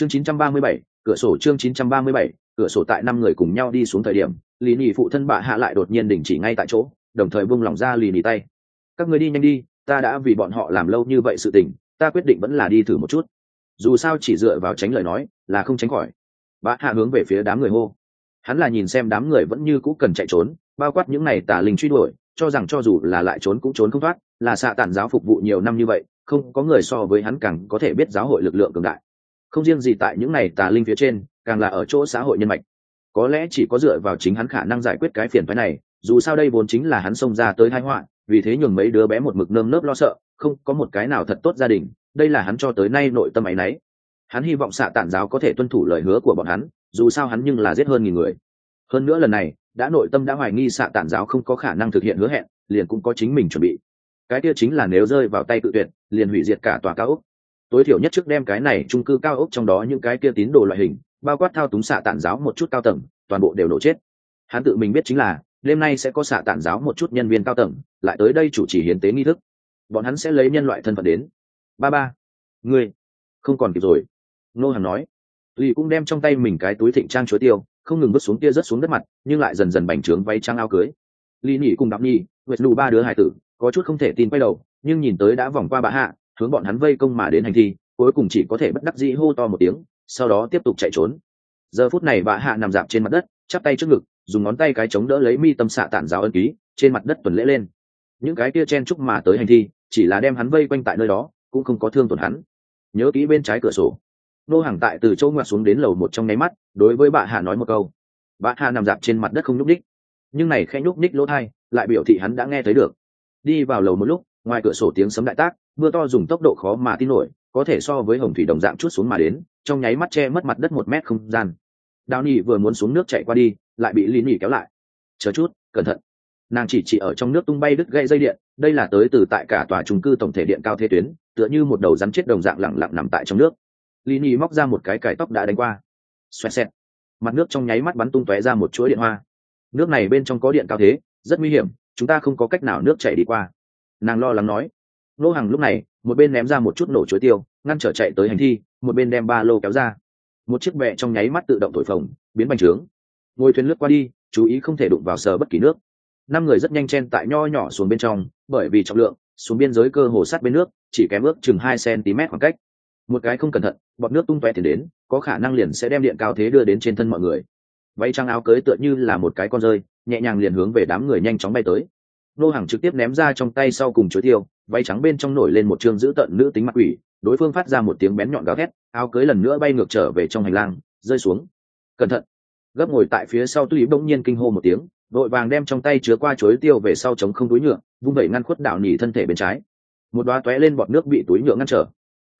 chương 937, cửa sổ chương 937, cửa sổ tại năm người cùng nhau đi xuống thời điểm lý nhì phụ thân bà hạ lại đột nhiên đình chỉ ngay tại chỗ đồng thời buông lỏng ra lì nhì tay. Các người đi nhanh đi ta đã vì bọn họ làm lâu như vậy sự tình ta quyết định vẫn là đi thử một chút. Dù sao chỉ dựa vào tránh lời nói là không tránh khỏi. Bà hạ hướng về phía đám người hô. Hắn là nhìn xem đám người vẫn như cũ cần chạy trốn bao quát những này tà linh truy đuổi cho rằng cho dù là lại trốn cũng trốn không thoát là xạ tản giáo phục vụ nhiều năm như vậy không có người so với hắn càng có thể biết giáo hội lực lượng cường đại không riêng gì tại những này tà linh phía trên, càng là ở chỗ xã hội nhân mạch. Có lẽ chỉ có dựa vào chính hắn khả năng giải quyết cái phiền phái này, dù sao đây vốn chính là hắn xông ra tới thái họa, vì thế nhường mấy đứa bé một mực nơm nớp lo sợ, không có một cái nào thật tốt gia đình, đây là hắn cho tới nay nội tâm áy náy hắn hy vọng xạ tản giáo có thể tuân thủ lời hứa của bọn hắn, dù sao hắn nhưng là giết hơn nghìn người. Hơn nữa lần này, đã nội tâm đã hoài nghi xạ tản giáo không có khả năng thực hiện hứa hẹn, liền cũng có chính mình chuẩn bị. Cái kia chính là nếu rơi vào tay cự tuyệt, liền hủy diệt cả tòa cao úc tối thiểu nhất trước đem cái này trung cư cao ốc trong đó những cái kia tín đồ loại hình, bao quát thao túng xạ tản giáo một chút cao tầng, toàn bộ đều nổ chết. Hắn tự mình biết chính là, đêm nay sẽ có xạ tản giáo một chút nhân viên cao tầng, lại tới đây chủ trì hiến tế nghi thức. Bọn hắn sẽ lấy nhân loại thân phận đến. Ba ba, ngươi, không còn kịp rồi. Nô hằng nói. Tùy cũng đem trong tay mình cái túi thịnh trang chuối tiêu, không ngừng bước xuống kia rớt xuống đất mặt, nhưng lại dần dần bành trướng váy trang áo cưới. Ly nhị cùng đắm nhi vượt lù ba đứa hải tử, có chút không thể tin quay đầu, nhưng nhìn tới đã vòng qua bà hạ hướng bọn hắn vây công mà đến hành thi, cuối cùng chỉ có thể bất đắc dĩ hô to một tiếng, sau đó tiếp tục chạy trốn. Giờ phút này bà hạ nằm dạp trên mặt đất, chắp tay trước ngực, dùng ngón tay cái chống đỡ lấy mi tâm xạ tản giáo ân ký, trên mặt đất tuần lễ lên. Những cái kia chen chúc mà tới hành thi, chỉ là đem hắn vây quanh tại nơi đó, cũng không có thương tổn hắn. Nhớ kỹ bên trái cửa sổ. Nô hàng tại từ chỗ ngoặt xuống đến lầu một trong nháy mắt, đối với bà hạ nói một câu. Bà hạ nằm dạp trên mặt đất không nhúc ních nhưng này khẽ nhúc ních lỗ thai lại biểu thị hắn đã nghe thấy được. Đi vào lầu một lúc ngoài cửa sổ tiếng sấm đại tác, mưa to dùng tốc độ khó mà tin nổi, có thể so với hồng thủy đồng dạng chút xuống mà đến, trong nháy mắt che mất mặt đất một mét không gian. Đào nhi vừa muốn xuống nước chạy qua đi, lại bị lý nỉ kéo lại. Chờ chút, cẩn thận. Nàng chỉ chỉ ở trong nước tung bay đứt gây dây điện, đây là tới từ tại cả tòa trung cư tổng thể điện cao thế tuyến, tựa như một đầu rắn chết đồng dạng lẳng lặng nằm tại trong nước. Lý nỉ móc ra một cái cải tóc đã đánh qua. Xoẹt xẹt. Mặt nước trong nháy mắt bắn tung tóe ra một chuỗi điện hoa. Nước này bên trong có điện cao thế, rất nguy hiểm, chúng ta không có cách nào nước chảy đi qua nàng lo lắng nói. Nô hàng lúc này, một bên ném ra một chút nổ chuối tiêu, ngăn trở chạy tới hành thi, một bên đem ba lô kéo ra. Một chiếc bẹ trong nháy mắt tự động thổi phồng, biến bành trướng. Ngồi thuyền lướt qua đi, chú ý không thể đụng vào sờ bất kỳ nước. Năm người rất nhanh chen tại nho nhỏ xuống bên trong, bởi vì trọng lượng, xuống biên giới cơ hồ sát bên nước, chỉ kém ước chừng hai cm khoảng cách. Một cái không cẩn thận, bọt nước tung toe thì đến, có khả năng liền sẽ đem điện cao thế đưa đến trên thân mọi người. Váy trăng áo cưới tựa như là một cái con rơi, nhẹ nhàng liền hướng về đám người nhanh chóng bay tới nô hàng trực tiếp ném ra trong tay sau cùng chuối tiêu, váy trắng bên trong nổi lên một chương giữ tận nữ tính mặt quỷ, đối phương phát ra một tiếng bén nhọn gào thét, áo cưới lần nữa bay ngược trở về trong hành lang, rơi xuống. Cẩn thận. Gấp ngồi tại phía sau tuy bỗng nhiên kinh hô một tiếng, đội vàng đem trong tay chứa qua chuối tiêu về sau chống không túi nhựa, vung vẩy ngăn khuất đảo nhì thân thể bên trái. Một đoá tóe lên bọt nước bị túi nhựa ngăn trở.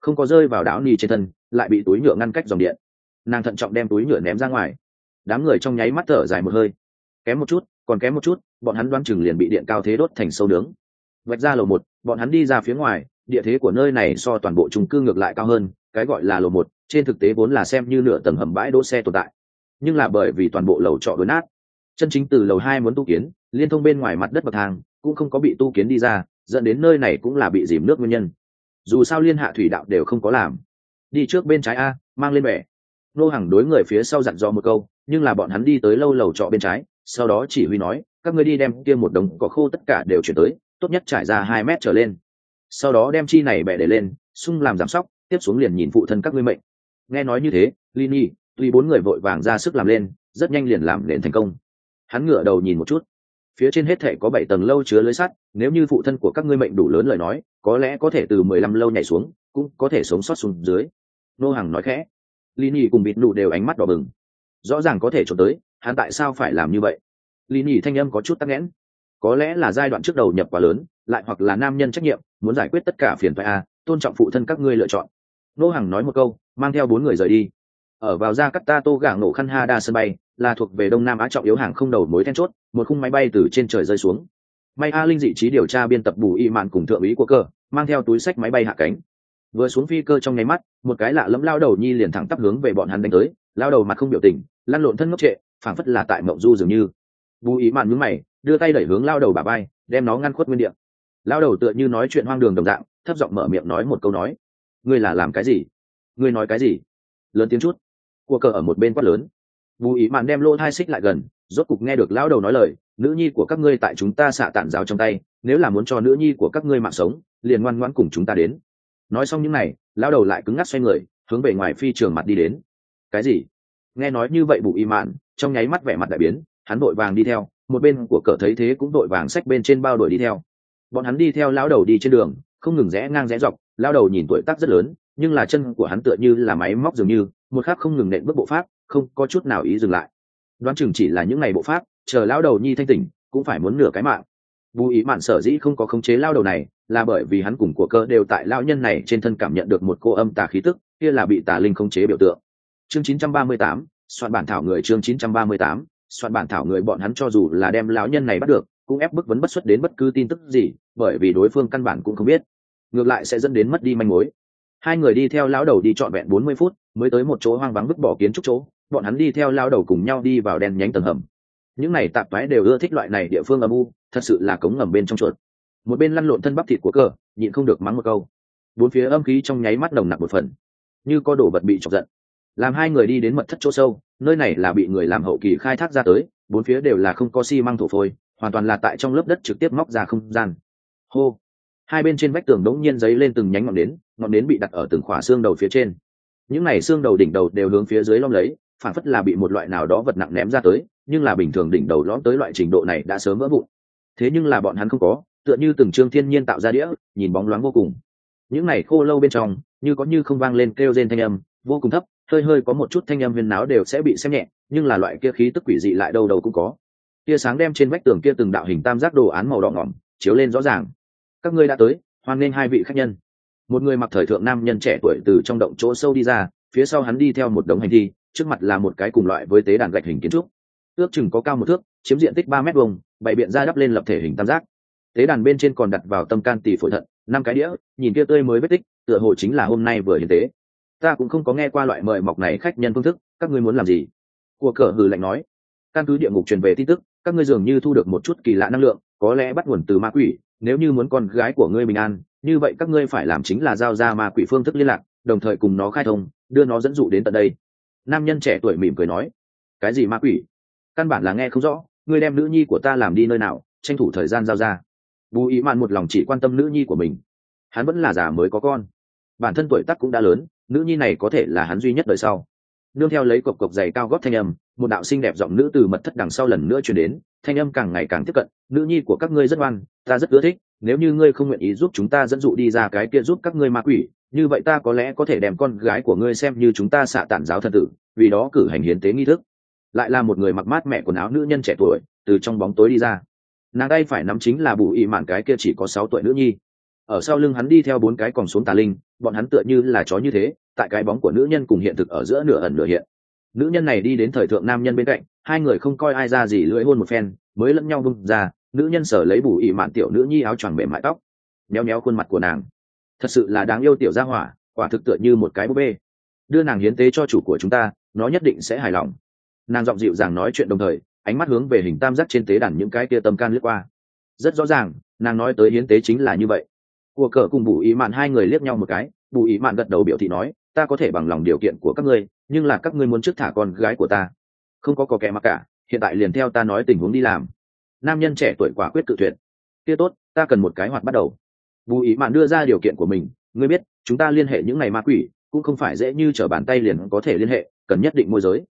Không có rơi vào đảo nhì trên thân, lại bị túi nhựa ngăn cách dòng điện. Nàng thận trọng đem túi nhựa ném ra ngoài. Đám người trong nháy mắt thở dài một hơi. Kém một chút còn kém một chút, bọn hắn đoán chừng liền bị điện cao thế đốt thành sâu nướng. Vạch ra lầu một, bọn hắn đi ra phía ngoài, địa thế của nơi này so toàn bộ trung cư ngược lại cao hơn, cái gọi là lầu một, trên thực tế vốn là xem như nửa tầng hầm bãi đỗ xe tồn tại. Nhưng là bởi vì toàn bộ lầu trọ đối nát, chân chính từ lầu hai muốn tu kiến, liên thông bên ngoài mặt đất bậc thang, cũng không có bị tu kiến đi ra, dẫn đến nơi này cũng là bị dìm nước nguyên nhân. Dù sao liên hạ thủy đạo đều không có làm. Đi trước bên trái a, mang lên bẻ nô hàng đối người phía sau dặn dò một câu, nhưng là bọn hắn đi tới lâu lầu trọ bên trái sau đó chỉ huy nói, các ngươi đi đem kia một đống cỏ khô tất cả đều chuyển tới, tốt nhất trải ra hai mét trở lên. Sau đó đem chi này bẻ để lên, sung làm giảm sóc, tiếp xuống liền nhìn phụ thân các ngươi mệnh. Nghe nói như thế, lini, tuy bốn người vội vàng ra sức làm lên, rất nhanh liền làm nền thành công. Hắn ngửa đầu nhìn một chút. Phía trên hết thể có bảy tầng lâu chứa lưới sắt, nếu như phụ thân của các ngươi mệnh đủ lớn lời nói, có lẽ có thể từ mười lăm lâu nhảy xuống, cũng có thể sống sót xuống dưới. Nô hàng nói khẽ. Lini cùng bịt nụ đều ánh mắt đỏ bừng. Rõ ràng có thể trốn tới hắn tại sao phải làm như vậy? Lini thanh âm có chút tắc nghẽn. Có lẽ là giai đoạn trước đầu nhập quá lớn, lại hoặc là nam nhân trách nhiệm, muốn giải quyết tất cả phiền phái a, tôn trọng phụ thân các ngươi lựa chọn. Nô hằng nói một câu, mang theo bốn người rời đi. Ở vào ra cắt ta tô gảng nổ khăn ha đa sân bay, là thuộc về đông nam á trọng yếu hàng không đầu mối then chốt, một khung máy bay từ trên trời rơi xuống. May a linh dị trí điều tra biên tập bù y mạn cùng thượng úy của cơ, mang theo túi sách máy bay hạ cánh. Vừa xuống phi cơ trong nháy mắt, một cái lạ lẫm lao đầu nhi liền thẳng tắp hướng về bọn hắn đánh tới, lao đầu mặt không biểu tình, lăn lộn thân ngốc trệ phảng phất là tại mộng du dường như. Bù ý mạn nhướng mày, đưa tay đẩy hướng lao đầu bà bay đem nó ngăn khuất nguyên địa. Lao đầu tựa như nói chuyện hoang đường đồng dạng, thấp giọng mở miệng nói một câu nói. Ngươi là làm cái gì? Ngươi nói cái gì? Lớn tiếng chút. Cua cờ ở một bên quát lớn. Bù ý mạn đem lô thai xích lại gần, rốt cục nghe được lao đầu nói lời, nữ nhi của các ngươi tại chúng ta xạ tản giáo trong tay, nếu là muốn cho nữ nhi của các ngươi mạng sống, liền ngoan ngoãn cùng chúng ta đến. Nói xong những này, lao đầu lại cứng ngắc xoay người, hướng về ngoài phi trường mặt đi đến. Cái gì? Nghe nói như vậy bù y mạn, trong nháy mắt vẻ mặt đại biến, hắn vội vàng đi theo, một bên của cờ thấy thế cũng vội vàng sách bên trên bao đuổi đi theo. Bọn hắn đi theo lão đầu đi trên đường, không ngừng rẽ ngang rẽ dọc, lão đầu nhìn tuổi tác rất lớn, nhưng là chân của hắn tựa như là máy móc dường như, một khác không ngừng nện bước bộ pháp, không có chút nào ý dừng lại. Đoán chừng chỉ là những ngày bộ pháp, chờ lão đầu nhi thanh tỉnh, cũng phải muốn nửa cái mạng. Bù ý mạn sở dĩ không có khống chế lao đầu này, là bởi vì hắn cùng của cơ đều tại lao nhân này trên thân cảm nhận được một cô âm tà khí tức, kia là bị tà linh khống chế biểu tượng chương 938, soạn bản thảo người chương 938, soạn bản thảo người bọn hắn cho dù là đem lão nhân này bắt được cũng ép bức vấn bất xuất đến bất cứ tin tức gì bởi vì đối phương căn bản cũng không biết. Ngược lại sẽ dẫn đến mất đi manh mối. Hai người đi theo lão đầu đi trọn vẹn bốn mươi phút mới tới một chỗ hoang vắng vứt bỏ kiến trúc chỗ bọn hắn đi theo lão đầu cùng nhau đi vào đèn nhánh tầng hầm. Những này tạp phái đều ưa thích loại này địa phương âm u thật sự là cống ngầm bên trong chuột. Một bên lăn lộn thân bắp thịt của cờ nhịn không được mắng một câu. Bốn phía âm khí trong nháy mắt nồng nặc một phần. Như có đồ vật bị chọc giận làm hai người đi đến mật thất chỗ sâu, nơi này là bị người làm hậu kỳ khai thác ra tới, bốn phía đều là không có xi măng thổ phôi, hoàn toàn là tại trong lớp đất trực tiếp móc ra không gian. Hô! Hai bên trên vách tường đống nhiên giấy lên từng nhánh ngọn nến ngọn nến bị đặt ở từng khỏa xương đầu phía trên. Những này xương đầu đỉnh đầu đều hướng phía dưới lom lấy, phản phất là bị một loại nào đó vật nặng ném ra tới, nhưng là bình thường đỉnh đầu lõm tới loại trình độ này đã sớm vỡ vụn. Thế nhưng là bọn hắn không có, tựa như từng trương thiên nhiên tạo ra đĩa, nhìn bóng loáng vô cùng. Những này khô lâu bên trong, như có như không vang lên kêu rên thanh âm, vô cùng thấp hơi hơi có một chút thanh âm viên náo đều sẽ bị xem nhẹ, nhưng là loại kia khí tức quỷ dị lại đâu đâu cũng có. Tia sáng đem trên vách tường kia từng đạo hình tam giác đồ án màu đỏ ngỏm, chiếu lên rõ ràng. Các ngươi đã tới, hoan nghênh hai vị khách nhân. Một người mặc thời thượng nam nhân trẻ tuổi từ trong động chỗ sâu đi ra, phía sau hắn đi theo một đống hành thi, trước mặt là một cái cùng loại với tế đàn gạch hình kiến trúc. Ước chừng có cao một thước, chiếm diện tích ba mét vuông, bày biện ra đắp lên lập thể hình tam giác. Tế đàn bên trên còn đặt vào tâm can tỷ phổi thận, năm cái đĩa, nhìn kia tươi mới vết tích, tựa hồ chính là hôm nay vừa hiến tế ta cũng không có nghe qua loại mời mọc này khách nhân phương thức, các ngươi muốn làm gì? Của cờ hừ lạnh nói. Căn cứ địa ngục truyền về tin tức, các ngươi dường như thu được một chút kỳ lạ năng lượng, có lẽ bắt nguồn từ ma quỷ, nếu như muốn con gái của ngươi bình an, như vậy các ngươi phải làm chính là giao ra ma quỷ phương thức liên lạc, đồng thời cùng nó khai thông, đưa nó dẫn dụ đến tận đây. Nam nhân trẻ tuổi mỉm cười nói. Cái gì ma quỷ? Căn bản là nghe không rõ, ngươi đem nữ nhi của ta làm đi nơi nào, tranh thủ thời gian giao ra. Bù ý mạn một lòng chỉ quan tâm nữ nhi của mình. Hắn vẫn là già mới có con. Bản thân tuổi tác cũng đã lớn nữ nhi này có thể là hắn duy nhất đời sau. Nương theo lấy cộc cộc giày cao gót thanh âm, một đạo xinh đẹp giọng nữ từ mật thất đằng sau lần nữa chuyển đến, thanh âm càng ngày càng tiếp cận, nữ nhi của các ngươi rất ngoan, ta rất ưa thích, nếu như ngươi không nguyện ý giúp chúng ta dẫn dụ đi ra cái kia giúp các ngươi ma quỷ, như vậy ta có lẽ có thể đem con gái của ngươi xem như chúng ta xạ tản giáo thần tử, vì đó cử hành hiến tế nghi thức. Lại là một người mặc mát mẹ quần áo nữ nhân trẻ tuổi, từ trong bóng tối đi ra. Nàng tay phải nắm chính là bù ị mạn cái kia chỉ có sáu tuổi nữ nhi ở sau lưng hắn đi theo bốn cái còn xuống tà linh, bọn hắn tựa như là chó như thế, tại cái bóng của nữ nhân cùng hiện thực ở giữa nửa ẩn nửa hiện. Nữ nhân này đi đến thời thượng nam nhân bên cạnh, hai người không coi ai ra gì lưỡi hôn một phen, mới lẫn nhau bung ra, nữ nhân sở lấy bù ị mạn tiểu nữ nhi áo choàng mềm mại tóc, méo méo khuôn mặt của nàng. Thật sự là đáng yêu tiểu gia hỏa, quả thực tựa như một cái búp bê. Đưa nàng hiến tế cho chủ của chúng ta, nó nhất định sẽ hài lòng. Nàng giọng dịu dàng nói chuyện đồng thời, ánh mắt hướng về hình tam giác trên tế đàn những cái kia tâm can lướt qua. Rất rõ ràng, nàng nói tới hiến tế chính là như vậy của cờ cùng bù ý mạn hai người liếc nhau một cái, bù ý mạn gật đầu biểu thị nói, ta có thể bằng lòng điều kiện của các ngươi, nhưng là các ngươi muốn trước thả con gái của ta. Không có có kẻ mặc cả, hiện tại liền theo ta nói tình huống đi làm. Nam nhân trẻ tuổi quả quyết cự tuyệt. Kia tốt, ta cần một cái hoạt bắt đầu. Bù ý mạn đưa ra điều kiện của mình, ngươi biết, chúng ta liên hệ những ngày ma quỷ, cũng không phải dễ như t r ở bàn tay liền có thể liên hệ, cần nhất định môi giới.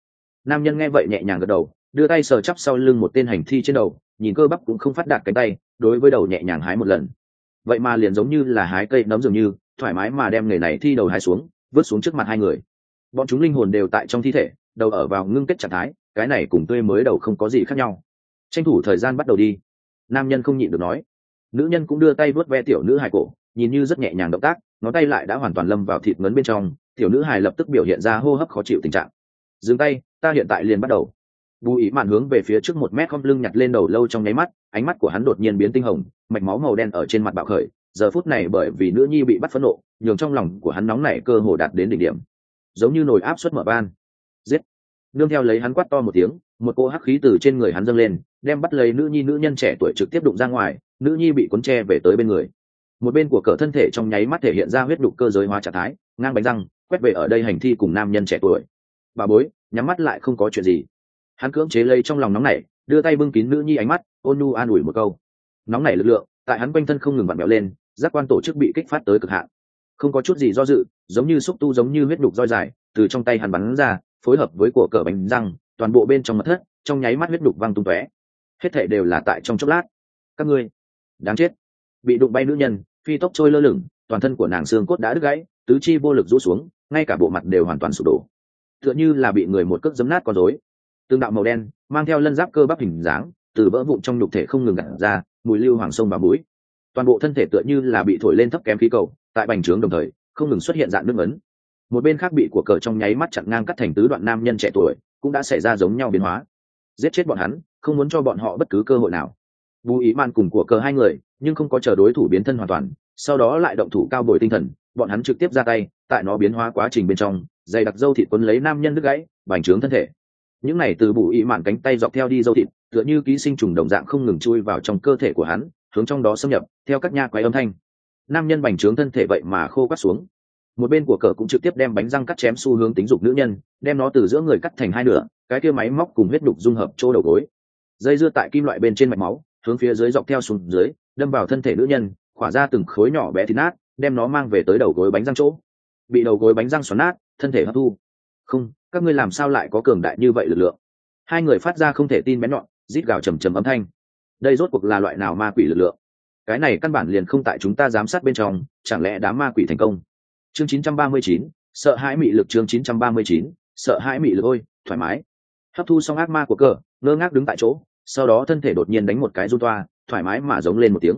Nam nhân nghe vậy nhẹ nhàng gật đầu, đưa tay sờ chắp sau lưng một tên hành thi trên đầu, nhìn cơ bắp cũng không phát đạt cánh tay, đối với đầu nhẹ nhàng hái một lần vậy mà liền giống như là hái cây nấm dường như, thoải mái mà đem người này thi đầu hái xuống vớt xuống trước mặt hai người. Bọn chúng linh hồn đều tại trong thi thể, đầu ở vào ngưng kết trạng thái, cái này cùng tươi mới đầu không có gì khác nhau. Tranh thủ thời gian bắt đầu đi. Nam nhân không nhịn được nói. Nữ nhân cũng đưa tay vớt ve tiểu nữ hài cổ, nhìn như rất nhẹ nhàng động tác, ngón tay lại đã hoàn toàn lâm vào thịt ngấn bên trong, tiểu nữ hài lập tức biểu hiện ra hô hấp khó chịu tình trạng. Dừng tay, ta hiện tại liền bắt đầu. Bù ý mạn hướng về phía trước một mét khom lưng nhặt lên đầu lâu trong nháy mắt, ánh mắt của hắn đột nhiên biến tinh hồng mạch máu màu đen ở trên mặt bạo khởi, giờ phút này bởi vì nữ nhi bị bắt phẫn nộ, nhường trong lòng của hắn nóng nảy cơ hồ đạt đến đỉnh điểm. Giống như nồi áp suất mở van. Giết. Nương theo lấy hắn quát to một tiếng, một cô hắc khí từ trên người hắn dâng lên, đem bắt lấy nữ nhi nữ nhân trẻ tuổi trực tiếp đụng ra ngoài, nữ nhi bị cuốn tre về tới bên người. Một bên của cỡ thân thể trong nháy mắt thể hiện ra huyết đục cơ giới hóa trạng thái, ngang bánh răng, quét về ở đây hành thi cùng nam nhân trẻ tuổi. Bà bối, nhắm mắt lại không có chuyện gì. Hắn cưỡng chế lấy trong lòng nóng nảy, đưa tay bưng kín nữ nhi ánh mắt, ôn nu an ủi một câu nóng nảy lực lượng, tại hắn quanh thân không ngừng vặn vẹo lên, giác quan tổ chức bị kích phát tới cực hạn. Không có chút gì do dự, giống như xúc tu giống như huyết đục roi dài, từ trong tay hắn bắn ra, phối hợp với của cờ bánh răng, toàn bộ bên trong mặt thất, trong nháy mắt huyết đục văng tung tóe. Hết thể đều là tại trong chốc lát. Các ngươi, đáng chết. Bị đụng bay nữ nhân, phi tốc trôi lơ lửng, toàn thân của nàng xương cốt đã đứt gãy, tứ chi vô lực rũ xuống, ngay cả bộ mặt đều hoàn toàn sụp đổ. Tựa như là bị người một cước giấm nát con rối. Tương đạo màu đen, mang theo lân giáp cơ bắp hình dáng, từ vỡ vụn trong nhục thể không ngừng gặt ra mùi lưu hoàng sông và mũi toàn bộ thân thể tựa như là bị thổi lên thấp kém khí cầu, tại bành trướng đồng thời, không ngừng xuất hiện dạng nước ấn. Một bên khác bị của cờ trong nháy mắt chặn ngang cắt thành tứ đoạn nam nhân trẻ tuổi, cũng đã xảy ra giống nhau biến hóa. Giết chết bọn hắn, không muốn cho bọn họ bất cứ cơ hội nào. Bù ý man cùng của cờ hai người, nhưng không có chờ đối thủ biến thân hoàn toàn, sau đó lại động thủ cao bồi tinh thần, bọn hắn trực tiếp ra tay, tại nó biến hóa quá trình bên trong, dày đặc dâu thịt quấn lấy nam nhân đứt gãy, bành trướng thân thể. Những này từ bù ý mạn cánh tay dọc theo đi dâu thịt tựa như ký sinh trùng đồng dạng không ngừng chui vào trong cơ thể của hắn, hướng trong đó xâm nhập, theo các nha quái âm thanh. Nam nhân bành trướng thân thể vậy mà khô cắt xuống. Một bên của cờ cũng trực tiếp đem bánh răng cắt chém xu hướng tính dục nữ nhân, đem nó từ giữa người cắt thành hai nửa, cái kia máy móc cùng huyết đục dung hợp chỗ đầu gối. Dây dưa tại kim loại bên trên mạch máu, hướng phía dưới dọc theo xuống dưới, đâm vào thân thể nữ nhân, khỏa ra từng khối nhỏ bé thịt nát, đem nó mang về tới đầu gối bánh răng chỗ. Bị đầu gối bánh răng xoắn nát, thân thể hấp thu. Không, các ngươi làm sao lại có cường đại như vậy lực lượng? Hai người phát ra không thể tin bén nhọn rít gào trầm trầm âm thanh. Đây rốt cuộc là loại nào ma quỷ lực lượng? Cái này căn bản liền không tại chúng ta giám sát bên trong chẳng lẽ đám ma quỷ thành công? Chương 939, sợ hãi mị lực chương 939, sợ hãi mị lực ôi thoải mái. Hấp thu xong ác ma của cờ ngơ ngác đứng tại chỗ sau đó thân thể đột nhiên đánh một cái run toa thoải mái mà giống lên một tiếng.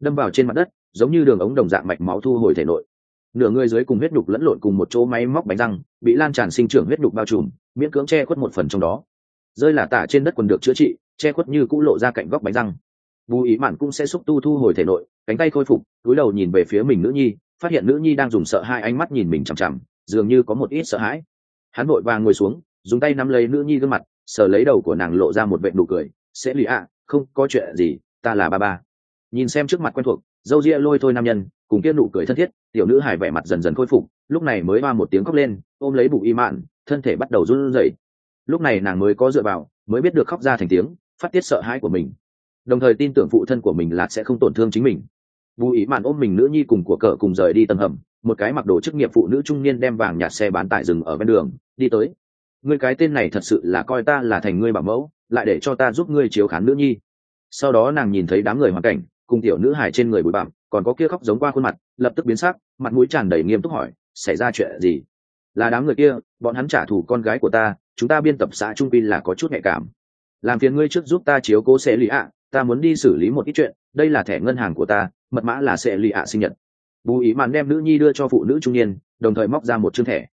Đâm vào trên mặt đất giống như đường ống đồng dạng mạch máu thu hồi thể nội. Nửa người dưới cùng huyết đục lẫn lộn cùng một chỗ máy móc bánh răng bị lan tràn sinh trưởng huyết đục bao trùm miễn cưỡng che khuất một phần trong đó rơi là tả trên đất quần được chữa trị, che khuất như cũ lộ ra cạnh góc bánh răng. Bù ý mạn cũng sẽ xúc tu thu hồi thể nội, cánh tay khôi phục, túi đầu nhìn về phía mình nữ nhi, phát hiện nữ nhi đang dùng sợ hai ánh mắt nhìn mình chằm chằm, dường như có một ít sợ hãi. Hắn vội vàng ngồi xuống, dùng tay nắm lấy nữ nhi gương mặt, sờ lấy đầu của nàng lộ ra một vệ nụ cười, sẽ lì ạ, không có chuyện gì, ta là ba ba. Nhìn xem trước mặt quen thuộc, dâu ria lôi thôi nam nhân, cùng kia nụ cười thân thiết, tiểu nữ hải vẻ mặt dần dần khôi phục, lúc này mới ba một tiếng khóc lên, ôm lấy bụng y mạn, thân thể bắt đầu run rẩy lúc này nàng mới có dựa vào, mới biết được khóc ra thành tiếng, phát tiết sợ hãi của mình. Đồng thời tin tưởng phụ thân của mình là sẽ không tổn thương chính mình. Bù ý mạn ôm mình nữ nhi cùng của cờ cùng rời đi tầng hầm, một cái mặc đồ chức nghiệp phụ nữ trung niên đem vàng nhạt xe bán tải rừng ở bên đường, đi tới. Người cái tên này thật sự là coi ta là thành ngươi bảo mẫu, lại để cho ta giúp ngươi chiếu khán nữ nhi. Sau đó nàng nhìn thấy đám người hoàn cảnh, cùng tiểu nữ hài trên người bụi bặm, còn có kia khóc giống qua khuôn mặt, lập tức biến sắc, mặt mũi tràn đầy nghiêm túc hỏi, xảy ra chuyện gì? Là đám người kia, bọn hắn trả thù con gái của ta chúng ta biên tập xã trung pin là có chút nhạy cảm. Làm phiền ngươi trước giúp ta chiếu cố sẽ lì ạ, ta muốn đi xử lý một ít chuyện, đây là thẻ ngân hàng của ta, mật mã là sẽ lì ạ sinh nhật. Bù ý màn đem nữ nhi đưa cho phụ nữ trung niên, đồng thời móc ra một chương thẻ.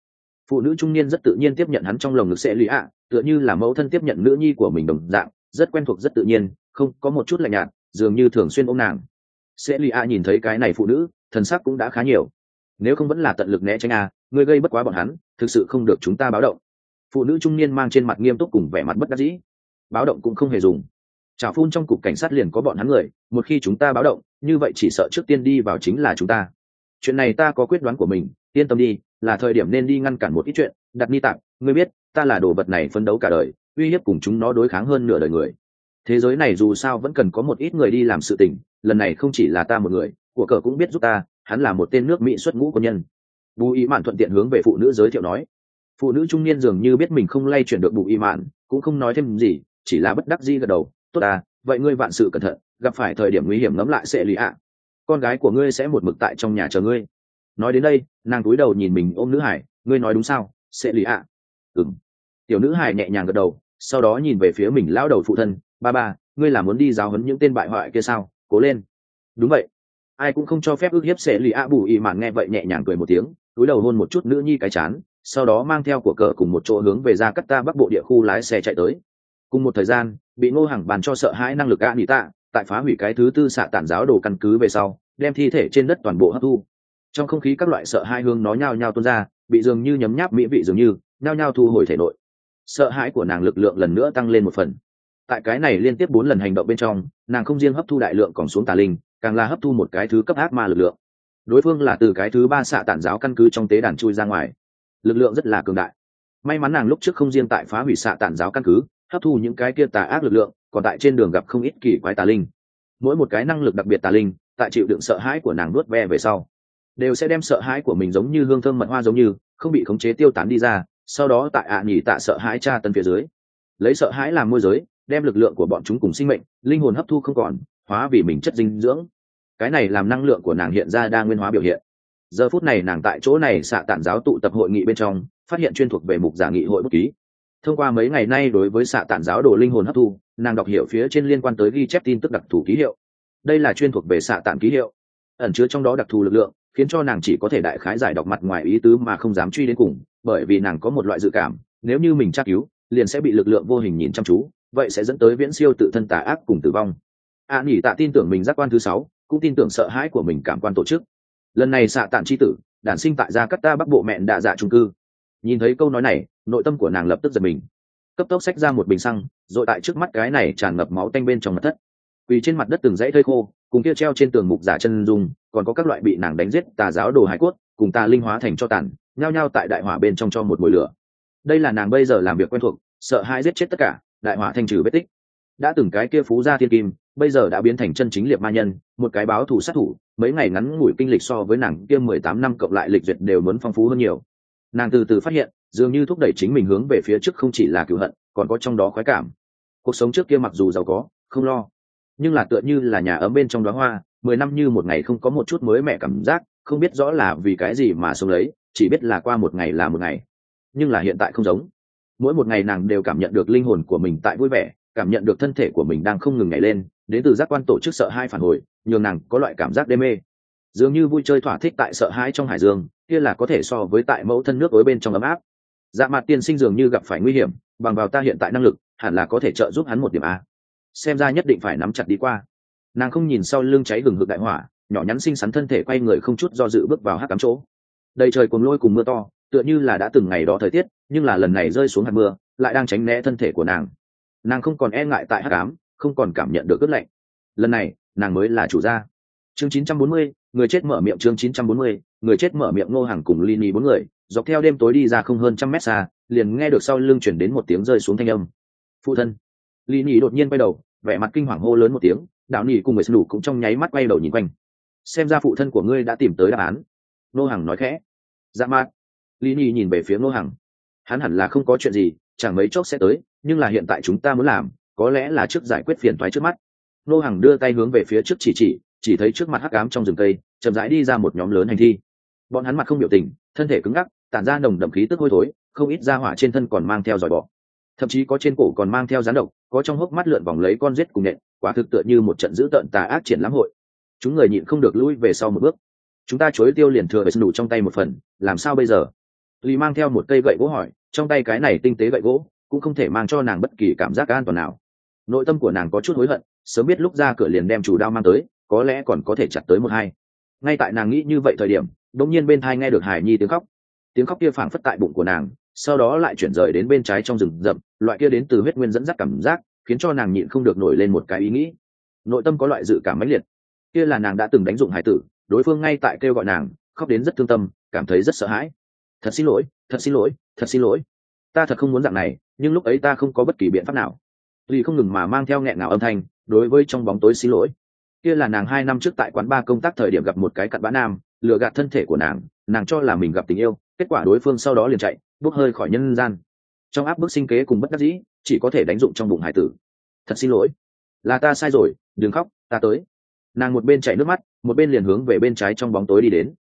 Phụ nữ trung niên rất tự nhiên tiếp nhận hắn trong lồng ngực sẽ lì ạ, tựa như là mẫu thân tiếp nhận nữ nhi của mình đồng dạng, rất quen thuộc, rất tự nhiên, không, có một chút lạnh nhạt, dường như thường xuyên ôm nàng. Sẽ lì ạ nhìn thấy cái này phụ nữ, thần sắc cũng đã khá nhiều. Nếu không vẫn là tận lực né tránh a người gây bất quá bọn hắn, thực sự không được chúng ta báo động phụ nữ trung niên mang trên mặt nghiêm túc cùng vẻ mặt bất đắc dĩ. Báo động cũng không hề dùng. Trào phun trong cục cảnh sát liền có bọn hắn người, một khi chúng ta báo động, như vậy chỉ sợ trước tiên đi vào chính là chúng ta. Chuyện này ta có quyết đoán của mình, yên tâm đi, là thời điểm nên đi ngăn cản một ít chuyện. Đặt ni tặng ngươi biết, ta là đồ vật này phấn đấu cả đời, uy hiếp cùng chúng nó đối kháng hơn nửa đời người. Thế giới này dù sao vẫn cần có một ít người đi làm sự tình, lần này không chỉ là ta một người, của cờ cũng biết giúp ta, hắn là một tên nước mỹ xuất ngũ quân nhân. Bù ý mạn thuận tiện hướng về phụ nữ giới thiệu nói phụ nữ trung niên dường như biết mình không lay chuyển được bù y mạn, cũng không nói thêm gì, chỉ là bất đắc di gật đầu, tốt à vậy ngươi vạn sự cẩn thận, gặp phải thời điểm nguy hiểm ngẫm lại sẽ lý ạ. Con gái của ngươi sẽ một mực tại trong nhà chờ ngươi. Nói đến đây, nàng cúi đầu nhìn mình ôm nữ hải, ngươi nói đúng sao, sẽ lý ạ? Ừng tiểu nữ hải nhẹ nhàng gật đầu, sau đó nhìn về phía mình lao đầu phụ thân, ba ba, ngươi là muốn đi giáo huấn những tên bại hoại kia sao? Cố lên. Đúng vậy. Ai cũng không cho phép ước hiếp sẽ lì ạ bù y mạn nghe vậy nhẹ nhàng cười một tiếng cúi đầu hôn một chút nữ nhi cái chán sau đó mang theo của cờ cùng một chỗ hướng về ra cắt ta bắc bộ địa khu lái xe chạy tới. Cùng một thời gian, bị ngô hàng bàn cho sợ hãi năng lực a nỉ tạ tại phá hủy cái thứ tư xạ tản giáo đồ căn cứ về sau, đem thi thể trên đất toàn bộ hấp thu. Trong không khí các loại sợ hai hương nó nhao nhao tuôn ra, bị dường như nhấm nháp mỹ vị dường như, nhao nhao thu hồi thể nội. Sợ hãi của nàng lực lượng lần nữa tăng lên một phần. Tại cái này liên tiếp bốn lần hành động bên trong, nàng không riêng hấp thu đại lượng còn xuống tà linh, càng là hấp thu một cái thứ cấp ác ma lực lượng. Đối phương là từ cái thứ ba xạ tản giáo căn cứ trong tế đàn chui ra ngoài lực lượng rất là cường đại. May mắn nàng lúc trước không riêng tại phá hủy xạ tản giáo căn cứ, hấp thu những cái kia tà ác lực lượng, còn tại trên đường gặp không ít kỳ quái tà linh. Mỗi một cái năng lực đặc biệt tà linh, tại chịu đựng sợ hãi của nàng nuốt ve về sau, đều sẽ đem sợ hãi của mình giống như hương thơm mật hoa giống như, không bị khống chế tiêu tán đi ra, sau đó tại ạ à nhỉ tạ sợ hãi tra tân phía dưới. Lấy sợ hãi làm môi giới, đem lực lượng của bọn chúng cùng sinh mệnh, linh hồn hấp thu không còn, hóa vì mình chất dinh dưỡng. Cái này làm năng lượng của nàng hiện ra đa nguyên hóa biểu hiện giờ phút này nàng tại chỗ này xạ tản giáo tụ tập hội nghị bên trong phát hiện chuyên thuộc về mục giả nghị hội bút ký. Thông qua mấy ngày nay đối với xạ tản giáo đồ linh hồn hấp thu nàng đọc hiểu phía trên liên quan tới ghi chép tin tức đặc thù ký hiệu. Đây là chuyên thuộc về xạ tản ký hiệu. Ẩn chứa trong đó đặc thù lực lượng khiến cho nàng chỉ có thể đại khái giải đọc mặt ngoài ý tứ mà không dám truy đến cùng bởi vì nàng có một loại dự cảm nếu như mình tra cứu liền sẽ bị lực lượng vô hình nhìn chăm chú vậy sẽ dẫn tới viễn siêu tự thân tà ác cùng tử vong. A à, nghỉ tạ tin tưởng mình giác quan thứ sáu cũng tin tưởng sợ hãi của mình cảm quan tổ chức lần này xạ tản c h i tử, đản sinh tại gia cắt ta bắc bộ mẹn đạ dạ trung cư. Nhìn thấy câu nói này, nội tâm của nàng lập tức giật mình. Cấp tốc xách ra một bình xăng r ồ i tại trước mắt cái này tràn ngập máu tanh bên trong mặt thất. Quỳ trên mặt đất từng dãy thơi khô, cùng kia treo trên tường mục giả chân dung, còn có các loại bị nàng đánh giết tà giáo đồ hải cốt, cùng tà linh hóa thành cho tàn, nhao nhao tại đại hỏa bên trong cho một mùi lửa. Đây là nàng bây giờ làm việc quen thuộc, sợ hai giết chết tất cả, đại hỏa thanh trừ vết tích. Đã từng cái kia phú gia thiên kim bây giờ đã biến thành chân chính liệt ma nhân, một cái báo thù sát thủ, mấy ngày ngắn ngủi kinh lịch so với nàng kia mười tám năm cộng lại lịch duyệt đều muốn phong phú hơn nhiều. Nàng từ từ phát hiện, dường như thúc đẩy chính mình hướng về phía trước không chỉ là cựu hận, còn có trong đó khoái cảm. Cuộc sống trước kia mặc dù giàu có, không lo, nhưng là tựa như là nhà ấm bên trong đó hoa, mười năm như một ngày không có một chút mới mẻ cảm giác, không biết rõ là vì cái gì mà sống lấy, chỉ biết là qua một ngày là một ngày. Nhưng là hiện tại không giống. Mỗi một ngày nàng đều cảm nhận được linh hồn của mình tại vui vẻ, cảm nhận được thân thể của mình đang không ngừng ngày lên đến từ giác quan tổ chức sợ hai phản hồi, nhường nàng có loại cảm giác đê mê. Dường như vui chơi thỏa thích tại sợ hãi trong hải dương, kia là có thể so với tại mẫu thân nước ối bên trong ấm áp. Dạ mặt tiên sinh dường như gặp phải nguy hiểm, bằng vào ta hiện tại năng lực, hẳn là có thể trợ giúp hắn một điểm a. Xem ra nhất định phải nắm chặt đi qua. Nàng không nhìn sau lưng cháy gừng hực đại hỏa, nhỏ nhắn xinh xắn thân thể quay người không chút do dự bước vào hát cắm chỗ. Đầy trời cùng lôi cùng mưa to, tựa như là đã từng ngày đó thời tiết, nhưng là lần này rơi xuống hạt mưa, lại đang tránh né thân thể của nàng. Nàng không còn e ngại tại hát cám không còn cảm nhận được ướt lạnh. Lần này nàng mới là chủ gia. Chương 940, người chết mở miệng chương 940, người chết mở miệng ngô hàng cùng Lini bốn người dọc theo đêm tối đi ra không hơn trăm mét xa liền nghe được sau lưng chuyển đến một tiếng rơi xuống thanh âm. Phụ thân. Lini đột nhiên quay đầu vẻ mặt kinh hoàng hô lớn một tiếng đạo nỉ cùng người snu cũng trong nháy mắt quay đầu nhìn quanh. Xem ra phụ thân của ngươi đã tìm tới đáp án. Ngô hàng nói khẽ. Dạ mát Lini nhìn về phía ngô hàng hắn hẳn là không có chuyện gì chẳng mấy chốc sẽ tới nhưng là hiện tại chúng ta muốn làm có lẽ là trước giải quyết phiền toái trước mắt. Nô hàng đưa tay hướng về phía trước chỉ chỉ chỉ thấy trước mặt hắc ám trong rừng cây, chậm rãi đi ra một nhóm lớn hành thi. Bọn hắn mặt không biểu tình, thân thể cứng ngắc, tản ra nồng đậm khí tức hôi thối, không ít da hỏa trên thân còn mang theo giỏi bọ. Thậm chí có trên cổ còn mang theo rán độc, có trong hốc mắt lượn vòng lấy con rết cùng nện, quả thực tựa như một trận dữ tợn tà ác triển lãm hội. Chúng người nhịn không được lui về sau một bước. Chúng ta chối tiêu liền thừa về đủ trong tay một phần, làm sao bây giờ? Lý mang theo một cây gậy gỗ hỏi, trong tay cái này tinh tế gậy gỗ, cũng không thể mang cho nàng bất kỳ cảm giác an toàn nào nội tâm của nàng có chút hối hận, sớm biết lúc ra cửa liền đem chủ đao mang tới, có lẽ còn có thể chặt tới một hai. Ngay tại nàng nghĩ như vậy thời điểm, đột nhiên bên thai nghe được hải nhi tiếng khóc. Tiếng khóc kia phảng phất tại bụng của nàng, sau đó lại chuyển rời đến bên trái trong rừng rậm, loại kia đến từ huyết nguyên dẫn dắt cảm giác, khiến cho nàng nhịn không được nổi lên một cái ý nghĩ. Nội tâm có loại dự cảm mãnh liệt. Kia là nàng đã từng đánh dụng hải tử, đối phương ngay tại kêu gọi nàng, khóc đến rất thương tâm, cảm thấy rất sợ hãi. Thật xin lỗi, thật xin lỗi, thật xin lỗi. Ta thật không muốn dạng này, nhưng lúc ấy ta không có bất kỳ biện pháp nào vì không ngừng mà mang theo nghẹn ngào âm thanh, đối với trong bóng tối xin lỗi. Kia là nàng hai năm trước tại quán ba công tác thời điểm gặp một cái cặn bã nam, lừa gạt thân thể của nàng nàng cho là mình gặp tình yêu, kết quả đối phương sau đó liền chạy, bốc hơi khỏi nhân gian. Trong áp bức sinh kế cùng bất đắc dĩ, chỉ có thể đánh dụng trong bụng hải tử. Thật xin lỗi. Là ta sai rồi, đừng khóc, ta tới. Nàng một bên chạy nước mắt, một bên liền hướng về bên trái trong bóng tối đi đến.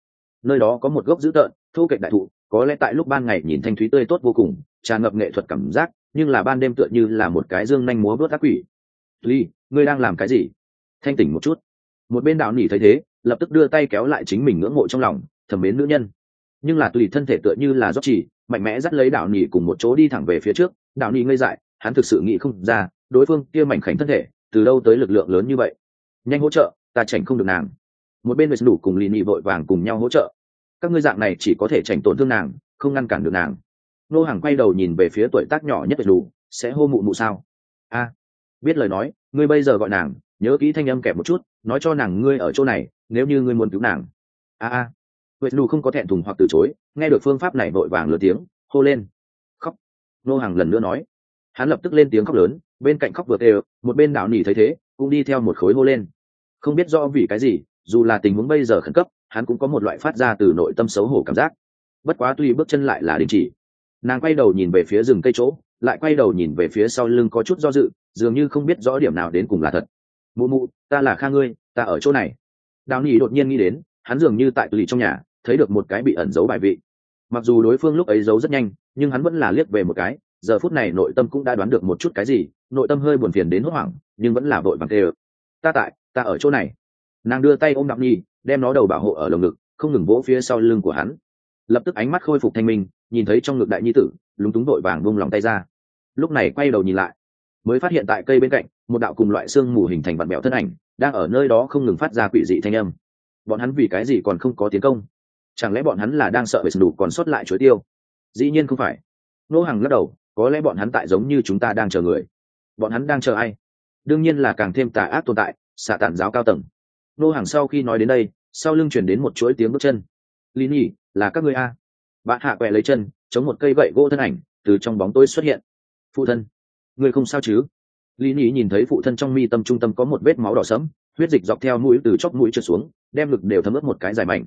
Nơi đó có một gốc dữ tợn thu kệch đại thụ, có lẽ tại lúc ban ngày nhìn thanh thúy tươi tốt vô cùng, tràn ngập nghệ thuật cảm giác nhưng là ban đêm tựa như là một cái dương nhanh múa vớt ác quỷ. Ly ngươi đang làm cái gì? Thanh tỉnh một chút. Một bên đạo nỉ thấy thế, lập tức đưa tay kéo lại chính mình ngưỡng mộ trong lòng, thầm mến nữ nhân. Nhưng là tùy thân thể tựa như là rót chỉ, mạnh mẽ dắt lấy đạo nỉ cùng một chỗ đi thẳng về phía trước. Đạo nỉ ngây dại, hắn thực sự nghĩ không ra, đối phương kia mảnh khảnh thân thể, từ đâu tới lực lượng lớn như vậy. Nhanh hỗ trợ, ta chảnh không được nàng. Một bên người đủ cùng lì nị vội vàng cùng nhau hỗ trợ. Các ngươi dạng này chỉ có thể chảnh tổn thương nàng, không ngăn cản được nàng nô hàng quay đầu nhìn về phía tuổi tác nhỏ nhất đủ, sẽ hô mụ mụ sao? A, biết lời nói, ngươi bây giờ gọi nàng, nhớ kỹ thanh âm kẹp một chút, nói cho nàng ngươi ở chỗ này, nếu như ngươi muốn cứu nàng. A a. Huệ Lù không có thẹn thùng hoặc từ chối, nghe được phương pháp này vội vàng lừa tiếng, hô lên. Khóc. Nô hàng lần nữa nói. Hắn lập tức lên tiếng khóc lớn, bên cạnh khóc vừa tê một bên đảo nỉ thấy thế, cũng đi theo một khối hô lên. Không biết do vì cái gì, dù là tình huống bây giờ khẩn cấp, hắn cũng có một loại phát ra từ nội tâm xấu hổ cảm giác. Bất quá tuy bước chân lại là đình chỉ nàng quay đầu nhìn về phía rừng cây chỗ, lại quay đầu nhìn về phía sau lưng có chút do dự, dường như không biết rõ điểm nào đến cùng là thật. Mụ mụ, ta là kha ngươi, ta ở chỗ này. Đào nỉ đột nhiên nghĩ đến, hắn dường như tại tùy trong nhà, thấy được một cái bị ẩn giấu bài vị. Mặc dù đối phương lúc ấy giấu rất nhanh, nhưng hắn vẫn là liếc về một cái, giờ phút này nội tâm cũng đã đoán được một chút cái gì, nội tâm hơi buồn phiền đến hốt hoảng, nhưng vẫn là vội bằng tê ơ ta tại, ta ở chỗ này. Nàng đưa tay ôm đặng nhi, đem nó đầu bảo hộ ở lồng ngực, không ngừng vỗ phía sau lưng của hắn. Lập tức ánh mắt khôi phục thanh minh nhìn thấy trong ngực đại nhi tử, lúng túng đội vàng buông lòng tay ra. Lúc này quay đầu nhìn lại, mới phát hiện tại cây bên cạnh, một đạo cùng loại xương mù hình thành vặn mẹo thân ảnh, đang ở nơi đó không ngừng phát ra quỷ dị thanh âm. Bọn hắn vì cái gì còn không có tiến công? Chẳng lẽ bọn hắn là đang sợ về đủ còn sót lại chuối tiêu? Dĩ nhiên không phải. Nô hàng lắc đầu, có lẽ bọn hắn tại giống như chúng ta đang chờ người. Bọn hắn đang chờ ai? Đương nhiên là càng thêm tà ác tồn tại, xạ tản giáo cao tầng. Nô hàng sau khi nói đến đây, sau lưng chuyển đến một chuỗi tiếng bước chân. Lý nhi, là các ngươi a? Bạn hạ quẹ lấy chân, chống một cây gậy gỗ thân ảnh, từ trong bóng tối xuất hiện. Phụ thân, người không sao chứ? Lý nhí nhìn thấy phụ thân trong mi tâm trung tâm có một vết máu đỏ sẫm, huyết dịch dọc theo mũi từ chóp mũi trượt xuống, đem lực đều thấm ướt một cái dài mảnh.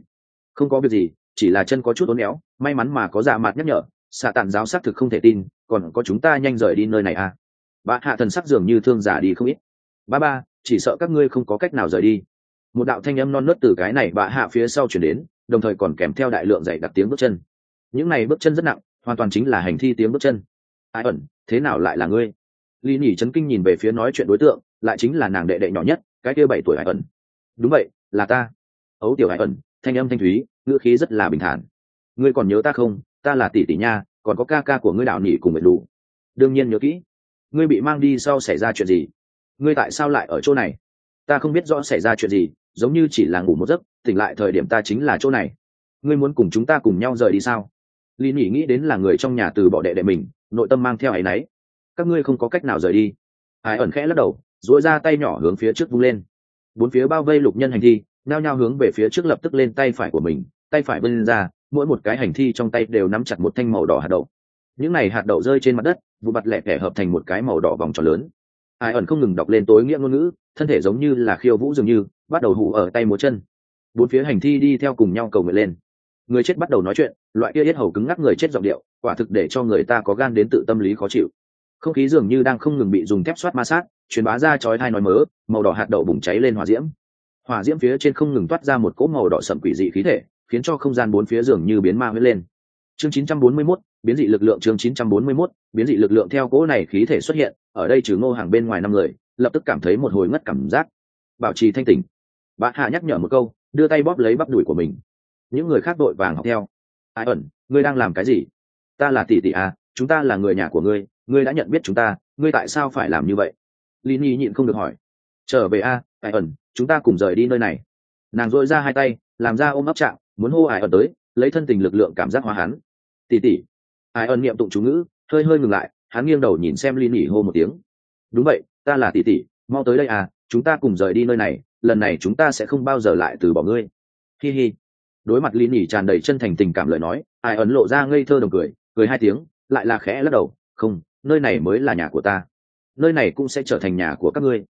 Không có việc gì, chỉ là chân có chút ốn éo, may mắn mà có dạ mặt nhắc nhở, xạ tàn giáo xác thực không thể tin, còn có chúng ta nhanh rời đi nơi này à? Bà hạ thần sắc dường như thương giả đi không ít. Ba ba, chỉ sợ các ngươi không có cách nào rời đi. Một đạo thanh âm non nớt từ cái này bà hạ phía sau chuyển đến, đồng thời còn kèm theo đại lượng dày đặt tiếng bước chân những này bước chân rất nặng, hoàn toàn chính là hành thi tiếng bước chân. Ai ẩn, thế nào lại là ngươi? Ly nhỉ chấn kinh nhìn về phía nói chuyện đối tượng, lại chính là nàng đệ đệ nhỏ nhất, cái kia bảy tuổi hải ẩn. Đúng vậy, là ta. Ấu tiểu hải ẩn, thanh âm thanh thúy, ngữ khí rất là bình thản. Ngươi còn nhớ ta không? Ta là tỷ tỷ nha, còn có ca ca của ngươi đạo nỉ cùng mệt đủ. Đương nhiên nhớ kỹ. Ngươi bị mang đi sau xảy ra chuyện gì? Ngươi tại sao lại ở chỗ này? Ta không biết rõ xảy ra chuyện gì, giống như chỉ là ngủ một giấc, tỉnh lại thời điểm ta chính là chỗ này. Ngươi muốn cùng chúng ta cùng nhau rời đi sao? Lý nỉ nghĩ đến là người trong nhà từ bỏ đệ đệ mình, nội tâm mang theo áy náy. Các ngươi không có cách nào rời đi. Ai ẩn khẽ lắc đầu dỗi ra tay nhỏ hướng phía trước vung lên. Bốn phía bao vây lục nhân hành thi nao nhao hướng về phía trước lập tức lên tay phải của mình, tay phải vươn ra, mỗi một cái hành thi trong tay đều nắm chặt một thanh màu đỏ hạt đậu. Những này hạt đậu rơi trên mặt đất, vụ mặt lẹ tẻ hợp thành một cái màu đỏ vòng tròn lớn. Ai ẩn không ngừng đọc lên tối nghĩa ngôn ngữ, thân thể giống như là khiêu vũ dường như, bắt đầu hụ ở tay múa chân. Bốn phía hành thi đi theo cùng nhau cầu nguyện lên người chết bắt đầu nói chuyện loại kia yết hầu cứng ngắc người chết giọng điệu quả thực để cho người ta có gan đến tự tâm lý khó chịu. Không khí dường như đang không ngừng bị dùng thép xoát ma sát truyền bá ra chói thai nói mớ màu đỏ hạt đậu bùng cháy lên hỏa diễm. Hỏa diễm phía trên không ngừng toát ra một cỗ màu đỏ sậm quỷ dị khí thể khiến cho không gian bốn phía dường như biến ma huyết lên. Chương 941, biến dị lực lượng chương 941, biến dị lực lượng theo cỗ này khí thể xuất hiện ở đây trừ ngô hàng bên ngoài năm người lập tức cảm thấy một hồi ngất cảm giác. Bảo trì thanh tỉnh. Bạn hạ nhắc nhở một câu đưa tay bóp lấy bắp đùi của mình những người khác đội vàng học theo. Ai ẩn ngươi đang làm cái gì? Ta là tỷ tỷ à chúng ta là người nhà của ngươi ngươi đã nhận biết chúng ta ngươi tại sao phải làm như vậy? Lý nhịn không được hỏi. Trở về a à, ai ẩn chúng ta cùng rời đi nơi này. Nàng dội ra hai tay làm ra ôm ấp chạm muốn hô ai ẩn tới lấy thân tình lực lượng cảm giác hóa hắn. Tỷ tỷ, ai ẩn niệm tụng chú ngữ hơi hơi ngừng lại hắn nghiêng đầu nhìn xem Lý hô một tiếng. Đúng vậy ta là tỷ tỷ mau tới đây à chúng ta cùng rời đi nơi này lần này chúng ta sẽ không bao giờ lại từ bỏ ngươi. Hi hi đối mặt Lý nỉ tràn đầy chân thành tình cảm lời nói, ai ẩn lộ ra ngây thơ đồng cười cười hai tiếng, lại là khẽ lắc đầu, không, nơi này mới là nhà của ta. Nơi này cũng sẽ trở thành nhà của các ngươi.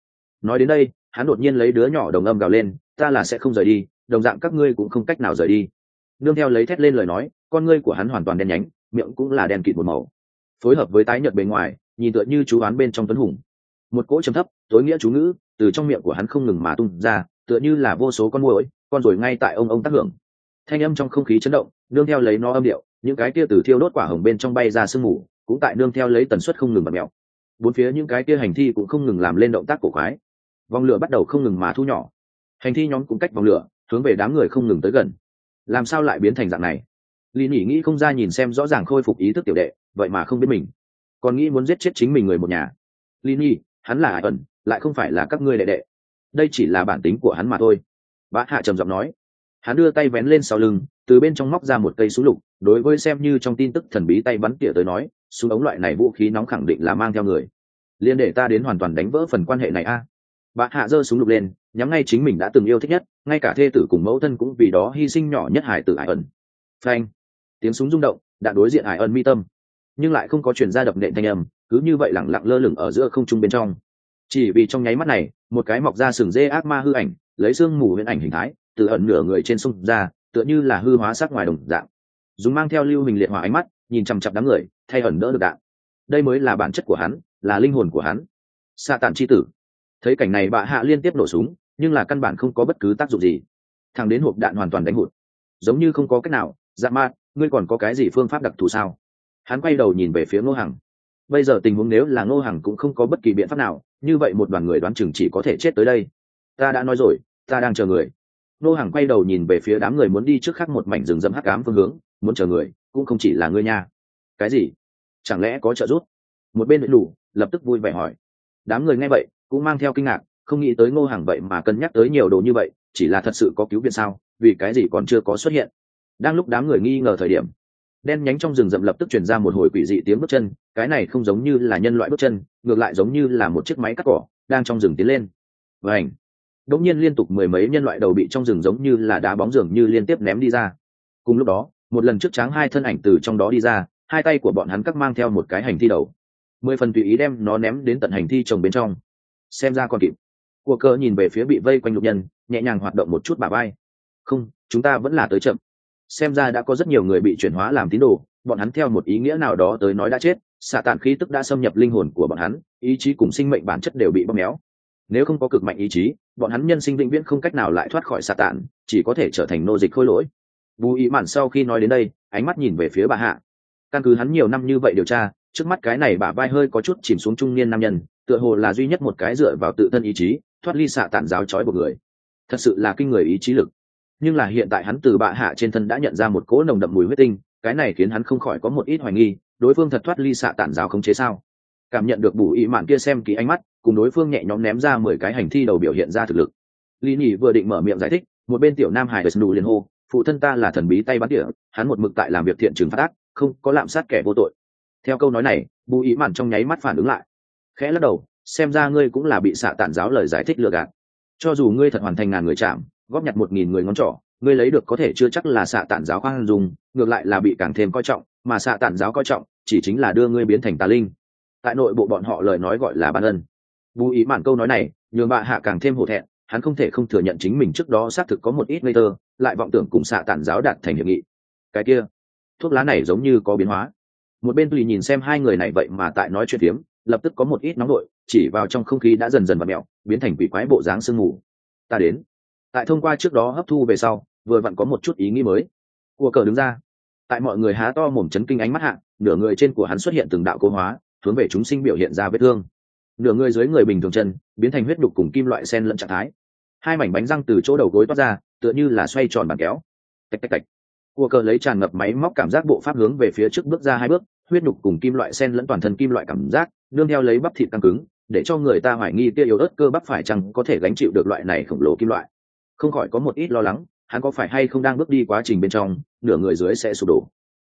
Nói đến đây, hắn đột nhiên lấy đứa nhỏ đồng âm gào lên, ta là sẽ không rời đi, đồng dạng các ngươi cũng không cách nào rời đi. Nương theo lấy thét lên lời nói, con ngươi của hắn hoàn toàn đen nhánh, miệng cũng là đen kịt một màu. Phối hợp với tái nhợt bề ngoài, nhìn tựa như chú oán bên trong tuấn hùng. Một cỗ trầm thấp, tối nghĩa chú ngữ, từ trong miệng của hắn không ngừng mà tung ra, tựa như là vô số con muỗi, con rồi ngay tại ông ông tác hưởng thanh âm trong không khí chấn động, nương theo lấy nó âm điệu, những cái kia từ thiêu đốt quả hồng bên trong bay ra sương mù, cũng tại nương theo lấy tần suất không ngừng bật mèo. bốn phía những cái kia hành thi cũng không ngừng làm lên động tác cổ quái. Vòng lửa bắt đầu không ngừng mà thu nhỏ. Hành thi nhóm cũng cách vòng lửa, hướng về đám người không ngừng tới gần. Làm sao lại biến thành dạng này? Lý nhỉ nghĩ không ra nhìn xem rõ ràng khôi phục ý thức tiểu đệ, vậy mà không biết mình. Còn nghĩ muốn giết chết chính mình người một nhà. Lý nhỉ hắn là ai ẩn, lại không phải là các ngươi đệ đệ. Đây chỉ là bản tính của hắn mà thôi. Bá hạ trầm giọng nói hắn đưa tay vén lên sau lưng, từ bên trong móc ra một cây súng lục, đối với xem như trong tin tức thần bí tay bắn tỉa tới nói, súng ống loại này vũ khí nóng khẳng định là mang theo người. Liên để ta đến hoàn toàn đánh vỡ phần quan hệ này a. Bà hạ giơ súng lục lên, nhắm ngay chính mình đã từng yêu thích nhất, ngay cả thê tử cùng mẫu thân cũng vì đó hy sinh nhỏ nhất hải tử ải ẩn phanh. Tiếng súng rung động, đã đối diện ải ẩn mi tâm. Nhưng lại không có chuyển ra đập nện thanh âm, cứ như vậy lẳng lặng lơ lửng ở giữa không trung bên trong. Chỉ vì trong nháy mắt này, một cái mọc ra sừng dê ác ma hư ảnh, lấy xương mù huyễn ảnh hình thái từ ẩn nửa người trên sông ra, tựa như là hư hóa sắc ngoài đồng dạng. Dùng mang theo lưu hình liệt hỏa ánh mắt, nhìn chằm chặp đám người, thay ẩn đỡ được đạn. Đây mới là bản chất của hắn, là linh hồn của hắn. Xạ tàn c h i tử. Thấy cảnh này bạ hạ liên tiếp nổ súng, nhưng là căn bản không có bất cứ tác dụng gì. Thằng đến hộp đạn hoàn toàn đánh hụt. Giống như không có cách nào dạ ma, ngươi còn có cái gì phương pháp đặc thù sao? Hắn quay đầu nhìn về phía ngô hằng. Bây giờ tình huống nếu là ngô hằng cũng không có bất kỳ biện pháp nào, như vậy một đoàn người đoán chừng chỉ có thể chết tới đây. Ta đã nói rồi, ta đang chờ người. Nô hàng quay đầu nhìn về phía đám người muốn đi trước khắc một mảnh rừng rậm hắc ám phương hướng, muốn chờ người, cũng không chỉ là ngươi nha. Cái gì? Chẳng lẽ có trợ giúp? Một bên đủ, lập tức vui vẻ hỏi. Đám người nghe vậy, cũng mang theo kinh ngạc, không nghĩ tới ngô hàng vậy mà cân nhắc tới nhiều đồ như vậy, chỉ là thật sự có cứu viện sao, vì cái gì còn chưa có xuất hiện? Đang lúc đám người nghi ngờ thời điểm, đen nhánh trong rừng rậm lập tức truyền ra một hồi quỷ dị tiếng bước chân, cái này không giống như là nhân loại bước chân, ngược lại giống như là một chiếc máy cắt cỏ, đang trong rừng tiến lên. Vảnh ảnh đột nhiên liên tục mười mấy nhân loại đầu bị trong rừng giống như là đá bóng rừng như liên tiếp ném đi ra. Cùng lúc đó, một lần trước tráng hai thân ảnh từ trong đó đi ra, hai tay của bọn hắn các mang theo một cái hành thi đầu. Mười phần tùy ý đem nó ném đến tận hành thi trồng bên trong. Xem ra còn kịp. Cua cơ nhìn về phía bị vây quanh lục nhân, nhẹ nhàng hoạt động một chút bà bay không, chúng ta vẫn là tới chậm. Xem ra đã có rất nhiều người bị chuyển hóa làm tín đồ, bọn hắn theo một ý nghĩa nào đó tới nói đã chết, xạ tàn khí tức đã xâm nhập linh hồn của bọn hắn, ý chí cùng sinh mệnh bản chất đều bị bóp méo nếu không có cực mạnh ý chí, bọn hắn nhân sinh vĩnh viễn không cách nào lại thoát khỏi xạ tản chỉ có thể trở thành nô dịch khôi lỗi. Bù ý mạn sau khi nói đến đây, ánh mắt nhìn về phía bà hạ. Căn cứ hắn nhiều năm như vậy điều tra, trước mắt cái này bà vai hơi có chút chìm xuống trung niên nam nhân, tựa hồ là duy nhất một cái dựa vào tự thân ý chí, thoát ly xạ tản giáo trói một người. Thật sự là kinh người ý chí lực. Nhưng là hiện tại hắn từ bạ hạ trên thân đã nhận ra một cỗ nồng đậm mùi huyết tinh, cái này khiến hắn không khỏi có một ít hoài nghi, đối phương thật thoát ly xạ tản giáo khống chế sao? Cảm nhận được bù ý mạn kia xem ký ánh mắt cùng đối phương nhẹ nhõm ném ra mười cái hành thi đầu biểu hiện ra thực lực. Lý nhị vừa định mở miệng giải thích, một bên tiểu nam hải đờ snu liền hô, phụ thân ta là thần bí tay bắn tỉa hắn một mực tại làm việc thiện trừng phát ác, không có lạm sát kẻ vô tội. Theo câu nói này bù ý mạn trong nháy mắt phản ứng lại, khẽ lắc đầu, xem ra ngươi cũng là bị xạ tản giáo lời giải thích lừa gạt. Cho dù ngươi thật hoàn thành ngàn người chạm, góp nhặt một nghìn người ngón trỏ, ngươi lấy được có thể chưa chắc là xạ tản giáo khoan dùng ngược lại là bị càng thêm coi trọng, mà xạ tản giáo coi trọng, chỉ chính là đưa ngươi biến thành tà linh. Tại nội bộ bọn họ lời nói gọi là ban ân bù ý mạn câu nói này, nhường bạ hạ càng thêm hổ thẹn, hắn không thể không thừa nhận chính mình trước đó xác thực có một ít ngây thơ, lại vọng tưởng cùng xạ tản giáo đạt thành hiệp nghị. Cái kia, thuốc lá này giống như có biến hóa. Một bên tùy nhìn xem hai người này vậy mà tại nói chuyện phiếm, lập tức có một ít nóng nổi chỉ vào trong không khí đã dần dần và mẹo, biến thành quỷ quái bộ dáng sương mù. Ta đến. Tại thông qua trước đó hấp thu về sau, vừa vặn có một chút ý nghĩ mới. Cua cờ đứng ra. Tại mọi người há to mồm chấn kinh ánh mắt hạ, nửa người trên của hắn xuất hiện từng đạo cố hóa, hướng về chúng sinh biểu hiện ra vết thương nửa người dưới người bình thường chân, biến thành huyết đục cùng kim loại sen lẫn trạng thái. Hai mảnh bánh răng từ chỗ đầu gối toát ra, tựa như là xoay tròn bàn kéo. Tạch tạch tạch. Cua cờ lấy tràn ngập máy móc cảm giác bộ pháp hướng về phía trước bước ra hai bước, huyết nhục cùng kim loại sen lẫn toàn thân kim loại cảm giác, nương theo lấy bắp thịt căng cứng, để cho người ta hoài nghi kia yếu ớt cơ bắp phải chăng có thể gánh chịu được loại này khổng lồ kim loại. Không khỏi có một ít lo lắng, hắn có phải hay không đang bước đi quá trình bên trong, nửa người dưới sẽ sụp đổ.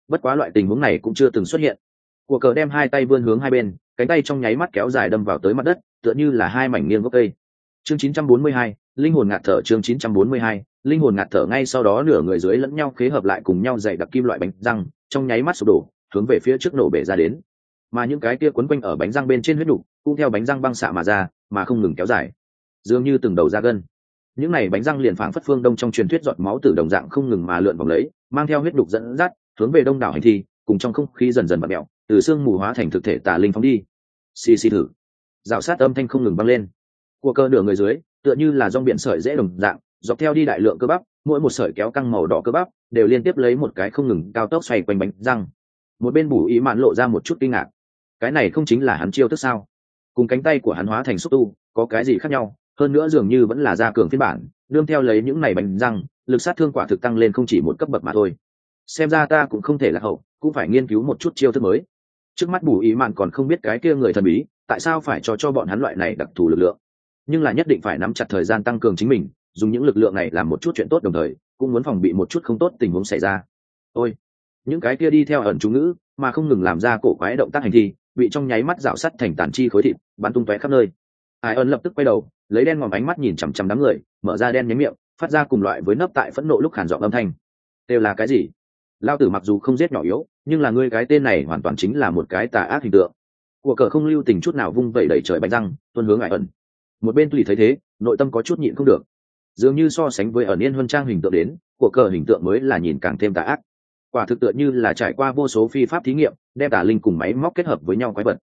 Bất quá loại tình huống này cũng chưa từng xuất hiện. Cua cờ đem hai tay vươn hướng hai bên cánh tay trong nháy mắt kéo dài đâm vào tới mặt đất tựa như là hai mảnh nghiêng gốc cây. Chương 942, linh hồn ngạt thở chương 942, linh hồn ngạt thở ngay sau đó nửa người dưới lẫn nhau khế hợp lại cùng nhau dày đặc kim loại bánh răng trong nháy mắt sụp đổ hướng về phía trước nổ bể ra đến. Mà những cái kia quấn quanh ở bánh răng bên trên huyết đục cũng theo bánh răng băng xạ mà ra mà không ngừng kéo dài. Dường như từng đầu da gân. Những này bánh răng liền phảng phất phương đông trong truyền thuyết giọt máu từ đồng dạng không ngừng mà lượn vòng lấy mang theo huyết đục dẫn dắt hướng về đông đảo hành thi cùng trong không khí dần dần bật mẹo từ xương mù hóa thành thực thể tà linh phóng đi. Xì xì thử. Rào sát âm thanh không ngừng băng lên. Cua cơ nửa người dưới, tựa như là rong biển sợi dễ đồng dạng, dọc theo đi đại lượng cơ bắp, mỗi một sợi kéo căng màu đỏ cơ bắp, đều liên tiếp lấy một cái không ngừng cao tốc xoay quanh bánh răng. Một bên bù ý mạn lộ ra một chút kinh ngạc. Cái này không chính là hắn chiêu thức sao? Cùng cánh tay của hắn hóa thành xúc tu, có cái gì khác nhau? Hơn nữa dường như vẫn là gia cường phiên bản, đương theo lấy những này bánh răng, lực sát thương quả thực tăng lên không chỉ một cấp bậc mà thôi. Xem ra ta cũng không thể là hậu, cũng phải nghiên cứu một chút chiêu thức mới trước mắt bù ý mạn còn không biết cái kia người thần bí, tại sao phải cho cho bọn hắn loại này đặc thù lực lượng? Nhưng là nhất định phải nắm chặt thời gian tăng cường chính mình, dùng những lực lượng này làm một chút chuyện tốt đồng thời, cũng muốn phòng bị một chút không tốt tình huống xảy ra. Ôi! Những cái kia đi theo ẩn chú ngữ, mà không ngừng làm ra cổ quái động tác hành thi, bị trong nháy mắt rào sắt thành tàn chi khối thịt, bắn tung tóe khắp nơi. Ai ẩn lập tức quay đầu, lấy đen ngòm ánh mắt nhìn chằm chằm đám người, mở ra đen nhánh miệng, phát ra cùng loại với nấp tại phẫn nộ lúc khản giọng âm thanh. Đều là cái gì? Lao tử mặc dù không giết nhỏ yếu nhưng là ngươi cái tên này hoàn toàn chính là một cái tà ác hình tượng. Của cờ không lưu tình chút nào vung vẩy đẩy trời bánh răng, tuân hướng ải ẩn. Một bên tùy thấy thế, nội tâm có chút nhịn không được. Dường như so sánh với ẩn yên huân trang hình tượng đến, của cờ hình tượng mới là nhìn càng thêm tà ác. Quả thực tựa như là trải qua vô số phi pháp thí nghiệm, đem tả linh cùng máy móc kết hợp với nhau quái vật.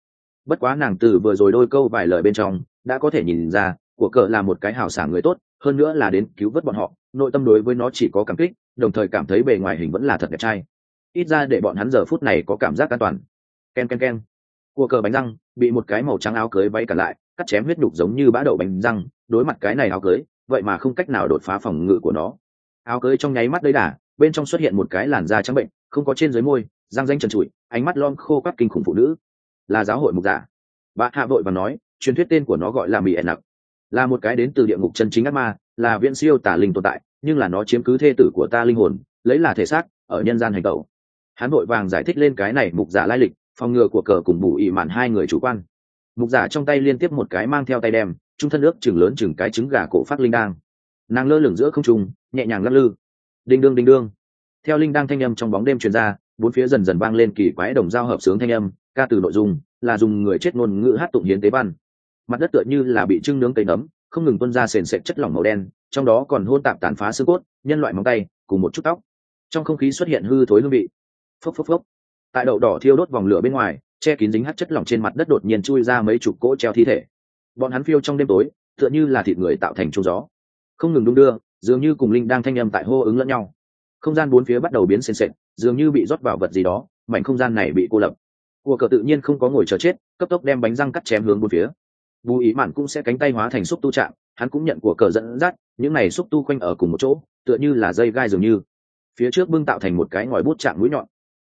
Bất quá nàng từ vừa rồi đôi câu vài lời bên trong, đã có thể nhìn ra, của cờ là một cái hào sảng người tốt, hơn nữa là đến cứu vớt bọn họ, nội tâm đối với nó chỉ có cảm kích, đồng thời cảm thấy bề ngoài hình vẫn là thật đẹp trai ít ra để bọn hắn giờ phút này có cảm giác an toàn. K e n k e n k e n cua cờ bánh răng, bị một cái màu trắng áo cưới váy cả lại, cắt chém huyết nhục giống như bã đậu bánh răng, đối mặt cái này áo cưới, vậy mà không cách nào đột phá phòng ngự của nó. Áo cưới trong nháy mắt đấy đà, bên trong xuất hiện một cái làn da trắng bệnh, không có trên dưới môi, răng danh trần trụi, ánh mắt lom khô các kinh khủng phụ nữ. Là giáo hội mục giả. Bà hạ vội và nói, truyền thuyết tên của nó gọi là mỹ ẩn nặc. Là một cái đến từ địa ngục chân chính ác ma, là viện siêu tả linh tồn tại, nhưng là nó chiếm cứ thê tử của ta linh hồn, lấy là thể xác, ở nhân gian hành tẩu hắn vội vàng giải thích lên cái này mục giả lai lịch, phòng ngừa của cờ cùng bù ị mạn hai người chủ quan. Mục giả trong tay liên tiếp một cái mang theo tay đem, trung thân ước chừng lớn chừng cái trứng gà cổ phát linh đang nàng lơ lửng giữa không trung, nhẹ nhàng lắc lư. Đinh đương đinh đương. Theo linh đang thanh âm trong bóng đêm truyền ra, bốn phía dần dần vang lên kỳ quái đồng giao hợp sướng thanh âm, ca từ nội dung, là dùng người chết ngôn ngữ hát tụng hiến tế văn. Mặt đất tựa như là bị trưng nướng cây nấm, không ngừng tuân ra sền sệt chất lỏng màu đen, trong đó còn hôn tạp tàn phá xương cốt, nhân loại móng tay, cùng một chút tóc. Trong không khí xuất hiện hư thối hương vị phốc phốc phốc. Tại đậu đỏ thiêu đốt vòng lửa bên ngoài che kín dính hát chất lỏng trên mặt đất đột nhiên chui ra mấy chục cỗ treo thi thể. Bọn hắn phiêu trong đêm tối tựa như là thịt người tạo thành trung gió. Không ngừng đung đưa dường như cùng linh đang thanh âm tại hô ứng lẫn nhau. Không gian bốn phía bắt đầu biến sền sệt dường như bị rót vào vật gì đó mảnh không gian này bị cô lập. Của cờ tự nhiên không có ngồi chờ chết cấp tốc đem bánh răng cắt chém hướng bốn phía. Bù ý mạn cũng sẽ cánh tay hóa thành xúc tu chạm, hắn cũng nhận của cờ dẫn dắt những này xúc tu quanh ở cùng một chỗ tựa như là dây gai dường như. Phía trước bưng tạo thành một cái ngòi bút chạm mũi nhọn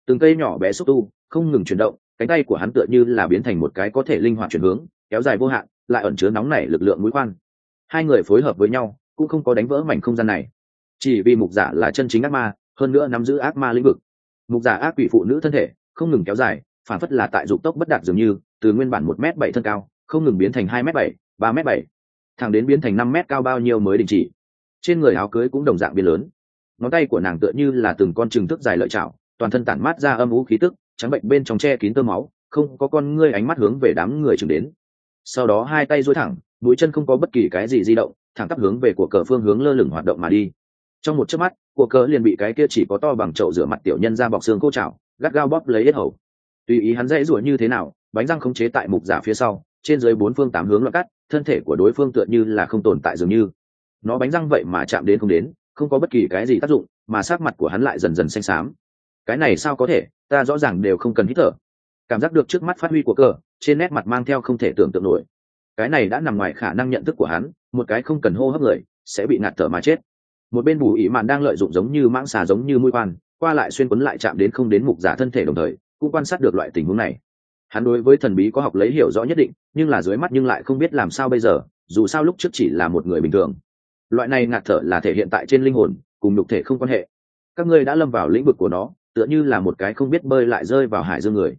từng cây nhỏ bé xúc tu, không ngừng chuyển động, cánh tay của hắn tựa như là biến thành một cái có thể linh hoạt chuyển hướng, kéo dài vô hạn, lại ẩn chứa nóng nảy lực lượng mũi khoan. Hai người phối hợp với nhau, cũng không có đánh vỡ mảnh không gian này. Chỉ vì mục giả là chân chính ác ma, hơn nữa nắm giữ ác ma lĩnh vực. Mục giả ác quỷ phụ nữ thân thể, không ngừng kéo dài, phản phất là tại dục tốc bất đạt dường như, từ nguyên bản một m bảy thân cao, không ngừng biến thành hai m bảy, ba m bảy. Thẳng đến biến thành năm m cao bao nhiêu mới đình chỉ. Trên người áo cưới cũng đồng dạng biến lớn. Ngón tay của nàng tựa như là từng con trừng thức dài lợi chảo toàn thân tản mát ra âm ú khí tức, trắng bệnh bên trong che kín tơ máu, không có con ngươi ánh mắt hướng về đám người chừng đến. Sau đó hai tay duỗi thẳng, mũi chân không có bất kỳ cái gì di động, thẳng tắp hướng về của cờ phương hướng lơ lửng hoạt động mà đi. Trong một chớp mắt, của cờ liền bị cái kia chỉ có to bằng chậu rửa mặt tiểu nhân ra bọc xương cô chảo, gắt gao bóp lấy hết hầu. Tùy ý hắn dãy ruổi như thế nào, bánh răng khống chế tại mục giả phía sau, trên dưới bốn phương tám hướng loạn cắt, thân thể của đối phương tựa như là không tồn tại dường như. Nó bánh răng vậy mà chạm đến không đến, không có bất kỳ cái gì tác dụng, mà sát mặt của hắn lại dần dần xanh xám cái này sao có thể, ta rõ ràng đều không cần hít thở. Cảm giác được trước mắt phát huy của cờ trên nét mặt mang theo không thể tưởng tượng nổi. Cái này đã nằm ngoài khả năng nhận thức của hắn, một cái không cần hô hấp người, sẽ bị ngạt thở mà chết. Một bên bù ỉ mạn đang lợi dụng giống như mãng xà giống như mũi quan, qua lại xuyên quấn lại chạm đến không đến mục giả thân thể đồng thời, cũng quan sát được loại tình huống này. Hắn đối với thần bí có học lấy hiểu rõ nhất định, nhưng là dưới mắt nhưng lại không biết làm sao bây giờ, dù sao lúc trước chỉ là một người bình thường. Loại này ngạt thở là thể hiện tại trên linh hồn, cùng nhục thể không quan hệ. Các ngươi đã lâm vào lĩnh vực của nó tựa như là một cái không biết bơi lại rơi vào hải dương người.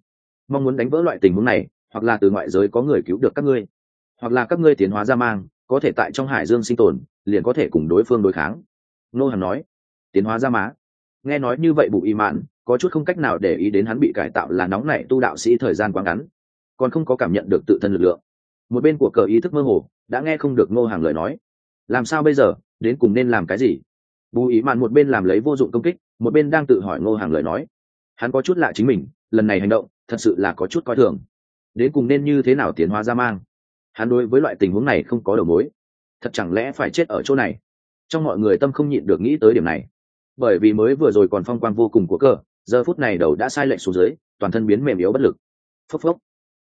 Mong muốn đánh vỡ loại tình huống này, hoặc là từ ngoại giới có người cứu được các ngươi, hoặc là các ngươi tiến hóa ra mang, có thể tại trong hải dương sinh tồn, liền có thể cùng đối phương đối kháng. Nô hằng nói. Tiến hóa ra má. Nghe nói như vậy bù y mạn, có chút không cách nào để ý đến hắn bị cải tạo là nóng nảy tu đạo sĩ thời gian quá ngắn, còn không có cảm nhận được tự thân lực lượng. Một bên của cờ ý thức mơ hồ, đã nghe không được ngô hàng lời nói. Làm sao bây giờ? Đến cùng nên làm cái gì? Bù ý mạn một bên làm lấy vô dụng công kích một bên đang tự hỏi ngô hàng lời nói. Hắn có chút lạ chính mình lần này hành động thật sự là có chút coi thường. Đến cùng nên như thế nào tiến hóa ra mang? Hắn đối với loại tình huống này không có đầu mối. Thật chẳng lẽ phải chết ở chỗ này? Trong mọi người tâm không nhịn được nghĩ tới điểm này. Bởi vì mới vừa rồi còn phong quang vô cùng của cờ giờ phút này đầu đã sai lệch xuống dưới toàn thân biến mềm yếu bất lực. Phốc phốc.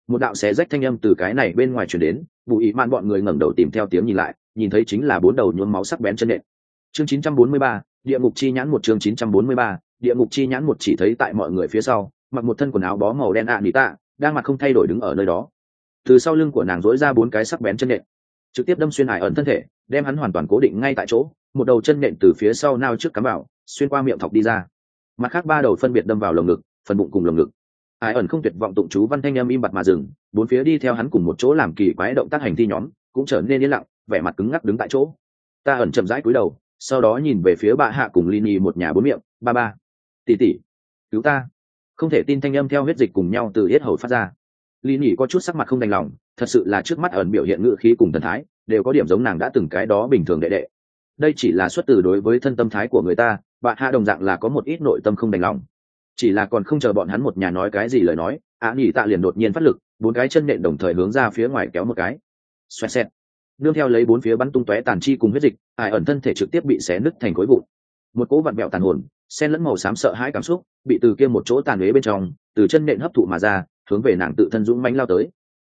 Một đạo xé rách thanh âm từ cái này bên ngoài chuyển đến vụ ý man bọn người ngẩng đầu tìm theo tiếng nhìn lại nhìn thấy chính là bốn đầu nhuốm máu sắc bén chân nện. Chương 943, địa ngục chi nhãn một chương 943, địa ngục chi nhãn một chỉ thấy tại mọi người phía sau mặc một thân quần áo bó màu đen ạ à nỉ tạ đang mặt không thay đổi đứng ở nơi đó. Từ sau lưng của nàng dỗi ra bốn cái sắc bén chân nện trực tiếp đâm xuyên hải ẩn thân thể đem hắn hoàn toàn cố định ngay tại chỗ một đầu chân nện từ phía sau nao trước cắm vào xuyên qua miệng thọc đi ra. Mặt khác ba đầu phân biệt đâm vào lồng ngực phần bụng cùng lồng ngực. Hải ẩn không tuyệt vọng tụng chú văn thanh âm im bặt mà dừng bốn phía đi theo hắn cùng một chỗ làm kỳ quái động tác hành thi nhóm cũng trở nên yên lặng vẻ mặt cứng ngắc đứng tại chỗ. Ta ẩn chậm rãi cúi đầu sau đó nhìn về phía bà hạ cùng lini một nhà bốn miệng, ba ba tỉ tỉ cứu ta. Không thể tin thanh âm theo huyết dịch cùng nhau từ yết hầu phát ra. Lini có chút sắc mặt không đành lòng, thật sự là trước mắt ẩn biểu hiện ngự khí cùng thần thái, đều có điểm giống nàng đã từng cái đó bình thường đệ đệ. Đây chỉ là xuất từ đối với thân tâm thái của người ta bà hạ đồng dạng là có một ít nội tâm không đành lòng. Chỉ là còn không chờ bọn hắn một nhà nói cái gì lời nói, Á nghỉ tạ liền đột nhiên phát lực, bốn cái chân nện đồng thời hướng ra phía ngoài kéo một cái. Xoẹt xẹt nương theo lấy bốn phía bắn tung tóe tàn chi cùng huyết dịch, ải ẩn thân thể trực tiếp bị xé nứt thành khối vụn. Một cỗ vặn bẹo tàn hồn sen lẫn màu xám sợ hãi cảm xúc, bị từ kia một chỗ tàn huế bên trong, từ chân nện hấp thụ mà ra, hướng về nàng tự thân dũng mánh lao tới.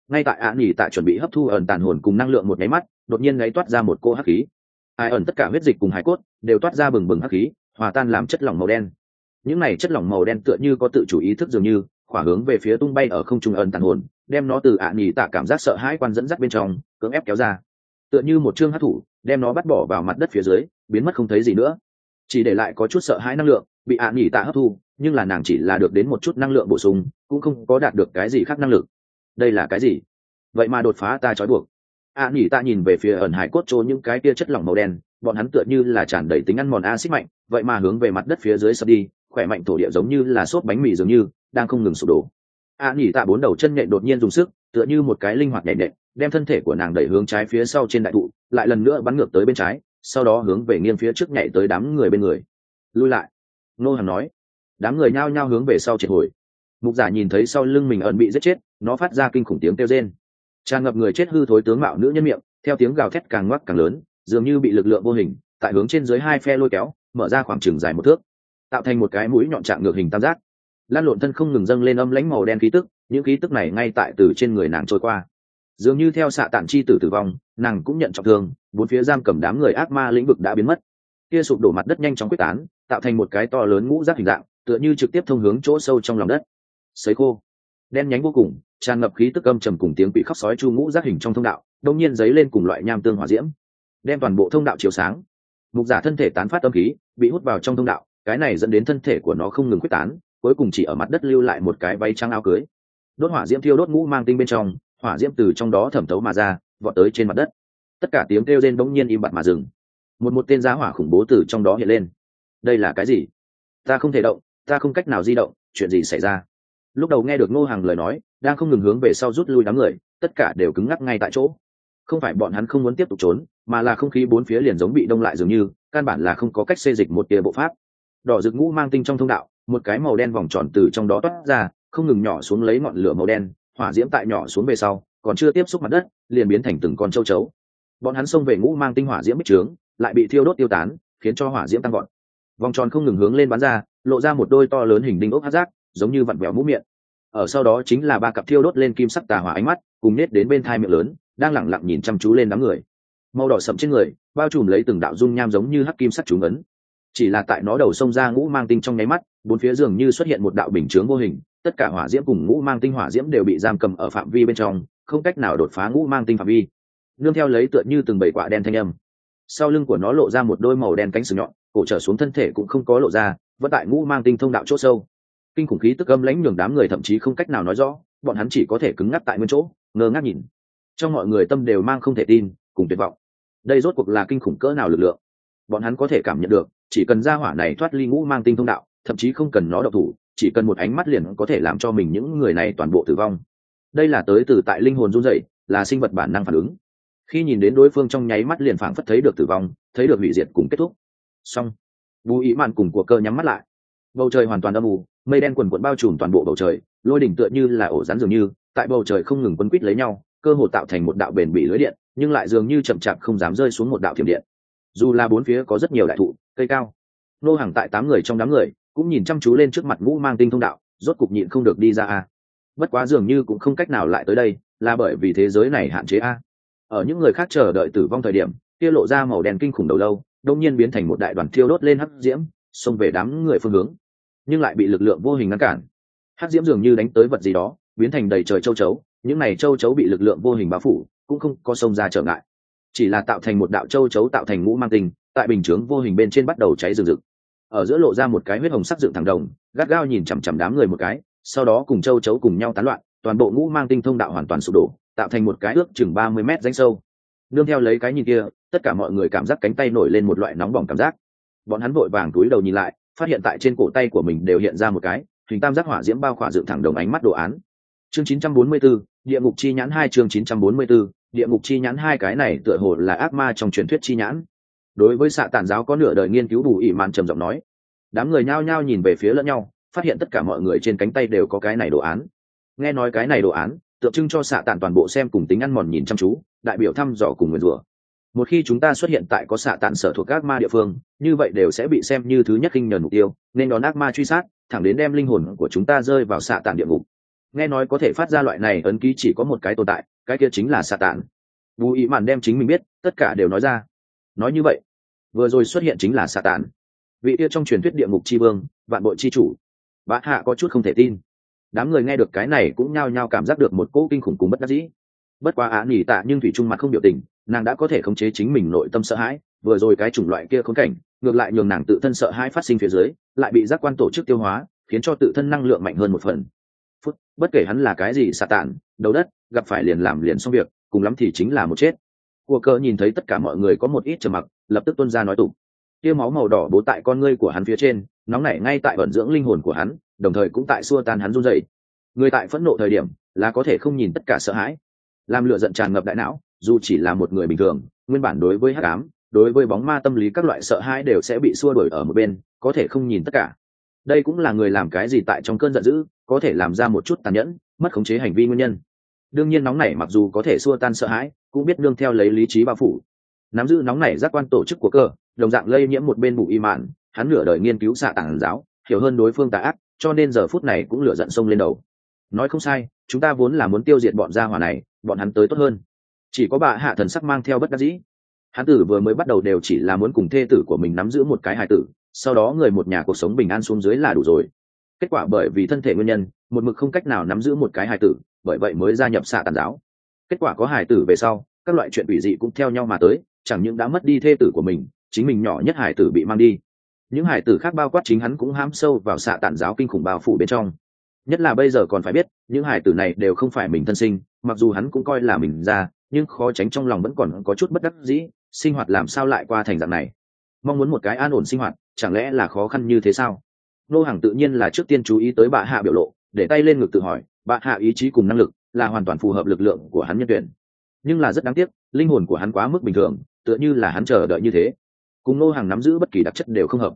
Ngay tại ạ nghỉ tại chuẩn bị hấp thu ẩn tàn hồn cùng năng lượng một nháy mắt, đột nhiên ngáy toát ra một cô hắc khí. Ai ẩn tất cả huyết dịch cùng hải cốt đều toát ra bừng bừng hắc khí, hòa tan làm chất lỏng màu đen. Những này chất lỏng màu đen tựa như có tự chủ ý thức dường như, khỏa hướng về phía tung bay ở không trung ẩn tàn hồn, đem nó từ ạ à tạ cảm giác sợ hãi quan dẫn dắt bên trong, cưỡng ép kéo ra tựa như một chương hát thủ đem nó bắt bỏ vào mặt đất phía dưới biến mất không thấy gì nữa. Chỉ để lại có chút sợ hãi năng lượng bị ạ à nhì tạ hấp thu nhưng là nàng chỉ là được đến một chút năng lượng bổ sung cũng không có đạt được cái gì khác năng lực. Đây là cái gì? Vậy mà đột phá ta trói buộc. ạ à nhì tạ nhìn về phía ẩn hải cốt trốn những cái kia chất lỏng màu đen bọn hắn tựa như là tràn đầy tính ăn mòn acid mạnh vậy mà hướng về mặt đất phía dưới sập đi khỏe mạnh thổ địa giống như là xốp bánh mì dường như đang không ngừng sụp đổ. a à, nhỉ tạ bốn đầu chân nhện đột nhiên dùng sức tựa như một cái linh hoạt nhẹ nhện đem thân thể của nàng đẩy hướng trái phía sau trên đại thụ, lại lần nữa bắn ngược tới bên trái, sau đó hướng về nghiêng phía trước nhảy tới đám người bên người. Lui lại. Nô hằng nói. Đám người nhao nhao hướng về sau triệt hồi. Mục giả nhìn thấy sau lưng mình ẩn bị giết chết, nó phát ra kinh khủng tiếng kêu rên. Tràn ngập người chết hư thối tướng mạo nữ nhân miệng, theo tiếng gào thét càng ngoắc càng lớn, dường như bị lực lượng vô hình, tại hướng trên dưới hai phe lôi kéo, mở ra khoảng chừng dài một thước, tạo thành một cái mũi nhọn trạng ngược hình tam giác. Lan lộn thân không ngừng dâng lên âm lãnh màu đen khí tức, những khí tức này ngay tại từ trên người nàng trôi qua dường như theo xạ tản chi tử tử vong, nàng cũng nhận trọng thương, bốn phía giam cầm đám người ác ma lĩnh vực đã biến mất. Kia sụp đổ mặt đất nhanh chóng quyết tán, tạo thành một cái to lớn ngũ rác hình dạng, tựa như trực tiếp thông hướng chỗ sâu trong lòng đất. Sấy khô. Đen nhánh vô cùng, tràn ngập khí tức âm trầm cùng tiếng bị khóc sói chu ngũ rác hình trong thông đạo đông nhiên dấy lên cùng loại nham tương hỏa diễm. Đem toàn bộ thông đạo chiếu sáng. Mục giả thân thể tán phát âm khí, bị hút vào trong thông đạo, cái này dẫn đến thân thể của nó không ngừng quyết tán, cuối cùng chỉ ở mặt đất lưu lại một cái váy trắng áo cưới. Đốt hỏa diễm thiêu đốt ngũ mang tinh bên trong hỏa diễm từ trong đó thẩm thấu mà ra, vọt tới trên mặt đất. Tất cả tiếng kêu rên bỗng nhiên im bặt mà dừng. Một một tên giá hỏa khủng bố từ trong đó hiện lên. Đây là cái gì? Ta không thể động, ta không cách nào di động, chuyện gì xảy ra? Lúc đầu nghe được ngô hàng lời nói, đang không ngừng hướng về sau rút lui đám người, tất cả đều cứng ngắc ngay tại chỗ. Không phải bọn hắn không muốn tiếp tục trốn, mà là không khí bốn phía liền giống bị đông lại dường như, căn bản là không có cách xê dịch một tia bộ pháp. Đỏ rực ngũ mang tinh trong thông đạo, một cái màu đen vòng tròn từ trong đó toát ra, không ngừng nhỏ xuống lấy ngọn lửa màu đen hỏa diễm tại nhỏ xuống về sau còn chưa tiếp xúc mặt đất liền biến thành từng con châu chấu. Bọn hắn xông về ngũ mang tinh hỏa diễm bích trướng lại bị thiêu đốt tiêu tán khiến cho hỏa diễm tăng gọn vòng tròn không ngừng hướng lên bắn ra lộ ra một đôi to lớn hình đinh ốc hát rác, giống như vặn vẹo mũ miệng. Ở sau đó chính là ba cặp thiêu đốt lên kim sắc tà hỏa ánh mắt cùng nết đến bên thai miệng lớn đang lẳng lặng nhìn chăm chú lên đám người. Màu đỏ sậm trên người bao trùm lấy từng đạo dung nham giống như hắc kim sắc trúng ấn chỉ là tại nó đầu sông ra ngũ mang tinh trong nháy mắt bốn phía dường như xuất hiện một đạo bình chướng vô hình tất cả hỏa diễm cùng ngũ mang tinh hỏa diễm đều bị giam cầm ở phạm vi bên trong, không cách nào đột phá ngũ mang tinh phạm vi. Nương theo lấy tựa như từng bầy quả đen thanh âm. Sau lưng của nó lộ ra một đôi màu đen cánh sừng nhọn, cổ trở xuống thân thể cũng không có lộ ra, vẫn tại ngũ mang tinh thông đạo chỗ sâu. Kinh khủng khí tức âm lãnh nhường đám người thậm chí không cách nào nói rõ, bọn hắn chỉ có thể cứng ngắc tại nguyên chỗ, ngơ ngác nhìn. Trong mọi người tâm đều mang không thể tin, cùng tuyệt vọng. Đây rốt cuộc là kinh khủng cỡ nào lực lượng? Bọn hắn có thể cảm nhận được, chỉ cần ra hỏa này thoát ly ngũ mang tinh thông đạo, thậm chí không cần nó độc thủ chỉ cần một ánh mắt liền có thể làm cho mình những người này toàn bộ tử vong. Đây là tới từ tại linh hồn run dậy là sinh vật bản năng phản ứng. Khi nhìn đến đối phương trong nháy mắt liền phảng phất thấy được tử vong, thấy được hủy diệt cùng kết thúc. Xong. Bù ý mạn cùng của cơ nhắm mắt lại. Bầu trời hoàn toàn âm mù mây đen quần quận bao trùm toàn bộ bầu trời, lôi đỉnh tựa như là ổ rắn dường như, tại bầu trời không ngừng quấn quít lấy nhau, cơ hồ tạo thành một đạo bền bị lưới điện, nhưng lại dường như chậm chạp không dám rơi xuống một đạo thiểm điện. Dù là bốn phía có rất nhiều đại thụ, cây cao, nô hàng tại tám người trong đám người cũng nhìn chăm chú lên trước mặt ngũ mang tinh thông đạo, rốt cục nhịn không được đi ra a. Bất quá dường như cũng không cách nào lại tới đây, là bởi vì thế giới này hạn chế a. Ở những người khác chờ đợi tử vong thời điểm, kia lộ ra màu đen kinh khủng đầu lâu đông nhiên biến thành một đại đoàn thiêu đốt lên hắc diễm, xông về đám người phương hướng. Nhưng lại bị lực lượng vô hình ngăn cản. Hắc diễm dường như đánh tới vật gì đó, biến thành đầy trời châu chấu, những này châu chấu bị lực lượng vô hình bao phủ, cũng không có sông ra trở ngại. Chỉ là tạo thành một đạo châu chấu tạo thành ngũ mang tinh, tại bình chướng vô hình bên trên bắt đầu cháy rừng rực ở giữa lộ ra một cái huyết hồng sắc dựng thẳng đồng gắt gao nhìn chằm chằm đám người một cái sau đó cùng châu chấu cùng nhau tán loạn toàn bộ ngũ mang tinh thông đạo hoàn toàn sụp đổ tạo thành một cái ước chừng ba mươi mét danh sâu. Nương theo lấy cái nhìn kia tất cả mọi người cảm giác cánh tay nổi lên một loại nóng bỏng cảm giác. Bọn hắn vội vàng túi đầu nhìn lại phát hiện tại trên cổ tay của mình đều hiện ra một cái hình tam giác hỏa diễm bao khỏa dựng thẳng đồng ánh mắt đồ án. Chương 944, địa ngục chi nhãn hai chương 944, địa ngục chi nhãn hai cái này tựa hồ là ác ma trong truyền thuyết chi nhãn đối với xạ tản giáo có nửa đời nghiên cứu bù ỉ mạn trầm giọng nói. Đám người nhao nhao nhìn về phía lẫn nhau, phát hiện tất cả mọi người trên cánh tay đều có cái này đồ án. Nghe nói cái này đồ án, tượng trưng cho xạ tản toàn bộ xem cùng tính ăn mòn nhìn chăm chú, đại biểu thăm dò cùng nguyền rủa. Một khi chúng ta xuất hiện tại có xạ tản sở thuộc các ma địa phương, như vậy đều sẽ bị xem như thứ nhất kinh nhờn mục tiêu, nên đón ác ma truy sát, thẳng đến đem linh hồn của chúng ta rơi vào xạ tản địa ngục. Nghe nói có thể phát ra loại này ấn ký chỉ có một cái tồn tại, cái kia chính là xạ tản. Bù ý mạn đem chính mình biết, tất cả đều nói ra nói như vậy, vừa rồi xuất hiện chính là xạ tàn vị kia trong truyền thuyết địa ngục c h i vương, vạn bội c h i chủ. Bá hạ có chút không thể tin. Đám người nghe được cái này cũng nhao nhao cảm giác được một cỗ kinh khủng cùng bất đắc dĩ. Bất quá á nghỉ tạ nhưng thủy trung mặt không biểu tình, nàng đã có thể khống chế chính mình nội tâm sợ hãi, vừa rồi cái chủng loại kia khốn cảnh, ngược lại nhường nàng tự thân sợ hãi phát sinh phía dưới, lại bị giác quan tổ chức tiêu hóa, khiến cho tự thân năng lượng mạnh hơn một phần. Phút, bất kể hắn là cái gì xạ tản đầu đất, gặp phải liền làm liền xong việc, cùng lắm thì chính là một chết của cờ nhìn thấy tất cả mọi người có một ít trầm mặc, lập tức tuân ra nói tục tia máu màu đỏ bố tại con ngươi của hắn phía trên, nóng nảy ngay tại vận dưỡng linh hồn của hắn, đồng thời cũng tại xua tan hắn run dậy người tại phẫn nộ thời điểm, là có thể không nhìn tất cả sợ hãi. Làm lựa giận tràn ngập đại não, dù chỉ là một người bình thường, nguyên bản đối với hắc ám, đối với bóng ma tâm lý các loại sợ hãi đều sẽ bị xua đuổi ở một bên, có thể không nhìn tất cả. Đây cũng là người làm cái gì tại trong cơn giận dữ, có thể làm ra một chút tàn nhẫn, mất khống chế hành vi nguyên nhân. Đương nhiên nóng nảy mặc dù có thể xua tan sợ hãi cũng biết nương theo lấy lý trí bao phủ. Nắm giữ nóng này giác quan tổ chức của cơ, đồng dạng lây nhiễm một bên bù y mạn, hắn nửa đời nghiên cứu xạ tàng giáo, hiểu hơn đối phương tà ác, cho nên giờ phút này cũng lửa giận sông lên đầu. Nói không sai, chúng ta vốn là muốn tiêu diệt bọn gia hỏa này, bọn hắn tới tốt hơn. Chỉ có bà hạ thần sắc mang theo bất đắc dĩ. Hắn tử vừa mới bắt đầu đều chỉ là muốn cùng thê tử của mình nắm giữ một cái hài tử, sau đó người một nhà cuộc sống bình an xuống dưới là đủ rồi. Kết quả bởi vì thân thể nguyên nhân, một mực không cách nào nắm giữ một cái hài tử, bởi vậy mới gia nhập xạ tàn giáo kết quả có hài tử về sau, các loại chuyện ủy dị cũng theo nhau mà tới, chẳng những đã mất đi thê tử của mình, chính mình nhỏ nhất hải tử bị mang đi. Những hải tử khác bao quát chính hắn cũng hám sâu vào xạ tản giáo kinh khủng bao phủ bên trong. Nhất là bây giờ còn phải biết, những hải tử này đều không phải mình thân sinh, mặc dù hắn cũng coi là mình ra, nhưng khó tránh trong lòng vẫn còn có chút bất đắc dĩ, sinh hoạt làm sao lại qua thành dạng này? Mong muốn một cái an ổn sinh hoạt, chẳng lẽ là khó khăn như thế sao? Nô hàng tự nhiên là trước tiên chú ý tới bà hạ biểu lộ, để tay lên ngực tự hỏi bà hạ ý chí cùng năng lực là hoàn toàn phù hợp lực lượng của hắn nhân tuyển. Nhưng là rất đáng tiếc, linh hồn của hắn quá mức bình thường, tựa như là hắn chờ đợi như thế. Cùng ngô hàng nắm giữ bất kỳ đặc chất đều không hợp.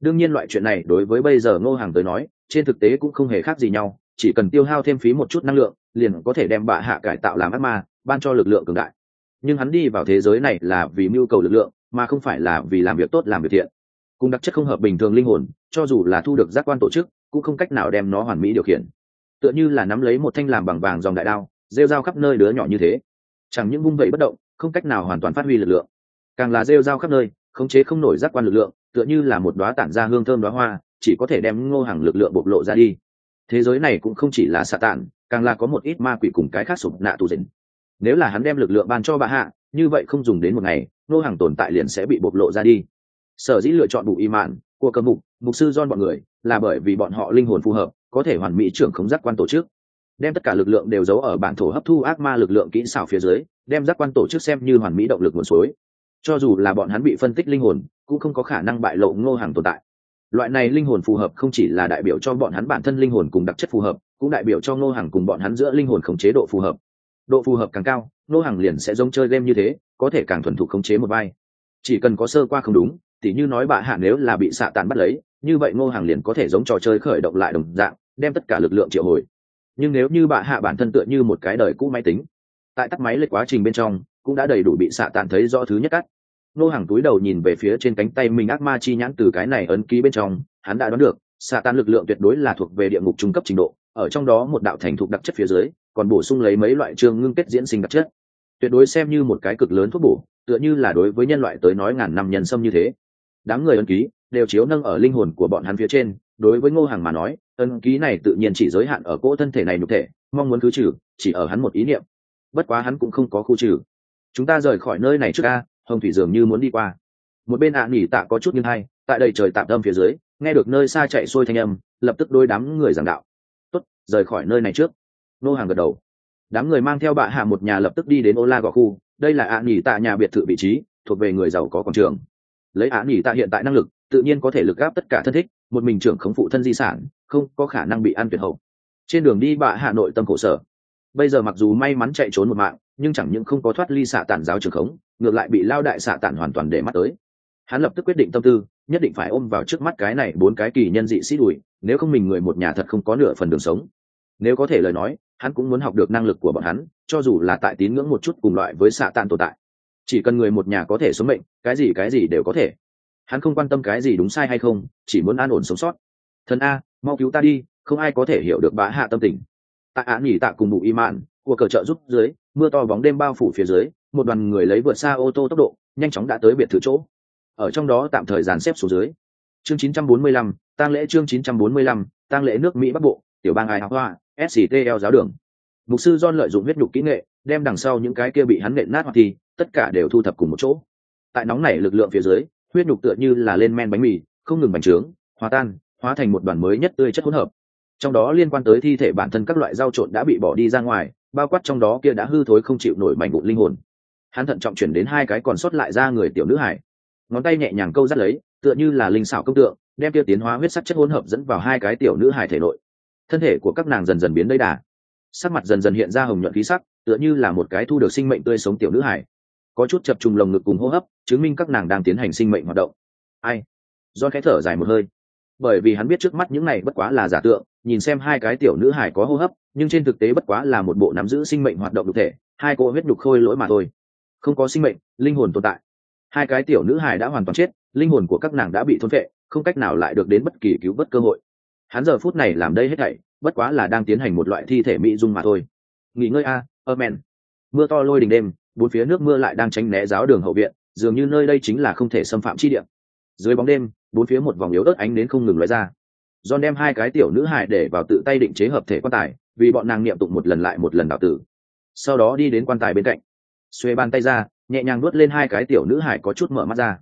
Đương nhiên loại chuyện này đối với bây giờ ngô hàng tới nói, trên thực tế cũng không hề khác gì nhau, chỉ cần tiêu hao thêm phí một chút năng lượng, liền có thể đem bạ hạ cải tạo làm ác ma, ban cho lực lượng cường đại. Nhưng hắn đi vào thế giới này là vì mưu cầu lực lượng, mà không phải là vì làm việc tốt, làm việc thiện. Cùng đặc chất không hợp bình thường linh hồn, cho dù là thu được giác quan tổ chức, cũng không cách nào đem nó hoàn mỹ điều khiển tựa như là nắm lấy một thanh làm bằng vàng dòng đại đao, rêu dao khắp nơi đứa nhỏ như thế. Chẳng những vung vẩy bất động, không cách nào hoàn toàn phát huy lực lượng, càng là rêu rao khắp nơi, khống chế không nổi giác quan lực lượng, tựa như là một đoá tản ra hương thơm đoá hoa, chỉ có thể đem ngô hàng lực lượng bộc lộ ra đi. Thế giới này cũng không chỉ là xạ tản, càng là có một ít ma quỷ cùng cái khác sụp nạ tù dịnh. Nếu là hắn đem lực lượng ban cho bà hạ, như vậy không dùng đến một ngày, ngô hàng tồn tại liền sẽ bị bộc lộ ra đi. Sở dĩ lựa chọn bù y mạn, của cơ mục mục sư don bọn người, là bởi vì bọn họ linh hồn phù hợp có thể hoàn mỹ trưởng khống giác quan tổ chức. Đem tất cả lực lượng đều giấu ở bản thổ hấp thu ác ma lực lượng kỹ xảo phía dưới, đem giác quan tổ chức xem như hoàn mỹ động lực nguồn suối. Cho dù là bọn hắn bị phân tích linh hồn, cũng không có khả năng bại lộ ngô hàng tồn tại. Loại này linh hồn phù hợp không chỉ là đại biểu cho bọn hắn bản thân linh hồn cùng đặc chất phù hợp, cũng đại biểu cho ngô hàng cùng bọn hắn giữa linh hồn khống chế độ phù hợp. Độ phù hợp càng cao, ngô hàng liền sẽ giống chơi game như thế, có thể càng thuần thục khống chế một vai. Chỉ cần có sơ qua không đúng, tỉ như nói bạ hạ nếu là bị xạ tàn bắt lấy như vậy ngô hàng liền có thể giống trò chơi khởi động lại đồng dạng, đem tất cả lực lượng triệu hồi. Nhưng nếu như bạ hạ bản thân tựa như một cái đời cũ máy tính, tại tắt máy lệch quá trình bên trong, cũng đã đầy đủ bị xạ tàn thấy rõ thứ nhất cắt Ngô hàng túi đầu nhìn về phía trên cánh tay mình ác ma chi nhãn từ cái này ấn ký bên trong, hắn đã đoán được, xạ tàn lực lượng tuyệt đối là thuộc về địa ngục trung cấp trình độ, ở trong đó một đạo thành thục đặc chất phía dưới, còn bổ sung lấy mấy loại trường ngưng kết diễn sinh đặc chất. Tuyệt đối xem như một cái cực lớn thuốc bổ, tựa như là đối với nhân loại tới nói ngàn năm nhân sâm như thế. Đám người ấn ký đều chiếu nâng ở linh hồn của bọn hắn phía trên, đối với ngô hàng mà nói, ân ký này tự nhiên chỉ giới hạn ở cỗ thân thể này nhục thể, mong muốn cứ trừ, chỉ ở hắn một ý niệm. Bất quá hắn cũng không có khu trừ. Chúng ta rời khỏi nơi này trước a, hồng thủy dường như muốn đi qua. Một bên ạ à nghỉ tạ có chút như hay, tại đây trời tạm tâm phía dưới, nghe được nơi xa chạy xuôi thanh âm, lập tức đôi đám người giảng đạo. Tốt, rời khỏi nơi này trước. Nô hàng gật đầu. Đám người mang theo bạ hạ một nhà lập tức đi đến ô la gò khu. Đây là ạ nghỉ tạ nhà biệt thự vị trí, thuộc về người giàu có quảng trường. Lấy ạ nghỉ tạ hiện tại năng lực tự nhiên có thể lực gáp tất cả thân thích, một mình trưởng khống phụ thân di sản, không có khả năng bị ăn tuyệt hậu. Trên đường đi bạ hà nội tâm khổ sở. Bây giờ mặc dù may mắn chạy trốn một mạng, nhưng chẳng những không có thoát ly xạ tản giáo trường khống, ngược lại bị lao đại xạ tản hoàn toàn để mắt tới. Hắn lập tức quyết định tâm tư, nhất định phải ôm vào trước mắt cái này bốn cái kỳ nhân dị sĩ đùi, nếu không mình người một nhà thật không có nửa phần đường sống. Nếu có thể lời nói, hắn cũng muốn học được năng lực của bọn hắn, cho dù là tại tín ngưỡng một chút cùng loại với xạ tàn tồn tại. Chỉ cần người một nhà có thể sống mệnh, cái gì cái gì đều có thể hắn không quan tâm cái gì đúng sai hay không chỉ muốn an ổn sống sót. Thần a mau cứu ta đi không ai có thể hiểu được bá hạ tâm tình. Tạ án nghỉ tạ cùng mụ y mạn của cờ trợ giúp dưới mưa to bóng đêm bao phủ phía dưới một đoàn người lấy vượt xa ô tô tốc độ nhanh chóng đã tới biệt thự chỗ. Ở trong đó tạm thời dàn xếp xuống dưới. Chương 945, tang lễ chương 945, tang lễ nước mỹ bắc bộ tiểu bang ai hoa sctl giáo đường. Mục sư don lợi dụng huyết nhục kỹ nghệ đem đằng sau những cái kia bị hắn nện nát hoặc thì tất cả đều thu thập cùng một chỗ. Tại nóng này lực lượng phía dưới huyết nhục tựa như là lên men bánh mì, không ngừng bành trướng, hòa tan, hóa thành một đoàn mới nhất tươi chất hỗn hợp. Trong đó liên quan tới thi thể bản thân các loại rau trộn đã bị bỏ đi ra ngoài, bao quát trong đó kia đã hư thối không chịu nổi mảnh vụn linh hồn. Hắn thận trọng chuyển đến hai cái còn sót lại ra người tiểu nữ hải. Ngón tay nhẹ nhàng câu dắt lấy, tựa như là linh xảo công tượng, đem kia tiến hóa huyết sắc chất hỗn hợp dẫn vào hai cái tiểu nữ hải thể nội. Thân thể của các nàng dần dần biến đầy đà. Sắc mặt dần dần hiện ra hồng nhuận khí sắc, tựa như là một cái thu được sinh mệnh tươi sống tiểu nữ hải có chút chập trùng lồng ngực cùng hô hấp, chứng minh các nàng đang tiến hành sinh mệnh hoạt động. Ai? Do khẽ thở dài một hơi. Bởi vì hắn biết trước mắt những này bất quá là giả tượng, nhìn xem hai cái tiểu nữ hải có hô hấp, nhưng trên thực tế bất quá là một bộ nắm giữ sinh mệnh hoạt động cụ thể, hai cô huyết đục khôi lỗi mà thôi. Không có sinh mệnh, linh hồn tồn tại. Hai cái tiểu nữ hải đã hoàn toàn chết, linh hồn của các nàng đã bị thôn vệ không cách nào lại được đến bất kỳ cứu vớt cơ hội. Hắn giờ phút này làm đây hết thảy, bất quá là đang tiến hành một loại thi thể mỹ dung mà thôi. Nghỉ ngơi a, amen. Mưa to lôi đình đêm bốn phía nước mưa lại đang tránh né giáo đường hậu viện, dường như nơi đây chính là không thể xâm phạm chi địa. Dưới bóng đêm, bốn phía một vòng yếu ớt ánh đến không ngừng lóe ra. John đem hai cái tiểu nữ hài để vào tự tay định chế hợp thể quan tài, vì bọn nàng niệm tụng một lần lại một lần đạo tử. Sau đó đi đến quan tài bên cạnh. Xuê bàn tay ra, nhẹ nhàng nuốt lên hai cái tiểu nữ hải có chút mở mắt ra.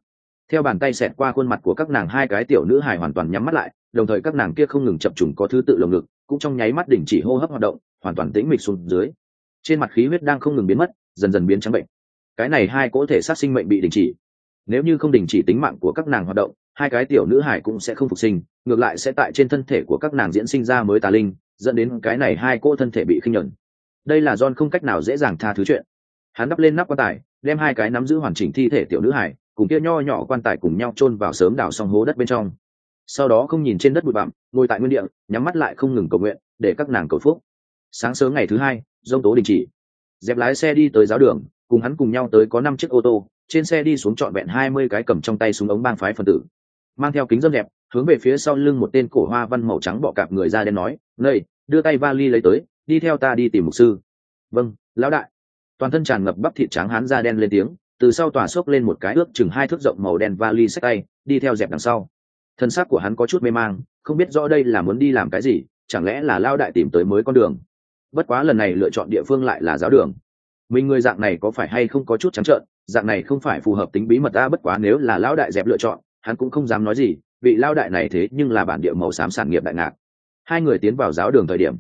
Theo bàn tay xẹt qua khuôn mặt của các nàng, hai cái tiểu nữ hải hoàn toàn nhắm mắt lại, đồng thời các nàng kia không ngừng chập trùng có thứ tự lồng ngực, cũng trong nháy mắt đình chỉ hô hấp hoạt động, hoàn toàn tĩnh mịch xuống dưới. Trên mặt khí huyết đang không ngừng biến mất dần dần biến trắng bệnh. Cái này hai cỗ thể sát sinh mệnh bị đình chỉ. Nếu như không đình chỉ tính mạng của các nàng hoạt động, hai cái tiểu nữ hải cũng sẽ không phục sinh, ngược lại sẽ tại trên thân thể của các nàng diễn sinh ra mới tà linh, dẫn đến cái này hai cỗ thân thể bị khinh nhuận. Đây là don không cách nào dễ dàng tha thứ chuyện. Hắn đắp lên nắp quan tài, đem hai cái nắm giữ hoàn chỉnh thi thể tiểu nữ hải, cùng kia nho nhỏ quan tài cùng nhau chôn vào sớm đào xong hố đất bên trong. Sau đó không nhìn trên đất bụi bặm, ngồi tại nguyên địa, nhắm mắt lại không ngừng cầu nguyện, để các nàng cầu phúc. Sáng sớm ngày thứ hai, dông tố đình chỉ dẹp lái xe đi tới giáo đường, cùng hắn cùng nhau tới có năm chiếc ô tô, trên xe đi xuống trọn vẹn hai mươi cái cầm trong tay súng ống bang phái phần tử. Mang theo kính dâm đẹp hướng về phía sau lưng một tên cổ hoa văn màu trắng bọ cạp người ra đen nói nơi đưa tay vali lấy tới, đi theo ta đi tìm mục sư. Vâng lão đại. Toàn thân tràn ngập bắp thịt trắng hắn da đen lên tiếng, từ sau tòa xốc lên một cái ước chừng hai thước rộng màu đen vali sách tay, đi theo dẹp đằng sau. Thân xác của hắn có chút mê mang, không biết rõ đây là muốn đi làm cái gì, chẳng lẽ là lao đại tìm tới mới con đường bất quá lần này lựa chọn địa phương lại là giáo đường. Mình người dạng này có phải hay không có chút trắng trợn, dạng này không phải phù hợp tính bí mật ta, bất quá nếu là lão đại dẹp lựa chọn, hắn cũng không dám nói gì, vị lao đại này thế nhưng là bản địa màu xám sản nghiệp đại ngạc. Hai người tiến vào giáo đường thời điểm,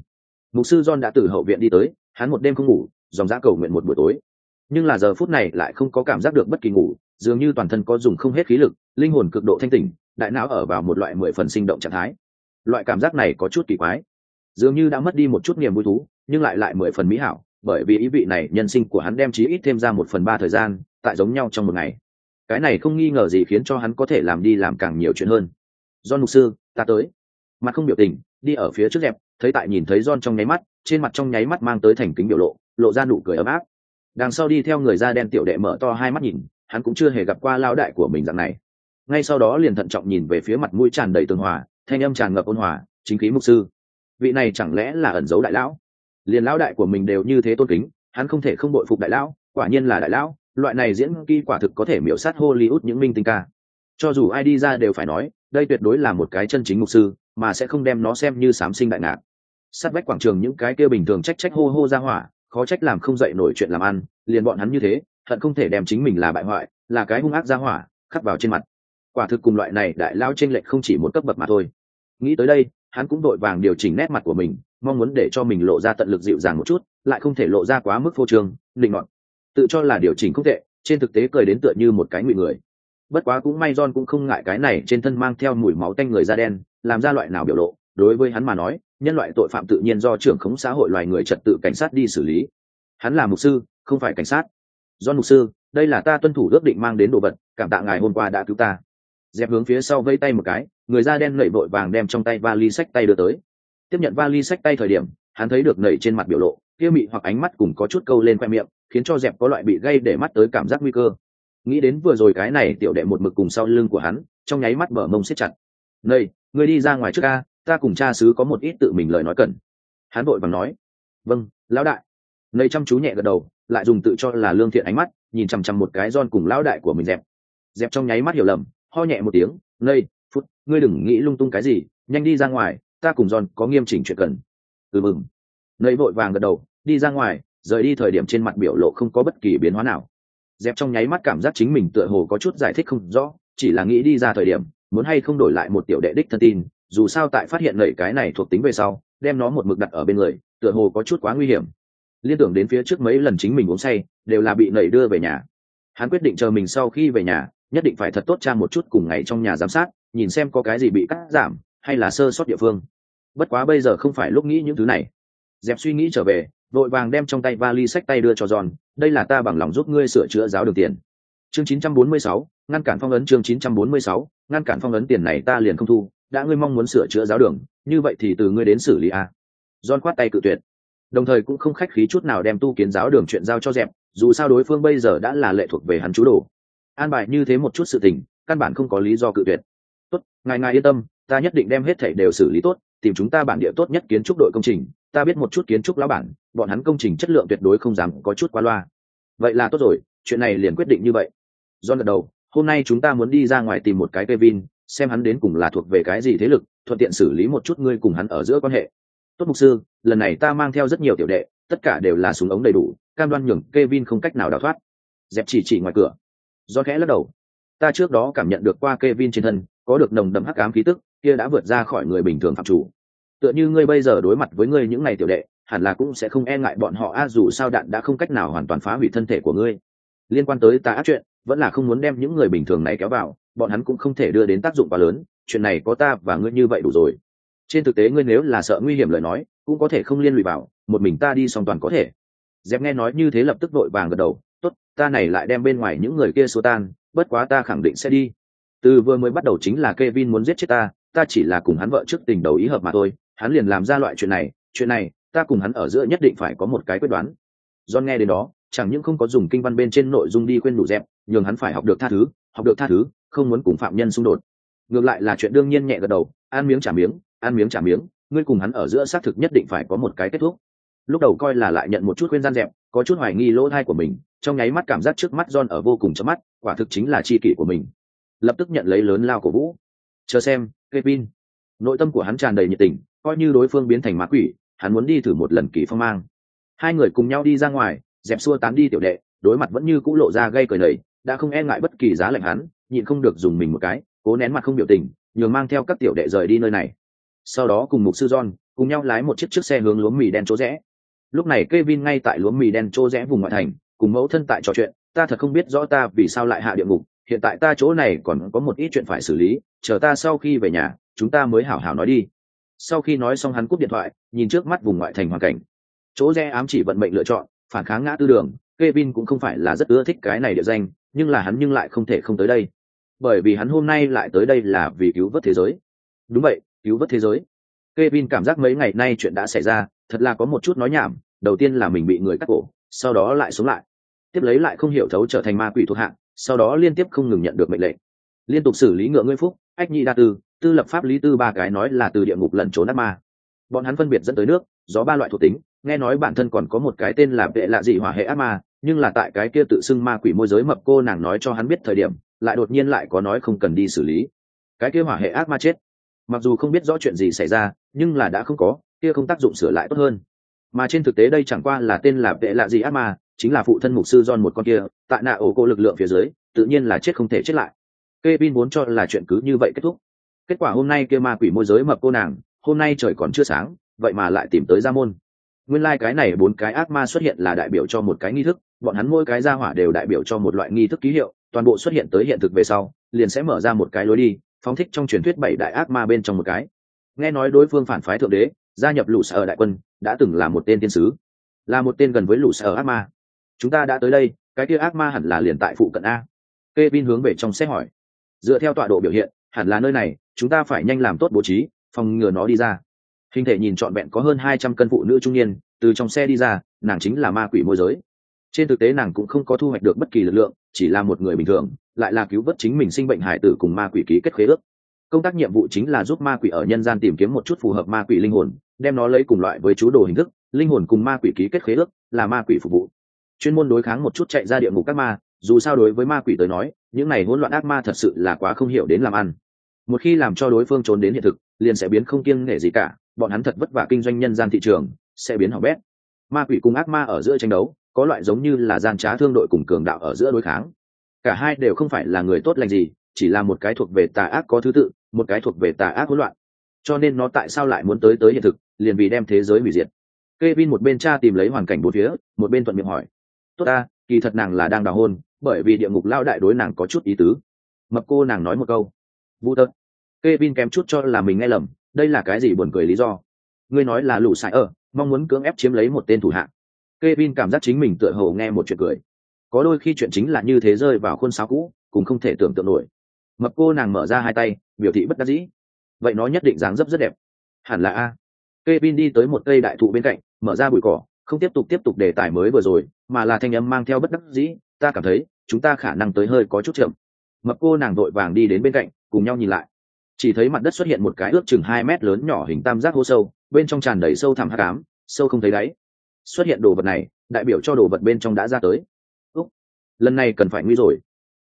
mục sư john đã từ hậu viện đi tới, hắn một đêm không ngủ, dòng giã cầu nguyện một buổi tối. Nhưng là giờ phút này lại không có cảm giác được bất kỳ ngủ, dường như toàn thân có dùng không hết khí lực, linh hồn cực độ thanh tỉnh, đại não ở vào một loại mười phần sinh động trạng thái. Loại cảm giác này có chút kỳ quái, dường như đã mất đi một chút niềm vui thú nhưng lại lại mười phần mỹ hảo bởi vì ý vị này nhân sinh của hắn đem chí ít thêm ra một phần ba thời gian tại giống nhau trong một ngày. Cái này không nghi ngờ gì khiến cho hắn có thể làm đi làm càng nhiều chuyện hơn. Do mục sư ta tới. Mặt không biểu tình đi ở phía trước đẹp, thấy tại nhìn thấy John trong nháy mắt trên mặt trong nháy mắt mang tới thành kính biểu lộ lộ ra nụ cười ấm áp. Đằng sau đi theo người da đen tiểu đệ mở to hai mắt nhìn hắn cũng chưa hề gặp qua lao đại của mình dạng này. Ngay sau đó liền thận trọng nhìn về phía mặt mũi tràn đầy tường hòa thanh âm tràn ngập ôn hòa chính khí mục sư vị này chẳng lẽ là ẩn giấu đại lão? Liền lão đại của mình đều như thế tôn kính, hắn không thể không bội phục đại lão, quả nhiên là đại lão, loại này diễn kỳ quả thực có thể miểu sát hollywood những minh tinh ca. Cho dù ai đi ra đều phải nói, đây tuyệt đối là một cái chân chính mục sư, mà sẽ không đem nó xem như sám sinh đại ngạc. Sát vách quảng trường những cái kia bình thường trách trách hô hô ra hỏa, khó trách làm không dậy nổi chuyện làm ăn, liền bọn hắn như thế thận không thể đem chính mình là bại hoại, là cái hung ác ra hỏa, khắc vào trên mặt. Quả thực cùng loại này đại lao n lệch không chỉ một cấp bậc mà thôi. Nghĩ tới đây, hắn cũng đội vàng điều chỉnh nét mặt của mình mong muốn để cho mình lộ ra tận lực dịu dàng một chút, lại không thể lộ ra quá mức phô trương định ngọn tự cho là điều chỉnh không tệ, trên thực tế cười đến tựa như một cái ngụy người. Bất quá cũng may john cũng không ngại cái này trên thân mang theo mùi máu tanh người da đen, làm ra loại nào biểu lộ, đối với hắn mà nói, nhân loại tội phạm tự nhiên do trưởng khống xã hội loài người trật tự cảnh sát đi xử lý. Hắn là mục sư, không phải cảnh sát. John mục sư, đây là ta tuân thủ ước định mang đến đồ vật, cảm tạ ngài hôm qua đã cứu ta. Dẹp hướng phía sau vây tay một cái, người da đen lẩy vội vàng đem trong tay vali sách tay đưa tới tiếp nhận vali sách tay thời điểm, hắn thấy được nẩy trên mặt biểu lộ, kia mị hoặc ánh mắt cùng có chút câu lên khoe miệng, khiến cho dẹp có loại bị gây để mắt tới cảm giác nguy cơ. Nghĩ đến vừa rồi cái này tiểu đệ một mực cùng sau lưng của hắn, trong nháy mắt mở mông xếp chặt. Nầy, người đi ra ngoài trước ca ta cùng cha xứ có một ít tự mình lời nói cần. Hắn vội vàng nói. Vâng lão đại. Nầy chăm chú nhẹ gật đầu, lại dùng tự cho là lương thiện ánh mắt, nhìn chằm chằm một cái giòn cùng lão đại của mình dẹp. Dẹp trong nháy mắt hiểu lầm, ho nhẹ một tiếng. Nầy, phút, ngươi đừng nghĩ lung tung cái gì, nhanh đi ra ngoài ta cùng giòn có nghiêm chỉnh chuyện cần. Ừ mừng. Nầy vội vàng gật đầu, đi ra ngoài, rời đi thời điểm trên mặt biểu lộ không có bất kỳ biến hóa nào. Dẹp trong nháy mắt cảm giác chính mình tựa hồ có chút giải thích không rõ, chỉ là nghĩ đi ra thời điểm, muốn hay không đổi lại một tiểu đệ đích thân tin, dù sao tại phát hiện lẩy cái này thuộc tính về sau, đem nó một mực đặt ở bên người, tựa hồ có chút quá nguy hiểm. Liên tưởng đến phía trước mấy lần chính mình uống say, đều là bị nẩy đưa về nhà. Hắn quyết định chờ mình sau khi về nhà, nhất định phải thật tốt tra một chút cùng ngày trong nhà giám sát, nhìn xem có cái gì bị cắt giảm, hay là sơ sót địa phương bất quá bây giờ không phải lúc nghĩ những thứ này dẹp suy nghĩ trở về vội vàng đem trong tay vali sách tay đưa cho giòn. đây là ta bằng lòng giúp ngươi sửa chữa giáo đường tiền. Chương 946, ngăn cản phong ấn chương 946, ngăn cản phong ấn tiền này ta liền không thu, đã ngươi mong muốn sửa chữa giáo đường, như vậy thì từ ngươi đến xử lý a. giòn quát tay cự tuyệt. Đồng thời cũng không khách khí chút nào đem tu kiến giáo đường chuyện giao cho dẹp, dù sao đối phương bây giờ đã là lệ thuộc về hắn chú đồ. An bài như thế một chút sự tình, căn bản không có lý do cự tuyệt. Tốt, ngài ngài yên tâm, ta nhất định đem hết thảy đều xử lý tốt, tìm chúng ta bản địa tốt nhất kiến trúc đội công trình, ta biết một chút kiến trúc lão bản bọn hắn công trình chất lượng tuyệt đối không dám có chút qua loa vậy là tốt rồi chuyện này liền quyết định như vậy do lần đầu hôm nay chúng ta muốn đi ra ngoài tìm một cái Kevin, xem hắn đến cùng là thuộc về cái gì thế lực, thuận tiện xử lý một chút ngươi cùng hắn ở giữa quan hệ. Tốt mục sư, lần này ta mang theo rất nhiều tiểu đệ, tất cả đều là súng ống đầy đủ, cam đoan nhường Kevin không cách nào đào thoát. Dẹp chỉ chỉ ngoài cửa. Do khẽ lắc đầu. Ta trước đó cảm nhận được qua Kevin trên thân, có được nồng đậm hắc ám khí tức, kia đã vượt ra khỏi người bình thường phạm chủ. Tựa như ngươi bây giờ đối mặt với ngươi những ngày tiểu đệ, hẳn là cũng sẽ không e ngại bọn họ, a, dù sao đạn đã không cách nào hoàn toàn phá hủy thân thể của ngươi. Liên quan tới ta ác chuyện, vẫn là không muốn đem những người bình thường này kéo vào, bọn hắn cũng không thể đưa đến tác dụng quá lớn, chuyện này có ta và ngươi như vậy đủ rồi. Trên thực tế ngươi nếu là sợ nguy hiểm lời nói, cũng có thể không liên lụy vào, một mình ta đi song toàn có thể. Dẹp nghe nói như thế lập tức vội vàng gật đầu, tốt, ta này lại đem bên ngoài những người kia xô tan, bất quá ta khẳng định sẽ đi. Từ vừa mới bắt đầu chính là Kevin muốn giết chết ta ta chỉ là cùng hắn vợ trước tình đầu ý hợp mà thôi, hắn liền làm ra loại chuyện này chuyện này, ta cùng hắn ở giữa nhất định phải có một cái quyết đoán. John nghe đến đó, chẳng những không có dùng kinh văn bên trên nội dung đi quên đủ dẹp, nhường hắn phải học được tha thứ, học được tha thứ, không muốn cùng phạm nhân xung đột. Ngược lại là chuyện đương nhiên nhẹ gật đầu, ăn miếng trả miếng, ăn miếng trả miếng, ngươi cùng hắn ở giữa xác thực nhất định phải có một cái kết thúc. Lúc đầu coi là lại nhận một chút khuyên gian dẹp, có chút hoài nghi lỗ thai của mình, trong nháy mắt cảm giác trước mắt john ở vô cùng chớp mắt, quả thực chính là chi kỷ của mình. Lập tức nhận lấy lớn lao của vũ. Chờ xem kevin. Nội tâm của hắn tràn đầy nhiệt tình, coi như đối phương biến thành ma quỷ, hắn muốn đi thử một lần kỳ phong mang. Hai người cùng nhau đi ra ngoài, dẹp xua tán đi tiểu đệ, đối mặt vẫn như cũ lộ ra gây cười nầy đã không e ngại bất kỳ giá lệnh hắn, nhịn không được dùng mình một cái, cố nén mặt không biểu tình, nhường mang theo các tiểu đệ rời đi nơi này. Sau đó cùng mục sư john, cùng nhau lái một chiếc chiếc xe hướng lúa mì đen chỗ rẽ. Lúc này Kevin ngay tại lúa mì đen chỗ rẽ vùng ngoại thành, cùng mẫu thân tại trò chuyện, ta thật không biết rõ ta vì sao lại hạ địa ngục hiện tại ta chỗ này còn có một ít chuyện phải xử lý, chờ ta sau khi về nhà, chúng ta mới hảo hảo nói đi. Sau khi nói xong hắn cúp điện thoại, nhìn trước mắt vùng ngoại thành hoàn cảnh. Chỗ re ám chỉ vận mệnh lựa chọn, phản kháng ngã tư đường, Kevin cũng không phải là rất ưa thích cái này địa danh, nhưng là hắn nhưng lại không thể không tới đây. Bởi vì hắn hôm nay lại tới đây là vì cứu vớt thế giới. Đúng vậy, cứu vớt thế giới. Kevin cảm giác mấy ngày nay chuyện đã xảy ra, thật là có một chút nói nhảm, đầu tiên là mình bị người cắt cổ, sau đó lại sống lại. Tiếp lấy lại không hiểu thấu trở thành ma quỷ thuộc hạng sau đó liên tiếp không ngừng nhận được mệnh lệnh. Liên tục xử lý ngựa ngươi phúc, ách nhi đa tư tư lập pháp lý tư ba cái nói là từ địa ngục lẩn trốn ác ma. Bọn hắn phân biệt dẫn tới nước, gió ba loại thuộc tính, nghe nói bản thân còn có một cái tên là vệ lạ dị hỏa hệ ác ma, nhưng là tại cái kia tự xưng ma quỷ môi giới mập cô nàng nói cho hắn biết thời điểm, lại đột nhiên lại có nói không cần đi xử lý. Cái kia hỏa hệ ác ma chết. Mặc dù không biết rõ chuyện gì xảy ra, nhưng là đã không có, kia không tác dụng sửa lại tốt hơn. Mà trên thực tế đây chẳng qua là tên là vệ lạ dị ác ma chính là phụ thân mục sư John một con kia, tại nạ ổ cô lực lượng phía dưới, tự nhiên là chết không thể chết lại. Kevin muốn cho là chuyện cứ như vậy kết thúc. Kết quả hôm nay kia ma quỷ môi giới mập cô nàng, hôm nay trời còn chưa sáng, vậy mà lại tìm tới ra môn. Nguyên lai、like、cái này bốn cái ác ma xuất hiện là đại biểu cho một cái nghi thức, bọn hắn mỗi cái ra hỏa đều đại biểu cho một loại nghi thức ký hiệu, toàn bộ xuất hiện tới hiện thực về sau, liền sẽ mở ra một cái lối đi, phóng thích trong truyền thuyết bảy đại ác ma bên trong một cái. Nghe nói đối phương phản phái thượng đế, gia nhập lũ sở đại quân, đã từng là một tên tiên sứ, là một tên gần với lũ sở ác ma chúng ta đã tới đây, cái kia ác ma hẳn là liền tại phụ cận a. K e vin hướng về trong xe hỏi. Dựa theo tọa độ biểu hiện, hẳn là nơi này, chúng ta phải nhanh làm tốt bố trí, phòng ngừa nó đi ra. Hình thể nhìn trọn vẹn có hơn hai trăm cân phụ nữ trung niên, từ trong xe đi ra, nàng chính là ma quỷ môi giới. Trên thực tế nàng cũng không có thu hoạch được bất kỳ lực lượng, chỉ là một người bình thường, lại là cứu vớt chính mình sinh bệnh hải tử cùng ma quỷ ký kết khế ước. Công tác nhiệm vụ chính là giúp ma quỷ ở nhân gian tìm kiếm một chút phù hợp ma quỷ linh hồn, đem nó lấy cùng loại với chú đồ hình thức, linh hồn cùng ma quỷ ký kết khế ước, là ma quỷ phục vụ chuyên môn đối kháng một chút chạy ra địa ngục các ma, dù sao đối với ma quỷ tới nói, những này hỗn loạn ác ma thật sự là quá không hiểu đến làm ăn. Một khi làm cho đối phương trốn đến hiện thực, liền sẽ biến không kiêng nể gì cả, bọn hắn thật vất vả kinh doanh nhân gian thị trường, sẽ biến hỏng bét. Ma quỷ cùng ác ma ở giữa tranh đấu, có loại giống như là gian trá thương đội cùng cường đạo ở giữa đối kháng. Cả hai đều không phải là người tốt lành gì, chỉ là một cái thuộc về tà ác có thứ tự, một cái thuộc về tà ác hỗn loạn. Cho nên nó tại sao lại muốn tới tới hiện thực, liền vì đem thế giới hủy diệt. Kevin một bên cha tìm lấy hoàn cảnh bốn phía, một bên thuận miệng hỏi tốt ta, kỳ thật nàng là đang đào hôn, bởi vì địa ngục lao đại đối nàng có chút ý tứ. Mập cô nàng nói một câu. Vu tật Kevin kém chút cho là mình nghe lầm, đây là cái gì buồn cười lý do? Ngươi nói là lũ sải ở mong muốn cưỡng ép chiếm lấy một tên thủ hạng Kevin cảm giác chính mình tựa hồ nghe một chuyện cười. Có đôi khi chuyện chính là như thế rơi vào khuôn sáo cũ, cũng không thể tưởng tượng nổi. Mập cô nàng mở ra hai tay, biểu thị bất đắc dĩ. Vậy nó nhất định dáng dấp rất đẹp. Hẳn là a. Kevin đi tới một cây đại thụ bên cạnh, mở ra bụi cỏ không tiếp tục tiếp tục đề tài mới vừa rồi mà là thanh âm mang theo bất đắc dĩ ta cảm thấy chúng ta khả năng tới hơi có chút chậm. Mập cô nàng vội vàng đi đến bên cạnh cùng nhau nhìn lại. Chỉ thấy mặt đất xuất hiện một cái ước chừng hai mét lớn nhỏ hình tam giác hố sâu bên trong tràn đầy sâu thẳm hắc ám sâu không thấy đáy. Xuất hiện đồ vật này đại biểu cho đồ vật bên trong đã ra tới. Úc, lần này cần phải nguy rồi.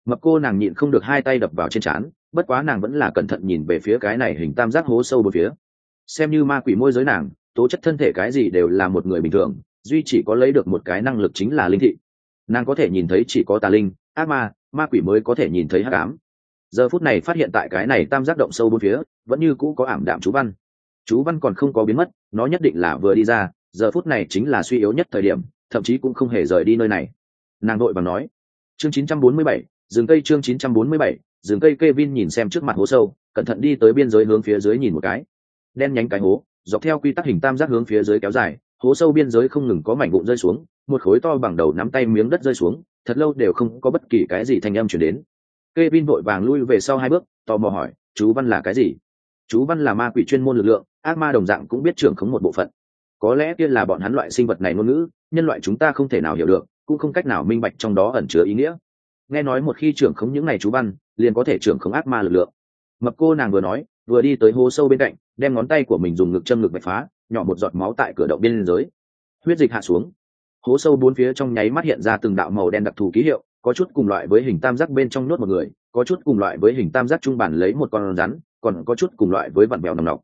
Mập cô nàng nhịn không được hai tay đập vào trên trán bất quá nàng vẫn là cẩn thận nhìn về phía cái này hình tam giác hố sâu một phía. Xem như ma quỷ môi giới nàng tố chất thân thể cái gì đều là một người bình thường duy chỉ có lấy được một cái năng lực chính là linh thị. Nàng có thể nhìn thấy chỉ có tà linh ác ma ma quỷ mới có thể nhìn thấy hắc ám. Giờ phút này phát hiện tại cái này tam giác động sâu bốn phía vẫn như cũ có ảm đạm chú văn. Chú văn còn không có biến mất nó nhất định là vừa đi ra giờ phút này chính là suy yếu nhất thời điểm thậm chí cũng không hề rời đi nơi này. Nàng đội bằng nói chương 947, rừng cây chương 947, rừng cây Kevin nhìn xem trước mặt hố sâu cẩn thận đi tới biên giới hướng phía dưới nhìn một cái. Đen nhánh cái hố dọc theo quy tắc hình tam giác hướng phía dưới kéo dài hố sâu biên giới không ngừng có mảnh vụn rơi xuống, một khối to bằng đầu nắm tay miếng đất rơi xuống, thật lâu đều không có bất kỳ cái gì thanh âm chuyển đến. Kevin vội vàng lui về sau hai bước, tò mò hỏi, chú văn là cái gì? Chú văn là ma quỷ chuyên môn lực lượng, ác ma đồng dạng cũng biết trưởng khống một bộ phận. Có lẽ kia là bọn hắn loại sinh vật này ngôn ngữ, nhân loại chúng ta không thể nào hiểu được, cũng không cách nào minh bạch trong đó ẩn chứa ý nghĩa. Nghe nói một khi trưởng khống những này chú văn, liền có thể trưởng khống ác ma lực lượng. Mập cô nàng vừa nói, vừa đi tới hố sâu bên cạnh, đem ngón tay của mình dùng ngực châm ngực bạch phá nhỏ một giọt máu tại cửa động biên giới. Huyết dịch hạ xuống. Hố sâu bốn phía trong nháy mắt hiện ra từng đạo màu đen đặc thù ký hiệu, có chút cùng loại với hình tam giác bên trong nuốt một người, có chút cùng loại với hình tam giác trung bản lấy một con rắn, còn có chút cùng loại với vặn bèo nồng nọc.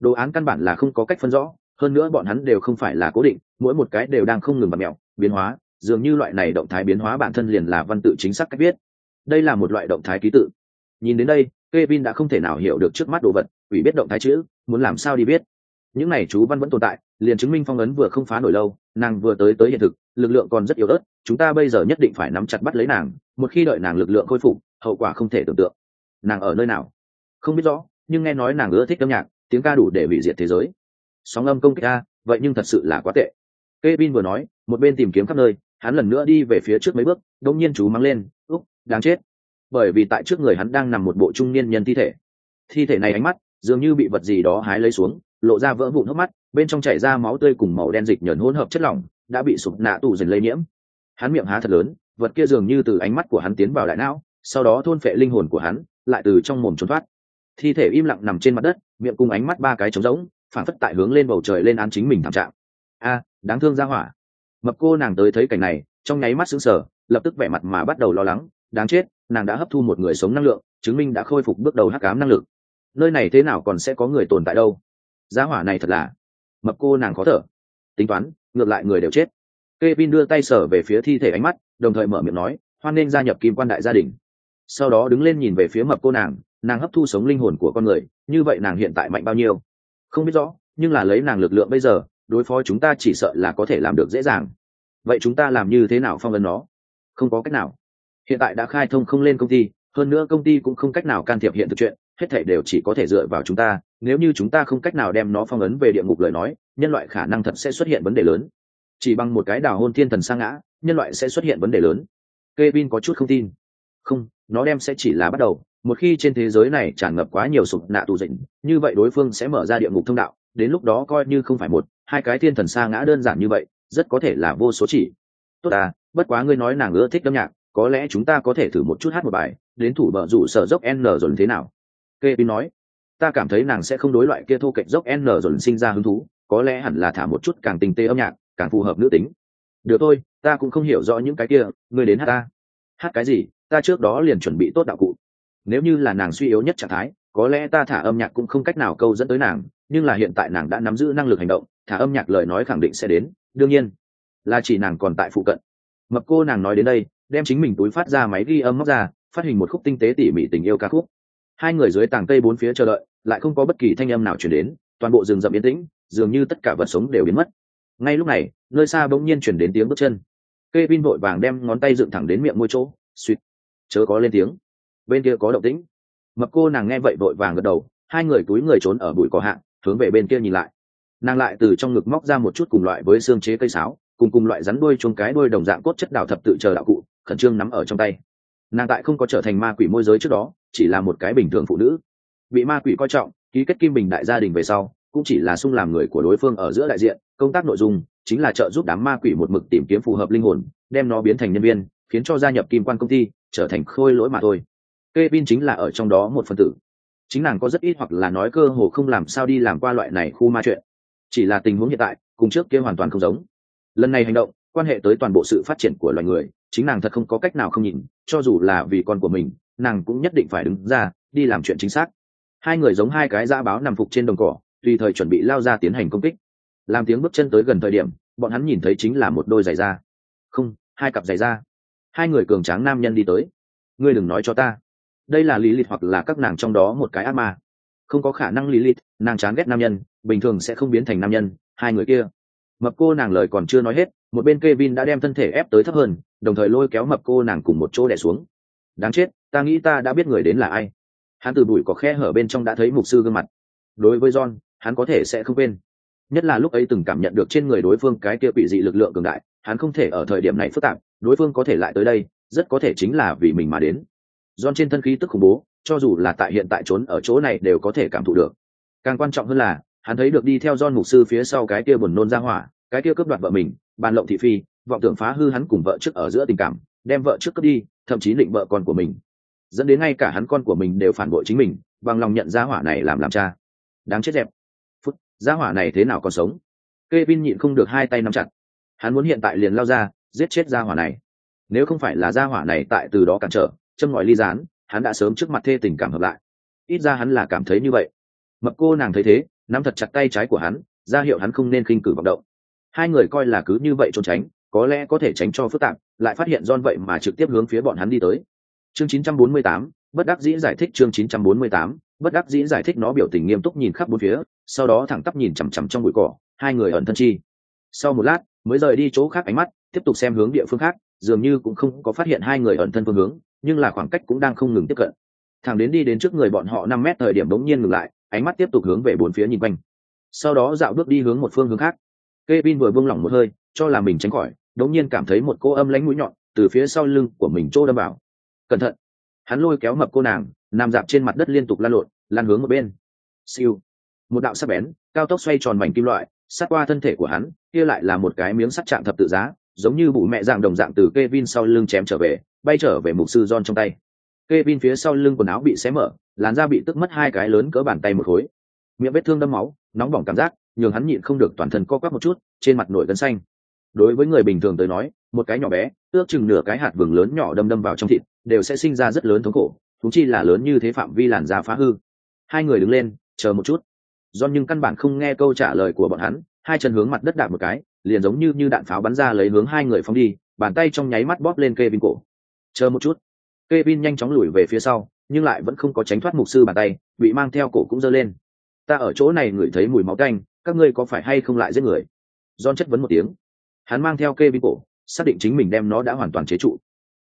Đồ án căn bản là không có cách phân rõ, hơn nữa bọn hắn đều không phải là cố định, mỗi một cái đều đang không ngừng vặn mẹo, biến hóa, dường như loại này động thái biến hóa bản thân liền là văn tự chính xác cách viết. Đây là một loại động thái ký tự. Nhìn đến đây, Kevin đã không thể nào hiểu được trước mắt đồ vật ủy biết động thái chữ, muốn làm sao đi biết những này chú văn vẫn tồn tại, liền chứng minh phong ấn vừa không phá nổi lâu, nàng vừa tới tới hiện thực, lực lượng còn rất yếu ớt, chúng ta bây giờ nhất định phải nắm chặt bắt lấy nàng, một khi đợi nàng lực lượng khôi phục, hậu quả không thể tưởng tượng. Nàng ở nơi nào? Không biết rõ, nhưng nghe nói nàng ưa thích âm nhạc, tiếng ca đủ để hủy diệt thế giới. Sóng âm công kích ca vậy nhưng thật sự là quá tệ. Kevin vừa nói, một bên tìm kiếm khắp nơi, hắn lần nữa đi về phía trước mấy bước đông nhiên chú mắng lên, úc, đáng chết. Bởi vì tại trước người hắn đang nằm một bộ trung niên nhân thi thể. Thi thể này ánh mắt, dường như bị vật gì đó hái lấy xuống lộ ra vỡ vụn hốc mắt, bên trong chảy ra máu tươi cùng màu đen dịch nhờn hỗn hợp chất lỏng, đã bị sụp nạ tù dần lây nhiễm. Hắn miệng há thật lớn, vật kia dường như từ ánh mắt của hắn tiến vào đại não, sau đó thôn phệ linh hồn của hắn, lại từ trong mồm trốn thoát. Thi thể im lặng nằm trên mặt đất, miệng cùng ánh mắt ba cái trống rỗng phản phất tại hướng lên bầu trời lên án chính mình thảm trạng. A, đáng thương ra hỏa. Mập cô nàng tới thấy cảnh này, trong nháy mắt sững sờ, lập tức vẻ mặt mà bắt đầu lo lắng, đáng chết, nàng đã hấp thu một người sống năng lượng, chứng minh đã khôi phục bước đầu hắc cám năng lực. Nơi này thế nào còn sẽ có người tồn tại đâu? Giá hỏa này thật là mập cô nàng khó thở. Tính toán, ngược lại người đều chết. Kevin đưa tay sở về phía thi thể ánh mắt, đồng thời mở miệng nói, hoan nên gia nhập kim quan đại gia đình. Sau đó đứng lên nhìn về phía mập cô nàng nàng hấp thu sống linh hồn của con người, như vậy nàng hiện tại mạnh bao nhiêu? Không biết rõ, nhưng là lấy nàng lực lượng bây giờ, đối phó chúng ta chỉ sợ là có thể làm được dễ dàng. Vậy chúng ta làm như thế nào phong ấn nó? Không có cách nào. Hiện tại đã khai thông không lên công ty, hơn nữa công ty cũng không cách nào can thiệp hiện thực chuyện, hết thể đều chỉ có thể dựa vào chúng ta nếu như chúng ta không cách nào đem nó phong ấn về địa ngục lời nói, nhân loại khả năng thật sẽ xuất hiện vấn đề lớn. Chỉ bằng một cái đào hôn thiên thần sa ngã, nhân loại sẽ xuất hiện vấn đề lớn. Kevin có chút không tin. Không, nó đem sẽ chỉ là bắt đầu. Một khi trên thế giới này tràn ngập quá nhiều sụp nạ tù dịnh, như vậy đối phương sẽ mở ra địa ngục thông đạo. Đến lúc đó coi như không phải một, hai cái thiên thần sa ngã đơn giản như vậy, rất có thể là vô số chỉ. Tốt à bất quá ngươi nói nàng ưa thích âm nhạc, có lẽ chúng ta có thể thử một chút hát một bài, đến thủ bờ rủ sở dốc n rồi thế nào? Kevin nói ta cảm thấy nàng sẽ không đối loại kia thô kệch dốc n dồn sinh ra hứng thú, có lẽ hẳn là thả một chút càng tinh tế âm nhạc, càng phù hợp nữ tính. Được thôi, ta cũng không hiểu rõ những cái kia, ngươi đến hát ta. Hát cái gì, ta trước đó liền chuẩn bị tốt đạo cụ. Nếu như là nàng suy yếu nhất trạng thái, có lẽ ta thả âm nhạc cũng không cách nào câu dẫn tới nàng, nhưng là hiện tại nàng đã nắm giữ năng lực hành động, thả âm nhạc lời nói khẳng định sẽ đến, đương nhiên, là chỉ nàng còn tại phụ cận. Mập cô nàng nói đến đây, đem chính mình túi phát ra máy ghi âm móc ra, phát hình một khúc tinh tế tỉ mỉ tình yêu ca khúc hai người dưới tàng cây bốn phía chờ đợi, lại không có bất kỳ thanh âm nào chuyển đến, toàn bộ rừng rậm yên tĩnh, dường như tất cả vật sống đều biến mất. Ngay lúc này, nơi xa bỗng nhiên chuyển đến tiếng bước chân. Cây pin vin vội vàng đem ngón tay dựng thẳng đến miệng môi chỗ, suýt, chớ có lên tiếng. Bên kia có động tĩnh. Mập cô nàng nghe vậy vội vàng gật đầu, hai người túi người trốn ở bụi cỏ hạng hướng về bên kia nhìn lại. Nàng lại từ trong ngực móc ra một chút cùng loại với xương chế cây sáo, cùng cùng loại rắn đuôi chuông cái đuôi đồng dạng cốt chất đào thập tự chờ đạo cụ, khẩn trương nắm ở trong tay. Nàng tại không có trở thành ma quỷ môi giới trước đó chỉ là một cái bình thường phụ nữ. Bị ma quỷ coi trọng, ký kết kim bình đại gia đình về sau, cũng chỉ là sung làm người của đối phương ở giữa đại diện, công tác nội dung chính là trợ giúp đám ma quỷ một mực tìm kiếm phù hợp linh hồn, đem nó biến thành nhân viên, khiến cho gia nhập kim quan công ty, trở thành khôi lỗi mà thôi. Kevin chính là ở trong đó một phần tử. Chính nàng có rất ít hoặc là nói cơ hồ không làm sao đi làm qua loại này khu ma chuyện. Chỉ là tình huống hiện tại, cùng trước kia hoàn toàn không giống. Lần này hành động, quan hệ tới toàn bộ sự phát triển của loài người, chính nàng thật không có cách nào không nhìn, cho dù là vì con của mình nàng cũng nhất định phải đứng ra, đi làm chuyện chính xác. Hai người giống hai cái da báo nằm phục trên đồng cỏ, tùy thời chuẩn bị lao ra tiến hành công kích. Làm tiếng bước chân tới gần thời điểm, bọn hắn nhìn thấy chính là một đôi giày da. Không, hai cặp giày da. Hai người cường tráng nam nhân đi tới. Ngươi đừng nói cho ta. Đây là lý lịch hoặc là các nàng trong đó một cái ác ma. Không có khả năng lý lịch nàng chán ghét nam nhân, bình thường sẽ không biến thành nam nhân, hai người kia. Mập cô nàng lời còn chưa nói hết, một bên k e vin đã đem thân thể ép tới thấp hơn, đồng thời lôi kéo mập cô nàng cùng một chỗ đẻ xuống. Đáng chết ta nghĩ ta đã biết người đến là ai hắn từ bụi có khe hở bên trong đã thấy mục sư gương mặt đối với john hắn có thể sẽ không quên nhất là lúc ấy từng cảm nhận được trên người đối phương cái kia bị dị lực lượng cường đại hắn không thể ở thời điểm này phức tạp đối phương có thể lại tới đây rất có thể chính là vì mình mà đến John trên thân khí tức khủng bố, cho dù là tại hiện tại trốn ở chỗ này đều có thể cảm thụ được. Càng quan trọng hơn là, hắn thấy được đi theo John mục sư phía sau cái kia buồn nôn ra hỏa, cái kia cướp đoạt vợ mình, bàn lộng thị phi, vọng tưởng phá hư hắn cùng vợ trước ở giữa tình cảm, đem vợ trước cướp đi, thậm chí định vợ con của mình. Dẫn đến ngay cả hắn con của mình đều phản bội chính mình, bằng lòng nhận ra hỏa này làm làm cha. Đáng chết dẹp. Phút, gia hỏa này thế nào còn sống? Kevin nhịn không được hai tay nắm chặt. Hắn muốn hiện tại liền lao ra, giết chết gia hỏa này. Nếu không phải là gia hỏa này tại từ đó cản trở, châm ngòi ly gián hắn đã sớm trước mặt thê tình cảm hợp lại ít ra hắn là cảm thấy như vậy mập cô nàng thấy thế nắm thật chặt tay trái của hắn ra hiệu hắn không nên khinh cử vọng động hai người coi là cứ như vậy trốn tránh có lẽ có thể tránh cho phức tạp lại phát hiện don vậy mà trực tiếp hướng phía bọn hắn đi tới chương 948, bất đắc dĩ giải thích chương 948, bất đắc dĩ giải thích nó biểu tình nghiêm túc nhìn khắp bốn phía sau đó thẳng tắp nhìn chằm chằm trong bụi cỏ hai người ẩn thân chi. Sau một lát mới rời đi chỗ khác ánh mắt tiếp tục xem hướng địa phương khác dường như cũng không có phát hiện hai người ẩn thân phương hướng nhưng là khoảng cách cũng đang không ngừng tiếp cận. Thằng đến đi đến trước người bọn họ năm mét thời điểm bỗng nhiên ngừng lại ánh mắt tiếp tục hướng về bốn phía nhìn quanh. Sau đó dạo bước đi hướng một phương hướng khác. Kevin vừa buông lỏng một hơi cho là mình tránh khỏi đống nhiên cảm thấy một cô âm lánh mũi nhọn từ phía sau lưng của mình trô đâm vào cẩn thận hắn lôi kéo mập cô nàng nằm dạp trên mặt đất liên tục lan lộn lan hướng một bên siêu một đạo sắc bén cao tốc xoay tròn mảnh kim loại sát qua thân thể của hắn kia lại là một cái miếng sắt chạm thập tự giá giống như bụ mẹ dạng đồng dạng từ Kevin sau lưng chém trở về bay trở về mục sư John trong tay. Kevin phía sau lưng quần áo bị xé mở, làn da bị tức mất hai cái lớn cỡ bàn tay một khối. Miệng vết thương đâm máu, nóng bỏng cảm giác, nhường hắn nhịn không được toàn thân co quắp một chút, trên mặt nổi gân xanh. Đối với người bình thường tới nói, một cái nhỏ bé, ước chừng nửa cái hạt vừng lớn nhỏ đâm đâm vào trong thịt, đều sẽ sinh ra rất lớn thống khổ, thú chi là lớn như thế phạm vi làn da phá hư. Hai người đứng lên, chờ một chút. do nhưng căn bản không nghe câu trả lời của bọn hắn, hai chân hướng mặt đất đạp một cái, liền giống như như đạn pháo bắn ra lấy hướng hai người phóng đi, bàn tay trong nháy mắt bóp lên Kevin cổ chờ một chút Kevin nhanh chóng lùi về phía sau nhưng lại vẫn không có tránh thoát mục sư bàn tay bị mang theo cổ cũng giơ lên ta ở chỗ này ngửi thấy mùi máu tanh các ngươi có phải hay không lại giết người John chất vấn một tiếng. Hắn mang theo Kevin cổ, xác định chính mình đem nó đã hoàn toàn chế trụ.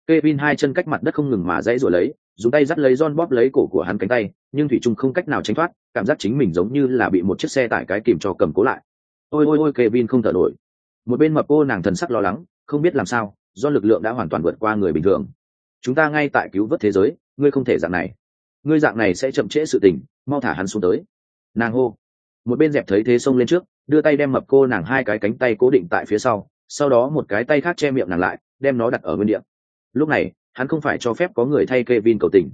Kevin hai chân cách mặt đất không ngừng mà dãy rồi lấy, dùng tay dắt lấy John bóp lấy cổ của hắn cánh tay, nhưng thủy trung không cách nào tránh thoát, cảm giác chính mình giống như là bị một chiếc xe tải cái kìm cho cầm cố lại. Ôi ôi ôi Kevin không thở nổi. Một bên mập cô nàng thần sắc lo lắng, không biết làm sao, do lực lượng đã hoàn toàn vượt qua người bình thường. Chúng ta ngay tại cứu vớt thế giới, ngươi không thể dạng này. Ngươi dạng này sẽ chậm trễ sự tình, mau thả hắn xuống tới. Nàng hô. Một bên dẹp thấy thế xông lên trước, đưa tay đem mập cô nàng hai cái cánh tay cố định tại phía sau, sau đó một cái tay khác che miệng nàng lại, đem nó đặt ở nguyên địa. Lúc này, hắn không phải cho phép có người thay Kevin cầu tình.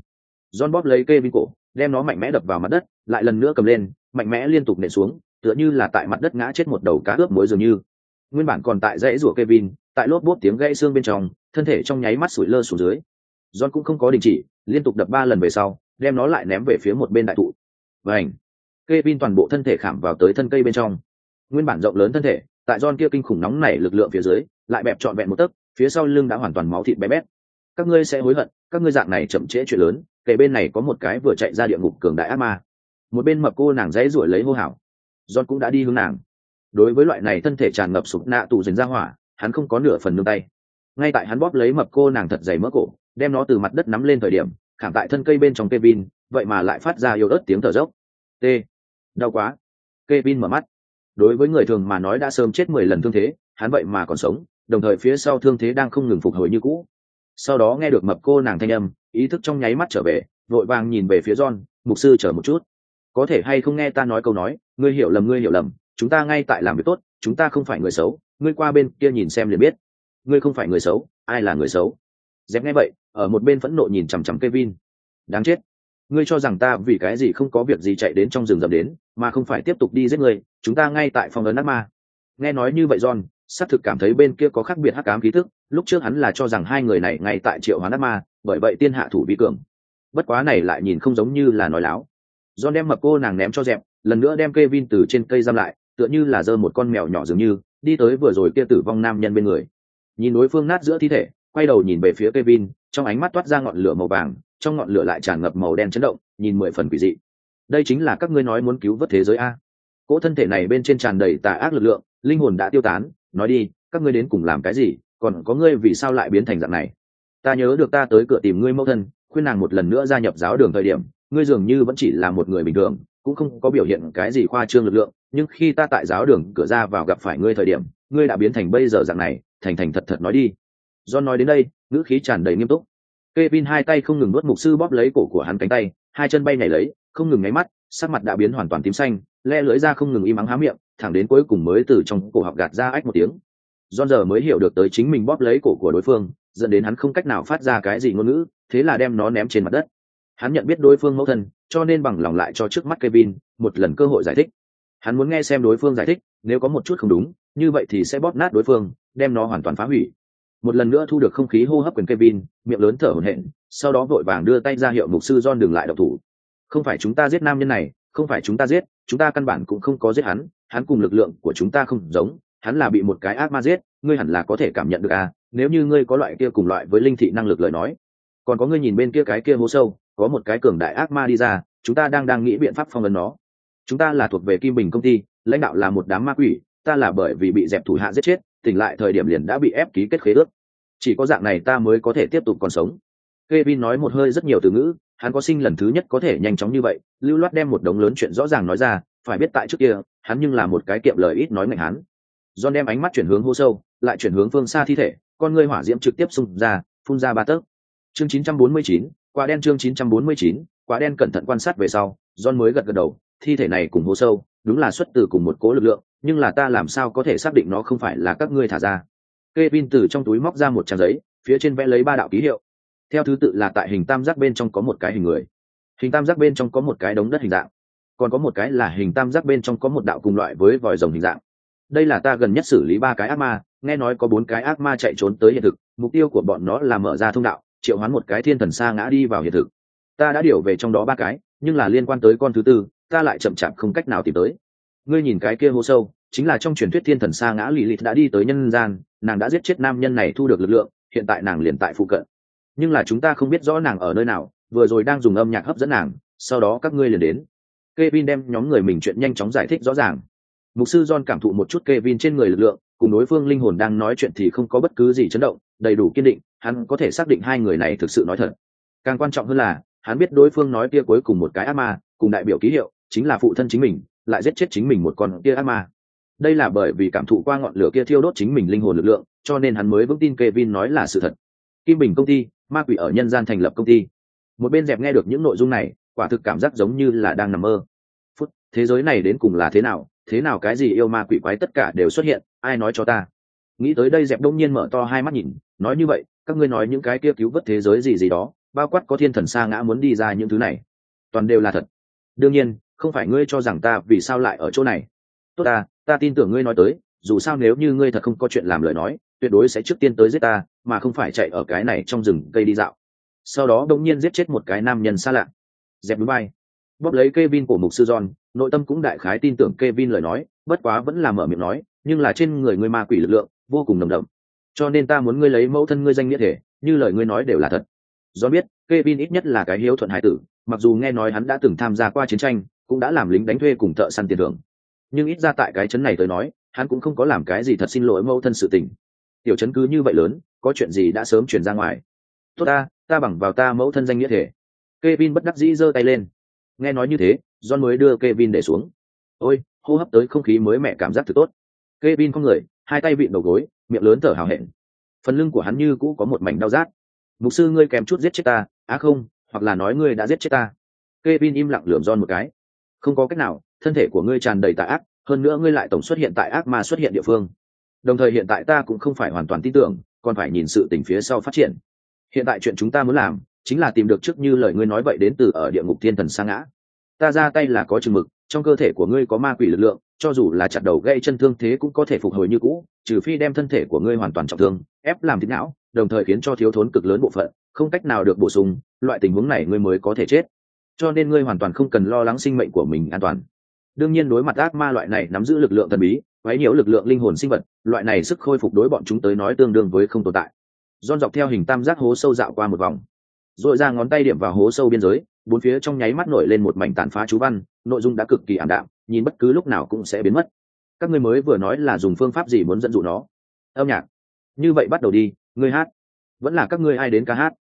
John bóp lấy Kevin cổ, đem nó mạnh mẽ đập vào mặt đất, lại lần nữa cầm lên, mạnh mẽ liên tục nện xuống, tựa như là tại mặt đất ngã chết một đầu cá ướp muối dường như. Nguyên bản còn tại dãy rủa Kevin, tại lốp bốt tiếng gãy xương bên trong, thân thể trong nháy mắt sủi lơ xuống dưới. John cũng không có đình chỉ, liên tục đập ba lần về sau, đem nó lại ném về phía một bên đại thụ. và ảnh. Kevin toàn bộ thân thể khảm vào tới thân cây bên trong. Nguyên bản rộng lớn thân thể, tại John kia kinh khủng nóng nảy lực lượng phía dưới, lại bẹp trọn vẹn một tấc, phía sau lưng đã hoàn toàn máu thịt bé bét. Các ngươi sẽ hối hận, các ngươi dạng này chậm trễ chuyện lớn, kể bên này có một cái vừa chạy ra địa ngục cường đại ác ma. Một bên mập cô nàng dãy rủi lấy hô hào. John cũng đã đi hướng nàng. Đối với loại này thân thể tràn ngập sụp nạ tù dình ra hỏa, hắn không có nửa phần nương tay. Ngay tại hắn bóp lấy mập cô nàng thật dày mỡ cổ, đem nó từ mặt đất nắm lên thời điểm, khảm tại thân cây bên trong Kevin, vậy mà lại phát ra yếu ớt tiếng thở dốc. T. Đau quá. Kevin mở mắt. Đối với người thường mà nói đã sớm chết mười lần thương thế, hắn vậy mà còn sống, đồng thời phía sau thương thế đang không ngừng phục hồi như cũ. Sau đó nghe được mập cô nàng thanh âm, ý thức trong nháy mắt trở về, vội vàng nhìn về phía John, mục sư chờ một chút. Có thể hay không nghe ta nói câu nói, ngươi hiểu lầm ngươi hiểu lầm, chúng ta ngay tại làm việc tốt, chúng ta không phải người xấu, ngươi qua bên kia nhìn xem liền biết. Ngươi không phải người xấu, ai là người xấu? Dẹp nghe vậy, ở một bên phẫn nộ nhìn chằm chằm Kevin. Đáng chết. Ngươi cho rằng ta vì cái gì không có việc gì chạy đến trong rừng rậm đến, mà không phải tiếp tục đi giết người, chúng ta ngay tại phòng ấn ác ma. Nghe nói như vậy John, xác thực cảm thấy bên kia có khác biệt hắc ám ký thức, lúc trước hắn là cho rằng hai người này ngay tại triệu hoán ác ma, bởi vậy tiên hạ thủ vi cường. Bất quá này lại nhìn không giống như là nói láo. John đem mập cô nàng ném cho dẹp, lần nữa đem Kevin từ trên cây giam lại, tựa như là giơ một con mèo nhỏ dường như, đi tới vừa rồi kia tử vong nam nhân bên người. Nhìn đối phương nát giữa thi thể, quay đầu nhìn về phía Kevin, trong ánh mắt toát ra ngọn lửa màu vàng, trong ngọn lửa lại tràn ngập màu đen chấn động, nhìn mười phần quỷ dị. Đây chính là các ngươi nói muốn cứu vớt thế giới a? Cỗ thân thể này bên trên tràn đầy tà ác lực lượng, linh hồn đã tiêu tán, nói đi, các ngươi đến cùng làm cái gì, còn có ngươi vì sao lại biến thành dạng này? Ta nhớ được ta tới cửa tìm ngươi mẫu thân, khuyên nàng một lần nữa gia nhập giáo đường thời điểm, ngươi dường như vẫn chỉ là một người bình thường, cũng không có biểu hiện cái gì khoa trương lực lượng, nhưng khi ta tại giáo đường cửa ra vào gặp phải ngươi thời điểm, ngươi đã biến thành bây giờ dạng này, thành thành thật thật nói đi. John nói đến đây, ngữ khí tràn đầy nghiêm túc. Kevin hai tay không ngừng nuốt mục sư bóp lấy cổ của hắn cánh tay, hai chân bay nhảy lấy, không ngừng ngáy mắt, sắc mặt đã biến hoàn toàn tím xanh, le lưỡi ra không ngừng im ắng há miệng, thẳng đến cuối cùng mới từ trong cổ họng gạt ra ách một tiếng. John giờ mới hiểu được tới chính mình bóp lấy cổ của đối phương, dẫn đến hắn không cách nào phát ra cái gì ngôn ngữ, thế là đem nó ném trên mặt đất. Hắn nhận biết đối phương mẫu thân, cho nên bằng lòng lại cho trước mắt Kevin một lần cơ hội giải thích. Hắn muốn nghe xem đối phương giải thích, nếu có một chút không đúng, như vậy thì sẽ bóp nát đối phương, đem nó hoàn toàn phá hủy một lần nữa thu được không khí hô hấp quyền Kevin, miệng lớn thở hổn hển, sau đó vội vàng đưa tay ra hiệu mục sư John đừng lại độc thủ. Không phải chúng ta giết nam nhân này, không phải chúng ta giết, chúng ta căn bản cũng không có giết hắn, hắn cùng lực lượng của chúng ta không giống, hắn là bị một cái ác ma giết, ngươi hẳn là có thể cảm nhận được à, nếu như ngươi có loại kia cùng loại với linh thị năng lực lời nói. Còn có ngươi nhìn bên kia cái kia hố sâu, có một cái cường đại ác ma đi ra, chúng ta đang đang nghĩ biện pháp phong ấn nó. Chúng ta là thuộc về Kim Bình công ty, lãnh đạo là một đám ma quỷ, ta là bởi vì bị dẹp thủ hạ giết chết, tỉnh lại thời điểm liền đã bị ép ký kết khế ước chỉ có dạng này ta mới có thể tiếp tục còn sống Kevin nói một hơi rất nhiều từ ngữ, hắn có sinh lần thứ nhất có thể nhanh chóng như vậy, lưu loát đem một đống lớn chuyện rõ ràng nói ra, phải biết tại trước kia, hắn nhưng là một cái kiệm lời ít nói mạnh hắn. John đem ánh mắt chuyển hướng hô sâu, lại chuyển hướng phương xa thi thể, con người hỏa diễm trực tiếp xung ra, phun ra ba tấc. Chương 949, quả đen chương 949, quả đen cẩn thận quan sát về sau, John mới gật gật đầu, thi thể này cùng hô sâu, đúng là xuất từ cùng một cố lực lượng, nhưng là ta làm sao có thể xác định nó không phải là các ngươi thả ra. Kevin từ trong túi móc ra một trang giấy, phía trên vẽ lấy ba đạo ký hiệu. Theo thứ tự là tại hình tam giác bên trong có một cái hình người, hình tam giác bên trong có một cái đống đất hình dạng, còn có một cái là hình tam giác bên trong có một đạo cùng loại với vòi rồng hình dạng. Đây là ta gần nhất xử lý ba cái ác ma, nghe nói có bốn cái ác ma chạy trốn tới hiện thực, mục tiêu của bọn nó là mở ra thông đạo, triệu hoán một cái thiên thần sa ngã đi vào hiện thực. Ta đã điều về trong đó ba cái, nhưng là liên quan tới con thứ tư, ta lại chậm chạp không cách nào tìm tới. Ngươi nhìn cái kia hô sâu, chính là trong truyền thuyết thiên thần sa ngã lì lịt đã đi tới nhân gian, nàng đã giết chết nam nhân này thu được lực lượng hiện tại nàng liền tại phụ cận nhưng là chúng ta không biết rõ nàng ở nơi nào, vừa rồi đang dùng âm nhạc hấp dẫn nàng, sau đó các ngươi liền đến. Kevin đem nhóm người mình chuyện nhanh chóng giải thích rõ ràng. mục sư john cảm thụ một chút Kevin trên người lực lượng, cùng đối phương linh hồn đang nói chuyện thì không có bất cứ gì chấn động, đầy đủ kiên định, hắn có thể xác định hai người này thực sự nói thật. Càng quan trọng hơn là, hắn biết đối phương nói kia cuối cùng một cái ác ma, cùng đại biểu ký hiệu, chính là phụ thân chính mình, lại giết chết chính mình một con kia ác ma. Đây là bởi vì cảm thụ qua ngọn lửa kia thiêu đốt chính mình linh hồn lực lượng, cho nên hắn mới vững tin Kevin nói là sự thật. Kim bình công ty ma quỷ ở nhân gian thành lập công ty. Một bên dẹp nghe được những nội dung này, quả thực cảm giác giống như là đang nằm mơ. Phút, thế giới này đến cùng là thế nào thế nào cái gì yêu ma quỷ quái tất cả đều xuất hiện, ai nói cho ta? Nghĩ tới đây dẹp đông nhiên mở to hai mắt nhìn, nói như vậy, các ngươi nói những cái kia cứu vớt thế giới gì gì đó, bao quát có thiên thần sa ngã muốn đi ra những thứ này. Toàn đều là thật. Đương nhiên, không phải ngươi cho rằng ta vì sao lại ở chỗ này. Tốt ta ta tin tưởng ngươi nói tới, dù sao nếu như ngươi thật không có chuyện làm lời nói, tuyệt đối sẽ trước tiên tới giết ta mà không phải chạy ở cái này trong rừng cây đi dạo sau đó đông nhiên giết chết một cái nam nhân xa lạ dẹp núi bay bóp lấy Kevin của mục sư John, nội tâm cũng đại khái tin tưởng Kevin lời nói, bất quá vẫn là mở miệng nói, nhưng là trên người ngươi ma quỷ lực lượng vô cùng nồng đậm. Cho nên ta muốn ngươi lấy mẫu thân ngươi danh nghĩa thể, như lời ngươi nói đều là thật. Do biết, Kevin ít nhất là cái hiếu thuận hải tử, mặc dù nghe nói hắn đã từng tham gia qua chiến tranh, cũng đã làm lính đánh thuê cùng thợ săn tiền thưởng. Nhưng ít ra tại cái chấn này tới nói, hắn cũng không có làm cái gì thật xin lỗi mẫu thân sự tình. Tiểu chấn cứ như vậy lớn, có chuyện gì đã sớm truyền ra ngoài. Tốt ta, ta bằng vào ta mẫu thân danh nghĩa thể. Kevin bất đắc dĩ giơ tay lên. Nghe nói như thế john mới đưa Kevin để xuống. Ôi hô hấp tới không khí mới mẹ cảm giác thật tốt. Kevin không người hai tay vịn đầu gối miệng lớn thở hào hẹn. Phần lưng của hắn như cũ có một mảnh đau rát. Mục sư ngươi kèm chút giết chết ta á không hoặc là nói ngươi đã giết chết ta. Kevin im lặng lườm John một cái. Không có cách nào thân thể của ngươi tràn đầy tà ác hơn nữa ngươi lại tổng xuất hiện tại ác mà xuất hiện địa phương đồng thời hiện tại ta cũng không phải hoàn toàn tin tưởng, còn phải nhìn sự tình phía sau phát triển. Hiện tại chuyện chúng ta muốn làm, chính là tìm được trước như lời ngươi nói vậy đến từ ở địa ngục thiên thần sa ngã. Ta ra tay là có chừng mực, trong cơ thể của ngươi có ma quỷ lực lượng, cho dù là chặt đầu gây chân thương thế cũng có thể phục hồi như cũ, trừ phi đem thân thể của ngươi hoàn toàn trọng thương, ép làm thịt não, đồng thời khiến cho thiếu thốn cực lớn bộ phận, không cách nào được bổ sung, loại tình huống này ngươi mới có thể chết. Cho nên ngươi hoàn toàn không cần lo lắng sinh mệnh của mình an toàn đương nhiên đối mặt ác ma loại này nắm giữ lực lượng thần bí, quấy nhiễu lực lượng linh hồn sinh vật, loại này sức khôi phục đối bọn chúng tới nói tương đương với không tồn tại. Don dọc theo hình tam giác hố sâu dạo qua một vòng. Rồi ra ngón tay điểm vào hố sâu biên giới, bốn phía trong nháy mắt nổi lên một mảnh tàn phá chú văn, nội dung đã cực kỳ ảm đạm, nhìn bất cứ lúc nào cũng sẽ biến mất. Các ngươi mới vừa nói là dùng phương pháp gì muốn dẫn dụ nó? Âm nhạc. Như vậy bắt đầu đi, ngươi hát. Vẫn là các ngươi ai đến ca hát?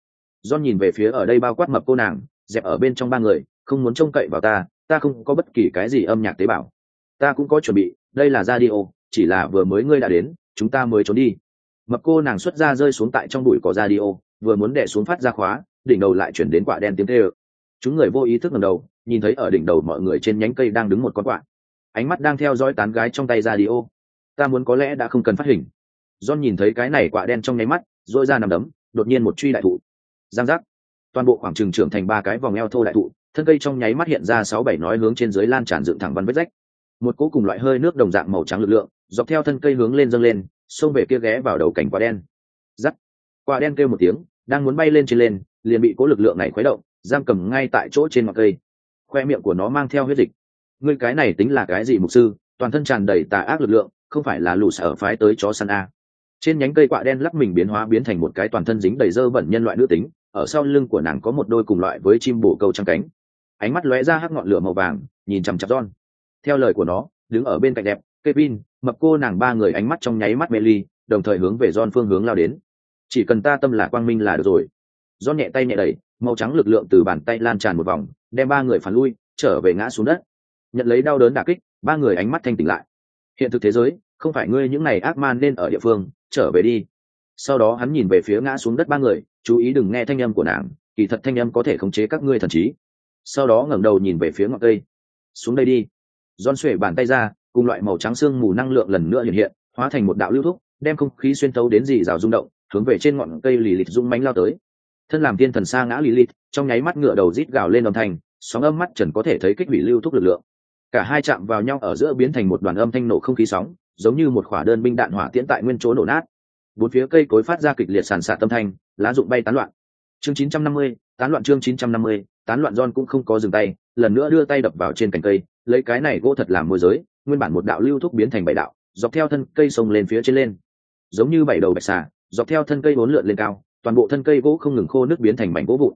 Don nhìn về phía ở đây bao quát mập cô nàng, dẹp ở bên trong ba người, không muốn trông cậy vào ta ta không có bất kỳ cái gì âm nhạc tế bào. Ta cũng có chuẩn bị, đây là radio, chỉ là vừa mới ngươi đã đến, chúng ta mới trốn đi. Mập cô nàng xuất ra rơi xuống tại trong bụi có radio, vừa muốn đẻ xuống phát ra khóa, đỉnh đầu lại chuyển đến quả đen tiếng tê ơ chúng người vô ý thức ngầm đầu, nhìn thấy ở đỉnh đầu mọi người trên nhánh cây đang đứng một con quạ. Ánh mắt đang theo dõi tán gái trong tay radio. ta muốn có lẽ đã không cần phát hình. John nhìn thấy cái này quả đen trong nháy mắt dội ra nằm đấm, đột nhiên một truy đại thụ. Giang giác. Toàn bộ khoảng trường trưởng thành ba cái vòng eo thô đại thụ thân cây trong nháy mắt hiện ra sáu bảy nói hướng trên dưới lan tràn dựng thẳng văn vết rách. Một cỗ cùng loại hơi nước đồng dạng màu trắng lực lượng, dọc theo thân cây hướng lên dâng lên, xông về kia ghé vào đầu cảnh quả đen. Giắt quả đen kêu một tiếng, đang muốn bay lên trên lên, liền bị cỗ lực lượng này khuấy động, giam cầm ngay tại chỗ trên mặt cây. Khoe miệng của nó mang theo huyết dịch. Người cái này tính là cái gì mục sư? Toàn thân tràn đầy tà ác lực lượng, không phải là lũ sở phái tới chó săn a. Trên nhánh cây quạ đen lắc mình biến hóa biến thành một cái toàn thân dính đầy dơ bẩn nhân loại nữ tính, ở sau lưng của nàng có một đôi cùng loại với chim bổ câu trăng cánh ánh mắt lóe ra hắc ngọn lửa màu vàng nhìn chằm chặp John. theo lời của nó đứng ở bên cạnh đẹp Kevin, mập cô nàng ba người ánh mắt trong nháy mắt mê ly đồng thời hướng về John phương hướng lao đến. Chỉ cần ta tâm là quang minh là được rồi. Do nhẹ tay nhẹ đẩy màu trắng lực lượng từ bàn tay lan tràn một vòng đem ba người phản lui trở về ngã xuống đất. Nhận lấy đau đớn đả kích ba người ánh mắt thanh tỉnh lại. Hiện thực thế giới không phải ngươi những này ác man nên ở địa phương trở về đi. Sau đó hắn nhìn về phía ngã xuống đất ba người chú ý đừng nghe thanh âm của nàng kỳ thật thanh âm có thể khống chế các ngươi thần trí sau đó ngẩng đầu nhìn về phía ngọn cây xuống đây đi. Don xuể bàn tay ra cùng loại màu trắng xương mù năng lượng lần nữa hiện hiện hóa thành một đạo lưu thúc đem không khí xuyên tấu đến dì rào rung động hướng về trên ngọn cây lì lịt rung mánh lao tới. Thân làm tiên thần xa ngã lì lịt trong nháy mắt ngựa đầu rít gào lên âm thanh sóng âm mắt trần có thể thấy kích hủy lưu thúc lực lượng. Cả hai chạm vào nhau ở giữa biến thành một đoàn âm thanh nổ không khí sóng giống như một khỏa đơn binh đạn hỏa tiễn tại nguyên chỗ nổ nát. Bốn phía cây cối phát ra kịch liệt sàn sạt tâm thanh lá rụng bay tán loạn. Chương 950, tán loạn chương 950, tán loạn John cũng không có dừng tay, lần nữa đưa tay đập vào trên cành cây, lấy cái này gỗ thật làm môi giới, nguyên bản một đạo lưu thúc biến thành bảy đạo, dọc theo thân cây sông lên phía trên lên. Giống như bảy đầu bạch xà, dọc theo thân cây bốn lượn lên cao, toàn bộ thân cây gỗ không ngừng khô nước biến thành mảnh gỗ vụn.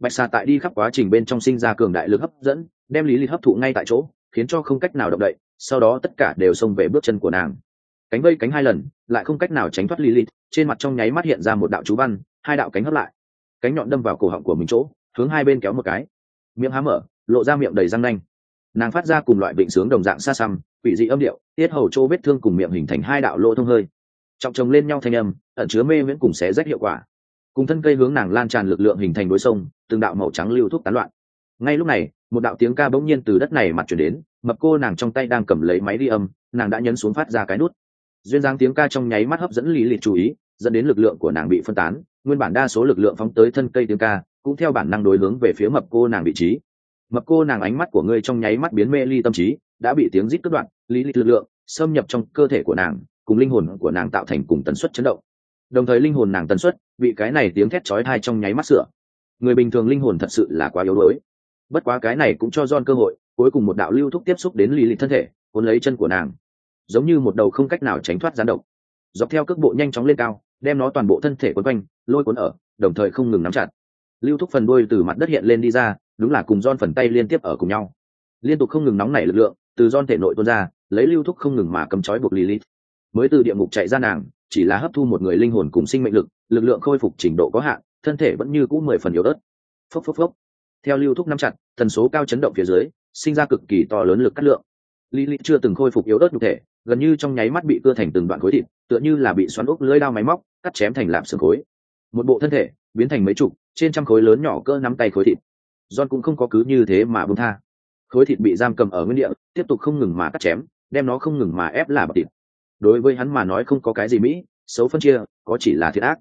Bạch xà tại đi khắp quá trình bên trong sinh ra cường đại lực hấp dẫn, đem lý lịch hấp thụ ngay tại chỗ, khiến cho không cách nào động đậy, sau đó tất cả đều xông về bước chân của nàng. Cánh vây cánh hai lần, lại không cách nào tránh thoát lilith trên mặt trong nháy mắt hiện ra một đạo chú văn, hai đạo cánh hấp lại. Cánh nhọn đâm vào cổ họng của mình chỗ hướng hai bên kéo một cái. Miệng há mở, lộ ra miệng đầy răng nanh. Nàng phát ra cùng loại bệnh sướng đồng dạng xa xăm, quỷ dị âm điệu, tiết hầu chỗ vết thương cùng miệng hình thành hai đạo lỗ thông hơi. Trọng chồng lên nhau thanh âm, ẩn chứa mê miễn cùng xé rách hiệu quả. Cùng thân cây hướng nàng lan tràn lực lượng hình thành đối sông, từng đạo màu trắng lưu thuốc tán loạn. Ngay lúc này, một đạo tiếng ca bỗng nhiên từ đất này mặt chuyển đến, mập cô nàng trong tay đang cầm lấy máy đi âm, nàng đã nhấn xuống phát ra cái nút. Duyên dáng tiếng ca trong nháy mắt hấp dẫn lý lịch chú ý, dẫn đến lực lượng của nàng bị phân tán, nguyên bản đa số lực lượng phóng tới thân cây tiếng ca cũng theo bản năng đối hướng về phía mập cô nàng vị trí. Mập cô nàng ánh mắt của ngươi trong nháy mắt biến mê ly tâm trí, đã bị tiếng rít cất đoạn, lý lịch lực lượng xâm nhập trong cơ thể của nàng, cùng linh hồn của nàng tạo thành cùng tần suất chấn động. Đồng thời linh hồn nàng tần suất bị cái này tiếng thét chói tai trong nháy mắt sửa. Người bình thường linh hồn thật sự là quá yếu đuối. Bất quá cái này cũng cho John cơ hội, cuối cùng một đạo lưu thúc tiếp xúc đến lý lịch thân thể, cuốn lấy chân của nàng. Giống như một đầu không cách nào tránh thoát gián độc. Dọc theo cước bộ nhanh chóng lên cao, đem nó toàn bộ thân thể quấn quanh, lôi cuốn ở, đồng thời không ngừng nắm chặt lưu thúc phần đuôi từ mặt đất hiện lên đi ra, đúng là cùng don phần tay liên tiếp ở cùng nhau. Liên tục không ngừng nóng nảy lực lượng, từ don thể nội tuôn ra, lấy lưu thúc không ngừng mà cầm chói buộc lilith. Mới từ địa ngục chạy ra nàng, chỉ là hấp thu một người linh hồn cùng sinh mệnh lực lực lượng khôi phục trình độ có hạn, thân thể vẫn như cũ mười phần yếu ớt. Phốc phốc phốc. Theo lưu thúc nắm chặt, tần số cao chấn động phía dưới, sinh ra cực kỳ to lớn lực cắt lượng. Lilith chưa từng khôi phục yếu ớt nhục thể, gần như trong nháy mắt bị cưa thành từng đoạn khối thịt, tựa như là bị xoắn ốc lưỡi đao máy móc, cắt chém thành lạp xương khối. Một bộ thân thể biến thành mấy chục trên trăm khối lớn nhỏ cỡ nắm tay khối thịt john cũng không có cứ như thế mà bung tha khối thịt bị giam cầm ở nguyên địa tiếp tục không ngừng mà cắt chém đem nó không ngừng mà ép là bọc thịt đối với hắn mà nói không có cái gì mỹ xấu phân chia có chỉ là thiệt ác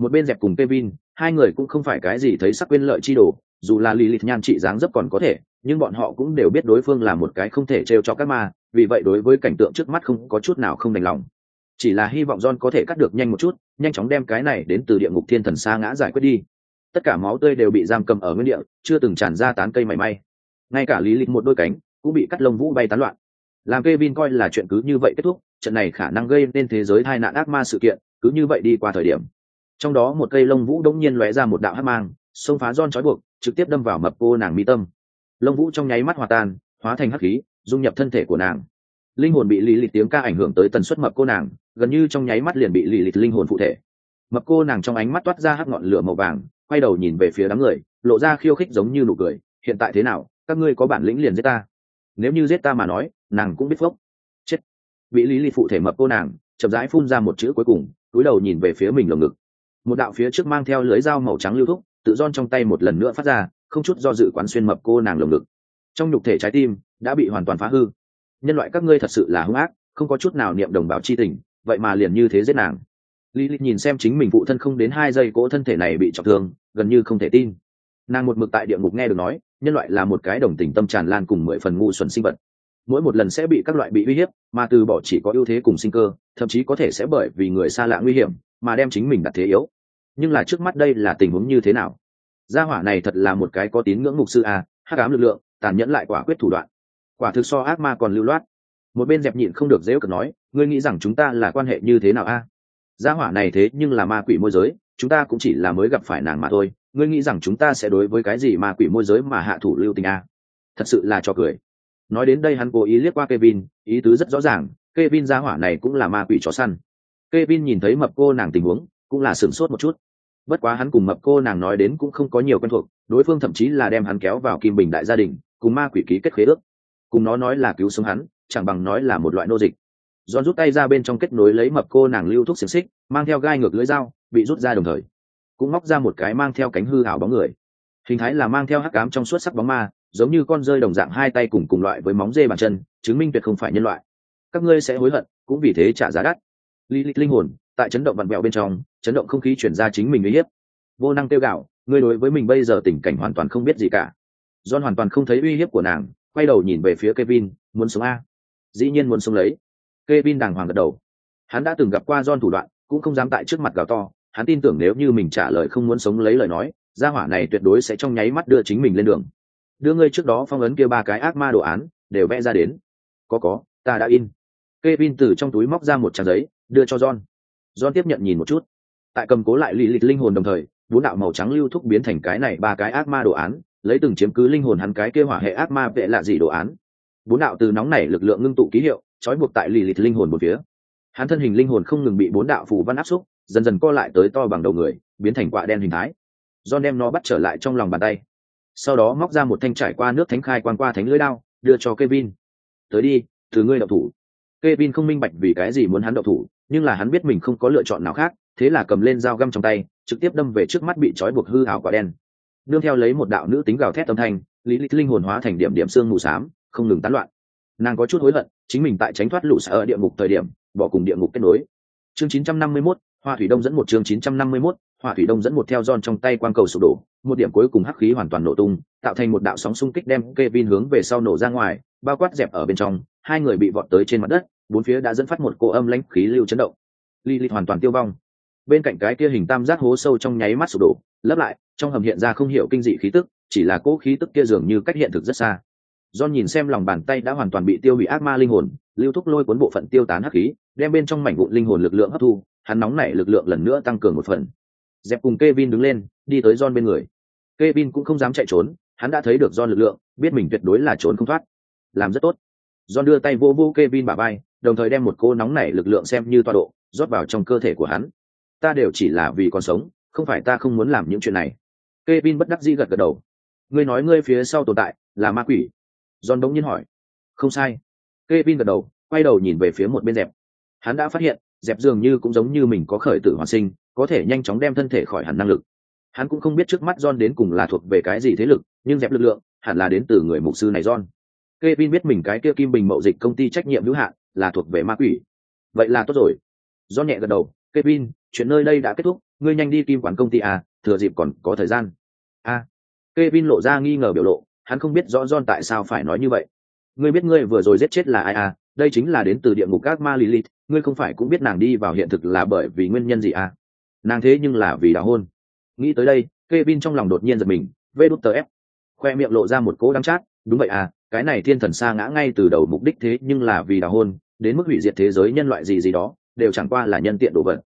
một bên dẹp cùng Kevin, hai người cũng không phải cái gì thấy sắc quên lợi chi đồ, dù là Lilith nhan trị dáng dấp còn có thể, nhưng bọn họ cũng đều biết đối phương là một cái không thể trêu cho các ma, vì vậy đối với cảnh tượng trước mắt không có chút nào không đành lòng. Chỉ là hy vọng John có thể cắt được nhanh một chút, nhanh chóng đem cái này đến từ địa ngục thiên thần xa ngã giải quyết đi. Tất cả máu tươi đều bị giam cầm ở nguyên địa, chưa từng tràn ra tán cây mảy may. Ngay cả lý lịch một đôi cánh cũng bị cắt lông vũ bay tán loạn. Làm Kevin coi là chuyện cứ như vậy kết thúc, trận này khả năng gây nên thế giới tai nạn ác ma sự kiện, cứ như vậy đi qua thời điểm trong đó một cây lông vũ đống nhiên lóe ra một đạo hắc mang xông phá giòn trói buộc trực tiếp đâm vào mập cô nàng mi tâm lông vũ trong nháy mắt hòa tan hóa thành hắc khí dung nhập thân thể của nàng linh hồn bị lì lịt tiếng ca ảnh hưởng tới tần suất mập cô nàng gần như trong nháy mắt liền bị lì lịt linh hồn phụ thể mập cô nàng trong ánh mắt toát ra hắc ngọn lửa màu vàng quay đầu nhìn về phía đám người, lộ ra khiêu khích giống như nụ cười, hiện tại thế nào? Các ngươi có bản lĩnh liền giết ta. Nếu như giết ta mà nói, nàng cũng biết phốc. Chết. Bị lý lì phụ thể mập cô nàng, chậm rãi phun ra một chữ cuối cùng cúi đầu nhìn về phía mình lồng ngực. Một đạo phía trước mang theo lưới dao màu trắng lưu thúc, tự don trong tay một lần nữa phát ra, không chút do dự quán xuyên mập cô nàng lồng ngực. Trong nhục thể trái tim, đã bị hoàn toàn phá hư. Nhân loại các ngươi thật sự là hung ác, không có chút nào niệm đồng bào chi tình, vậy mà liền như thế giết nàng. Lý lịch nhìn xem chính mình phụ thân không đến hai giây cỗ thân thể này bị trọng thương gần như không thể tin. Nàng một mực tại địa ngục nghe được nói, nhân loại là một cái đồng tình tâm tràn lan cùng mười phần ngu xuẩn sinh vật. Mỗi một lần sẽ bị các loại bị uy hiếp, mà từ bỏ chỉ có ưu thế cùng sinh cơ, thậm chí có thể sẽ bởi vì người xa lạ nguy hiểm, mà đem chính mình đặt thế yếu. Nhưng là trước mắt đây là tình huống như thế nào? Gia hỏa này thật là một cái có tín ngưỡng mục sư a, hắc ám lực lượng, tàn nhẫn lại quả quyết thủ đoạn. Quả thực so ác ma còn lưu loát. Một bên dẹp nhịn không được dễ cực nói, ngươi nghĩ rằng chúng ta là quan hệ như thế nào a? Gia hỏa này thế nhưng là ma quỷ môi giới chúng ta cũng chỉ là mới gặp phải nàng mà thôi ngươi nghĩ rằng chúng ta sẽ đối với cái gì mà quỷ môi giới mà hạ thủ lưu tình a thật sự là cho cười nói đến đây hắn cố ý liếc qua Kevin, ý tứ rất rõ ràng, Kevin gia hỏa này cũng là ma quỷ chó săn. Kevin nhìn thấy mập cô nàng tình huống, cũng là sửng sốt một chút. Bất quá hắn cùng mập cô nàng nói đến cũng không có nhiều quen thuộc, đối phương thậm chí là đem hắn kéo vào kim bình đại gia đình, cùng ma quỷ ký kết khế ước. Cùng nó nói là cứu sống hắn, chẳng bằng nói là một loại nô dịch. John rút tay ra bên trong kết nối lấy mập cô nàng lưu thuốc xiềng xích, mang theo gai ngược lưỡi dao, bị rút ra đồng thời, cũng móc ra một cái mang theo cánh hư ảo bóng người. Hình thái là mang theo hắc ám trong suốt sắc bóng ma, giống như con rơi đồng dạng hai tay cùng cùng loại với móng dê bàn chân chứng minh tuyệt không phải nhân loại. Các ngươi sẽ hối hận cũng vì thế trả giá đắt. Li li linh hồn tại chấn động vặn vẹo bên trong chấn động không khí chuyển ra chính mình uy hiếp. Vô năng tiêu gạo ngươi đối với mình bây giờ tình cảnh hoàn toàn không biết gì cả. John hoàn toàn không thấy uy hiếp của nàng quay đầu nhìn về phía kevin muốn sống a? Dĩ nhiên muốn sống lấy. Kevin đàng hoàng gật đầu. Hắn đã từng gặp qua john thủ đoạn cũng không dám tại trước mặt gào to hắn tin tưởng nếu như mình trả lời không muốn sống lấy lời nói, gia hỏa này tuyệt đối sẽ trong nháy mắt đưa chính mình lên đường. Đưa ngươi trước đó phong ấn kia ba cái ác ma đồ án, đều vẽ ra đến. Có có, ta đã in. Kevin từ trong túi móc ra một trang giấy, đưa cho John. John tiếp nhận nhìn một chút. Tại cầm cố lại lì lịch linh hồn đồng thời, bốn đạo màu trắng lưu thúc biến thành cái này ba cái ác ma đồ án, lấy từng chiếm cứ linh hồn hắn cái kia hỏa hệ ác ma vệ lạ gì đồ án. Bốn đạo từ nóng này lực lượng ngưng tụ ký hiệu, trói buộc tại lì lìt linh hồn một phía. Hắn thân hình linh hồn không ngừng bị bốn đạo phù văn áp xúc dần dần co lại tới to bằng đầu người biến thành quạ đen hình thái do đem nó bắt trở lại trong lòng bàn tay sau đó móc ra một thanh trải qua nước thánh khai quan qua thánh lưỡi đao đưa cho Kevin. Tới đi, từ ngươi đậu thủ. Kevin không minh bạch vì cái gì muốn hắn đậu thủ, nhưng là hắn biết mình không có lựa chọn nào khác, thế là cầm lên dao găm trong tay, trực tiếp đâm về trước mắt bị trói buộc hư ảo quả đen. Nương theo lấy một đạo nữ tính gào thét âm thanh, lý lịch linh hồn hóa thành điểm điểm xương mù xám, không ngừng tán loạn. Nàng có chút hối hận, chính mình tại tránh thoát lũ ở địa ngục thời điểm, bỏ cùng địa ngục kết nối. Chương 951, Hoa thủy đông dẫn một chương 951, Hoa thủy đông dẫn một theo giòn trong tay quang cầu sụp đổ, một điểm cuối cùng hắc khí hoàn toàn nổ tung, tạo thành một đạo sóng xung kích đem Kevin hướng về sau nổ ra ngoài, bao quát dẹp ở bên trong, hai người bị vọt tới trên mặt đất, bốn phía đã dẫn phát một cỗ âm lãnh khí lưu chấn động. Lily hoàn toàn tiêu vong. Bên cạnh cái kia hình tam giác hố sâu trong nháy mắt sụp đổ, lấp lại, trong hầm hiện ra không hiểu kinh dị khí tức, chỉ là cỗ khí tức kia dường như cách hiện thực rất xa. John nhìn xem lòng bàn tay đã hoàn toàn bị tiêu hủy ác ma linh hồn, lưu thúc lôi cuốn bộ phận tiêu tán hắc khí, đem bên trong mảnh vụn linh hồn lực lượng hấp thu, hắn nóng nảy lực lượng lần nữa tăng cường một phần. Dẹp cùng Kevin đứng lên, đi tới John bên người. Kevin cũng không dám chạy trốn, hắn đã thấy được John lực lượng, biết mình tuyệt đối là trốn không thoát. Làm rất tốt. John đưa tay vô vô Kevin bả vai, đồng thời đem một cô nóng nảy lực lượng xem như toa độ, rót vào trong cơ thể của hắn. Ta đều chỉ là vì còn sống, không phải ta không muốn làm những chuyện này. Kevin bất đắc dĩ gật gật đầu. Ngươi nói ngươi phía sau tồn tại là ma quỷ. John đống nhiên hỏi. Không sai. Kevin gật đầu, quay đầu nhìn về phía một bên dẹp. Hắn đã phát hiện, dẹp dường như cũng giống như mình có khởi tử hoàn sinh, có thể nhanh chóng đem thân thể khỏi hẳn năng lực. Hắn cũng không biết trước mắt john đến cùng là thuộc về cái gì thế lực nhưng dẹp lực lượng hẳn là đến từ người mục sư này john. Kevin biết mình cái kia kim bình mậu dịch công ty trách nhiệm hữu hạn là thuộc về ma quỷ. Vậy là tốt rồi. John nhẹ gật đầu Kevin, chuyện nơi đây đã kết thúc ngươi nhanh đi kim quản công ty à thừa dịp còn có thời gian. A. Kevin lộ ra nghi ngờ biểu lộ hắn không biết rõ john tại sao phải nói như vậy. Ngươi biết ngươi vừa rồi giết chết là ai à? Đây chính là đến từ địa ngục các ma lilith ngươi không phải cũng biết nàng đi vào hiện thực là bởi vì nguyên nhân gì à? Nàng thế nhưng là vì đào hôn. Nghĩ tới đây, Kevin trong lòng đột nhiên giật mình, vê đút tờ ép. Khoe miệng lộ ra một cỗ đắng chát, đúng vậy à cái này thiên thần xa ngã ngay từ đầu mục đích thế nhưng là vì đào hôn, đến mức hủy diệt thế giới nhân loại gì gì đó, đều chẳng qua là nhân tiện đồ vật.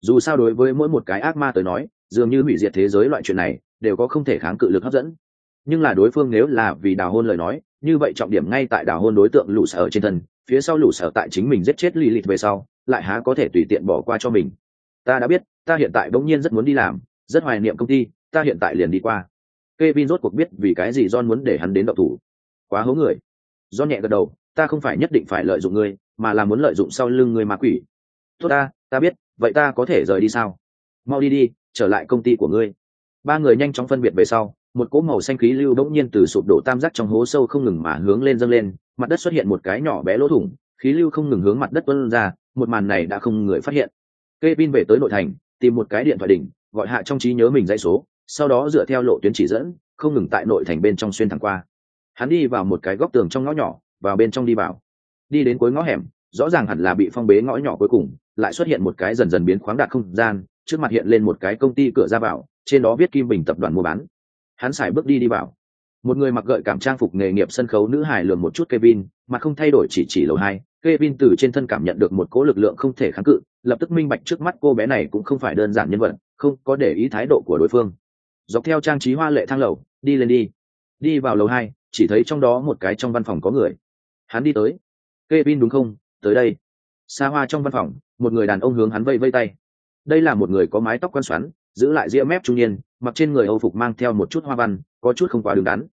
Dù sao đối với mỗi một cái ác ma tới nói, dường như hủy diệt thế giới loại chuyện này, đều có không thể kháng cự lực hấp dẫn. Nhưng là đối phương nếu là vì đào hôn lời nói như vậy trọng điểm ngay tại đảo hôn đối tượng lũ sở trên thân phía sau lũ sở tại chính mình giết chết lì lịt về sau lại há có thể tùy tiện bỏ qua cho mình ta đã biết ta hiện tại bỗng nhiên rất muốn đi làm rất hoài niệm công ty ta hiện tại liền đi qua Kevin rốt cuộc biết vì cái gì John muốn để hắn đến động thủ. Quá hố người. John nhẹ gật đầu, ta không phải nhất định phải lợi dụng ngươi, mà là muốn lợi dụng sau lưng ngươi ma quỷ. Tốt ta, ta biết, vậy ta có thể rời đi sao? Mau đi đi, trở lại công ty của ngươi. Ba người nhanh chóng phân biệt về sau, một cỗ màu xanh khí lưu bỗng nhiên từ sụp đổ tam giác trong hố sâu không ngừng mà hướng lên dâng lên, mặt đất xuất hiện một cái nhỏ bé lỗ thủng, khí lưu không ngừng hướng mặt đất tuôn ra, một màn này đã không người phát hiện. Kevin về tới nội thành, tìm một cái điện thoại đỉnh, gọi hạ trong trí nhớ mình dãy số sau đó dựa theo lộ tuyến chỉ dẫn không ngừng tại nội thành bên trong xuyên thẳng qua. Hắn đi vào một cái góc tường trong ngõ nhỏ vào bên trong đi vào. Đi đến cuối ngõ hẻm rõ ràng hẳn là bị phong bế ngõ nhỏ cuối cùng lại xuất hiện một cái dần dần biến khoáng đạt không gian trước mặt hiện lên một cái công ty cửa ra vào trên đó viết kim bình tập đoàn mua bán hắn xài bước đi đi vào một người mặc gợi cảm trang phục nghề nghiệp sân khấu nữ hài lường một chút Kevin, mà không thay đổi chỉ chỉ lầu hai. Kevin từ trên thân cảm nhận được một cỗ lực lượng không thể kháng cự, lập tức minh bạch trước mắt cô bé này cũng không phải đơn giản nhân vật, không có để ý thái độ của đối phương. Dọc theo trang trí hoa lệ thang lầu, đi lên đi. Đi vào lầu hai, chỉ thấy trong đó một cái trong văn phòng có người. Hắn đi tới. Kevin đúng không? Tới đây. Xa hoa trong văn phòng, một người đàn ông hướng hắn vây vây tay. Đây là một người có mái tóc quan xoắn, giữ lại ria mép trung niên, mặc trên người Âu phục mang theo một chút hoa văn, có chút không quá đứng đắn.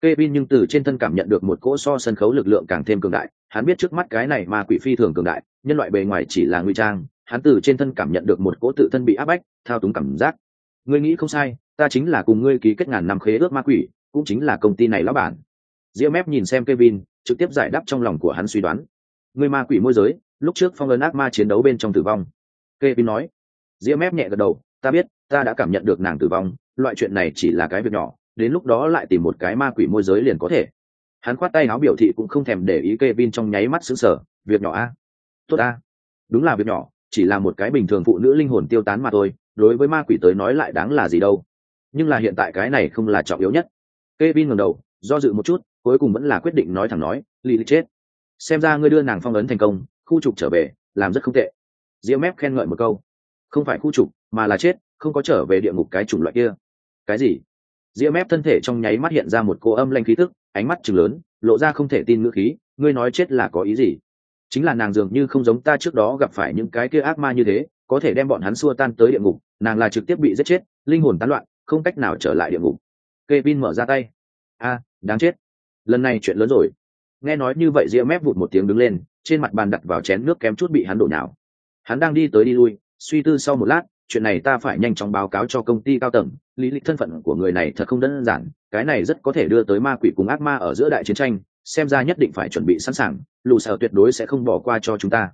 Kevin nhưng từ trên thân cảm nhận được một cỗ so sân khấu lực lượng càng thêm cường đại, hắn biết trước mắt cái này mà quỷ phi thường cường đại, nhân loại bề ngoài chỉ là nguy trang, hắn từ trên thân cảm nhận được một cỗ tự thân bị áp bách, thao túng cảm giác. Ngươi nghĩ không sai, ta chính là cùng ngươi ký kết ngàn năm khế ước ma quỷ, cũng chính là công ty này lão bản. Diễm Mép nhìn xem Kevin, trực tiếp giải đáp trong lòng của hắn suy đoán. Ngươi ma quỷ môi giới, lúc trước phong ấn ác ma chiến đấu bên trong tử vong. Kevin nói. Diễm Mép nhẹ gật đầu, ta biết, ta đã cảm nhận được nàng tử vong, loại chuyện này chỉ là cái việc nhỏ, đến lúc đó lại tìm một cái ma quỷ môi giới liền có thể hắn khoát tay áo biểu thị cũng không thèm để ý Kevin trong nháy mắt xứng sờ, việc nhỏ a. Tốt a. Đúng là việc nhỏ, chỉ là một cái bình thường phụ nữ linh hồn tiêu tán mà thôi, đối với ma quỷ tới nói lại đáng là gì đâu. Nhưng là hiện tại cái này không là trọng yếu nhất. Kevin ngẩng đầu, do dự một chút, cuối cùng vẫn là quyết định nói thẳng nói, Lily chết. Xem ra ngươi đưa nàng phong ấn thành công, khu trục trở về, làm rất không tệ. Diễm mép khen ngợi một câu. Không phải khu trục, mà là chết, không có trở về địa ngục cái chủng loại kia. Cái gì? Diễm ép thân thể trong nháy mắt hiện ra một cô âm lanh khí tức, ánh mắt trừng lớn lộ ra không thể tin ngữ khí ngươi nói chết là có ý gì chính là nàng dường như không giống ta trước đó gặp phải những cái kia ác ma như thế có thể đem bọn hắn xua tan tới địa ngục nàng là trực tiếp bị giết chết linh hồn tán loạn không cách nào trở lại địa ngục Kevin mở ra tay. A, đáng chết. Lần này chuyện lớn rồi. Nghe nói như vậy Diễm mép vụt một tiếng đứng lên, trên mặt bàn đặt vào chén nước kém chút bị hắn đổ nhào. Hắn đang đi tới đi lui, suy tư sau một lát, chuyện này ta phải nhanh chóng báo cáo cho công ty cao tầng, lý lịch thân phận của người này thật không đơn giản, cái này rất có thể đưa tới ma quỷ cùng ác ma ở giữa đại chiến tranh, xem ra nhất định phải chuẩn bị sẵn sàng, lù sở tuyệt đối sẽ không bỏ qua cho chúng ta.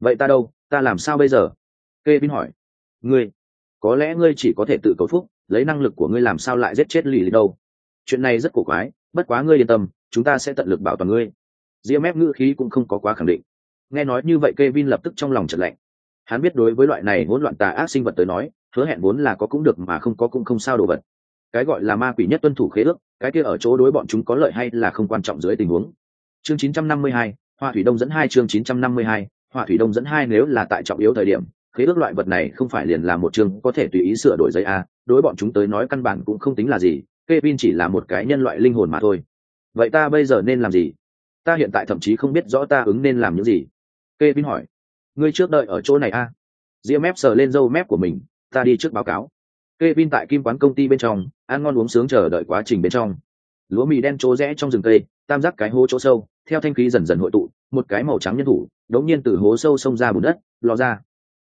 Vậy ta đâu, ta làm sao bây giờ? Kevin hỏi. Ngươi, có lẽ ngươi chỉ có thể tự cầu phúc, lấy năng lực của ngươi làm sao lại giết chết lì lì đâu chuyện này rất cổ quái bất quá ngươi yên tâm chúng ta sẽ tận lực bảo toàn ngươi ria mép ngữ khí cũng không có quá khẳng định nghe nói như vậy kê vin lập tức trong lòng trật lạnh hắn biết đối với loại này hỗn loạn tà ác sinh vật tới nói hứa hẹn vốn là có cũng được mà không có cũng không sao đồ vật. Cái gọi là ma quỷ nhất tuân thủ khế ước cái kia ở chỗ đối bọn chúng có lợi hay là không quan trọng dưới tình huống. Chương 952, hoa thủy đông dẫn hai chương 952, hoa thủy đông dẫn hai nếu là tại trọng yếu thời điểm khế ước loại vật này không phải liền là một chương có thể tùy ý sửa đổi giấy a đối bọn chúng tới nói căn bản cũng không tính là gì Kevin chỉ là một cái nhân loại linh hồn mà thôi. Vậy ta bây giờ nên làm gì? Ta hiện tại thậm chí không biết rõ ta ứng nên làm những gì. Kevin hỏi ngươi trước đợi ở chỗ này a. À? mép sờ lên râu mép của mình, ta đi trước báo cáo. Kevin tại kim quán công ty bên trong, ăn ngon uống sướng chờ đợi quá trình bên trong. Lúa mì đen trố rẽ trong rừng cây, tam giác cái hố chỗ sâu, theo thanh khí dần dần hội tụ, một cái màu trắng nhân thủ, đống nhiên từ hố sâu xông ra bùn đất, lò ra.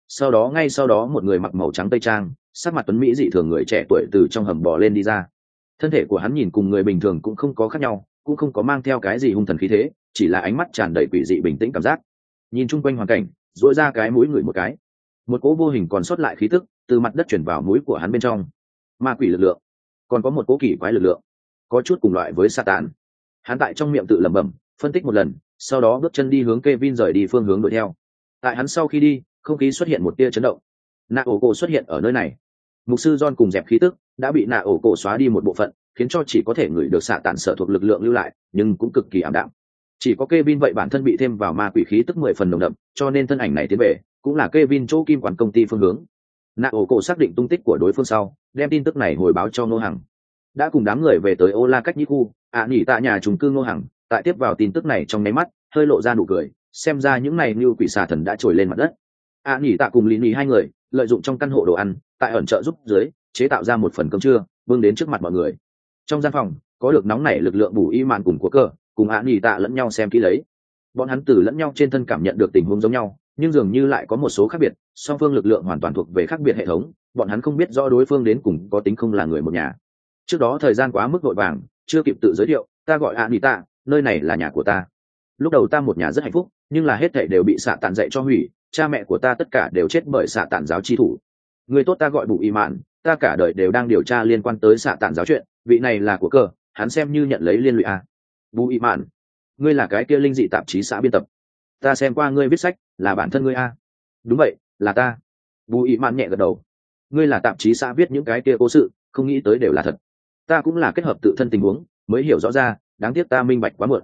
Sau đó ngay sau đó một người mặc màu trắng tây trang, sắc mặt tuấn mỹ dị thường người trẻ tuổi từ trong hầm bò lên đi ra. Thân thể của hắn nhìn cùng người bình thường cũng không có khác nhau, cũng không có mang theo cái gì hung thần khí thế, chỉ là ánh mắt tràn đầy quỷ dị bình tĩnh cảm giác. Nhìn chung quanh hoàn cảnh dỗi ra cái mũi người một cái. Một cỗ vô hình còn sót lại khí tức từ mặt đất chuyển vào mũi của hắn bên trong. Ma quỷ lực lượng. Còn có một cỗ kỳ quái lực lượng, có chút cùng loại với sa tán hắn tại trong miệng tự lẩm bẩm, phân tích một lần, sau đó bước chân đi hướng k e vin rời đi phương hướng đuổi theo. Tại hắn sau khi đi, không khí xuất hiện một tia chấn động. Nạ ổ cổ xuất hiện ở nơi này. Mục sư john cùng dẹp khí tức đã bị nạ ổ cổ xóa đi một bộ phận, khiến cho chỉ có thể ngửi được xạ tản sở thuộc lực lượng lưu lại, nhưng cũng cực kỳ ảm đạm chỉ có Kevin vậy bản thân bị thêm vào ma quỷ khí tức mười phần nồng đậm, cho nên thân ảnh này tiến về, cũng là Kevin chỗ kim quản công ty phương hướng. Nạ ổ cổ xác định tung tích của đối phương sau, đem tin tức này hồi báo cho Ngô Hằng. Đã cùng đám người về tới Ola cách nhĩ khu, ạ à, nghỉ tại nhà trùng cư Ngô Hằng, tại tiếp vào tin tức này trong nháy mắt, hơi lộ ra nụ cười, xem ra những này như quỷ xà thần đã trồi lên mặt đất. ạ à, nghỉ tạ cùng lý nhì hai người, lợi dụng trong căn hộ đồ ăn, tại ẩn trợ giúp dưới, chế tạo ra một phần cơm trưa, vương đến trước mặt mọi người. Trong gian phòng, có được nóng nảy lực lượng bù y màn cùng của cờ, cùng ạ nghỉ tạ lẫn nhau xem kỹ lấy. Bọn hắn từ lẫn nhau trên thân cảm nhận được tình huống giống nhau, nhưng dường như lại có một số khác biệt, song phương lực lượng hoàn toàn thuộc về khác biệt hệ thống, bọn hắn không biết rõ đối phương đến cùng có tính không là người một nhà. Trước đó thời gian quá mức vội vàng, chưa kịp tự giới thiệu, ta gọi ạ nghỉ tạ, nơi này là nhà của ta. Lúc đầu ta một nhà rất hạnh phúc, nhưng là hết thảy đều bị xạ tàn dạy cho hủy, cha mẹ của ta tất cả đều chết bởi xạ tàn giáo chi thủ người tốt ta gọi bù y mạn ta cả đời đều đang điều tra liên quan tới xạ tàn giáo chuyện vị này là của cờ hắn xem như nhận lấy liên lụy a bù y mạn. Ngươi là cái kia linh dị tạp chí xã biên tập. Ta xem qua ngươi viết sách, là bản thân ngươi a. Đúng vậy, là ta. Bù y mạn nhẹ gật đầu. Ngươi là tạp chí xã viết những cái kia cố sự, không nghĩ tới đều là thật. Ta cũng là kết hợp tự thân tình huống, mới hiểu rõ ra, đáng tiếc ta minh bạch quá muộn.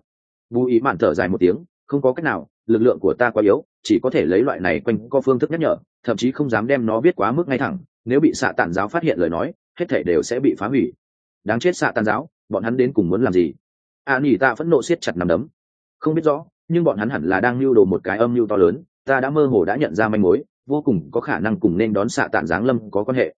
Bù ý mạn thở dài một tiếng, không có cách nào, lực lượng của ta quá yếu, chỉ có thể lấy loại này quanh co phương thức nhắc nhở, thậm chí không dám đem nó viết quá mức ngay thẳng, nếu bị xạ tàn giáo phát hiện lời nói, hết thể đều sẽ bị phá hủy. Đáng chết xạ tàn giáo, bọn hắn đến cùng muốn làm gì? A nỉ ta phẫn nộ siết chặt nằm đấm. Không biết rõ, nhưng bọn hắn hẳn là đang lưu đồ một cái âm mưu to lớn, ta đã mơ hồ đã nhận ra manh mối, vô cùng có khả năng cùng nên đón xạ tản giáng lâm có quan hệ.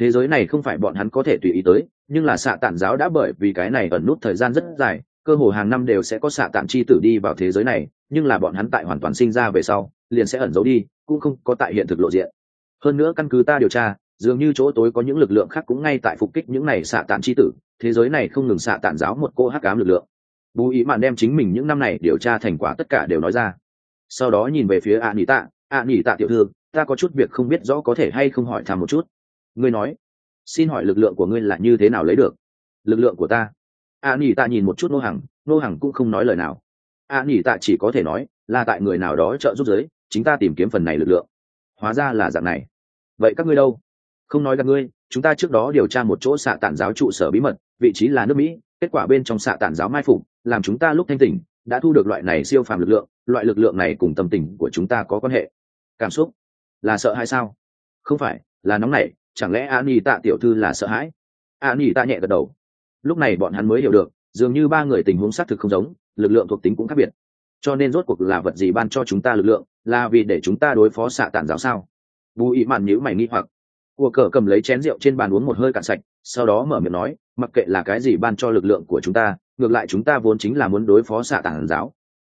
Thế giới này không phải bọn hắn có thể tùy ý tới, nhưng là xạ tản giáo đã bởi vì cái này ẩn nút thời gian rất dài, cơ hồ hàng năm đều sẽ có xạ tản chi tử đi vào thế giới này, nhưng là bọn hắn tại hoàn toàn sinh ra về sau, liền sẽ ẩn giấu đi, cũng không có tại hiện thực lộ diện. Hơn nữa căn cứ ta điều tra, dường như chỗ tối có những lực lượng khác cũng ngay tại phục kích những này xạ tản chi tử, thế giới này không ngừng xạ tản giáo một cô hắc ám lực lượng bù ý mạn đem chính mình những năm này điều tra thành quả tất cả đều nói ra. Sau đó nhìn về phía a nỉ tạ a nỉ tạ tiểu thư, ta có chút việc không biết rõ có thể hay không hỏi thăm một chút. Ngươi nói, xin hỏi lực lượng của ngươi là như thế nào lấy được? Lực lượng của ta? A nỉ tạ nhìn một chút nô hằng nô hằng cũng không nói lời nào. A nỉ tạ chỉ có thể nói là tại người nào đó trợ giúp giới, chính ta tìm kiếm phần này lực lượng. Hóa ra là dạng này. Vậy các ngươi đâu? Không nói gặp ngươi, chúng ta trước đó điều tra một chỗ xạ tản giáo trụ sở bí mật, vị trí là nước mỹ, kết quả bên trong xạ tản giáo mai phục làm chúng ta lúc thanh tỉnh, đã thu được loại này siêu phàm lực lượng, loại lực lượng này cùng tâm tình của chúng ta có quan hệ. Cảm xúc, là sợ hay sao? Không phải, là nóng nảy, chẳng lẽ a y tạ tiểu thư là sợ hãi? A y tạ nhẹ gật đầu. Lúc này bọn hắn mới hiểu được, dường như ba người tình huống xác thực không giống, lực lượng thuộc tính cũng khác biệt. Cho nên rốt cuộc là vật gì ban cho chúng ta lực lượng, là vì để chúng ta đối phó xạ tản giáo sao? Bù ý mạn nhữ mày nghi hoặc của cờ cầm lấy chén rượu trên bàn uống một hơi cạn sạch, sau đó mở miệng nói, mặc kệ là cái gì ban cho lực lượng của chúng ta, ngược lại chúng ta vốn chính là muốn đối phó xạ tản giáo.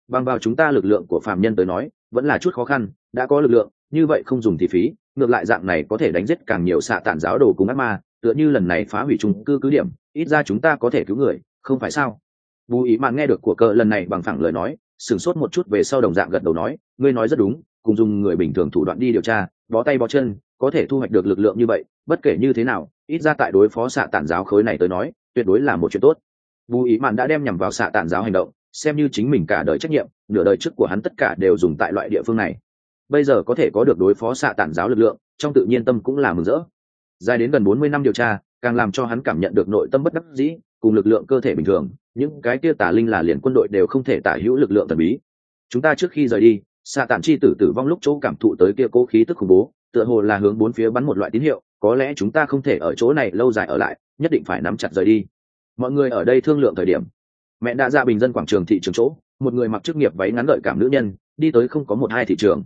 Bằng vào chúng ta lực lượng của phạm nhân tới nói, vẫn là chút khó khăn, đã có lực lượng, như vậy không dùng thì phí, ngược lại dạng này có thể đánh giết càng nhiều xạ tản giáo đồ cùng ác ma, tựa như lần này phá hủy trung cư cứ điểm, ít ra chúng ta có thể cứu người, không phải sao? Bù ý mạn nghe được của cờ lần này bằng phẳng lời nói, sửng sốt một chút về sau đồng dạng gật đầu nói, ngươi nói rất đúng, cùng dùng người bình thường thủ đoạn đi điều tra bó tay bó chân, có thể thu hoạch được lực lượng như vậy, bất kể như thế nào, ít ra tại đối phó xạ tản giáo khối này tới nói, tuyệt đối là một chuyện tốt. Bù ý mạn đã đem nhằm vào xạ tản giáo hành động, xem như chính mình cả đời trách nhiệm, nửa đời trước của hắn tất cả đều dùng tại loại địa phương này. Bây giờ có thể có được đối phó xạ tản giáo lực lượng, trong tự nhiên tâm cũng là mừng rỡ. Dài đến gần bốn mươi năm điều tra, càng làm cho hắn cảm nhận được nội tâm bất đắc dĩ, cùng lực lượng cơ thể bình thường, những cái kia tả linh là liền quân đội đều không thể tả hữu lực lượng thần bí. Chúng ta trước khi rời đi xạ tản chi tử tử vong lúc chỗ cảm thụ tới kia cố khí tức khủng bố, tựa hồ là hướng bốn phía bắn một loại tín hiệu, có lẽ chúng ta không thể ở chỗ này lâu dài ở lại, nhất định phải nắm chặt rời đi. Mọi người ở đây thương lượng thời điểm. Mẹ đã ra dạ bình dân quảng trường thị trường chỗ, một người mặc chức nghiệp váy ngắn lợi cảm nữ nhân, đi tới không có một hai thị trường.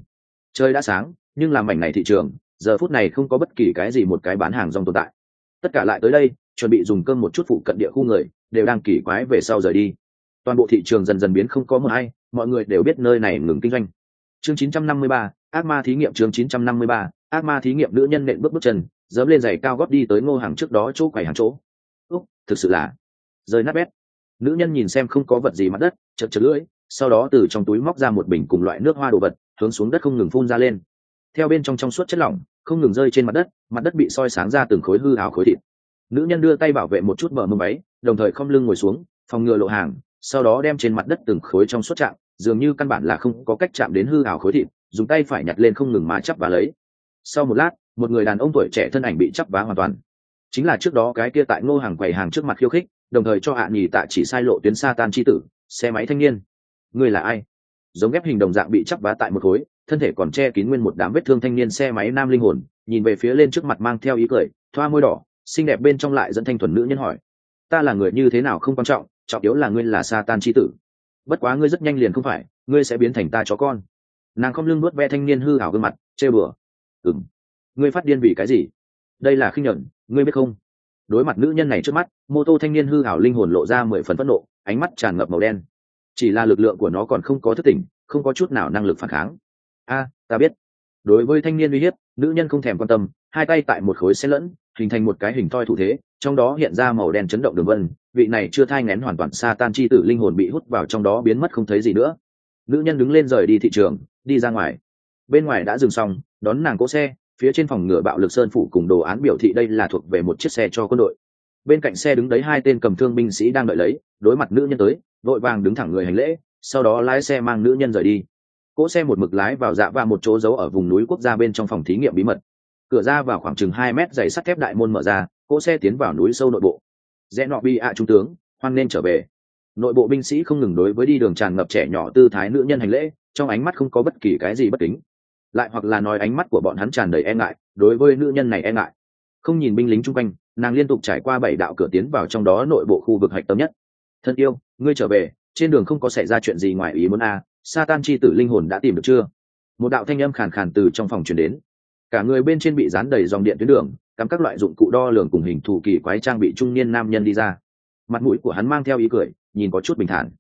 Trời đã sáng, nhưng làm mảnh này thị trường, giờ phút này không có bất kỳ cái gì một cái bán hàng rong tồn tại. Tất cả lại tới đây, chuẩn bị dùng cơm một chút phụ cận địa khu người, đều đang kỳ quái về sau rời đi. Toàn bộ thị trường dần dần biến không có một ai, mọi người đều biết nơi này ngừng kinh doanh chương 953, ác ma thí nghiệm chương 953, ác ma thí nghiệm nữ nhân nện bước bước chân dẫm lên giày cao gót đi tới ngô hàng trước đó chỗ quầy hàng chỗ. Úc thực sự là rơi nát bét. Nữ nhân nhìn xem không có vật gì mặt đất chật chật lưỡi sau đó từ trong túi móc ra một bình cùng loại nước hoa đồ vật hướng xuống đất không ngừng phun ra lên. Theo bên trong trong suốt chất lỏng không ngừng rơi trên mặt đất mặt đất bị soi sáng ra từng khối hư ảo khối thịt. Nữ nhân đưa tay bảo vệ một chút mở mông váy đồng thời không lưng ngồi xuống phòng ngừa lộ hàng sau đó đem trên mặt đất từng khối trong suốt chạm dường như căn bản là không có cách chạm đến hư ảo khối thịt, dùng tay phải nhặt lên không ngừng mà chắp và lấy. Sau một lát, một người đàn ông tuổi trẻ thân ảnh bị chắp vá hoàn toàn. Chính là trước đó cái kia tại ngô hàng quầy hàng trước mặt khiêu khích, đồng thời cho hạ nhì tạ chỉ sai lộ tuyến xa tan chi tử, xe máy thanh niên. Người là ai? Giống ghép hình đồng dạng bị chắp vá tại một khối, thân thể còn che kín nguyên một đám vết thương thanh niên xe máy nam linh hồn, nhìn về phía lên trước mặt mang theo ý cười, thoa môi đỏ, xinh đẹp bên trong lại dẫn thanh thuần nữ nhân hỏi. Ta là người như thế nào không quan trọng trọng yếu là ngươi là sa tan chi tử bất quá ngươi rất nhanh liền không phải, ngươi sẽ biến thành ta chó con. Nàng không lưng nuốt ve thanh niên hư hảo gương mặt chê bừa ừng ngươi phát điên vì cái gì? Đây là khinh nhuận, ngươi biết không? Đối mặt nữ nhân này trước mắt, mô tô thanh niên hư hảo linh hồn lộ ra mười phần phẫn nộ, ánh mắt tràn ngập màu đen. Chỉ là lực lượng của nó còn không có thức tỉnh, không có chút nào năng lực phản kháng. A, ta biết. Đối với thanh niên uy hiếp, nữ nhân không thèm quan tâm, hai tay tại một khối xe lẫn hình thành một cái hình thoi thủ thế, trong đó hiện ra màu đen chấn động đường vân, vị này chưa thai ngén hoàn toàn xa tan chi tử linh hồn bị hút vào trong đó biến mất không thấy gì nữa. Nữ nhân đứng lên rời đi thị trường, đi ra ngoài. Bên ngoài đã dừng xong, đón nàng cỗ xe, phía trên phòng ngựa bạo lực sơn phủ cùng đồ án biểu thị đây là thuộc về một chiếc xe cho quân đội. Bên cạnh xe đứng đấy hai tên cầm thương binh sĩ đang đợi lấy, đối mặt nữ nhân tới, vội vàng đứng thẳng người hành lễ, sau đó lái xe mang nữ nhân rời đi. Cỗ xe một mực lái vào dạ và một chỗ giấu ở vùng núi quốc gia bên trong phòng thí nghiệm bí mật cửa ra vào khoảng chừng hai mét dày sắt thép đại môn mở ra cỗ xe tiến vào núi sâu nội bộ. Rẽ nọ bi ạ trung tướng hoan nên trở về. Nội bộ binh sĩ không ngừng đối với đi đường tràn ngập trẻ nhỏ tư thái nữ nhân hành lễ trong ánh mắt không có bất kỳ cái gì bất kính. Lại hoặc là nói ánh mắt của bọn hắn tràn đầy e ngại đối với nữ nhân này e ngại. Không nhìn binh lính chung quanh nàng liên tục trải qua bảy đạo cửa tiến vào trong đó nội bộ khu vực hạch tâm nhất. Thân yêu ngươi trở về trên đường không có xảy ra chuyện gì ngoài ý muốn a à, chi tử linh hồn đã tìm được chưa? Một đạo thanh âm khàn khàn từ trong phòng truyền đến cả người bên trên bị dán đầy dòng điện tuyến đường, cắm các loại dụng cụ đo lường cùng hình thù kỳ quái trang bị trung niên nam nhân đi ra. Mặt mũi của hắn mang theo ý cười, nhìn có chút bình thản.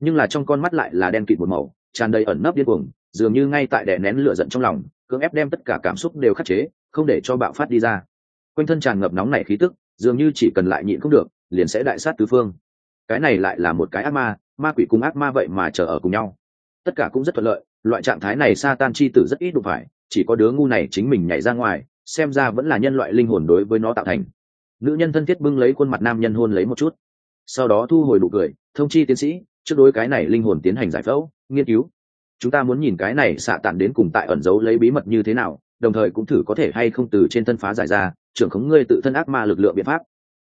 Nhưng là trong con mắt lại là đen kịt một màu, tràn đầy ẩn nấp điên cuồng, dường như ngay tại đè nén lửa giận trong lòng, cưỡng ép đem tất cả cảm xúc đều khắc chế, không để cho bạo phát đi ra. Quanh thân tràn ngập nóng nảy khí tức, dường như chỉ cần lại nhịn không được, liền sẽ đại sát tứ phương. Cái này lại là một cái ác ma ma quỷ cùng ác ma vậy mà chờ ở cùng nhau. Tất cả cũng rất thuận lợi, loại trạng thái này sa tan chi tử rất ít đụng phải chỉ có đứa ngu này chính mình nhảy ra ngoài, xem ra vẫn là nhân loại linh hồn đối với nó tạo thành. Nữ nhân thân thiết bưng lấy khuôn mặt nam nhân hôn lấy một chút. Sau đó thu hồi nụ cười, thông chi tiến sĩ, trước đối cái này linh hồn tiến hành giải phẫu, nghiên cứu. Chúng ta muốn nhìn cái này xạ tản đến cùng tại ẩn giấu lấy bí mật như thế nào, đồng thời cũng thử có thể hay không từ trên thân phá giải ra, trưởng khống ngươi tự thân ác ma lực lượng biện pháp.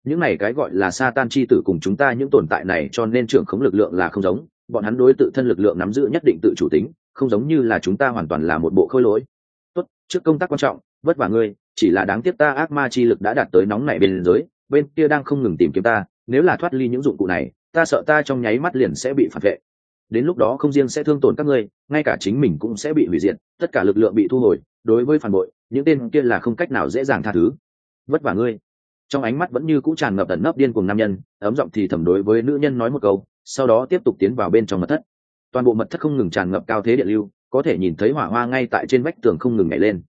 Những này cái gọi là sa tan chi tử cùng chúng ta những tồn tại này cho nên trưởng khống lực lượng là không giống, bọn hắn đối tự thân lực lượng nắm giữ nhất định tự chủ tính, không giống như là chúng ta hoàn toàn là một bộ khôi lỗi trước công tác quan trọng, vất vả ngươi, chỉ là đáng tiếc ta ác ma chi lực đã đạt tới nóng nảy bên giới bên kia đang không ngừng tìm kiếm ta, nếu là thoát ly những dụng cụ này, ta sợ ta trong nháy mắt liền sẽ bị phản vệ. Đến lúc đó không riêng sẽ thương tổn các ngươi, ngay cả chính mình cũng sẽ bị hủy diệt, tất cả lực lượng bị thu hồi, đối với phản bội, những tên kia là không cách nào dễ dàng tha thứ. Vất vả ngươi. Trong ánh mắt vẫn như cũ tràn ngập tận nấp điên cùng nam nhân, ấm giọng thì thầm đối với nữ nhân nói một câu, sau đó tiếp tục tiến vào bên trong mật thất. Toàn bộ mật thất không ngừng tràn ngập cao thế điện lưu có thể nhìn thấy hỏa hoa ngay tại trên vách tường không ngừng nhảy lên.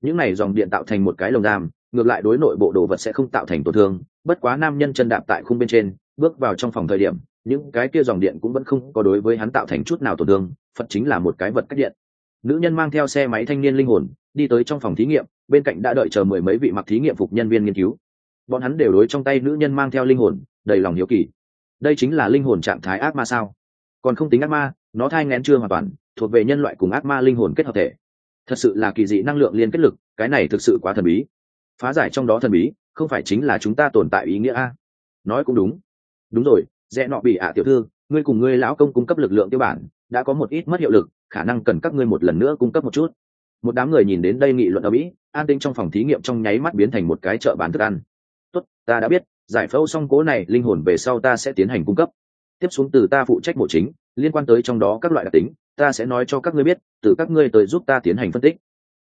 Những này dòng điện tạo thành một cái lồng giam, ngược lại đối nội bộ đồ vật sẽ không tạo thành tổn thương, bất quá nam nhân chân đạp tại khung bên trên, bước vào trong phòng thời điểm, những cái kia dòng điện cũng vẫn không có đối với hắn tạo thành chút nào tổn thương, phật chính là một cái vật cách điện. Nữ nhân mang theo xe máy thanh niên linh hồn, đi tới trong phòng thí nghiệm, bên cạnh đã đợi chờ mười mấy vị mặc thí nghiệm phục nhân viên nghiên cứu. Bọn hắn đều đối trong tay nữ nhân mang theo linh hồn, đầy lòng hiếu kỳ. Đây chính là linh hồn trạng thái ác ma sao? Còn không tính ác ma, nó thai ngén chưa hoàn toàn thuộc về nhân loại cùng ác ma linh hồn kết hợp thể. Thật sự là kỳ dị năng lượng liên kết lực, cái này thực sự quá thần bí. Phá giải trong đó thần bí, không phải chính là chúng ta tồn tại ý nghĩa a? Nói cũng đúng. Đúng rồi dễ nọ bị ạ tiểu thư, ngươi cùng ngươi lão công cung cấp lực lượng tiêu bản, đã có một ít mất hiệu lực, khả năng cần các ngươi một lần nữa cung cấp một chút. Một đám người nhìn đến đây nghị luận ở mỹ, an tinh trong phòng thí nghiệm trong nháy mắt biến thành một cái chợ bán thức ăn. Tốt, ta đã biết, giải phẫu xong cố này, linh hồn về sau ta sẽ tiến hành cung cấp. Tiếp xuống từ ta phụ trách bộ chính, liên quan tới trong đó các loại đặc tính ta sẽ nói cho các ngươi biết, từ các ngươi tới giúp ta tiến hành phân tích.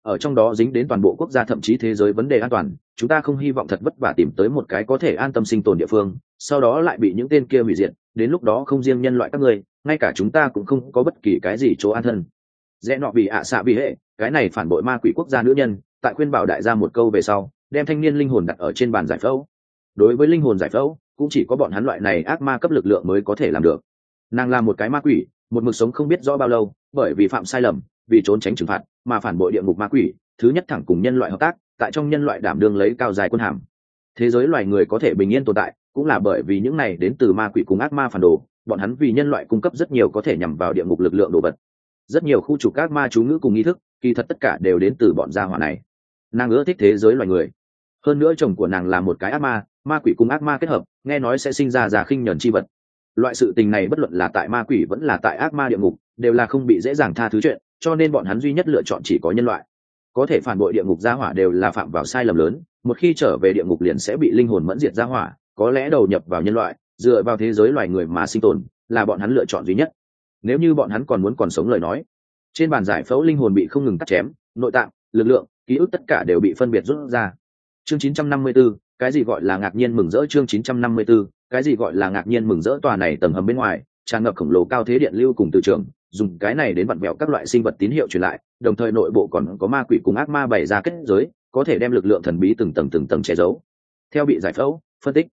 Ở trong đó dính đến toàn bộ quốc gia thậm chí thế giới vấn đề an toàn, chúng ta không hy vọng thật vất vả tìm tới một cái có thể an tâm sinh tồn địa phương, sau đó lại bị những tên kia hủy diệt, đến lúc đó không riêng nhân loại các ngươi, ngay cả chúng ta cũng không có bất kỳ cái gì chỗ an thân. Rẽ nọ bị ạ xạ bị hệ, cái này phản bội ma quỷ quốc gia nữ nhân, tại khuyên bảo đại gia một câu về sau, đem thanh niên linh hồn đặt ở trên bàn giải phẫu. Đối với linh hồn giải phẫu, cũng chỉ có bọn hắn loại này ác ma cấp lực lượng mới có thể làm được nàng là một cái ma quỷ, một mực sống không biết rõ bao lâu, bởi vì phạm sai lầm, vì trốn tránh trừng phạt, mà phản bội địa ngục ma quỷ, thứ nhất thẳng cùng nhân loại hợp tác, tại trong nhân loại đảm đương lấy cao dài quân hàm. Thế giới loài người có thể bình yên tồn tại, cũng là bởi vì những này đến từ ma quỷ cùng ác ma phản đồ, bọn hắn vì nhân loại cung cấp rất nhiều có thể nhằm vào địa ngục lực lượng đồ vật. Rất nhiều khu trục ác ma chú ngữ cùng nghi thức, kỳ thật tất cả đều đến từ bọn gia hỏa này. Nàng ưa thích thế giới loài người. Hơn nữa chồng của nàng là một cái ác ma ma quỷ cùng ác ma kết hợp, nghe nói sẽ sinh ra già khinh nhờn chi vật loại sự tình này bất luận là tại ma quỷ vẫn là tại ác ma địa ngục đều là không bị dễ dàng tha thứ chuyện cho nên bọn hắn duy nhất lựa chọn chỉ có nhân loại. Có thể phản bội địa ngục gia hỏa đều là phạm vào sai lầm lớn một khi trở về địa ngục liền sẽ bị linh hồn mẫn diệt gia hỏa có lẽ đầu nhập vào nhân loại dựa vào thế giới loài người mà sinh tồn là bọn hắn lựa chọn duy nhất. Nếu như bọn hắn còn muốn còn sống lời nói trên bàn giải phẫu linh hồn bị không ngừng cắt chém nội tạng lực lượng ký ức tất cả đều bị phân biệt rút ra. Chương 954, cái gì gọi là ngạc nhiên mừng rỡ chương 954, cái gì gọi là ngạc nhiên mừng rỡ tòa này tầng hầm bên ngoài tràn ngập khổng lồ cao thế điện lưu cùng từ trường dùng cái này đến vặn vẹo các loại sinh vật tín hiệu truyền lại đồng thời nội bộ còn có ma quỷ cùng ác ma bày ra kết giới có thể đem lực lượng thần bí từng tầng từng tầng che giấu. Theo bị giải phẫu phân tích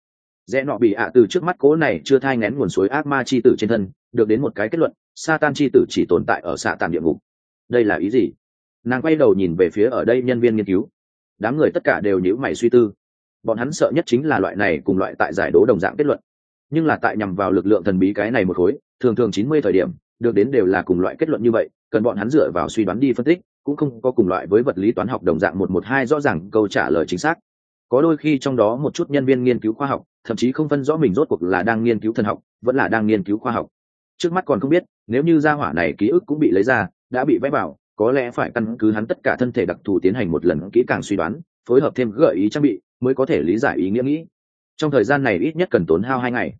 rẽ nọ bị ạ từ trước mắt cố này chưa thai ngén nguồn suối ác ma chi tử trên thân được đến một cái kết luận Satan chi tử chỉ tồn tại ở xạ tàn địa ngục. Đây là ý gì? Nàng quay đầu nhìn về phía ở đây nhân viên nghiên cứu. Đám người tất cả đều nhíu mày suy tư bọn hắn sợ nhất chính là loại này cùng loại tại giải đố đồng dạng kết luận. Nhưng là tại nhằm vào lực lượng thần bí cái này một khối, thường thường chín mươi thời điểm, được đến đều là cùng loại kết luận như vậy, cần bọn hắn dựa vào suy đoán đi phân tích, cũng không có cùng loại với vật lý toán học đồng dạng một một hai rõ ràng câu trả lời chính xác. Có đôi khi trong đó một chút nhân viên nghiên cứu khoa học, thậm chí không phân rõ mình rốt cuộc là đang nghiên cứu thần học, vẫn là đang nghiên cứu khoa học. Trước mắt còn không biết, nếu như gia hỏa này ký ức cũng bị lấy ra, đã bị vẽ bảo có lẽ phải căn cứ hắn tất cả thân thể đặc thù tiến hành một lần kỹ càng suy đoán, phối hợp thêm gợi ý trang bị mới có thể lý giải ý nghĩa nghĩ. Trong thời gian này ít nhất cần tốn hao hai ngày.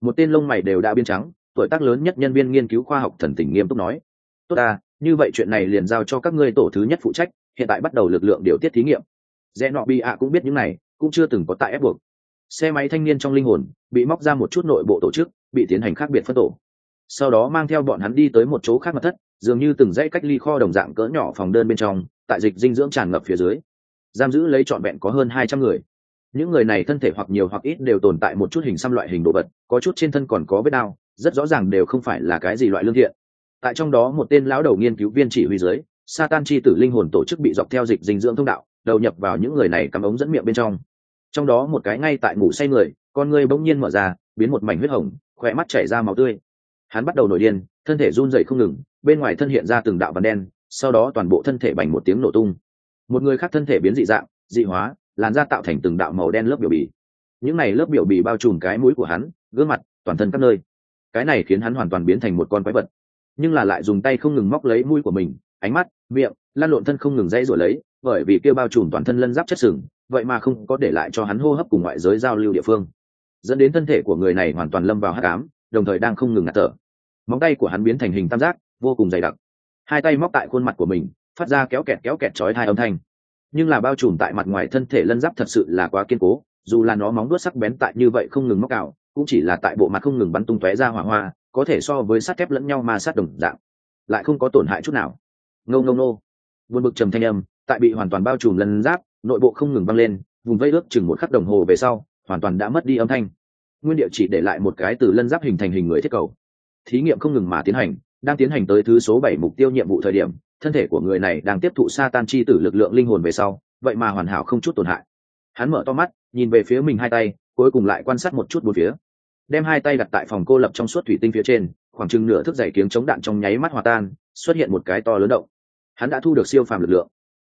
Một tên lông mày đều đã biến trắng, tuổi tác lớn nhất nhân viên nghiên cứu khoa học thần tình nghiêm túc nói. Tốt ta, như vậy chuyện này liền giao cho các ngươi tổ thứ nhất phụ trách, hiện tại bắt đầu lực lượng điều tiết thí nghiệm. Rẽ nọ bị ạ cũng biết những này, cũng chưa từng có tại ép buộc. Xe máy thanh niên trong linh hồn bị móc ra một chút nội bộ tổ chức, bị tiến hành khác biệt phân tổ. Sau đó mang theo bọn hắn đi tới một chỗ khác mặt thất, dường như từng dãy cách ly kho đồng dạng cỡ nhỏ phòng đơn bên trong, tại dịch dinh dưỡng tràn ngập phía dưới giam giữ lấy trọn vẹn có hơn hai trăm người. Những người này thân thể hoặc nhiều hoặc ít đều tồn tại một chút hình xăm loại hình đồ vật, có chút trên thân còn có vết đao rất rõ ràng đều không phải là cái gì loại lương thiện. Tại trong đó một tên lão đầu nghiên cứu viên chỉ huy dưới, Satan chi tử linh hồn tổ chức bị dọc theo dịch dinh dưỡng thông đạo, đầu nhập vào những người này cắm ống dẫn miệng bên trong. Trong đó một cái ngay tại ngủ say người, con người bỗng nhiên mở ra, biến một mảnh huyết hồng khỏe mắt chảy ra máu tươi. Hắn bắt đầu nổi điên, thân thể run dậy không ngừng, bên ngoài thân hiện ra từng đạo vằn đen, sau đó toàn bộ thân thể bành một tiếng nổ tung một người khác thân thể biến dị dạng, dị hóa, làn da tạo thành từng đạo màu đen lớp biểu bì. Những này lớp biểu bì bao trùm cái mũi của hắn, gương mặt, toàn thân các nơi. Cái này khiến hắn hoàn toàn biến thành một con quái vật. Nhưng là lại dùng tay không ngừng móc lấy mũi của mình, ánh mắt, miệng, lan lộn thân không ngừng dây rồi lấy, bởi vì kia bao trùm toàn thân lân giáp chất sừng, vậy mà không có để lại cho hắn hô hấp cùng ngoại giới giao lưu địa phương. Dẫn đến thân thể của người này hoàn toàn lâm vào hắc ám, đồng thời đang không ngừng ngạt thở. Móng tay của hắn biến thành hình tam giác, vô cùng dày đặc. Hai tay móc tại khuôn mặt của mình phát ra kéo kẹt kéo kẹt chói hai âm thanh. Nhưng là bao trùm tại mặt ngoài thân thể lân giáp thật sự là quá kiên cố, dù là nó móng đuốt sắc bén tại như vậy không ngừng móc cào, cũng chỉ là tại bộ mặt không ngừng bắn tung tóe ra hỏa hoa, có thể so với sắt thép lẫn nhau mà sát đồng dạng, lại không có tổn hại chút nào. Ngâu ngâu nô buồn bực trầm thanh âm, tại bị hoàn toàn bao trùm lân giáp, nội bộ không ngừng băng lên, vùng vây ước chừng một khắc đồng hồ về sau, hoàn toàn đã mất đi âm thanh. Nguyên địa chỉ để lại một cái từ lân giáp hình thành hình người thiết cầu. Thí nghiệm không ngừng mà tiến hành, đang tiến hành tới thứ số bảy mục tiêu nhiệm vụ thời điểm thân thể của người này đang tiếp thụ sa tan chi tử lực lượng linh hồn về sau, vậy mà hoàn hảo không chút tổn hại. Hắn mở to mắt, nhìn về phía mình hai tay, cuối cùng lại quan sát một chút bốn phía. Đem hai tay đặt tại phòng cô lập trong suốt thủy tinh phía trên, khoảng chừng nửa thước dày kiếng chống đạn trong nháy mắt hòa tan, xuất hiện một cái to lớn động. Hắn đã thu được siêu phàm lực lượng.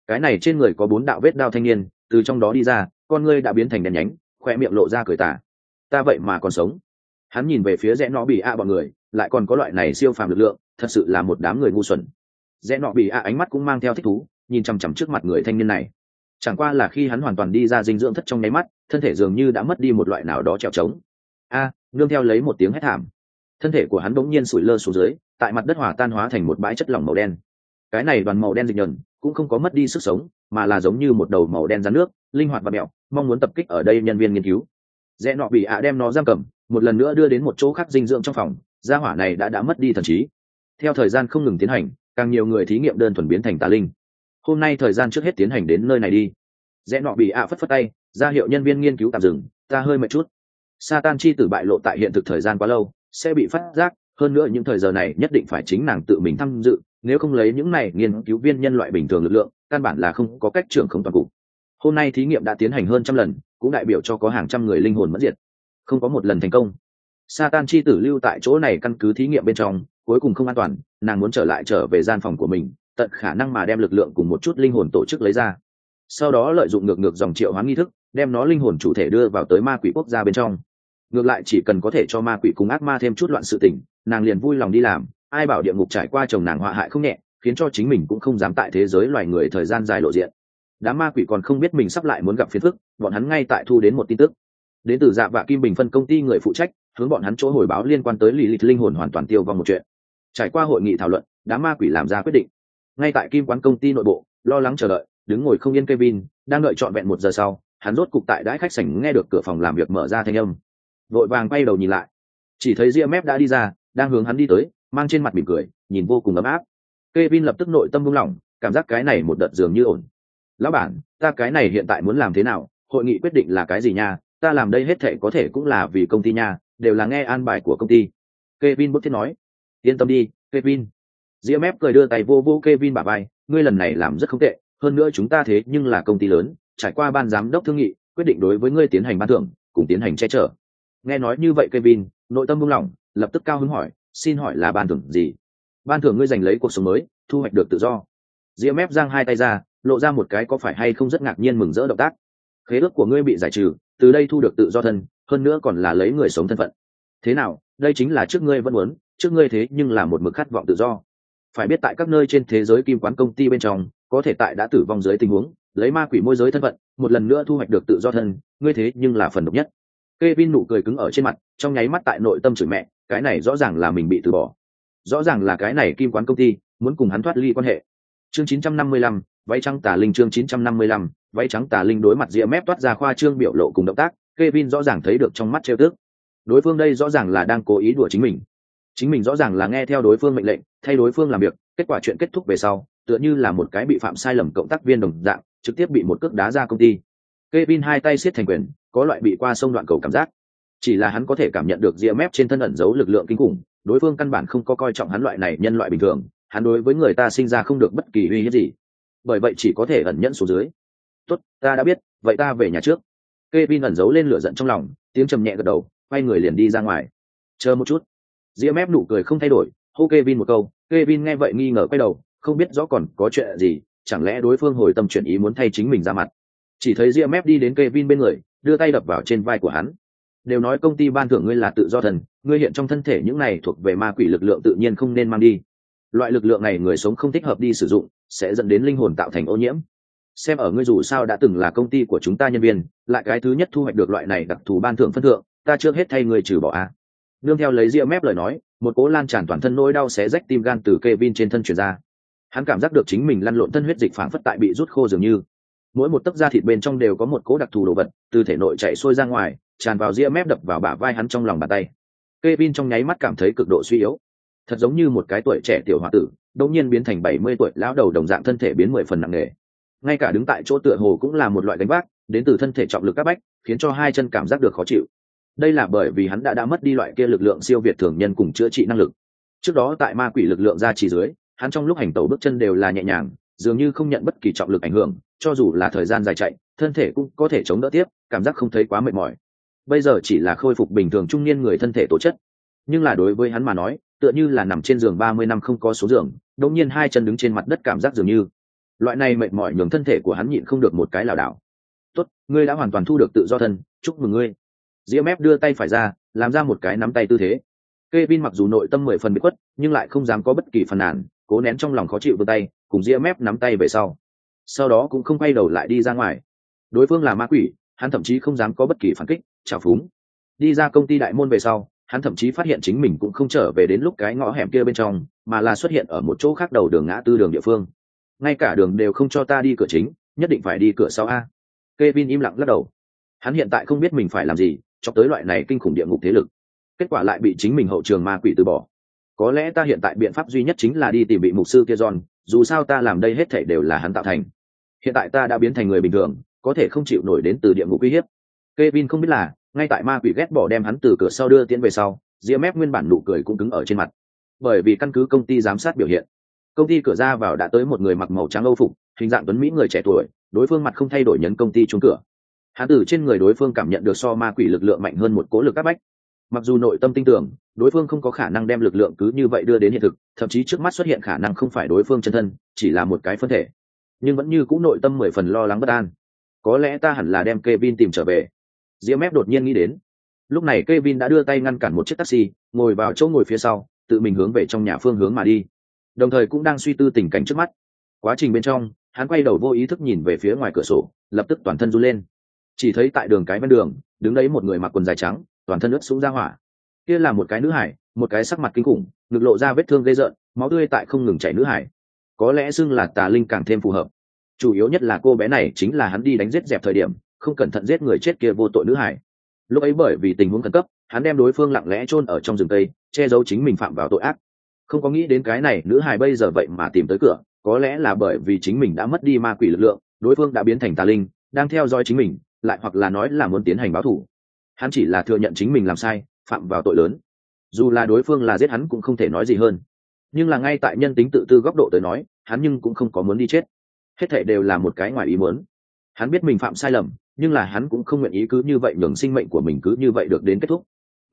Cái này trên người có bốn đạo vết đao thanh niên, từ trong đó đi ra, con ngươi đã biến thành đèn nhánh khoe miệng lộ ra cười tả ta vậy mà còn sống. Hắn nhìn về phía rẽ nó bị a bọn người, lại còn có loại này siêu phàm lực lượng, thật sự là một đám người ngu xuẩn rẽ nọ bị ạ ánh mắt cũng mang theo thích thú, nhìn chằm chằm trước mặt người thanh niên này. Chẳng qua là khi hắn hoàn toàn đi ra dinh dưỡng thất trong nháy mắt, thân thể dường như đã mất đi một loại nào đó trèo trống. A, nương theo lấy một tiếng hét thảm. Thân thể của hắn bỗng nhiên sủi lơ xuống dưới, tại mặt đất hòa tan hóa thành một bãi chất lỏng màu đen. Cái này đoàn màu đen dịch nhờn, cũng không có mất đi sức sống, mà là giống như một đầu màu đen rắn nước, linh hoạt và mẹo, mong muốn tập kích ở đây nhân viên nghiên cứu. Rẽ nọ bị ạ đem nó giam cầm, một lần nữa đưa đến một chỗ khác dinh dưỡng trong phòng, gia hỏa này đã đã mất đi thần trí. Theo thời gian không ngừng tiến hành càng nhiều người thí nghiệm đơn thuần biến thành tà linh hôm nay thời gian trước hết tiến hành đến nơi này đi rẽ nọ bị ạ phất phất tay ra hiệu nhân viên nghiên cứu tạm dừng ta hơi mệt chút Satan chi tử bại lộ tại hiện thực thời gian quá lâu, sẽ bị phát giác, hơn nữa những thời giờ này nhất định phải chính nàng tự mình tham dự, nếu không lấy những này nghiên cứu viên nhân loại bình thường lực lượng, căn bản là không có cách trưởng không toàn cục. Hôm nay thí nghiệm đã tiến hành hơn trăm lần, cũng đại biểu cho có hàng trăm người linh hồn mất diệt. Không có một lần thành công. Satan chi tử lưu tại chỗ này căn cứ thí nghiệm bên trong, cuối cùng không an toàn, nàng muốn trở lại trở về gian phòng của mình, tận khả năng mà đem lực lượng cùng một chút linh hồn tổ chức lấy ra. Sau đó lợi dụng ngược ngược dòng triệu hoán nghi thức, đem nó linh hồn chủ thể đưa vào tới ma quỷ quốc gia bên trong. Ngược lại chỉ cần có thể cho ma quỷ cùng ác ma thêm chút loạn sự tình nàng liền vui lòng đi làm. Ai bảo địa ngục trải qua chồng nàng họa hại không nhẹ khiến cho chính mình cũng không dám tại thế giới loài người thời gian dài lộ diện. Đám ma quỷ còn không biết mình sắp lại muốn gặp phiền phức bọn hắn ngay tại thu đến một tin tức. Đến từ dạ vạ kim bình phân công ty người phụ trách hướng bọn hắn chỗ hồi báo liên quan tới lì lịch linh hồn hoàn toàn tiêu vong một chuyện trải qua hội nghị thảo luận, đám ma quỷ làm ra quyết định. Ngay tại kim quán công ty nội bộ, lo lắng chờ đợi, đứng ngồi không yên kevin, đang đợi trọn vẹn một giờ sau, hắn rốt cục tại đãi khách sảnh nghe được cửa phòng làm việc mở ra thanh âm. Vội vàng quay đầu nhìn lại. Chỉ thấy ria mép đã đi ra, đang hướng hắn đi tới, mang trên mặt mỉm cười, nhìn vô cùng ấm áp. Kevin lập tức nội tâm buông lỏng, cảm giác cái này một đợt dường như ổn. Lão bản, ta cái này hiện tại muốn làm thế nào? Hội nghị quyết định là cái gì nha? Ta làm đây hết thể có thể cũng là vì công ty nha, đều là nghe an bài của công ty. Kevin bức thiết nói yên tâm đi, Kevin. Diễm ép cười đưa tay vô vô Kevin bà vai, ngươi lần này làm rất không tệ, hơn nữa chúng ta thế nhưng là công ty lớn, trải qua ban giám đốc thương nghị, quyết định đối với ngươi tiến hành ban thưởng, cùng tiến hành che chở. Nghe nói như vậy kevin, nội tâm buông lỏng, lập tức cao hứng hỏi, xin hỏi là ban thưởng gì? Ban thưởng ngươi giành lấy cuộc sống mới, thu hoạch được tự do. Diễm ép giang hai tay ra, lộ ra một cái có phải hay không rất ngạc nhiên mừng rỡ động tác. Khế ước của ngươi bị giải trừ, từ đây thu được tự do thân, hơn nữa còn là lấy người sống thân phận. Thế nào, đây chính là trước ngươi vẫn muốn trước ngươi thế nhưng là một mực khát vọng tự do phải biết tại các nơi trên thế giới kim quán công ty bên trong có thể tại đã tử vong dưới tình huống lấy ma quỷ môi giới thân phận một lần nữa thu hoạch được tự do thân ngươi thế nhưng là phần độc nhất Kevin nụ cười cứng ở trên mặt, trong nháy mắt tại nội tâm chửi mẹ, cái này rõ ràng là mình bị từ bỏ. Rõ ràng là cái này kim quán công ty muốn cùng hắn thoát ly quan hệ. Chương 955, váy trắng tà linh chương 955, váy trắng tà linh đối mặt Diệp mép toát ra khoa trương biểu lộ cùng động tác, Kevin rõ ràng thấy được trong mắt trêu tức. Đối phương đây rõ ràng là đang cố ý đùa chính mình. Chính mình rõ ràng là nghe theo đối phương mệnh lệnh, thay đối phương làm việc, kết quả chuyện kết thúc về sau, tựa như là một cái bị phạm sai lầm cộng tác viên đồng dạng, trực tiếp bị một cước đá ra công ty. Kevin hai tay siết thành quyền, có loại bị qua sông đoạn cầu cảm giác. Chỉ là hắn có thể cảm nhận được ria mép trên thân ẩn giấu lực lượng kinh khủng đối phương căn bản không có coi trọng hắn loại này nhân loại bình thường hắn đối với người ta sinh ra không được bất kỳ uy hiếp gì. Bởi vậy chỉ có thể ẩn nhẫn xuống dưới. Tốt ta đã biết vậy ta về nhà trước. Kevin ẩn giấu lên lửa giận trong lòng tiếng trầm nhẹ gật đầu quay người liền đi ra ngoài. Chờ một chút ria mép nụ cười không thay đổi, hô Kevin một câu, Kevin nghe vậy nghi ngờ quay đầu, không biết rõ còn có chuyện gì, chẳng lẽ đối phương hồi tâm chuyển ý muốn thay chính mình ra mặt. Chỉ thấy ria mép đi đến Kevin bên người, đưa tay đập vào trên vai của hắn. Đều nói công ty ban thưởng ngươi là tự do thần, ngươi hiện trong thân thể những này thuộc về ma quỷ lực lượng tự nhiên không nên mang đi. Loại lực lượng này người sống không thích hợp đi sử dụng, sẽ dẫn đến linh hồn tạo thành ô nhiễm. Xem ở ngươi dù sao đã từng là công ty của chúng ta nhân viên, lại cái thứ nhất thu hoạch được loại này đặc thù ban thưởng phân thượng, ta trước hết thay người trừ bỏ a nương theo lấy ria mép lời nói một cố lan tràn toàn thân nỗi đau xé rách tim gan từ Kevin trên thân truyền ra. Hắn cảm giác được chính mình lăn lộn thân huyết dịch phản phất tại bị rút khô dường như. Mỗi một tấc da thịt bên trong đều có một cố đặc thù đồ vật, từ thể nội chạy xuôi ra ngoài, tràn vào ria mép đập vào bả vai hắn trong lòng bàn tay. Kevin trong nháy mắt cảm thấy cực độ suy yếu, thật giống như một cái tuổi trẻ tiểu hòa tử, đột nhiên biến thành bảy mươi tuổi lão đầu đồng dạng thân thể biến mười phần nặng nề. Ngay cả đứng tại chỗ tựa hồ cũng là một loại gánh vác, đến từ thân thể trọng lực các bách, khiến cho hai chân cảm giác được khó chịu đây là bởi vì hắn đã đã mất đi loại kia lực lượng siêu việt thường nhân cùng chữa trị năng lực. Trước đó tại ma quỷ lực lượng ra chỉ dưới, hắn trong lúc hành tẩu bước chân đều là nhẹ nhàng, dường như không nhận bất kỳ trọng lực ảnh hưởng, cho dù là thời gian dài chạy, thân thể cũng có thể chống đỡ tiếp, cảm giác không thấy quá mệt mỏi. Bây giờ chỉ là khôi phục bình thường trung niên người thân thể tổ chất. Nhưng là đối với hắn mà nói, tựa như là nằm trên giường ba mươi năm không có số giường, đột nhiên hai chân đứng trên mặt đất cảm giác dường như loại này mệt mỏi nhường thân thể của hắn nhịn không được một cái lảo đảo. Tốt, ngươi đã hoàn toàn thu được tự do thân, chúc mừng ngươi ria ép đưa tay phải ra làm ra một cái nắm tay tư thế Kevin mặc dù nội tâm mười phần bị khuất, nhưng lại không dám có bất kỳ phần nản, cố nén trong lòng khó chịu vươn tay, cùng ria mép nắm tay về sau. Sau đó cũng không quay đầu lại đi ra ngoài. Đối phương là ma quỷ, hắn thậm chí không dám có bất kỳ phản kích, chào phúng. Đi ra công ty đại môn về sau, hắn thậm chí phát hiện chính mình cũng không trở về đến lúc cái ngõ hẻm kia bên trong, mà là xuất hiện ở một chỗ khác đầu đường ngã tư đường địa phương. Ngay cả đường đều không cho ta đi cửa chính, nhất định phải đi cửa sau a. Kevin im lặng lắc đầu. Hắn hiện tại không biết mình phải làm gì, cho tới loại này kinh khủng địa ngục thế lực. Kết quả lại bị chính mình hậu trường ma quỷ từ bỏ. Có lẽ ta hiện tại biện pháp duy nhất chính là đi tìm vị mục sư kia john, dù sao ta làm đây hết thể đều là hắn tạo thành. Hiện tại ta đã biến thành người bình thường, có thể không chịu nổi đến từ địa ngục uy hiếp. Kevin không biết là, ngay tại ma quỷ ghét bỏ đem hắn từ cửa sau đưa tiến về sau ria mép nguyên bản nụ cười cũng cứng ở trên mặt. Bởi vì căn cứ công ty giám sát biểu hiện, công ty cửa ra vào đã tới một người mặc màu trắng âu phục, hình dạng tuấn mỹ người trẻ tuổi, đối phương mặt không thay đổi nhấn công ty trúng cửa hắn từ trên người đối phương cảm nhận được so ma quỷ lực lượng mạnh hơn một cố lực áp bách. Mặc dù nội tâm tin tưởng, đối phương không có khả năng đem lực lượng cứ như vậy đưa đến hiện thực, thậm chí trước mắt xuất hiện khả năng không phải đối phương chân thân, chỉ là một cái phân thể. Nhưng vẫn như cũng nội tâm mười phần lo lắng bất an. Có lẽ ta hẳn là đem Kevin tìm trở về. Diễm mép đột nhiên nghĩ đến. Lúc này Kevin đã đưa tay ngăn cản một chiếc taxi, ngồi vào chỗ ngồi phía sau, tự mình hướng về trong nhà phương hướng mà đi. Đồng thời cũng đang suy tư tình cảnh trước mắt. Quá trình bên trong, hắn quay đầu vô ý thức nhìn về phía ngoài cửa sổ, lập tức toàn thân run lên chỉ thấy tại đường cái ven đường, đứng đấy một người mặc quần dài trắng, toàn thân ướt sũng ra hỏa. Kia là một cái nữ hải, một cái sắc mặt kinh khủng, ngực lộ ra vết thương gây rợn, máu tươi tại không ngừng chảy nữ hải. Có lẽ xưng là tà linh càng thêm phù hợp. Chủ yếu nhất là cô bé này chính là hắn đi đánh giết dẹp thời điểm, không cẩn thận giết người chết kia vô tội nữ hải. Lúc ấy bởi vì tình huống khẩn cấp, hắn đem đối phương lặng lẽ chôn ở trong rừng tây che giấu chính mình phạm vào tội ác. Không có nghĩ đến cái này nữ hải bây giờ vậy mà tìm tới cửa, có lẽ là bởi vì chính mình đã mất đi ma quỷ lực lượng, đối phương đã biến thành tà linh, đang theo dõi chính mình lại hoặc là nói là muốn tiến hành báo thủ. Hắn chỉ là thừa nhận chính mình làm sai, phạm vào tội lớn. Dù là đối phương là giết hắn cũng không thể nói gì hơn. Nhưng là ngay tại nhân tính tự tư góc độ tới nói, hắn nhưng cũng không có muốn đi chết. Hết thệ đều là một cái ngoài ý muốn. Hắn biết mình phạm sai lầm, nhưng là hắn cũng không nguyện ý cứ như vậy nhường sinh mệnh của mình cứ như vậy được đến kết thúc.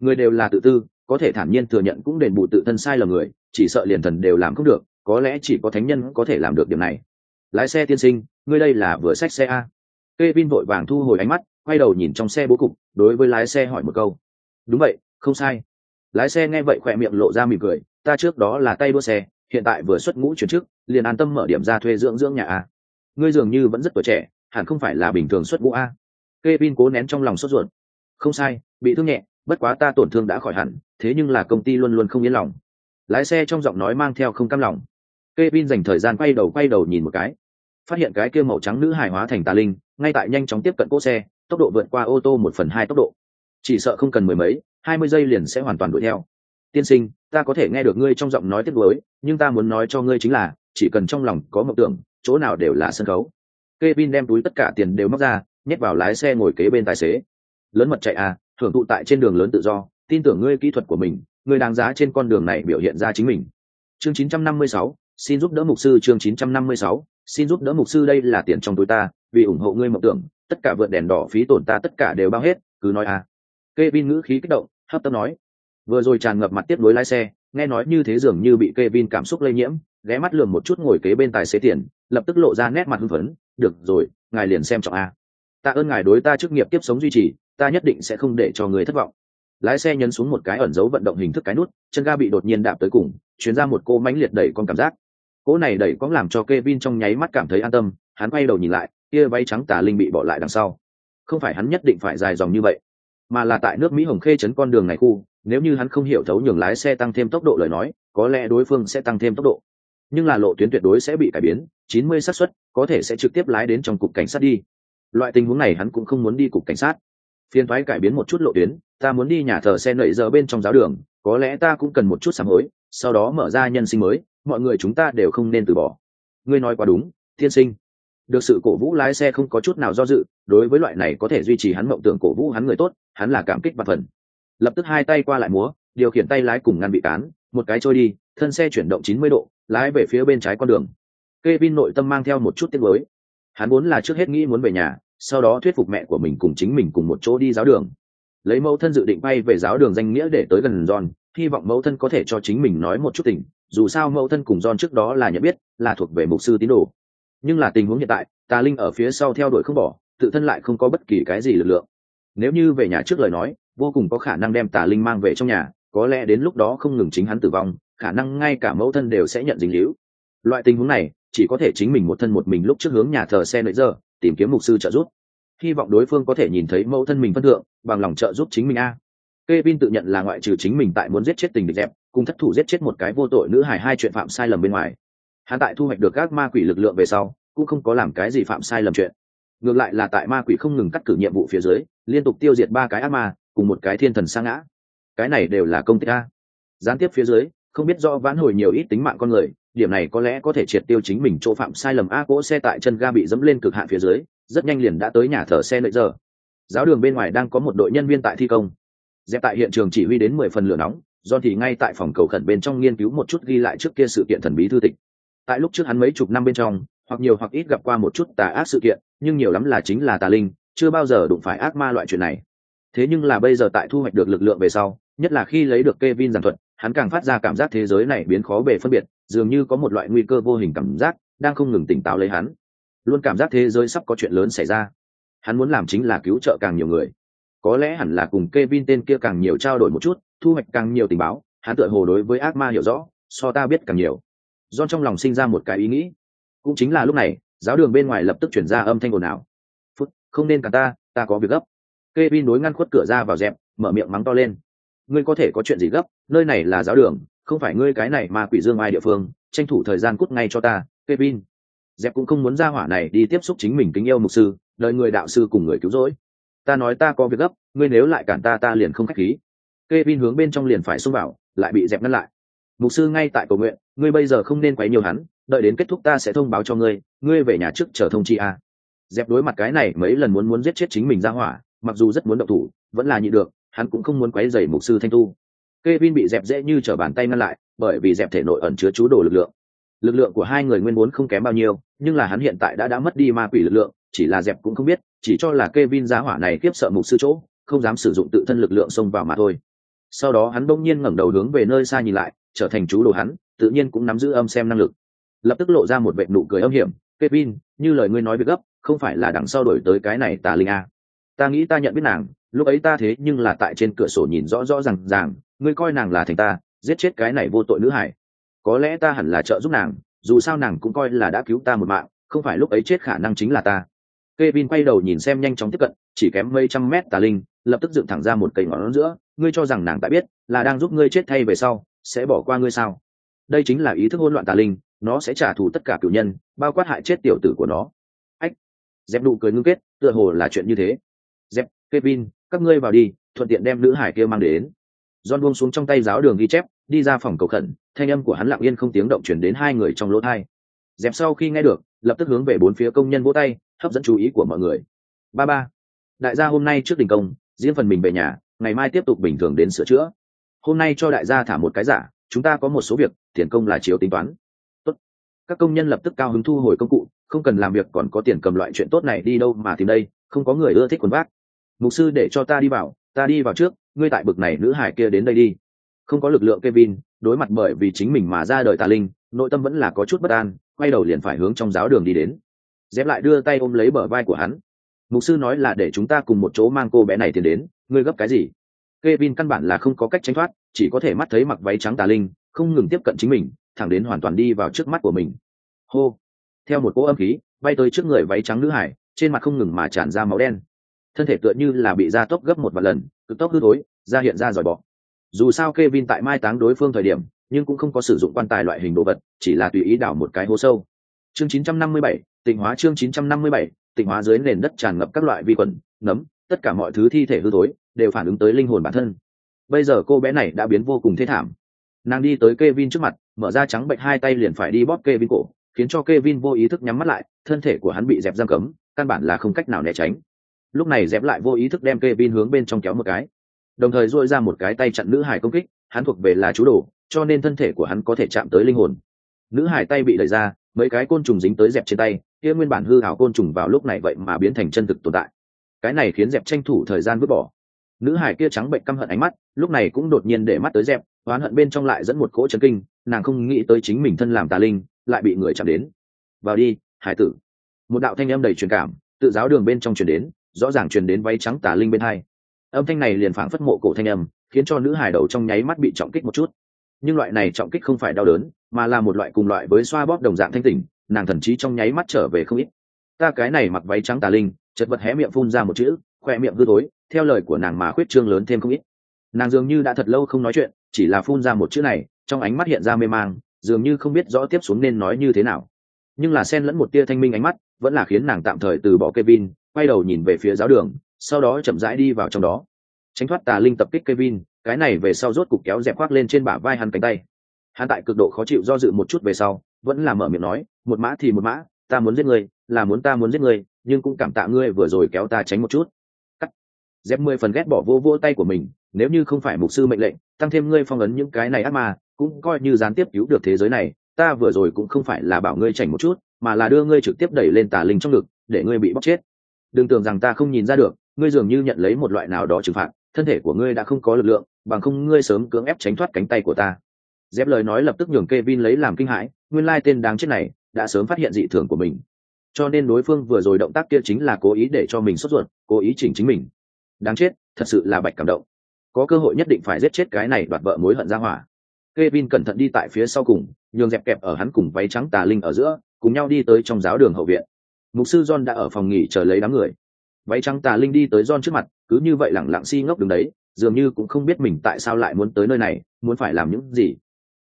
Người đều là tự tư, có thể thản nhiên thừa nhận cũng đền bù tự thân sai lầm người, chỉ sợ liền thần đều làm không được, có lẽ chỉ có thánh nhân có thể làm được điểm này. Lái xe tiên sinh, ngươi đây là vừa xách xe a. Kevin vội vàng thu hồi ánh mắt, quay đầu nhìn trong xe bố cục, đối với lái xe hỏi một câu. Đúng vậy, không sai. Lái xe nghe vậy khỏe miệng lộ ra mỉm cười, ta trước đó là tay đua xe, hiện tại vừa xuất ngũ chuyển chức, liền an tâm mở điểm ra thuê dưỡng dưỡng nhà à? Ngươi dường như vẫn rất tuổi trẻ, hẳn không phải là bình thường xuất ngũ a. Kevin cố nén trong lòng sốt ruột. Không sai, bị thương nhẹ, bất quá ta tổn thương đã khỏi hẳn, thế nhưng là công ty luôn luôn không yên lòng. Lái xe trong giọng nói mang theo không cam lòng. Kevin dành thời gian quay đầu quay đầu nhìn một cái, phát hiện cái kia màu trắng nữ hài hóa thành tà linh, ngay tại nhanh chóng tiếp cận cỗ xe tốc độ vượt qua ô tô một phần hai tốc độ. Chỉ sợ không cần mười mấy hai mươi giây liền sẽ hoàn toàn đuổi theo. Tiên sinh ta có thể nghe được ngươi trong giọng nói tiếp nuối nhưng ta muốn nói cho ngươi chính là chỉ cần trong lòng có mộng tưởng chỗ nào đều là sân khấu. Kevin đem túi tất cả tiền đều móc ra nhét vào lái xe ngồi kế bên tài xế. Lớn mật chạy à thưởng thụ tại trên đường lớn tự do tin tưởng ngươi kỹ thuật của mình ngươi đáng giá trên con đường này biểu hiện ra chính mình. Chương 956, xin giúp đỡ mục sư chương 956, xin giúp đỡ mục sư đây là tiền trong túi ta, vì ủng hộ ngươi mộng tưởng, tất cả vượt đèn đỏ phí tổn ta tất cả đều bao hết, cứ nói à. Kevin ngữ khí kích động, hấp tấp nói. Vừa rồi tràn ngập mặt tiếp nối lái xe, nghe nói như thế dường như bị Kevin cảm xúc lây nhiễm, ghé mắt lườm một chút ngồi kế bên tài xế tiền, lập tức lộ ra nét mặt hưng phấn. Được rồi, ngài liền xem trọng a. Tạ ơn ngài đối ta chức nghiệp tiếp sống duy trì, ta nhất định sẽ không để cho người thất vọng. Lái xe nhấn xuống một cái ẩn dấu vận động hình thức cái nút, chân ga bị đột nhiên đạp tới cùng, chuyến ra một cô mánh liệt đẩy con cảm giác cỗ này đẩy có làm cho Kevin trong nháy mắt cảm thấy an tâm, hắn quay đầu nhìn lại, kia váy trắng tà linh bị bỏ lại đằng sau. Không phải hắn nhất định phải dài dòng như vậy, mà là tại nước mỹ hồng khê chấn con đường này khu, nếu như hắn không hiểu thấu nhường lái xe tăng thêm tốc độ lời nói, có lẽ đối phương sẽ tăng thêm tốc độ. Nhưng là lộ tuyến tuyệt đối sẽ bị cải biến, chín mươi xác suất có thể sẽ trực tiếp lái đến trong cục cảnh sát đi. Loại tình huống này hắn cũng không muốn đi cục cảnh sát. Phiên thoái cải biến một chút lộ tuyến, ta muốn đi nhà thờ xe nẩy giờ bên trong giáo đường, có lẽ ta cũng cần một chút sáng hối, sau đó mở ra nhân sinh mới mọi người chúng ta đều không nên từ bỏ ngươi nói quá đúng tiên sinh được sự cổ vũ lái xe không có chút nào do dự đối với loại này có thể duy trì hắn mộng tưởng cổ vũ hắn người tốt hắn là cảm kích và phần lập tức hai tay qua lại múa điều khiển tay lái cùng ngăn bị cán một cái trôi đi thân xe chuyển động chín mươi độ lái về phía bên trái con đường Kevin nội tâm mang theo một chút tiếc nuối. Hắn muốn là trước hết nghĩ muốn về nhà, sau đó thuyết phục mẹ của mình cùng chính mình cùng một chỗ đi giáo đường. Lấy mẫu thân dự định bay về giáo đường danh nghĩa để tới gần John, hy vọng mẫu thân có thể cho chính mình nói một chút tình, dù sao mẫu thân cùng John trước đó là nhận biết, là thuộc về mục sư tín đồ. Nhưng là tình huống hiện tại, Tà Linh ở phía sau theo đuổi không bỏ, tự thân lại không có bất kỳ cái gì lực lượng. Nếu như về nhà trước lời nói, vô cùng có khả năng đem Tà Linh mang về trong nhà, có lẽ đến lúc đó không ngừng chính hắn tử vong, khả năng ngay cả mẫu thân đều sẽ nhận dính líu. Loại tình huống này, chỉ có thể chính mình một thân một mình lúc trước hướng nhà thờ xe nợi giờ tìm kiếm mục sư trợ giúp hy vọng đối phương có thể nhìn thấy mẫu thân mình phân thượng bằng lòng trợ giúp chính mình a Kevin tự nhận là ngoại trừ chính mình tại muốn giết chết tình địch dẹp, cùng thất thủ giết chết một cái vô tội nữ hài hai chuyện phạm sai lầm bên ngoài. Hắn tại thu hoạch được các ma quỷ lực lượng về sau, cũng không có làm cái gì phạm sai lầm chuyện. Ngược lại là tại ma quỷ không ngừng cắt cử nhiệm vụ phía dưới, liên tục tiêu diệt ba cái ác ma, cùng một cái thiên thần sa ngã. Cái này đều là công tích a. Gián tiếp phía dưới, không biết do vãn hồi nhiều ít tính mạng con người, điểm này có lẽ có thể triệt tiêu chính mình chỗ phạm sai lầm a cỗ xe tại chân ga bị dẫm lên cực hạn phía dưới rất nhanh liền đã tới nhà thờ xe lợi giờ giáo đường bên ngoài đang có một đội nhân viên tại thi công dẹp tại hiện trường chỉ huy đến mười phần lửa nóng do thì ngay tại phòng cầu khẩn bên trong nghiên cứu một chút ghi lại trước kia sự kiện thần bí thư tịch tại lúc trước hắn mấy chục năm bên trong hoặc nhiều hoặc ít gặp qua một chút tà ác sự kiện nhưng nhiều lắm là chính là tà linh chưa bao giờ đụng phải ác ma loại chuyện này thế nhưng là bây giờ tại thu hoạch được lực lượng về sau nhất là khi lấy được Kevin giảng thuật, hắn càng phát ra cảm giác thế giới này biến khó bề phân biệt, dường như có một loại nguy cơ vô hình cảm giác đang không ngừng tỉnh táo lấy hắn. Luôn cảm giác thế giới sắp có chuyện lớn xảy ra. Hắn muốn làm chính là cứu trợ càng nhiều người. Có lẽ hẳn là cùng Kevin tên kia càng nhiều trao đổi một chút, thu hoạch càng nhiều tình báo, hắn tựa hồ đối với ác ma hiểu rõ, so ta biết càng nhiều. John trong lòng sinh ra một cái ý nghĩ. Cũng chính là lúc này, giáo đường bên ngoài lập tức chuyển ra âm thanh ồn ào. "Phút, không nên cả ta, ta có việc gấp." Kevin đối ngăn khuất cửa ra vào dẹp, mở miệng mắng to lên ngươi có thể có chuyện gì gấp nơi này là giáo đường không phải ngươi cái này mà quỷ dương ai địa phương tranh thủ thời gian cút ngay cho ta kevin dẹp cũng không muốn ra hỏa này đi tiếp xúc chính mình kính yêu mục sư đợi người đạo sư cùng người cứu rỗi ta nói ta có việc gấp ngươi nếu lại cản ta ta liền không khách khí. Kevin hướng bên trong liền phải xông vào lại bị dẹp ngăn lại. Mục sư ngay tại cầu nguyện ngươi bây giờ không nên quấy nhiều hắn đợi đến kết thúc ta sẽ thông báo cho ngươi ngươi về nhà trước chờ thông chi a. Dẹp đối mặt cái này mấy lần muốn muốn giết chết chính mình ra hỏa mặc dù rất muốn động thủ vẫn là nhị được hắn cũng không muốn quấy rầy mục sư thanh tu. Kevin bị dẹp dễ như trở bàn tay ngăn lại, bởi vì dẹp thể nội ẩn chứa chú đồ lực lượng. Lực lượng của hai người nguyên vốn không kém bao nhiêu, nhưng là hắn hiện tại đã đã mất đi ma quỷ lực lượng, chỉ là dẹp cũng không biết, chỉ cho là Kevin giá hỏa này kiếp sợ mục sư chỗ, không dám sử dụng tự thân lực lượng xông vào mà thôi. Sau đó hắn bỗng nhiên ngẩng đầu hướng về nơi xa nhìn lại, trở thành chú đồ hắn, tự nhiên cũng nắm giữ âm xem năng lực. Lập tức lộ ra một vệt nụ cười âm hiểm, "Kevin, như lời ngươi nói việc gấp, không phải là đằng sau đổi tới cái này tà linh a. Ta nghĩ ta nhận biết nàng, lúc ấy ta thế nhưng là tại trên cửa sổ nhìn rõ rõ ràng ràng ngươi coi nàng là thành ta giết chết cái này vô tội nữ hải có lẽ ta hẳn là trợ giúp nàng dù sao nàng cũng coi là đã cứu ta một mạng không phải lúc ấy chết khả năng chính là ta Kevin vin quay đầu nhìn xem nhanh chóng tiếp cận, chỉ kém mấy trăm mét tà linh, lập tức dựng thẳng ra một cây ngón giữa. Ngươi cho rằng nàng đã biết là đang giúp ngươi chết thay về sau, sẽ bỏ qua ngươi sao? Đây chính là ý thức hỗn loạn tà linh, nó sẽ trả thù tất cả cửu nhân, bao quát hại chết tiểu tử của nó. Ách, dẹp nụ cười ngưng kết, tựa hồ là chuyện như thế. Dẹp, kevin, các ngươi vào đi, thuận tiện đem nữ hải kia mang đến. John buông xuống trong tay giáo đường ghi chép, đi ra phòng cầu khẩn, thanh âm của hắn lặng yên không tiếng động truyền đến hai người trong lỗ tai. dẹp sau khi nghe được, lập tức hướng về bốn phía công nhân vỗ tay hấp dẫn chú ý của mọi người. Ba ba. Đại gia hôm nay trước đình công, diễn phần mình về nhà, ngày mai tiếp tục bình thường đến sửa chữa. Hôm nay cho đại gia thả một cái giả, chúng ta có một số việc, tiền công là chiếu tính toán. Tốt. các công nhân lập tức cao hứng thu hồi công cụ, không cần làm việc còn có tiền cầm loại chuyện tốt này đi đâu mà tìm đây, không có người ưa thích quần bác mục sư để cho ta đi vào, ta đi vào trước, ngươi tại bực này nữ hải kia đến đây đi. Không có lực lượng kevin, đối mặt bởi vì chính mình mà ra đời tà linh, nội tâm vẫn là có chút bất an, quay đầu liền phải hướng trong giáo đường đi đến dép lại đưa tay ôm lấy bờ vai của hắn. Mục sư nói là để chúng ta cùng một chỗ mang cô bé này tiền đến ngươi gấp cái gì? Kevin căn bản là không có cách tránh thoát, chỉ có thể mắt thấy mặc váy trắng tà linh, không ngừng tiếp cận chính mình, thẳng đến hoàn toàn đi vào trước mắt của mình. Hô! Theo một cỗ âm khí, bay tới trước người váy trắng nữ hải, trên mặt không ngừng mà tràn ra máu đen. Thân thể tựa như là bị da tốc gấp một vài lần cực tốc hư thối ra hiện ra dòi bọ. Dù sao Kevin tại mai táng đối phương thời điểm nhưng cũng không có sử dụng quan tài loại hình đồ vật chỉ là tùy ý đảo một cái hố sâu. Chương 957, tịnh hóa chương 957, tịnh hóa dưới nền đất tràn ngập các loại vi khuẩn nấm tất cả mọi thứ thi thể hư thối đều phản ứng tới linh hồn bản thân. Bây giờ cô bé này đã biến vô cùng thê thảm. Nàng đi tới Kevin trước mặt mở ra trắng bệnh hai tay liền phải đi bóp Kevin cổ khiến cho Kevin vô ý thức nhắm mắt lại thân thể của hắn bị dẹp giam cấm căn bản là không cách nào né tránh. Lúc này dẹp lại vô ý thức đem Kevin hướng bên trong kéo một cái. Đồng thời duỗi ra một cái tay chặn nữ hải công kích hắn thuộc về là chú đồ cho nên thân thể của hắn có thể chạm tới linh hồn. Nữ hải tay bị đẩy ra mấy cái côn trùng dính tới dẹp trên tay kia nguyên bản hư hảo côn trùng vào lúc này vậy mà biến thành chân thực tồn tại. Cái này khiến dẹp tranh thủ thời gian vứt bỏ. Nữ hải kia trắng bệnh căm hận ánh mắt, lúc này cũng đột nhiên để mắt tới dẹp, oán hận bên trong lại dẫn một cỗ chấn kinh, nàng không nghĩ tới chính mình thân làm tà linh, lại bị người chạm đến. Vào đi, hải tử. Một đạo thanh âm đầy truyền cảm, tự giáo đường bên trong truyền đến, rõ ràng truyền đến váy trắng tà linh bên hai. Âm thanh này liền phảng phất mộ cổ thanh âm, khiến cho nữ hải đầu trong nháy mắt bị trọng kích một chút. Nhưng loại này trọng kích không phải đau đớn, mà là một loại cùng loại với xoa bóp đồng dạng thanh tỉnh nàng thần trí trong nháy mắt trở về không ít ta cái này mặc váy trắng tà linh chật vật hé miệng phun ra một chữ khoe miệng hư tối theo lời của nàng mà khuyết trương lớn thêm không ít nàng dường như đã thật lâu không nói chuyện chỉ là phun ra một chữ này trong ánh mắt hiện ra mê mang dường như không biết rõ tiếp xuống nên nói như thế nào nhưng là xen lẫn một tia thanh minh ánh mắt vẫn là khiến nàng tạm thời từ bỏ Kevin, quay đầu nhìn về phía giáo đường, sau đó chậm rãi đi vào trong đó. Tránh thoát tà linh tập kích Kevin, cái này về sau rốt cục kéo dẹp khoác lên trên bả vai hắn cánh tay. Hắn tại cực độ khó chịu do dự một chút về sau, vẫn là mở miệng nói, một mã thì một mã, ta muốn giết người, là muốn ta muốn giết người, nhưng cũng cảm tạ ngươi vừa rồi kéo ta tránh một chút. Cắt. dép mười phần ghét bỏ vô vô tay của mình, nếu như không phải mục sư mệnh lệnh, tăng thêm ngươi phong ấn những cái này ác ma, cũng coi như gián tiếp cứu được thế giới này, ta vừa rồi cũng không phải là bảo ngươi chảnh một chút, mà là đưa ngươi trực tiếp đẩy lên tà linh trong ngực để ngươi bị bóc chết đừng tưởng rằng ta không nhìn ra được ngươi dường như nhận lấy một loại nào đó trừng phạt thân thể của ngươi đã không có lực lượng bằng không ngươi sớm cưỡng ép tránh thoát cánh tay của ta dép lời nói lập tức nhường Kevin lấy làm kinh hãi, nguyên lai tên đáng chết này đã sớm phát hiện dị thường của mình. Cho nên đối phương vừa rồi động tác kia chính là cố ý để cho mình sốt ruột, cố ý chỉnh chính mình. Đáng chết, thật sự là bạch cảm động. Có cơ hội nhất định phải giết chết cái này đoạt vợ mối hận ra hỏa. Kevin cẩn thận đi tại phía sau cùng, nhường dẹp kẹp ở hắn cùng váy trắng tà linh ở giữa, cùng nhau đi tới trong giáo đường hậu viện. Mục sư john đã ở phòng nghỉ chờ lấy đám người. Váy trắng tà linh đi tới john trước mặt, cứ như vậy lẳng lặng si ngốc đứng đấy, dường như cũng không biết mình tại sao lại muốn tới nơi này, muốn phải làm những gì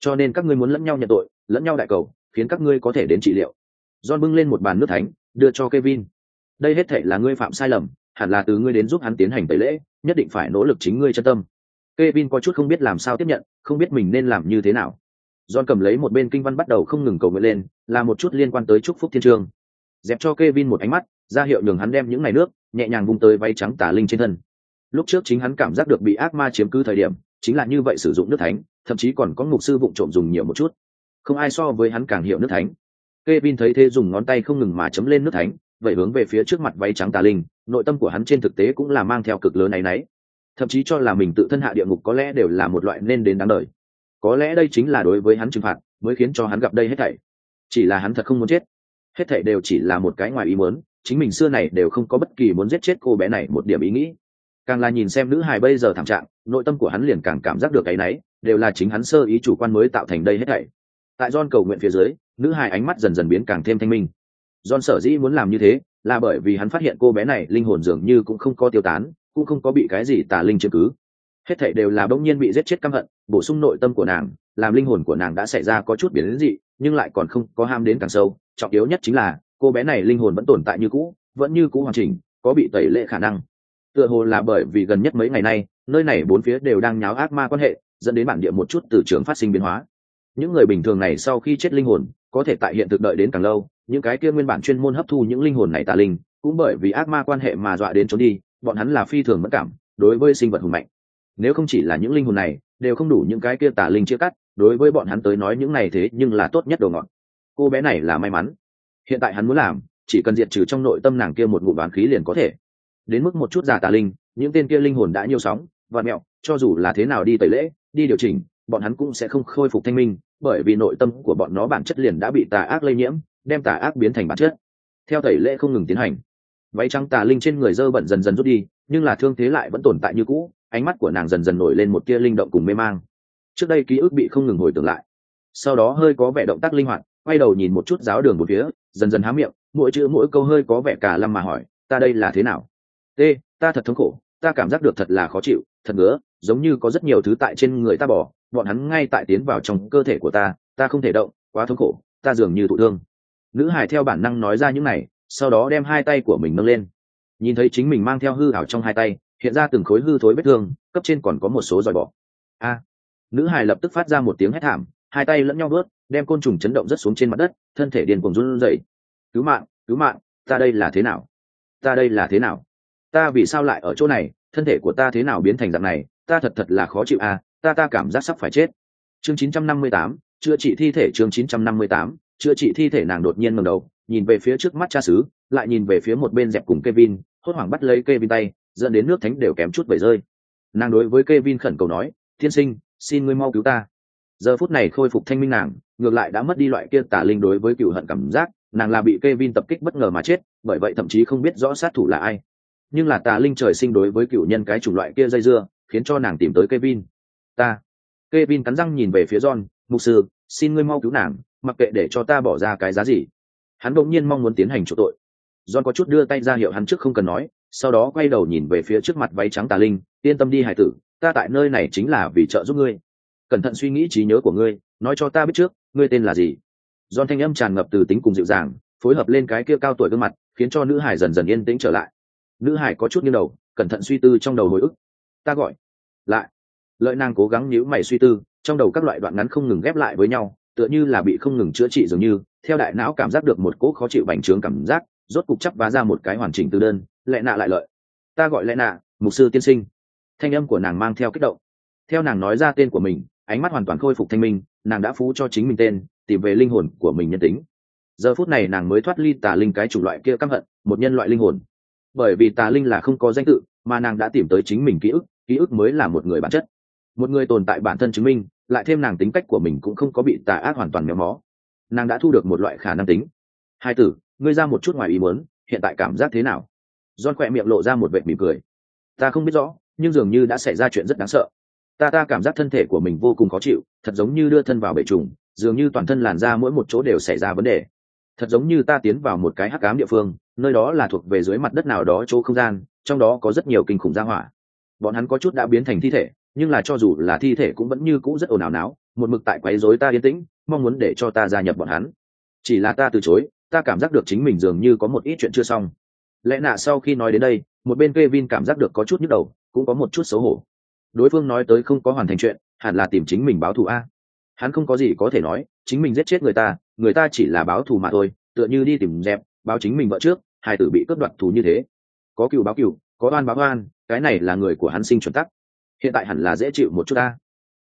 cho nên các ngươi muốn lẫn nhau nhận tội lẫn nhau đại cầu khiến các ngươi có thể đến trị liệu john bưng lên một bàn nước thánh đưa cho kevin đây hết thể là ngươi phạm sai lầm hẳn là từ ngươi đến giúp hắn tiến hành tẩy lễ nhất định phải nỗ lực chính ngươi chân tâm Kevin có chút không biết làm sao tiếp nhận, không biết mình nên làm như thế nào. John cầm lấy một bên kinh văn bắt đầu không ngừng cầu nguyện lên, là một chút liên quan tới chúc phúc thiên trường. Dẹp cho Kevin một ánh mắt, ra hiệu nhường hắn đem những ngày nước nhẹ nhàng vung tới vay trắng tả linh trên thân. Lúc trước chính hắn cảm giác được bị ác ma chiếm cứ thời điểm, chính là như vậy sử dụng nước thánh, thậm chí còn có ngục sư vụng trộm dùng nhiều một chút. Không ai so với hắn càng hiểu nước thánh. Kevin thấy thế dùng ngón tay không ngừng mà chấm lên nước thánh, vậy hướng về phía trước mặt váy trắng tà linh, nội tâm của hắn trên thực tế cũng là mang theo cực lớn này nấy. Thậm chí cho là mình tự thân hạ địa ngục có lẽ đều là một loại nên đến đáng đời có lẽ đây chính là đối với hắn trừng phạt mới khiến cho hắn gặp đây hết thảy chỉ là hắn thật không muốn chết hết thảy đều chỉ là một cái ngoài ý muốn chính mình xưa này đều không có bất kỳ muốn giết chết cô bé này một điểm ý nghĩ càng là nhìn xem nữ hài bây giờ thảm trạng nội tâm của hắn liền càng cảm giác được cái náy, đều là chính hắn sơ ý chủ quan mới tạo thành đây hết thảy. Tại don cầu nguyện phía dưới, nữ hài ánh mắt dần dần biến càng thêm thanh minh. Don sở dĩ muốn làm như thế, là bởi vì hắn phát hiện cô bé này linh hồn dường như cũng không có tiêu tán, cũng không có bị cái gì tà linh chứng cứ. Hết thảy đều là bỗng nhiên bị giết chết căm hận, bổ sung nội tâm của nàng, làm linh hồn của nàng đã xảy ra có chút biến dị, nhưng lại còn không có ham đến càng sâu. Trọng yếu nhất chính là, cô bé này linh hồn vẫn tồn tại như cũ, vẫn như cũ hoàn chỉnh, có bị tẩy lệ khả năng. Tựa hồ là bởi vì gần nhất mấy ngày nay nơi này bốn phía đều đang nháo ác ma quan hệ, dẫn đến bản địa một chút từ trường phát sinh biến hóa. Những người bình thường này sau khi chết linh hồn, có thể tại hiện thực đợi đến càng lâu, những cái kia nguyên bản chuyên môn hấp thu những linh hồn này tà linh, cũng bởi vì ác ma quan hệ mà dọa đến trốn đi, bọn hắn là phi thường mất cảm, đối với sinh vật hùng mạnh. Nếu không chỉ là những linh hồn này, đều không đủ những cái kia tà linh chia cắt, đối với bọn hắn tới nói những này thế nhưng là tốt nhất đồ ngọt. Cô bé này là may mắn. Hiện tại hắn muốn làm, chỉ cần diệt trừ trong nội tâm nàng kia một ngụm đoán khí liền có thể. Đến mức một chút giả tà linh, những tên kia linh hồn đã nhiều sóng và mẹo, cho dù là thế nào đi tẩy lễ, đi điều chỉnh, bọn hắn cũng sẽ không khôi phục thanh minh, bởi vì nội tâm của bọn nó bản chất liền đã bị tà ác lây nhiễm, đem tà ác biến thành bản chất. Theo tẩy lễ không ngừng tiến hành, váy trắng tà linh trên người dơ bẩn dần dần rút đi, nhưng là thương thế lại vẫn tồn tại như cũ, ánh mắt của nàng dần dần nổi lên một tia linh động cùng mê mang. Trước đây ký ức bị không ngừng hồi tưởng lại, sau đó hơi có vẻ động tác linh hoạt, quay đầu nhìn một chút giáo đường một phía, dần dần há miệng, mỗi chữ mỗi câu hơi có vẻ cả lăm mà hỏi, ta đây là thế nào? T ta thật thống khổ, ta cảm giác được thật là khó chịu thật ngứa, giống như có rất nhiều thứ tại trên người ta bỏ, bọn hắn ngay tại tiến vào trong cơ thể của ta ta không thể động, quá thống khổ, ta dường như thụ thương. Nữ hải theo bản năng nói ra những này, sau đó đem hai tay của mình nâng lên. Nhìn thấy chính mình mang theo hư hảo trong hai tay, hiện ra từng khối hư thối vết thương, cấp trên còn có một số dòi bỏ a! Nữ hải lập tức phát ra một tiếng hét thảm, hai tay lẫn nhau vớt, đem côn trùng chấn động rất xuống trên mặt đất, thân thể điền cuồng run rẩy. Cứu mạng cứu mạng, ta đây là thế nào? Ta đây là thế nào? Ta vì sao lại ở chỗ này? Thân thể của ta thế nào biến thành dạng này ta thật thật là khó chịu à ta ta cảm giác sắp phải chết. Chương 958, chữa trị thi thể chương 958, chữa trị thi thể nàng đột nhiên ngẩng đầu nhìn về phía trước mắt cha xứ lại nhìn về phía một bên dẹp cùng Kevin hốt hoảng bắt lấy Kevin tay dẫn đến nước thánh đều kém chút vẩy rơi. Nàng đối với Kevin khẩn cầu nói thiên sinh xin ngươi mau cứu ta. Giờ phút này khôi phục thanh minh nàng ngược lại đã mất đi loại kia tà linh đối với cựu hận cảm giác nàng là bị Kevin tập kích bất ngờ mà chết bởi vậy thậm chí không biết rõ sát thủ là ai nhưng là tà linh trời sinh đối với cựu nhân cái chủng loại kia dây dưa, khiến cho nàng tìm tới Kevin. Ta. Kevin cắn răng nhìn về phía John, mục sư, xin ngươi mau cứu nàng, mặc kệ để cho ta bỏ ra cái giá gì. Hắn đột nhiên mong muốn tiến hành chỗ tội. John có chút đưa tay ra hiệu hắn trước không cần nói, sau đó quay đầu nhìn về phía trước mặt váy trắng tà linh, yên tâm đi hải tử, ta tại nơi này chính là vì trợ giúp ngươi. Cẩn thận suy nghĩ trí nhớ của ngươi, nói cho ta biết trước, ngươi tên là gì? John thanh âm tràn ngập từ tính cùng dịu dàng, phối hợp lên cái kia cao tuổi gương mặt, khiến cho nữ hải dần dần yên tĩnh trở lại nữ hải có chút nghiêng đầu, cẩn thận suy tư trong đầu hồi ức. Ta gọi. Lại. Lợi nàng cố gắng nhíu mày suy tư, trong đầu các loại đoạn ngắn không ngừng ghép lại với nhau, tựa như là bị không ngừng chữa trị dường như, theo đại não cảm giác được một cỗ khó chịu bành trướng cảm giác, rốt cục chắp vá ra một cái hoàn chỉnh từ đơn, lệ nạ lại lợi. Ta gọi lệ nạ, mục sư tiên sinh. Thanh âm của nàng mang theo kích động. Theo nàng nói ra tên của mình, ánh mắt hoàn toàn khôi phục thanh minh, nàng đã phú cho chính mình tên, tìm về linh hồn của mình nhân tính. Giờ phút này nàng mới thoát ly tà linh cái chủng loại kia căm hận, một nhân loại linh hồn bởi vì tà linh là không có danh tự, mà nàng đã tìm tới chính mình ký ức ký ức mới là một người bản chất. Một người tồn tại bản thân chứng minh, lại thêm nàng tính cách của mình cũng không có bị tà ác hoàn toàn méo mó. Nàng đã thu được một loại khả năng tính. Hai tử, ngươi ra một chút ngoài ý muốn, hiện tại cảm giác thế nào? Don khỏe miệng lộ ra một vệ mỉm cười. Ta không biết rõ, nhưng dường như đã xảy ra chuyện rất đáng sợ. Ta ta cảm giác thân thể của mình vô cùng khó chịu, thật giống như đưa thân vào bể trùng, dường như toàn thân làn da mỗi một chỗ đều xảy ra vấn đề. Thật giống như ta tiến vào một cái hắc cám địa phương nơi đó là thuộc về dưới mặt đất nào đó chỗ không gian, trong đó có rất nhiều kinh khủng gia hỏa. Bọn hắn có chút đã biến thành thi thể, nhưng là cho dù là thi thể cũng vẫn như cũ rất ồn ào náo, một mực tại quấy rối ta yên tĩnh, mong muốn để cho ta gia nhập bọn hắn. Chỉ là ta từ chối, ta cảm giác được chính mình dường như có một ít chuyện chưa xong. Lẽ nạ sau khi nói đến đây, một bên Kevin cảm giác được có chút nhức đầu, cũng có một chút xấu hổ. Đối phương nói tới không có hoàn thành chuyện, hẳn là tìm chính mình báo thù a. Hắn không có gì có thể nói, chính mình giết chết người ta người ta chỉ là báo thù mà thôi, tựa như đi tìm dẹp báo chính mình vợ trước hai tử bị cướp đoạt thù như thế. Có cựu báo cựu có oan báo oan cái này là người của hắn sinh chuẩn tắc. Hiện tại hẳn là dễ chịu một chút ta.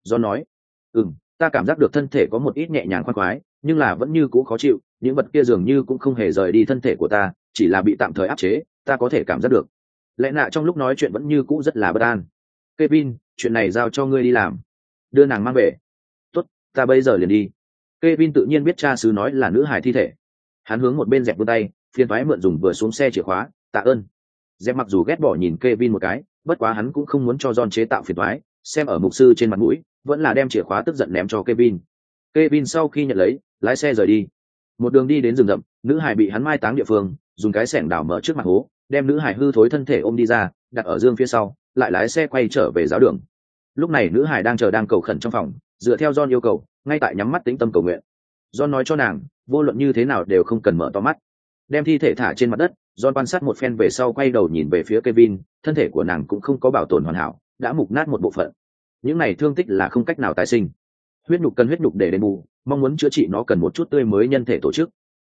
Do nói. Ừ m ta cảm giác được thân thể có một ít nhẹ nhàng khoan khoái nhưng là vẫn như cũ khó chịu những vật kia dường như cũng không hề rời đi thân thể của ta chỉ là bị tạm thời áp chế ta có thể cảm giác được. Lẽ nạ trong lúc nói chuyện vẫn như cũ rất là bất an. Kevin, chuyện này giao cho ngươi đi làm. Đưa nàng mang về. Tốt ta bây giờ liền đi. Kevin tự nhiên biết cha sứ nói là nữ hài thi thể hắn hướng một bên dẹp vươn tay, phiền thoái mượn dùng vừa xuống xe chìa khóa, tạ ơn. Dẹp mặc dù ghét bỏ nhìn Kevin một cái, bất quá hắn cũng không muốn cho John chế tạo phiền thoái xem ở mục sư trên mặt mũi, vẫn là đem chìa khóa tức giận ném cho Kevin. Kevin sau khi nhận lấy, lái xe rời đi. Một đường đi đến rừng rậm, nữ hải bị hắn mai táng địa phương, dùng cái sẻng đào mở trước mặt hố, đem nữ hải hư thối thân thể ôm đi ra, đặt ở dương phía sau, lại lái xe quay trở về giáo đường. Lúc này nữ hải đang chờ đang cầu khẩn trong phòng, dựa theo john yêu cầu, ngay tại nhắm mắt tĩnh tâm cầu nguyện john nói cho nàng vô luận như thế nào đều không cần mở to mắt. Đem thi thể thả trên mặt đất john quan sát một phen về sau quay đầu nhìn về phía kevin thân thể của nàng cũng không có bảo tồn hoàn hảo đã mục nát một bộ phận. Những này thương tích là không cách nào tái sinh. Huyết nhục cần huyết nhục để đền bù mong muốn chữa trị nó cần một chút tươi mới nhân thể tổ chức.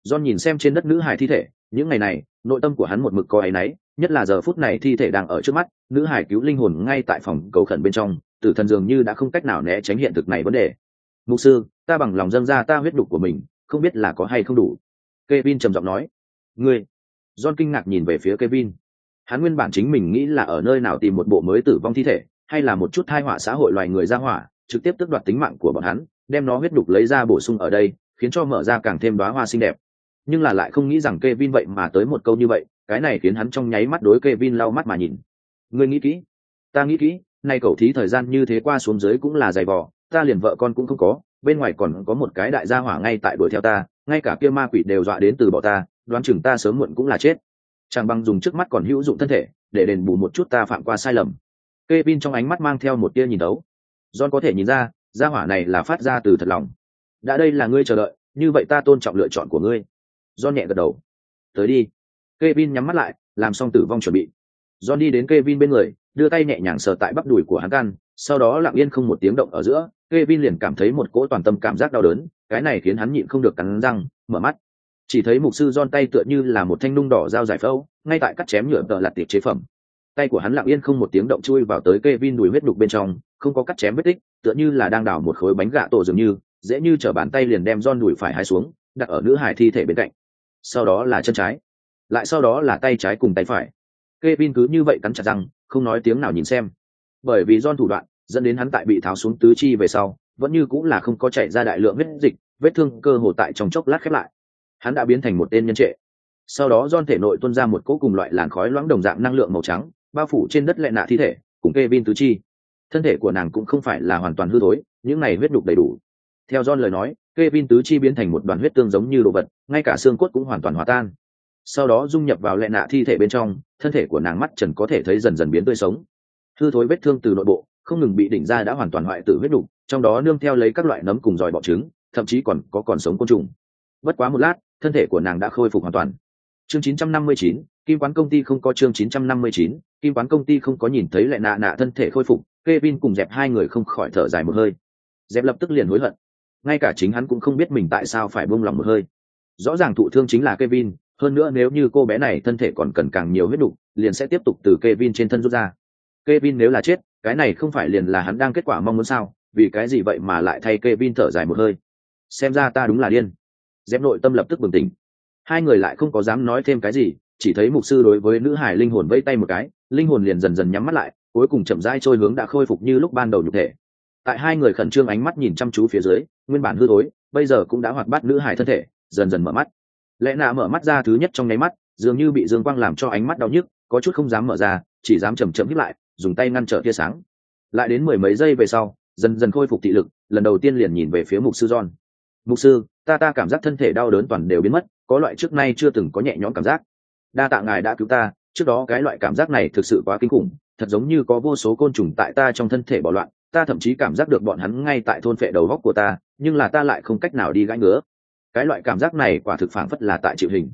John nhìn xem trên đất nữ hài thi thể những ngày này nội tâm của hắn một mực có ấy nấy, nhất là giờ phút này thi thể đang ở trước mắt nữ hải cứu linh hồn ngay tại phòng cầu khẩn bên trong tử thần dường như đã không cách nào né tránh hiện thực này vấn đề. Mục sư ta bằng lòng dâng ra ta huyết đục của mình không biết là có hay không đủ Kevin trầm giọng nói ngươi John kinh ngạc nhìn về phía Kevin hắn nguyên bản chính mình nghĩ là ở nơi nào tìm một bộ mới tử vong thi thể hay là một chút thai họa xã hội loài người ra hỏa trực tiếp tước đoạt tính mạng của bọn hắn đem nó huyết đục lấy ra bổ sung ở đây khiến cho mở ra càng thêm đoá hoa xinh đẹp nhưng là lại không nghĩ rằng Kevin vậy mà tới một câu như vậy, cái này khiến hắn trong nháy mắt đối Kevin lau mắt mà nhìn. Ngươi nghĩ kỹ? Ta nghĩ kỹ, nay cậu thí thời gian như thế qua xuống dưới cũng là dày vò, ta liền vợ con cũng không có, bên ngoài còn có một cái đại gia hỏa ngay tại đuổi theo ta, ngay cả kia ma quỷ đều dọa đến từ bỏ ta, đoán chừng ta sớm muộn cũng là chết. chàng bằng dùng trước mắt còn hữu dụng thân thể, để đền bù một chút ta phạm qua sai lầm. Kevin trong ánh mắt mang theo một tia nhìn đấu. John có thể nhìn ra, gia hỏa này là phát ra từ thật lòng. Đã đây là ngươi chờ đợi, như vậy ta tôn trọng lựa chọn của ngươi. John nhẹ gật đầu. Tới đi. Kevin nhắm mắt lại, làm xong tử vong chuẩn bị. John đi đến Kevin bên người, đưa tay nhẹ nhàng sờ tại bắp đùi của hắn gan, sau đó lặng yên không một tiếng động ở giữa, Kevin liền cảm thấy một cỗ toàn tâm cảm giác đau đớn, cái này khiến hắn nhịn không được cắn răng, mở mắt. Chỉ thấy mục sư giòn tay tựa như là một thanh nung đỏ dao giải phẫu, ngay tại cắt chém nhựa tợ lạt tiệp chế phẩm. Tay của hắn lặng yên không một tiếng động chui vào tới Kevin đùi huyết đục bên trong, không có cắt chém vết tích, tựa như là đang đào một khối bánh gạ tổ dường như, dễ như trở bàn tay liền đem giòn đùi phải hai xuống, đặt ở nữ hải thi thể bên cạnh. Sau đó là chân trái, lại sau đó là tay trái cùng tay phải. Kevin cứ như vậy cắn chặt răng, không nói tiếng nào nhìn xem. Bởi vì John thủ đoạn, dẫn đến hắn tại bị tháo xuống tứ chi về sau, vẫn như cũng là không có chảy ra đại lượng huyết dịch, vết thương cơ hồ tại trong chốc lát khép lại. Hắn đã biến thành một tên nhân trệ. Sau đó John thể nội tuôn ra một cỗ cùng loại làn khói loãng đồng dạng năng lượng màu trắng, bao phủ trên đất lệ nạ thi thể, cùng Kevin tứ chi. Thân thể của nàng cũng không phải là hoàn toàn hư thối, những này huyết đục đầy đủ. Theo John lời nói, Kevin tứ chi biến thành một đoàn huyết tương giống như đồ vật, ngay cả xương cốt cũng hoàn toàn hòa tan. Sau đó dung nhập vào lệ nạ thi thể bên trong, thân thể của nàng mắt trần có thể thấy dần dần biến tươi sống. Hư thối vết thương từ nội bộ, không ngừng bị đỉnh ra đã hoàn toàn hoại tử huyết đục, trong đó nương theo lấy các loại nấm cùng giòi bọ trứng, thậm chí còn có còn sống côn trùng. Bất quá một lát, thân thể của nàng đã khôi phục hoàn toàn. Chương 959, Kim quán công ty không có chương 959, Kim quán công ty không có nhìn thấy lại nạ nạ thân thể khôi phục, Kevin cùng dẹp hai người không khỏi thở dài một hơi. Dẹp lập tức liền hối hận. Ngay cả chính hắn cũng không biết mình tại sao phải buông lòng một hơi. Rõ ràng thụ thương chính là Kevin, hơn nữa nếu như cô bé này thân thể còn cần càng nhiều huyết đủ, liền sẽ tiếp tục từ Kevin trên thân rút ra. Kevin nếu là chết, cái này không phải liền là hắn đang kết quả mong muốn sao? Vì cái gì vậy mà lại thay Kevin thở dài một hơi? Xem ra ta đúng là điên. Dẹp nội tâm lập tức bừng tỉnh. Hai người lại không có dám nói thêm cái gì, chỉ thấy mục sư đối với nữ hải linh hồn vây tay một cái, linh hồn liền dần dần nhắm mắt lại, cuối cùng chậm rãi trôi hướng đã khôi phục như lúc ban đầu nhục thể. Tại hai người khẩn trương ánh mắt nhìn chăm chú phía dưới, nguyên bản hư tối, bây giờ cũng đã hoạt bát nữ hải thân thể, dần dần mở mắt. Lẽ nạ mở mắt ra thứ nhất trong nháy mắt, dường như bị dương quang làm cho ánh mắt đau nhức, có chút không dám mở ra, chỉ dám chậm chậm hít lại, dùng tay ngăn trở tia sáng. Lại đến mười mấy giây về sau, dần dần khôi phục thị lực, lần đầu tiên liền nhìn về phía mục sư John. Mục sư, ta ta cảm giác thân thể đau đớn toàn đều biến mất, có loại trước nay chưa từng có nhẹ nhõm cảm giác. Đa tạ ngài đã cứu ta, trước đó cái loại cảm giác này thực sự quá kinh khủng, thật giống như có vô số côn trùng tại ta trong thân thể bỏ loạn, ta thậm chí cảm giác được bọn hắn ngay tại thôn phệ đầu góc của ta, nhưng là ta lại không cách nào đi gãi ngứa. Cái loại cảm giác này quả thực phản phất là tại chịu hình.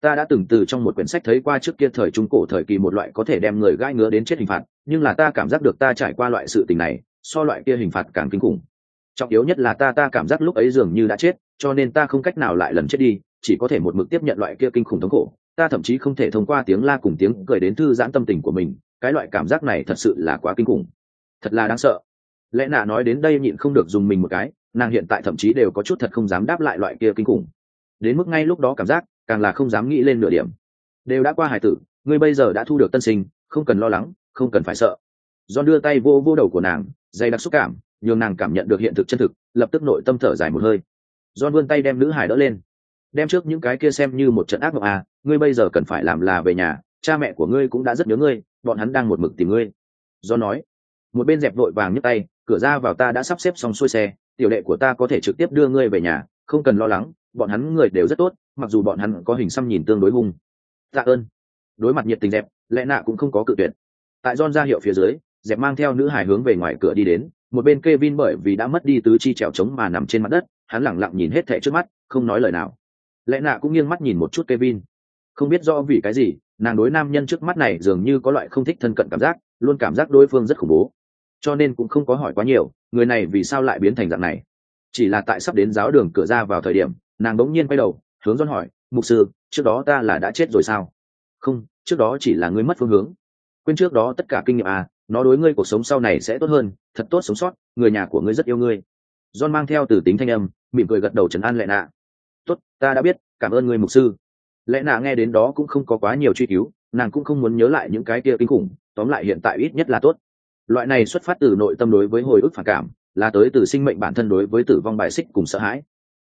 Ta đã từng từ trong một quyển sách thấy qua trước kia thời trung cổ thời kỳ một loại có thể đem người gai ngứa đến chết hình phạt, nhưng là ta cảm giác được ta trải qua loại sự tình này, so loại kia hình phạt càng kinh khủng. Trọng yếu nhất là ta ta cảm giác lúc ấy dường như đã chết, cho nên ta không cách nào lại lần chết đi, chỉ có thể một mực tiếp nhận loại kia kinh khủng thống khổ, ta thậm chí không thể thông qua tiếng la cùng tiếng cười đến thư giãn tâm tình của mình cái loại cảm giác này thật sự là quá kinh khủng thật là đáng sợ lẽ nạ nói đến đây nhịn không được dùng mình một cái nàng hiện tại thậm chí đều có chút thật không dám đáp lại loại kia kinh khủng. Đến mức ngay lúc đó cảm giác, càng là không dám nghĩ lên nửa điểm. Đều đã qua hải tử, ngươi bây giờ đã thu được tân sinh, không cần lo lắng, không cần phải sợ. Do đưa tay vô vô đầu của nàng, dày đặc xúc cảm, nhường nàng cảm nhận được hiện thực chân thực, lập tức nội tâm thở dài một hơi. Do vươn tay đem nữ hải đỡ lên. Đem trước những cái kia xem như một trận ác mộng à ngươi bây giờ cần phải làm là về nhà, cha mẹ của ngươi cũng đã rất nhớ ngươi, bọn hắn đang một mực tìm ngươi. Do nói. Một bên dẹp vội vàng nhấc tay, cửa ra vào ta đã sắp xếp xong xuôi xe tiểu đệ của ta có thể trực tiếp đưa ngươi về nhà không cần lo lắng bọn hắn người đều rất tốt mặc dù bọn hắn có hình xăm nhìn tương đối hung. Tạ ơn. Đối mặt nhiệt tình dẹp lẽ nạ cũng không có cự tuyệt. Tại don ra hiệu phía dưới dẹp mang theo nữ hài hướng về ngoài cửa đi đến một bên Kevin bởi vì đã mất đi tứ chi trèo trống mà nằm trên mặt đất, hắn lẳng lặng nhìn hết thảy trước mắt, không nói lời nào. Lẽ nạ cũng nghiêng mắt nhìn một chút Kevin, không biết do vì cái gì nàng đối nam nhân trước mắt này dường như có loại không thích thân cận cảm giác luôn cảm giác đối phương rất khủng bố. Cho nên cũng không có hỏi quá nhiều người này vì sao lại biến thành dạng này? Chỉ là tại sắp đến giáo đường cửa ra vào thời điểm, nàng đ ỗ n g nhiên quay đầu, hướng don hỏi, mục sư, trước đó ta là đã chết rồi sao? Không, trước đó chỉ là ngươi mất phương hướng. Quên trước đó tất cả kinh nghiệm à nó đối ngươi cuộc sống sau này sẽ tốt hơn, thật tốt sống sót, người nhà của ngươi rất yêu ngươi. John mang theo từ tính thanh âm, mỉm cười gật đầu trấn an lệ nạ. Tốt, ta đã biết, cảm ơn ngươi mục sư. Lẽ nạ nghe đến đó cũng không có quá nhiều truy cứu, nàng cũng không muốn nhớ lại những cái kia kinh khủng, tóm lại hiện tại ít nhất là tốt loại này xuất phát từ nội tâm đối với hồi ức phản cảm, là tới từ sinh mệnh bản thân đối với tử vong bài xích cùng sợ hãi.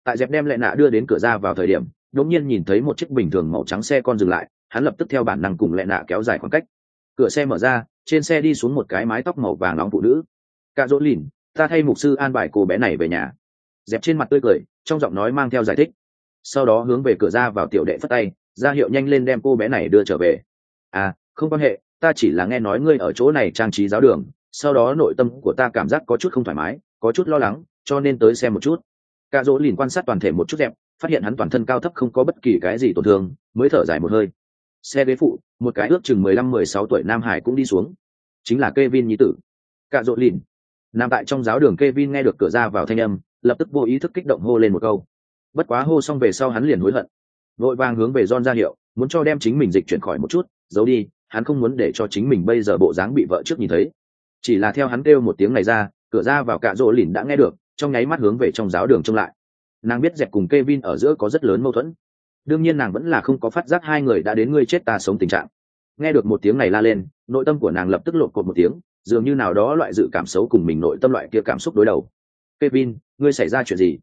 Tại dẹp đem lệ nạ đưa đến cửa ra vào thời điểm, đột nhiên nhìn thấy một chiếc bình thường màu trắng xe con dừng lại, hắn lập tức theo bản năng cùng lệ nạ kéo dài khoảng cách. Cửa xe mở ra, trên xe đi xuống một cái mái tóc màu vàng nóng phụ nữ. Cạ dỗ lìn, ta thay mục sư an bài cô bé này về nhà. Dẹp trên mặt tươi cười, trong giọng nói mang theo giải thích. Sau đó hướng về cửa ra vào tiểu đệ phất tay, ra hiệu nhanh lên đem cô bé này đưa trở về. À không quan hệ ta chỉ là nghe nói ngươi ở chỗ này trang trí giáo đường, sau đó nội tâm của ta cảm giác có chút không thoải mái, có chút lo lắng, cho nên tới xem một chút. Cạ dỗ lìn quan sát toàn thể một chút đẹp, phát hiện hắn toàn thân cao thấp không có bất kỳ cái gì tổn thương, mới thở dài một hơi. Xe ghế phụ, một cái ước chừng mười lăm mười sáu tuổi nam hải cũng đi xuống. Chính là k e vin nhí tử. Cạ dỗ lìn nằm tại trong giáo đường k e vin nghe được cửa ra vào thanh âm, lập tức vô ý thức kích động hô lên một câu. Bất quá hô xong về sau hắn liền hối hận. Vội vàng hướng về John ra hiệu, muốn cho đem chính mình dịch chuyển khỏi một chút, giấu đi hắn không muốn để cho chính mình bây giờ bộ dáng bị vợ trước nhìn thấy chỉ là theo hắn kêu một tiếng này ra cửa ra vào cạ rỗ lìn đã nghe được trong nháy mắt hướng về trong giáo đường trông lại nàng biết dẹp cùng k e vin ở giữa có rất lớn mâu thuẫn đương nhiên nàng vẫn là không có phát giác hai người đã đến ngươi chết ta sống tình trạng nghe được một tiếng này la lên nội tâm của nàng lập tức lộn cột một tiếng dường như nào đó loại dự cảm xấu cùng mình nội tâm loại kia cảm xúc đối đầu Kevin, ngươi xảy ra chuyện gì?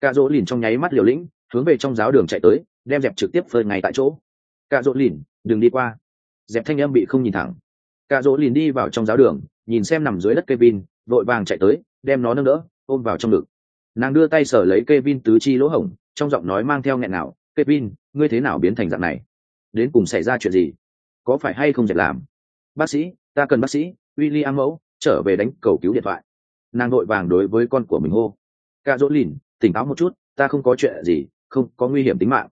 Cạ Dỗ Lìn trong nháy mắt liều lĩnh, hướng về trong giáo đường chạy tới, đem dẹp trực tiếp phơi ngay tại chỗ. Cạ Dỗ Lìn, đừng đi qua. Dẹp thanh âm bị không nhìn thẳng. Cạ Dỗ liền đi vào trong giáo đường, nhìn xem nằm dưới đất Kevin, vội vàng chạy tới, đem nó nâng đỡ, ôm vào trong ngực. Nàng đưa tay sở lấy Kevin tứ chi lỗ hổng, trong giọng nói mang theo nghẹn nào, "Kevin, ngươi thế nào biến thành dạng này? Đến cùng xảy ra chuyện gì? Có phải hay không dẹp làm?" "Bác sĩ, ta cần bác sĩ." William mẫu trở về đánh cầu cứu điện thoại nàng vội vàng đối với con của mình hô cả dỗ lìn tỉnh táo một chút ta không có chuyện gì không có nguy hiểm tính mạng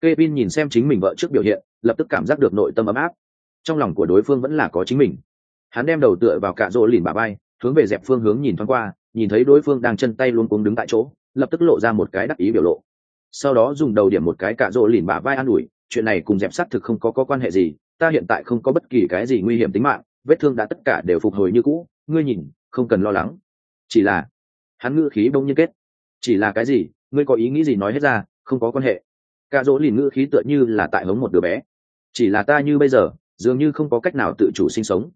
Kevin nhìn xem chính mình vợ trước biểu hiện, lập tức cảm giác được nội tâm ấm áp. Trong lòng của đối phương vẫn là có chính mình. Hắn đem đầu tựa vào cạ rỗ lìn bà bay, hướng về dẹp phương hướng nhìn thoáng qua, nhìn thấy đối phương đang chân tay luôn cuống đứng tại chỗ, lập tức lộ ra một cái đắc ý biểu lộ. Sau đó dùng đầu điểm một cái cạ rỗ lìn bà vai an ủi, chuyện này cùng dẹp sát thực không có có quan hệ gì, ta hiện tại không có bất kỳ cái gì nguy hiểm tính mạng, vết thương đã tất cả đều phục hồi như cũ, ngươi nhìn, không cần lo lắng chỉ là hắn ngữ khí đông nhiên kết chỉ là cái gì ngươi có ý nghĩ gì nói hết ra không có quan hệ cạ rỗ lìn ngữ khí tựa như là tại hống một đứa bé chỉ là ta như bây giờ dường như không có cách nào tự chủ sinh sống.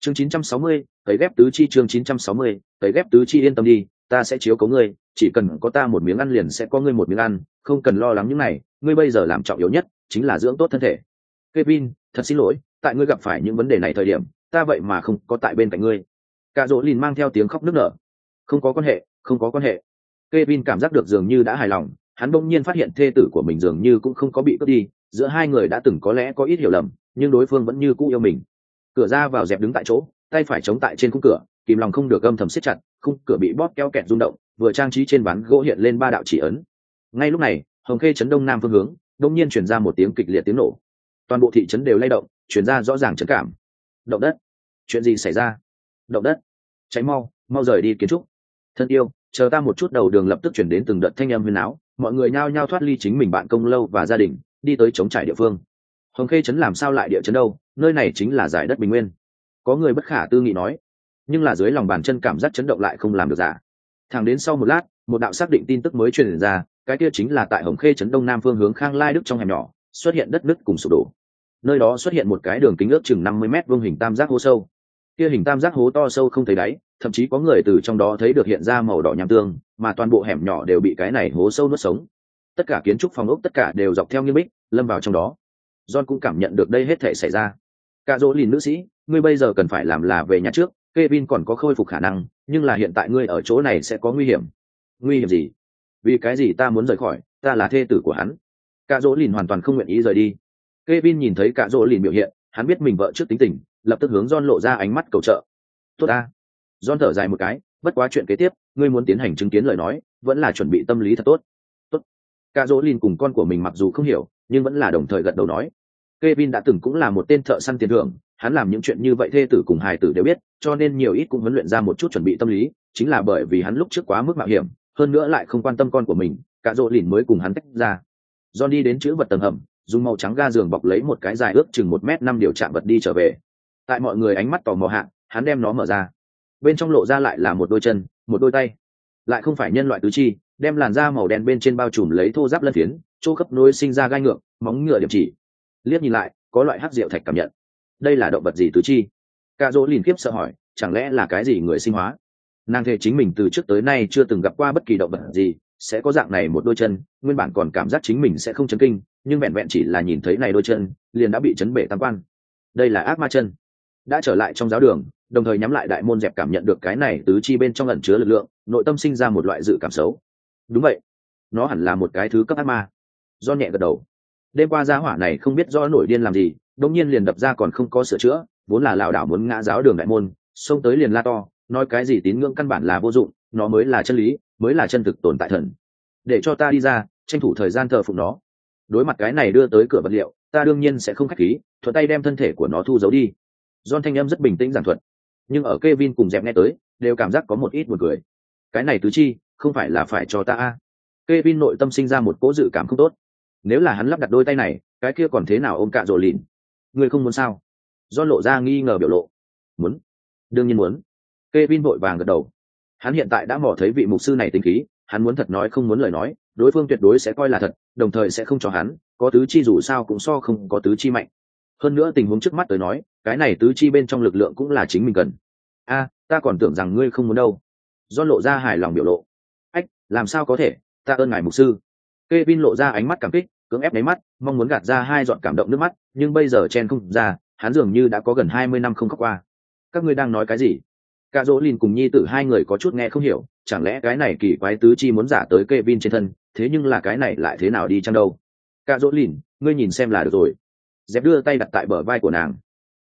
Chương 960, cấy ghép tứ chi chương 960, cấy ghép tứ chi yên tâm đi ta sẽ chiếu cố ngươi chỉ cần có ta một miếng ăn liền sẽ có ngươi một miếng ăn không cần lo lắng những này ngươi bây giờ làm trọng yếu nhất chính là dưỡng tốt thân thể. Kevin, thật xin lỗi tại ngươi gặp phải những vấn đề này thời điểm ta vậy mà không có tại bên cạnh ngươi. Cả dỗ lìn mang theo tiếng khóc nức nở. Không có quan hệ không có quan hệ. Kevin cảm giác được dường như đã hài lòng hắn bỗng nhiên phát hiện thê tử của mình dường như cũng không có bị cướp đi giữa hai người đã từng có lẽ có ít hiểu lầm nhưng đối phương vẫn như cũ yêu mình. Cửa ra vào dẹp đứng tại chỗ, tay phải chống tại trên khung cửa, kìm lòng không được âm thầm siết chặt, khung cửa bị bóp keo kẹt rung động, vừa trang trí trên ván gỗ hiện lên ba đạo chỉ ấn. Ngay lúc này, hồng khê chấn đông nam phương hướng đông nhiên chuyển ra một tiếng kịch liệt tiếng nổ. Toàn bộ thị trấn đều lay động, chuyển ra rõ ràng chấn cảm. Động đất. Chuyện gì xảy ra? Động đất. Cháy mau mau rời đi kiến trúc. Thân yêu, chờ ta một chút đầu đường lập tức chuyển đến từng đợt thanh âm huyền áo. Mọi người nhao nhao thoát ly chính mình bạn công lâu và gia đình, đi tới chống trải địa phương hồng khê trấn làm sao lại địa chấn đâu? Nơi này chính là giải đất bình nguyên. Có người bất khả tư nghị nói. Nhưng là dưới lòng bàn chân cảm giác chấn động lại không làm được giả. Thẳng đến sau một lát, một đạo xác định tin tức mới truyền ra, cái kia chính là tại hồng khê trấn đông nam phương hướng khang lai đức trong hẻm nhỏ, xuất hiện đất nứt cùng sụp đổ. Nơi đó xuất hiện một cái đường kính ước chừng năm mươi m vuông hình tam giác hố sâu. Kia hình tam giác hố to sâu không thấy đáy, thậm chí có người từ trong đó thấy được hiện ra màu đỏ nham tương, mà toàn bộ hẻm nhỏ đều bị cái này hố sâu nuốt sống. Tất cả kiến trúc phòng ốc tất cả đều dọc theo nghiêm bích, lâm vào trong đó john cũng cảm nhận được đây hết thể xảy ra. Cả dỗ lìn nữ sĩ, ngươi bây giờ cần phải làm là về nhà trước, Kevin còn có khôi phục khả năng, nhưng là hiện tại ngươi ở chỗ này sẽ có nguy hiểm. Nguy hiểm gì? Vì cái gì ta muốn rời khỏi, ta là thê tử của hắn. Cả dỗ lìn hoàn toàn không nguyện ý rời đi. Kevin nhìn thấy cả dỗ lìn biểu hiện, hắn biết mình vợ trước tính tình, lập tức hướng John lộ ra ánh mắt cầu trợ. Tốt ta. John thở dài một cái, bất quá chuyện kế tiếp, ngươi muốn tiến hành chứng kiến lời nói, vẫn là chuẩn bị tâm lý thật tốt. Tốt. Cả dỗ Lìn cùng con của mình mặc dù không hiểu, nhưng vẫn là đồng thời gật đầu nói. Kevin đã từng cũng là một tên thợ săn tiền thưởng, hắn làm những chuyện như vậy thê tử cùng hài tử đều biết, cho nên nhiều ít cũng huấn luyện ra một chút chuẩn bị tâm lý, chính là bởi vì hắn lúc trước quá mức mạo hiểm, hơn nữa lại không quan tâm con của mình, cả rộ lìn mới cùng hắn tách ra. John đi đến chữ vật tầng hầm, dùng màu trắng ga giường bọc lấy một cái dài ước chừng một m năm điều chạm vật đi trở về. Tại mọi người ánh mắt tò mò hạ, hắn đem nó mở ra. Bên trong lộ ra lại là một đôi chân, một đôi tay. Lại không phải nhân loại tứ chi, đem làn da màu đen bên trên bao trùm lấy thô giáp lân phiến, chỗ khớp nối sinh ra gai ngược, móng ngựa điểm chỉ liếc nhìn lại, có loại hát rượu thạch cảm nhận. Đây là động vật gì tứ chi? Ca dỗ liền kiếp sợ hỏi, chẳng lẽ là cái gì người sinh hóa? Nàng thề chính mình từ trước tới nay chưa từng gặp qua bất kỳ động vật gì, sẽ có dạng này một đôi chân, nguyên bản còn cảm giác chính mình sẽ không chấn kinh, nhưng vẹn vẹn chỉ là nhìn thấy này đôi chân, liền đã bị chấn bể tam quan. Đây là ác ma chân. Đã trở lại trong giáo đường, đồng thời nhắm lại đại môn dẹp cảm nhận được cái này tứ chi bên trong ẩn chứa lực lượng, nội tâm sinh ra một loại dự cảm xấu. Đúng vậy. Nó hẳn là một cái thứ cấp ác ma. Do nhẹ gật đầu đêm qua gia hỏa này không biết do nổi điên làm gì đông nhiên liền đập ra còn không có sửa chữa, vốn là lảo đảo muốn ngã giáo đường đại môn, xông tới liền la to, nói cái gì tín ngưỡng căn bản là vô dụng, nó mới là chân lý, mới là chân thực tồn tại thần. Để cho ta đi ra, tranh thủ thời gian thờ phụng nó. Đối mặt cái này đưa tới cửa vật liệu, ta đương nhiên sẽ không khách khí, thuận tay đem thân thể của nó thu giấu đi. John thanh âm rất bình tĩnh giản thuật. Nhưng ở Kevin cùng dẹp nghe tới, đều cảm giác có một ít buồn cười. Cái này tứ chi, không phải là phải cho ta a? Kevin nội tâm sinh ra một cố dự cảm không tốt nếu là hắn lắp đặt đôi tay này, cái kia còn thế nào ôm cạ rộ lìn? Người không muốn sao? Do lộ ra nghi ngờ biểu lộ. Muốn. Đương nhiên muốn. Kê vin vội vàng gật đầu. Hắn hiện tại đã mò thấy vị mục sư này tính khí, hắn muốn thật nói không muốn lời nói, đối phương tuyệt đối sẽ coi là thật, đồng thời sẽ không cho hắn, có tứ chi dù sao cũng so không có tứ chi mạnh. Hơn nữa tình huống trước mắt tới nói, cái này tứ chi bên trong lực lượng cũng là chính mình cần. A, ta còn tưởng rằng ngươi không muốn đâu. Do lộ ra hài lòng biểu lộ. Ách, làm sao có thể? Ta ơn ngài mục sư. Kevin lộ ra ánh mắt cảm kích, cưỡng ép lấy mắt, mong muốn gạt ra hai giọt cảm động nước mắt, nhưng bây giờ chen không ra, hắn dường như đã có gần hai mươi năm không khóc qua. Các ngươi đang nói cái gì? Cả dỗ lìn cùng nhi tử hai người có chút nghe không hiểu, chẳng lẽ cái này kỳ quái tứ chi muốn giả tới Kevin trên thân, thế nhưng là cái này lại thế nào đi chăng đâu? Cả dỗ lìn, ngươi nhìn xem là được rồi. Dẹp đưa tay đặt tại bờ vai của nàng.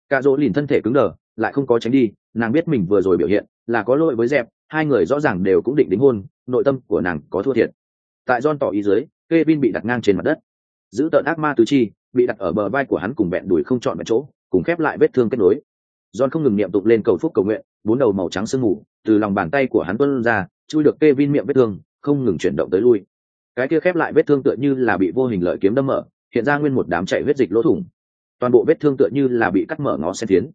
Cả dỗ lìn thân thể cứng đờ, lại không có tránh đi, nàng biết mình vừa rồi biểu hiện, là có lỗi với dẹp, hai người rõ ràng đều cũng định đính hôn, nội tâm của nàng có thua thiệt. Tại John tỏ ý dưới Kevin bị đặt ngang trên mặt đất giữ tợn ác ma tứ chi bị đặt ở bờ vai của hắn cùng bẹn đùi không chọn một chỗ cùng khép lại vết thương kết nối John không ngừng niệm tụng lên cầu phúc cầu nguyện, bốn đầu màu trắng sương mù từ lòng bàn tay của hắn tuôn ra, chui được Kevin miệng vết thương, không ngừng chuyển động tới lui. Cái kia khép lại vết thương tựa như là bị vô hình lợi kiếm đâm mở, hiện ra nguyên một đám chảy huyết dịch lỗ thủng. Toàn bộ vết thương tựa như là bị cắt mở ngó xen tiến,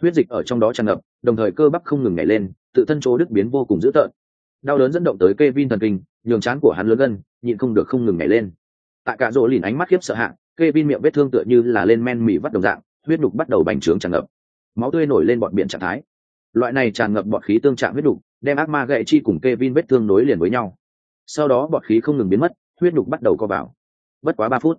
Huyết dịch ở trong đó tràn ngập, đồng thời cơ bắp không ngừng nhảy lên, tự thân chỗ đứt biến vô cùng dữ tợn. Đau đớn dẫn động tới Kevin thần kinh, nhường chán của hắn lớn gân, nhịn không được không ngừng nhảy lên. Tại cả rỗ lìn ánh mắt khiếp sợ hạ, Kevin miệng vết thương tựa như là lên men mì vắt đồng dạng, huyết đục bắt đầu bành trướng tràn ngập. Máu tươi nổi lên bọn biển trạng thái. Loại này tràn ngập bọt khí tương trạng huyết đục đem ác ma gậy chi cùng Kevin vin vết thương nối liền với nhau. Sau đó bọt khí không ngừng biến mất huyết đục bắt đầu co vào. Bất quá ba phút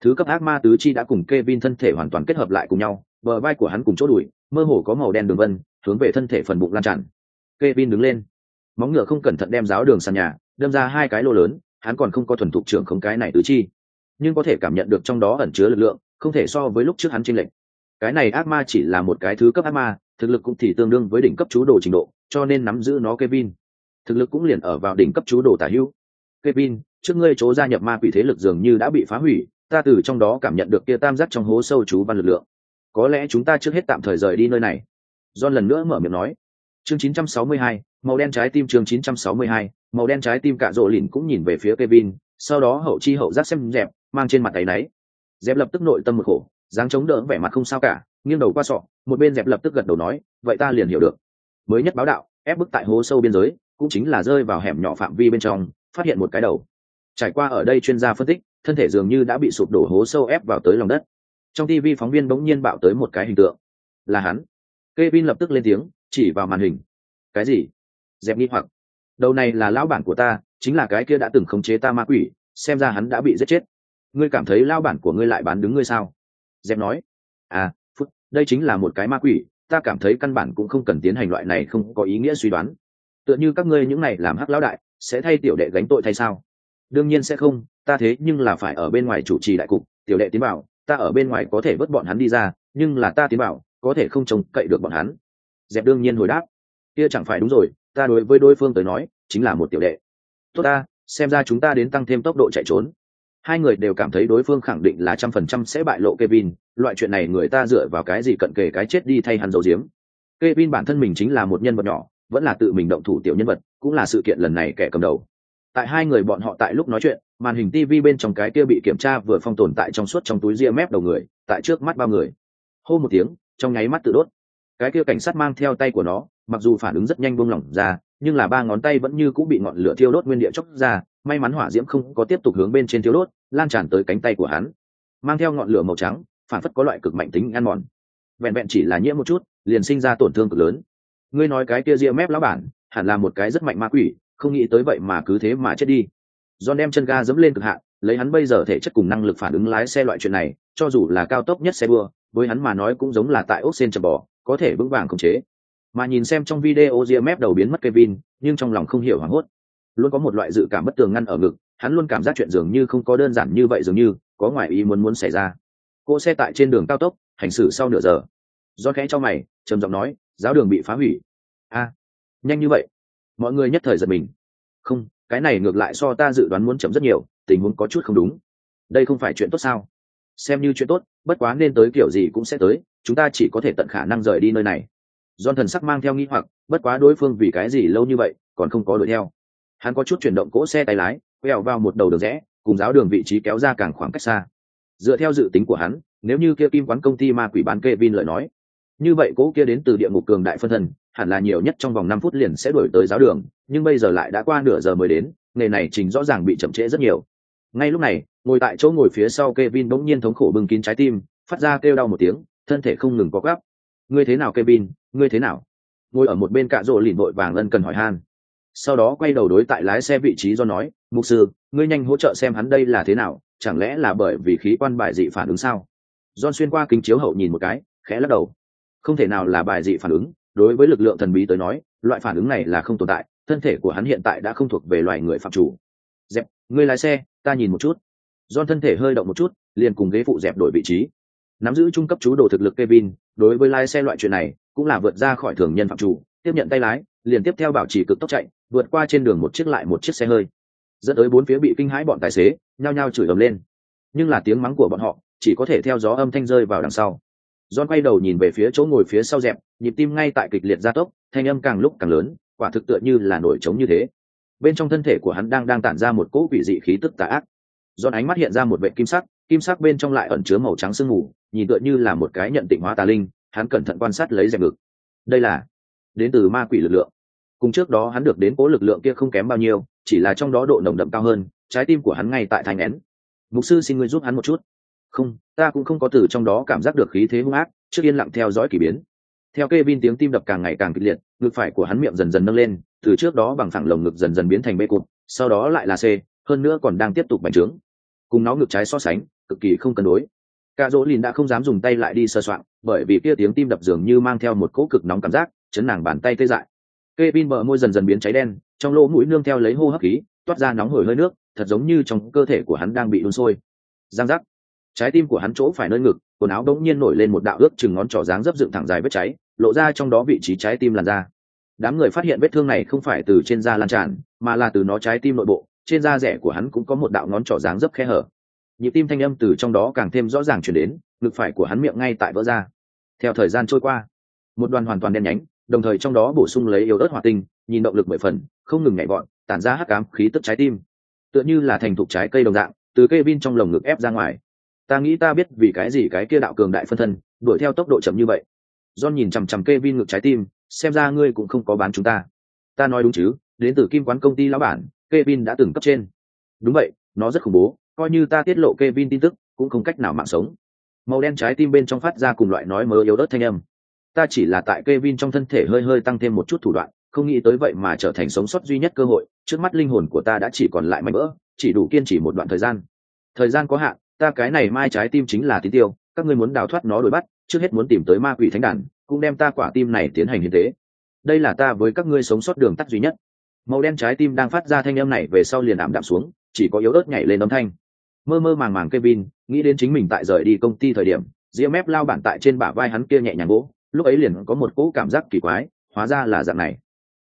thứ cấp ác ma tứ chi đã cùng Kevin vin thân thể hoàn toàn kết hợp lại cùng nhau bờ vai của hắn cùng chỗ đùi mơ hồ có màu đen đường vân hướng về thân thể phần bụng lan tràn. Kevin vin đứng lên. Móng ngựa không cẩn thận đem giáo đường sàn nhà đâm ra hai cái lô lớn hắn còn không có thuần thục trưởng không cái này tứ chi, nhưng có thể cảm nhận được trong đó ẩn chứa lực lượng, không thể so với lúc trước hắn chênh lệch. Cái này ác ma chỉ là một cái thứ cấp ác ma, thực lực cũng thì tương đương với đỉnh cấp chú đồ trình độ, cho nên nắm giữ nó kevin. Thực lực cũng liền ở vào đỉnh cấp chú đồ tả hữu. Kevin, trước ngươi chỗ gia nhập ma quỷ thế lực dường như đã bị phá hủy, ta từ trong đó cảm nhận được kia tam giác trong hố sâu chú văn lực lượng. Có lẽ chúng ta trước hết tạm thời rời đi nơi này. John lần nữa mở miệng nói chương 962, màu đen trái tim chương 962, màu đen trái tim cả rộ lìn cũng nhìn về phía kevin sau đó hậu chi hậu giác xem dẹp mang trên mặt tay náy. Dẹp lập tức nội tâm một khổ dáng chống đỡ vẻ mặt không sao cả nghiêng đầu qua sọ một bên dẹp lập tức gật đầu nói vậy ta liền hiểu được. Mới nhất báo đạo ép bức tại hố sâu biên giới cũng chính là rơi vào hẻm nhỏ phạm vi bên trong phát hiện một cái đầu. Trải qua ở đây chuyên gia phân tích thân thể dường như đã bị sụp đổ hố sâu ép vào tới lòng đất. Trong tv phóng viên bỗng nhiên bạo tới một cái hình tượng. Là hắn. Kevin lập tức lên tiếng chỉ vào màn hình. Cái gì? Dẹp nghi hoặc. Đầu này là lão bản của ta, chính là cái kia đã từng khống chế ta ma quỷ, xem ra hắn đã bị giết chết. Ngươi cảm thấy lão bản của ngươi lại bán đứng ngươi sao? Dẹp nói. À phút, đây chính là một cái ma quỷ, ta cảm thấy căn bản cũng không cần tiến hành loại này không có ý nghĩa suy đoán. Tựa như các ngươi những này làm hắc lão đại, sẽ thay tiểu đệ gánh tội thay sao? Đương nhiên sẽ không, ta thế nhưng là phải ở bên ngoài chủ trì đại cục, tiểu đệ tiến bảo ta ở bên ngoài có thể vớt bọn hắn đi ra, nhưng là ta tiến bảo có thể không trông cậy được bọn hắn dẹp đương nhiên hồi đáp kia chẳng phải đúng rồi ta đối với đối phương tới nói chính là một tiểu đệ tốt ta xem ra chúng ta đến tăng thêm tốc độ chạy trốn hai người đều cảm thấy đối phương khẳng định là trăm phần trăm sẽ bại lộ Kevin, loại chuyện này người ta dựa vào cái gì cận kề cái chết đi thay hắn dầu diếm. Kevin bản thân mình chính là một nhân vật nhỏ, vẫn là tự mình động thủ tiểu nhân vật, cũng là sự kiện lần này kẻ cầm đầu. Tại hai người bọn họ tại lúc nói chuyện, màn hình TV bên trong cái kia bị kiểm tra vừa phong tồn tại trong suốt trong túi ria mép đầu người, tại trước mắt bao người. Hô một tiếng, trong nháy mắt tự đốt. Cái kia cảnh sát mang theo tay của nó, mặc dù phản ứng rất nhanh buông lỏng ra, nhưng là ba ngón tay vẫn như cũng bị ngọn lửa thiêu đốt nguyên địa chốc ra, may mắn hỏa diễm không có tiếp tục hướng bên trên thiêu đốt lan tràn tới cánh tay của hắn. Mang theo ngọn lửa màu trắng phản phất có loại cực mạnh tính ăn mòn. Vẹn vẹn chỉ là nhiễm một chút liền sinh ra tổn thương cực lớn. Ngươi nói cái kia ria mép lão bản hẳn là một cái rất mạnh ma quỷ không nghĩ tới vậy mà cứ thế mà chết đi. John đem chân ga dẫm lên cực hạn lấy hắn bây giờ thể chất cùng năng lực phản ứng lái xe loại chuyện này cho dù là cao tốc nhất xe đua với hắn mà nói cũng giống là tại ốc sen chầm bò có thể vững vàng khống chế. Mà nhìn xem trong video ria mép đầu biến mất Kevin, nhưng trong lòng không hiểu hoảng hốt. Luôn có một loại dự cảm bất tường ngăn ở ngực, hắn luôn cảm giác chuyện dường như không có đơn giản như vậy dường như, có ngoại ý muốn muốn xảy ra. Cô xe tại trên đường cao tốc, hành xử sau nửa giờ. Do khẽ cho mày, trầm giọng nói, giáo đường bị phá hủy. A, nhanh như vậy? Mọi người nhất thời giật mình. Không, cái này ngược lại so ta dự đoán muốn chậm rất nhiều, tình huống có chút không đúng. Đây không phải chuyện tốt sao? Xem như chuyện tốt, bất quá nên tới kiểu gì cũng sẽ tới chúng ta chỉ có thể tận khả năng rời đi nơi này Don thần sắc mang theo nghi hoặc, bất quá đối phương vì cái gì lâu như vậy, còn không có đuổi theo. Hắn có chút chuyển động cỗ xe tay lái, quẹo vào một đầu đường rẽ, cùng giáo đường vị trí kéo ra càng khoảng cách xa. Dựa theo dự tính của hắn, nếu như kia kim quán công ty ma quỷ bán Kevin lời nói, như vậy cỗ kia đến từ địa ngục cường đại phân thần, hẳn là nhiều nhất trong vòng năm phút liền sẽ đuổi tới giáo đường, nhưng bây giờ lại đã qua nửa giờ mới đến, nghề này trình rõ ràng bị chậm trễ rất nhiều. Ngay lúc này, ngồi tại chỗ ngồi phía sau Kevin bỗng nhiên thống khổ bừng kín trái tim, phát ra kêu đau một tiếng, thân thể không ngừng có gắp. Ngươi thế nào Kevin, ngươi thế nào? Ngồi ở một bên cạ rộ lìn vội vàng ân cần hỏi han. Sau đó quay đầu đối tại lái xe vị trí do nói, mục sư, ngươi nhanh hỗ trợ xem hắn đây là thế nào, chẳng lẽ là bởi vì khí quan bài dị phản ứng sao? John xuyên qua kính chiếu hậu nhìn một cái, khẽ lắc đầu. Không thể nào là bài dị phản ứng, đối với lực lượng thần bí tới nói, loại phản ứng này là không tồn tại, thân thể của hắn hiện tại đã không thuộc về loài người phạm chủ. Dẹp, ngươi lái xe, ta nhìn một chút. John thân thể hơi động một chút, liền cùng ghế phụ dẹp đổi vị trí. Nắm giữ trung cấp chú đồ thực lực Kevin, đối với lái xe loại chuyện này, cũng là vượt ra khỏi thường nhân phạm chủ, tiếp nhận tay lái, liền tiếp theo bảo trì cực tốc chạy, vượt qua trên đường một chiếc lại một chiếc xe hơi. Dẫn tới bốn phía bị kinh hãi bọn tài xế, nhao nhao chửi ầm lên. Nhưng là tiếng mắng của bọn họ, chỉ có thể theo gió âm thanh rơi vào đằng sau. John quay đầu nhìn về phía chỗ ngồi phía sau dẹp, nhịp tim ngay tại kịch liệt gia tốc, thanh âm càng lúc càng lớn, quả thực tựa như là nổi trống như thế. Bên trong thân thể của hắn đang đang tản ra một cỗ quỷ dị khí tức tà ác. John ánh mắt hiện ra một vệ kim sắc, kim sắc bên trong lại ẩn chứa màu trắng sương mù, nhìn tựa như là một cái nhận tịnh hóa tà linh, hắn cẩn thận quan sát lấy dẹp ngực. Đây là đến từ ma quỷ lực lượng. Cùng trước đó hắn được đến cố lực lượng kia không kém bao nhiêu, chỉ là trong đó độ nồng đậm cao hơn, trái tim của hắn ngay tại thành nén. Mục sư xin ngươi giúp hắn một chút không ta cũng không có từ trong đó cảm giác được khí thế hung ác trước yên lặng theo dõi k ỳ biến theo kê vin tiếng tim đập càng ngày càng kịch liệt ngực phải của hắn miệng dần dần nâng lên từ trước đó bằng thẳng lồng ngực dần dần biến thành bê cụt sau đó lại là c hơn nữa còn đang tiếp tục bành trướng cùng nó ngực trái so sánh cực kỳ không cân đối cả dỗ lìn đã không dám dùng tay lại đi sơ soạn, bởi vì kia tiếng tim đập dường như mang theo một cỗ cực nóng cảm giác, chấn nàng bàn tay tê dại. Kê pin bờ môi dần dần biến cháy đen, trong lỗ mũi nương theo lấy hô hấp khí, toát ra nóng hổi hơi nước, thật giống như trong cơ thể của hắn đang bị đun sôi. Giang giác. Trái tim của hắn chỗ phải nơi ngực, quần áo đống nhiên nổi lên một đạo ước chừng ngón trỏ dáng dấp dựng thẳng dài vết cháy, lộ ra trong đó vị trí trái tim làn da. Đám người phát hiện vết thương này không phải từ trên da lan tràn, mà là từ nó trái tim nội bộ, trên da rẻ của hắn cũng có một đạo ngón trỏ dáng dấp khe hở nhịp tim thanh âm từ trong đó càng thêm rõ ràng chuyển đến, ngực phải của hắn miệng ngay tại vỡ ra. Theo thời gian trôi qua, một đoàn hoàn toàn đen nhánh, đồng thời trong đó bổ sung lấy yếu ớt hỏa tinh, nhìn động lực mười phần, không ngừng nhảy vọt, tản ra hắc cám khí tức trái tim. Tựa như là thành thục trái cây đồng dạng, từ cây vin trong lồng ngực ép ra ngoài. Ta nghĩ ta biết vì cái gì cái kia đạo cường đại phân thân, đuổi theo tốc độ chậm như vậy. John nhìn chằm chằm cây vin ngực trái tim, xem ra ngươi cũng không có bán chúng ta. Ta nói đúng chứ, đến từ kim quán công ty lão bản Kevin đã từng cấp trên. Đúng vậy, nó rất khủng bố coi như ta tiết lộ Kevin tin tức, cũng không cách nào mạng sống. Màu đen trái tim bên trong phát ra cùng loại nói mơ yếu ớt thanh âm. Ta chỉ là tại Kevin trong thân thể hơi hơi tăng thêm một chút thủ đoạn, không nghĩ tới vậy mà trở thành sống sót duy nhất cơ hội, trước mắt linh hồn của ta đã chỉ còn lại mảnh vỡ, chỉ đủ kiên trì một đoạn thời gian. Thời gian có hạn, ta cái này mai trái tim chính là tín tiêu, các ngươi muốn đào thoát nó đuổi bắt, trước hết muốn tìm tới ma quỷ thánh đàn, cũng đem ta quả tim này tiến hành hiến tế. Đây là ta với các ngươi sống sót đường tắt duy nhất. Màu đen trái tim đang phát ra thanh âm này về sau liền ảm đạm xuống, chỉ có yếu ớt nhảy lên âm thanh mơ mơ màng màng Kevin nghĩ đến chính mình tại rời đi công ty thời điểm ria mép lao bản tại trên bả vai hắn kia nhẹ nhàng gỗ lúc ấy liền có một cỗ cảm giác kỳ quái hóa ra là dạng này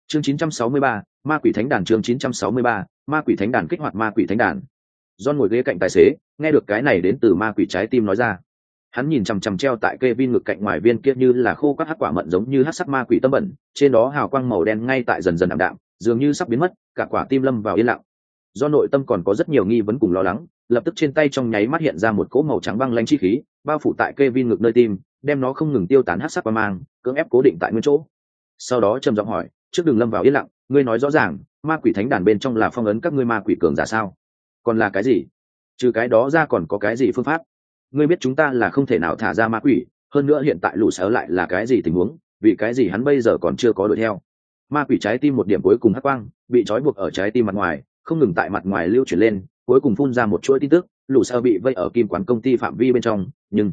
chương 963, ma quỷ thánh đàn chương 963, ma quỷ thánh đàn kích hoạt ma quỷ thánh đàn John ngồi ghế cạnh tài xế, nghe được cái này đến từ ma quỷ trái tim nói ra. Hắn nhìn chằm chằm treo tại Kevin ngực cạnh ngoài viên kia như là khô các hắc quả mận giống như hắc sắc ma quỷ tâm bẩn, trên đó hào quang màu đen ngay tại dần dần ảm đạm, dường như sắp biến mất, cả quả tim lâm vào yên lặng. Do nội tâm còn có rất nhiều nghi vấn cùng lo lắng, lập tức trên tay trong nháy mắt hiện ra một cỗ màu trắng băng lanh chi khí, bao phủ tại Kevin ngực nơi tim, đem nó không ngừng tiêu tán hát sắc qua mang, cưỡng ép cố định tại nguyên chỗ. Sau đó trầm giọng hỏi, trước đường lâm vào yên lặng, ngươi nói rõ ràng, ma quỷ thánh đàn bên trong là phong ấn các ngươi ma quỷ cường giả sao? còn là cái gì trừ cái đó ra còn có cái gì phương pháp ngươi biết chúng ta là không thể nào thả ra ma quỷ hơn nữa hiện tại lũ sở lại là cái gì tình huống vì cái gì hắn bây giờ còn chưa có đuổi theo ma quỷ trái tim một điểm cuối cùng hắc quang bị trói buộc ở trái tim mặt ngoài không ngừng tại mặt ngoài lưu chuyển lên cuối cùng phun ra một chuỗi tin tức, lũ Sơ bị vây ở kim quán công ty phạm vi bên trong, nhưng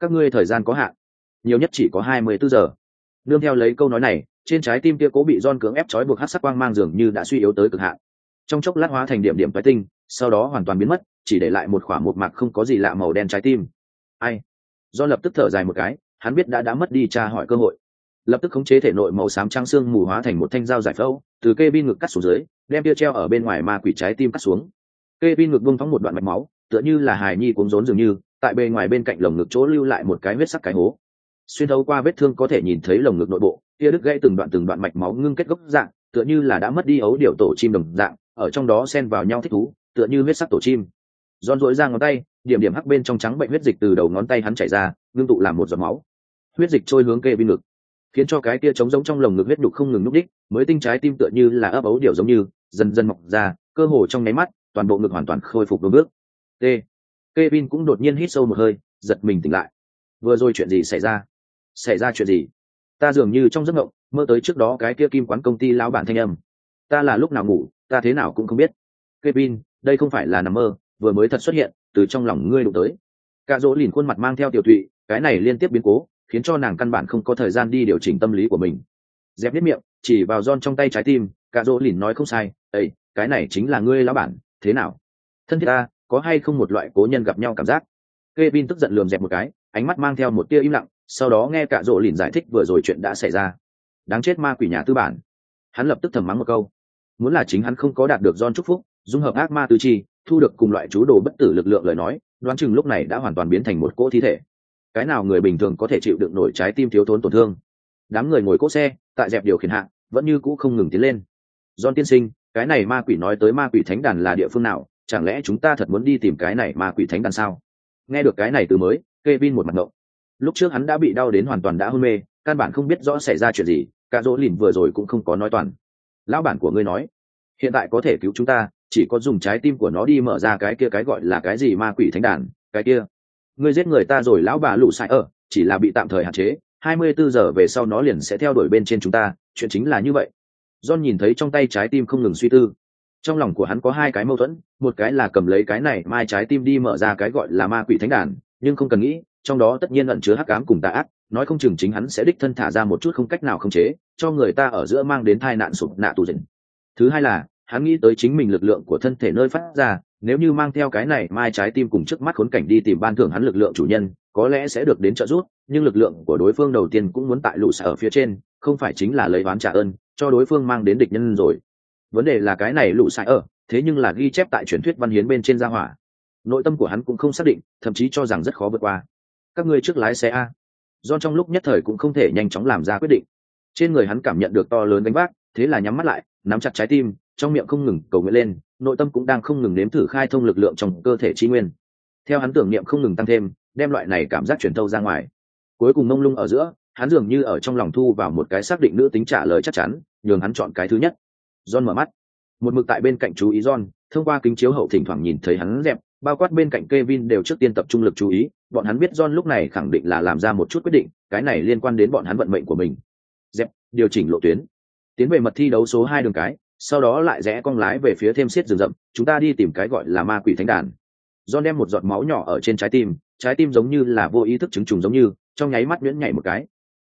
các ngươi thời gian có hạn, nhiều nhất chỉ có hai mươi bốn giờ. Nương theo lấy câu nói này, trên trái tim kia cố bị don cưỡng ép trói buộc hát sắc quang mang dường như đã suy yếu tới cực hạn. Trong chốc lát hóa thành điểm điểm tái tinh, sau đó hoàn toàn biến mất, chỉ để lại một khoảng một mạc không có gì lạ màu đen trái tim. Ai? Do lập tức thở dài một cái, hắn biết đã đã mất đi tra hỏi cơ hội. Lập tức khống chế thể nội màu xám trắng xương mù hóa thành một thanh dao giải phẫu, từ kê bin ngực cắt xuống dưới, đem tia treo ở bên ngoài ma quỷ trái tim cắt xuống kê vin ngực buông phóng một đoạn mạch máu, tựa như là hài nhi cuống rốn dường như, tại bề ngoài bên cạnh lồng ngực chỗ lưu lại một cái huyết sắc cái hố. Xuyên thấu qua vết thương có thể nhìn thấy lồng ngực nội bộ, tia đứt gãy từng đoạn từng đoạn mạch máu ngưng kết gốc dạng, tựa như là đã mất đi ấu điều tổ chim đồng dạng, ở trong đó xen vào nhau thích thú, tựa như huyết sắc tổ chim. Giòn dội ra ngón tay, điểm điểm hắc bên trong trắng bệnh huyết dịch từ đầu ngón tay hắn chảy ra, ngưng tụ làm một giọt máu. Huyết dịch trôi hướng kê bên ngực, khiến cho cái kia trống giống trong lồng ngực huyết đục không ngừng núp đích mới tinh trái tim tựa như là ấp ấu điều giống như, dần dần mọc ra, cơ hồ trong nháy mắt toàn bộ ngực hoàn toàn khôi phục đôi bước. T. Kevin cũng đột nhiên hít sâu một hơi giật mình tỉnh lại. Vừa rồi chuyện gì xảy ra? Xảy ra chuyện gì? Ta dường như trong giấc mộng mơ tới trước đó cái kia kim quán công ty lão bản thanh âm. Ta là lúc nào ngủ ta thế nào cũng không biết. Kevin, đây không phải là nằm mơ vừa mới thật xuất hiện từ trong lòng ngươi đụng tới. Cả dỗ lìn khuôn mặt mang theo tiểu thụy cái này liên tiếp biến cố khiến cho nàng căn bản không có thời gian đi điều chỉnh tâm lý của mình. Dẹp biết miệng chỉ vào giòn trong tay trái tim cả dỗ lìn nói không sai ây cái này chính là ngươi lão bản thế nào? Thân thiết ta, có hay không một loại cố nhân gặp nhau cảm giác? Kevin tức giận lườm dẹp một cái, ánh mắt mang theo một tia im lặng, sau đó nghe cả dỗ lìn giải thích vừa rồi chuyện đã xảy ra. Đáng chết ma quỷ nhà tư bản. Hắn lập tức thầm mắng một câu. Muốn là chính hắn không có đạt được don chúc phúc, dung hợp ác ma tư chi, thu được cùng loại chú đồ bất tử lực lượng lời nói, đoán chừng lúc này đã hoàn toàn biến thành một cỗ thi thể. Cái nào người bình thường có thể chịu đựng nổi trái tim thiếu thốn tổn thương? Đám người ngồi cỗ xe, tại dẹp điều khiển hạng vẫn như cũ không ngừng tiến lên. Don tiên sinh cái này ma quỷ nói tới ma quỷ thánh đàn là địa phương nào? Chẳng lẽ chúng ta thật muốn đi tìm cái này ma quỷ thánh đàn sao? Nghe được cái này từ mới, Kevin một mặt ngộng. Lúc trước hắn đã bị đau đến hoàn toàn đã hôn mê, căn bản không biết rõ xảy ra chuyện gì, cả dỗ lìn vừa rồi cũng không có nói toàn. Lão bản của ngươi nói, hiện tại có thể cứu chúng ta, chỉ có dùng trái tim của nó đi mở ra cái kia cái gọi là cái gì ma quỷ thánh đàn, cái kia. Ngươi giết người ta rồi lão bà lụ sai ở, chỉ là bị tạm thời hạn chế, hai mươi bốn giờ về sau nó liền sẽ theo đuổi bên trên chúng ta, chuyện chính là như vậy john nhìn thấy trong tay trái tim không ngừng suy tư trong lòng của hắn có hai cái mâu thuẫn, một cái là cầm lấy cái này mai trái tim đi mở ra cái gọi là ma quỷ thánh đàn, nhưng không cần nghĩ, trong đó tất nhiên ẩn chứa hắc ám cùng tà ác, nói không chừng chính hắn sẽ đích thân thả ra một chút không cách nào khống chế, cho người ta ở giữa mang đến tai nạn sụp nạ tù dịnh. thứ hai là, hắn nghĩ tới chính mình lực lượng của thân thể nơi phát ra, nếu như mang theo cái này mai trái tim cùng trước mắt khốn cảnh đi tìm ban thưởng hắn lực lượng chủ nhân, có lẽ sẽ được đến trợ giúp, nhưng lực lượng của đối phương đầu tiên cũng muốn tại lũ sở ở phía trên không phải chính là lấy oán trả ơn, cho đối phương mang đến địch nhân rồi. Vấn đề là cái này lũ sai ở, thế nhưng là ghi chép tại truyền thuyết văn hiến bên trên gia hỏa. Nội tâm của hắn cũng không xác định, thậm chí cho rằng rất khó vượt qua. Các ngươi trước lái xe a. Do trong lúc nhất thời cũng không thể nhanh chóng làm ra quyết định. Trên người hắn cảm nhận được to lớn đánh vác, thế là nhắm mắt lại, nắm chặt trái tim, trong miệng không ngừng cầu nguyện lên, nội tâm cũng đang không ngừng nếm thử khai thông lực lượng trong cơ thể chi nguyên. Theo hắn tưởng niệm không ngừng tăng thêm, đem loại này cảm giác truyền thâu ra ngoài. Cuối cùng mông lung ở giữa hắn dường như ở trong lòng thu vào một cái xác định nữ tính trả lời chắc chắn nhường hắn chọn cái thứ nhất john mở mắt một mực tại bên cạnh chú ý john thông qua kính chiếu hậu thỉnh thoảng nhìn thấy hắn dẹp bao quát bên cạnh Kevin đều trước tiên tập trung lực chú ý, bọn hắn biết John lúc này khẳng định là làm ra một chút quyết định, cái này liên quan đến bọn hắn vận mệnh của mình. Dẹp, điều chỉnh lộ tuyến. Tiến về mật thi đấu số hai đường cái, sau đó lại rẽ cong lái về phía thêm xiết rừng rậm, chúng ta đi tìm cái gọi là ma quỷ thánh đàn. John đem một giọt máu nhỏ ở trên trái tim, trái tim giống như là vô ý thức chứng trùng giống như, trong nháy mắt nhuyễn nhảy một cái.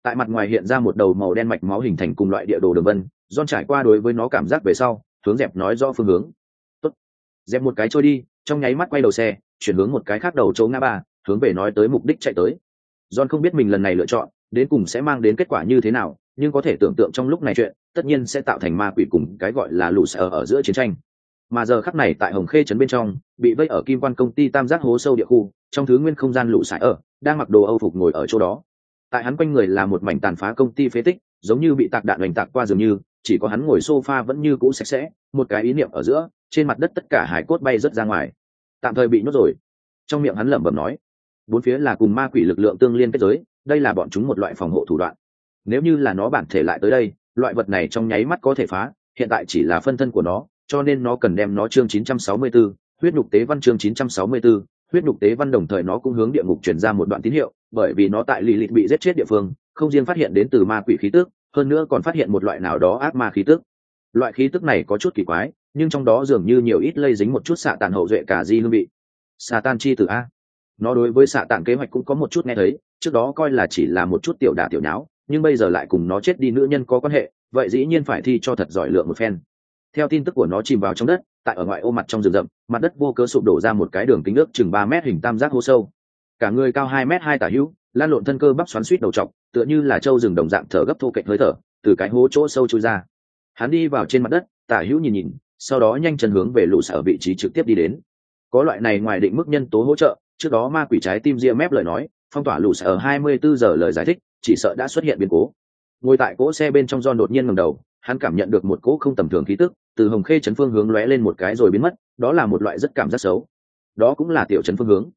Tại mặt ngoài hiện ra một đầu màu đen mạch máu hình thành cùng loại địa đồ đường vân, John trải qua đối với nó cảm giác về sau, hướng dẹp nói rõ phương hướng. Tốt. Dẹp một cái trôi đi, trong nháy mắt quay đầu xe chuyển hướng một cái khác đầu chỗ ngã ba hướng về nói tới mục đích chạy tới john không biết mình lần này lựa chọn đến cùng sẽ mang đến kết quả như thế nào nhưng có thể tưởng tượng trong lúc này chuyện tất nhiên sẽ tạo thành ma quỷ cùng cái gọi là lũ sở ở giữa chiến tranh mà giờ khắc này tại hồng khê trấn bên trong bị vây ở kim quan công ty tam giác hố sâu địa khu trong thứ nguyên không gian lũ sải ở đang mặc đồ âu phục ngồi ở chỗ đó tại hắn quanh người là một mảnh tàn phá công ty phế tích giống như bị tạc đạn hoành tạc qua dường như chỉ có hắn ngồi sofa vẫn như cũ sạch sẽ một cái ý niệm ở giữa trên mặt đất tất cả hải cốt bay rớt ra ngoài. Tạm thời bị nhốt rồi. Trong miệng hắn lẩm bẩm nói bốn phía là cùng ma quỷ lực lượng tương liên kết giới đây là bọn chúng một loại phòng hộ thủ đoạn. Nếu như là nó bản thể lại tới đây loại vật này trong nháy mắt có thể phá hiện tại chỉ là phân thân của nó cho nên nó cần đem nó chương 964, huyết nhục tế văn chương 964, huyết nhục tế văn đồng thời nó cũng hướng địa ngục truyền ra một đoạn tín hiệu, bởi vì nó tại lì lịt bị giết chết địa phương, không riêng phát hiện đến từ ma quỷ khí tức, hơn nữa còn phát hiện một loại nào đó ác ma khí tức. Loại khí tức này có chút kỳ quái, nhưng trong đó dường như nhiều ít lây dính một chút xạ tàn hậu duệ cả di hương vị. Xạ tan chi từ a. Nó đối với xạ tàn kế hoạch cũng có một chút nghe thấy, trước đó coi là chỉ là một chút tiểu đả tiểu nháo, nhưng bây giờ lại cùng nó chết đi nữ nhân có quan hệ, vậy dĩ nhiên phải thi cho thật giỏi lượng một phen. Theo tin tức của nó chìm vào trong đất tại ở ngoại ô mặt trong rừng rậm, mặt đất vô cớ sụp đổ ra một cái đường kính ước chừng ba mét hình tam giác hô sâu. Cả người cao hai mét hai tả hữu, lan lộn thân cơ bắp xoắn suýt đầu t tựa như là trâu rừng đồng dạng thở gấp thô cạnh hơi thở, từ cái hố chỗ sâu trôi ra. Hắn đi vào trên mặt đất, tả hữu nhìn nhìn, sau đó nhanh chân hướng về lũ sở vị trí trực tiếp đi đến. Có loại này ngoài định mức nhân tố hỗ trợ, trước đó ma quỷ trái tim ria mép lời nói, phong tỏa lũ sở hai mươi bốn giờ lời giải thích, chỉ sợ đã xuất hiện biến cố. Ngồi tại cỗ xe bên trong do đột nhiên ngẩng đầu hắn cảm nhận được một cỗ không tầm thường khí tức, từ hồng khê Trấn phương hướng lóe lên một cái rồi biến mất, đó là một loại rất cảm giác xấu. Đó cũng là tiểu Trấn phương hướng.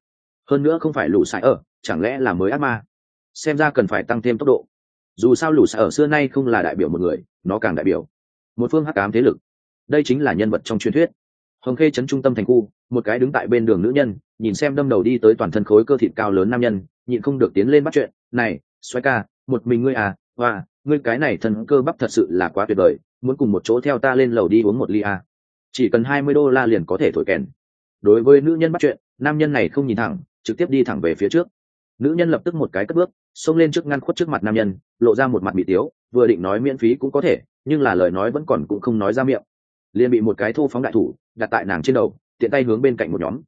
Hơn nữa không phải lũ sải ở, chẳng lẽ là mới ác ma? Xem ra cần phải tăng thêm tốc độ. Dù sao lũ sải ở xưa nay không là đại biểu một người, nó càng đại biểu một phương hắc ám thế lực. Đây chính là nhân vật trong truyền thuyết. Hồng khê Trấn trung tâm thành khu, một cái đứng tại bên đường nữ nhân, nhìn xem đâm đầu đi tới toàn thân khối cơ thịt cao lớn nam nhân, nhịn không được tiến lên bắt chuyện, này xoay ca, một mình ngươi à và ngươi cái này thần cơ bắp thật sự là quá tuyệt vời, muốn cùng một chỗ theo ta lên lầu đi uống một ly à. chỉ cần hai mươi đô la liền có thể thổi kèn. Đối với nữ nhân bắt chuyện, nam nhân này không nhìn thẳng, trực tiếp đi thẳng về phía trước. Nữ nhân lập tức một cái cất bước, xông lên trước ngăn khuất trước mặt nam nhân, lộ ra một mặt bị tiếu, vừa định nói miễn phí cũng có thể, nhưng là lời nói vẫn còn cũng không nói ra miệng. Liền bị một cái thô phóng đại thủ, đặt tại nàng trên đầu, tiện tay hướng bên cạnh một nhóm.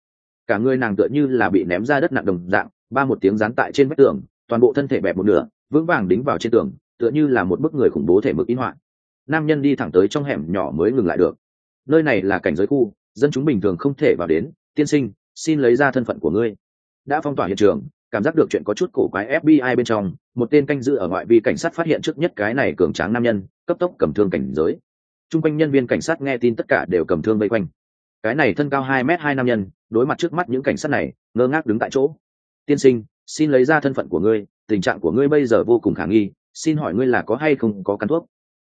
Cả người nàng tựa như là bị ném ra đất nặng đồng dạng, ba một tiếng dán tại trên vách tường, toàn bộ thân thể bẹp một nửa, vững vàng đính vào trên tường tựa như là một bức người khủng bố thể mực in họa. Nam nhân đi thẳng tới trong hẻm nhỏ mới ngừng lại được. Nơi này là cảnh giới khu, dân chúng bình thường không thể vào đến. Tiên sinh, xin lấy ra thân phận của ngươi. Đã phong tỏa hiện trường, cảm giác được chuyện có chút cổ quái fbi bên trong, một tên canh giữ ở ngoại vi cảnh sát phát hiện trước nhất cái này cường tráng nam nhân, cấp tốc cầm thương cảnh giới. T r u n g quanh nhân viên cảnh sát nghe tin tất cả đều cầm thương vây quanh. Cái này thân cao hai m hai nam nhân, đối mặt trước mắt những cảnh sát này, ngơ ngác đứng tại chỗ. Tiên sinh, xin lấy ra thân phận của ngươi, tình trạng của ngươi bây giờ vô cùng khả nghi xin hỏi ngươi là có hay không có cắn thuốc?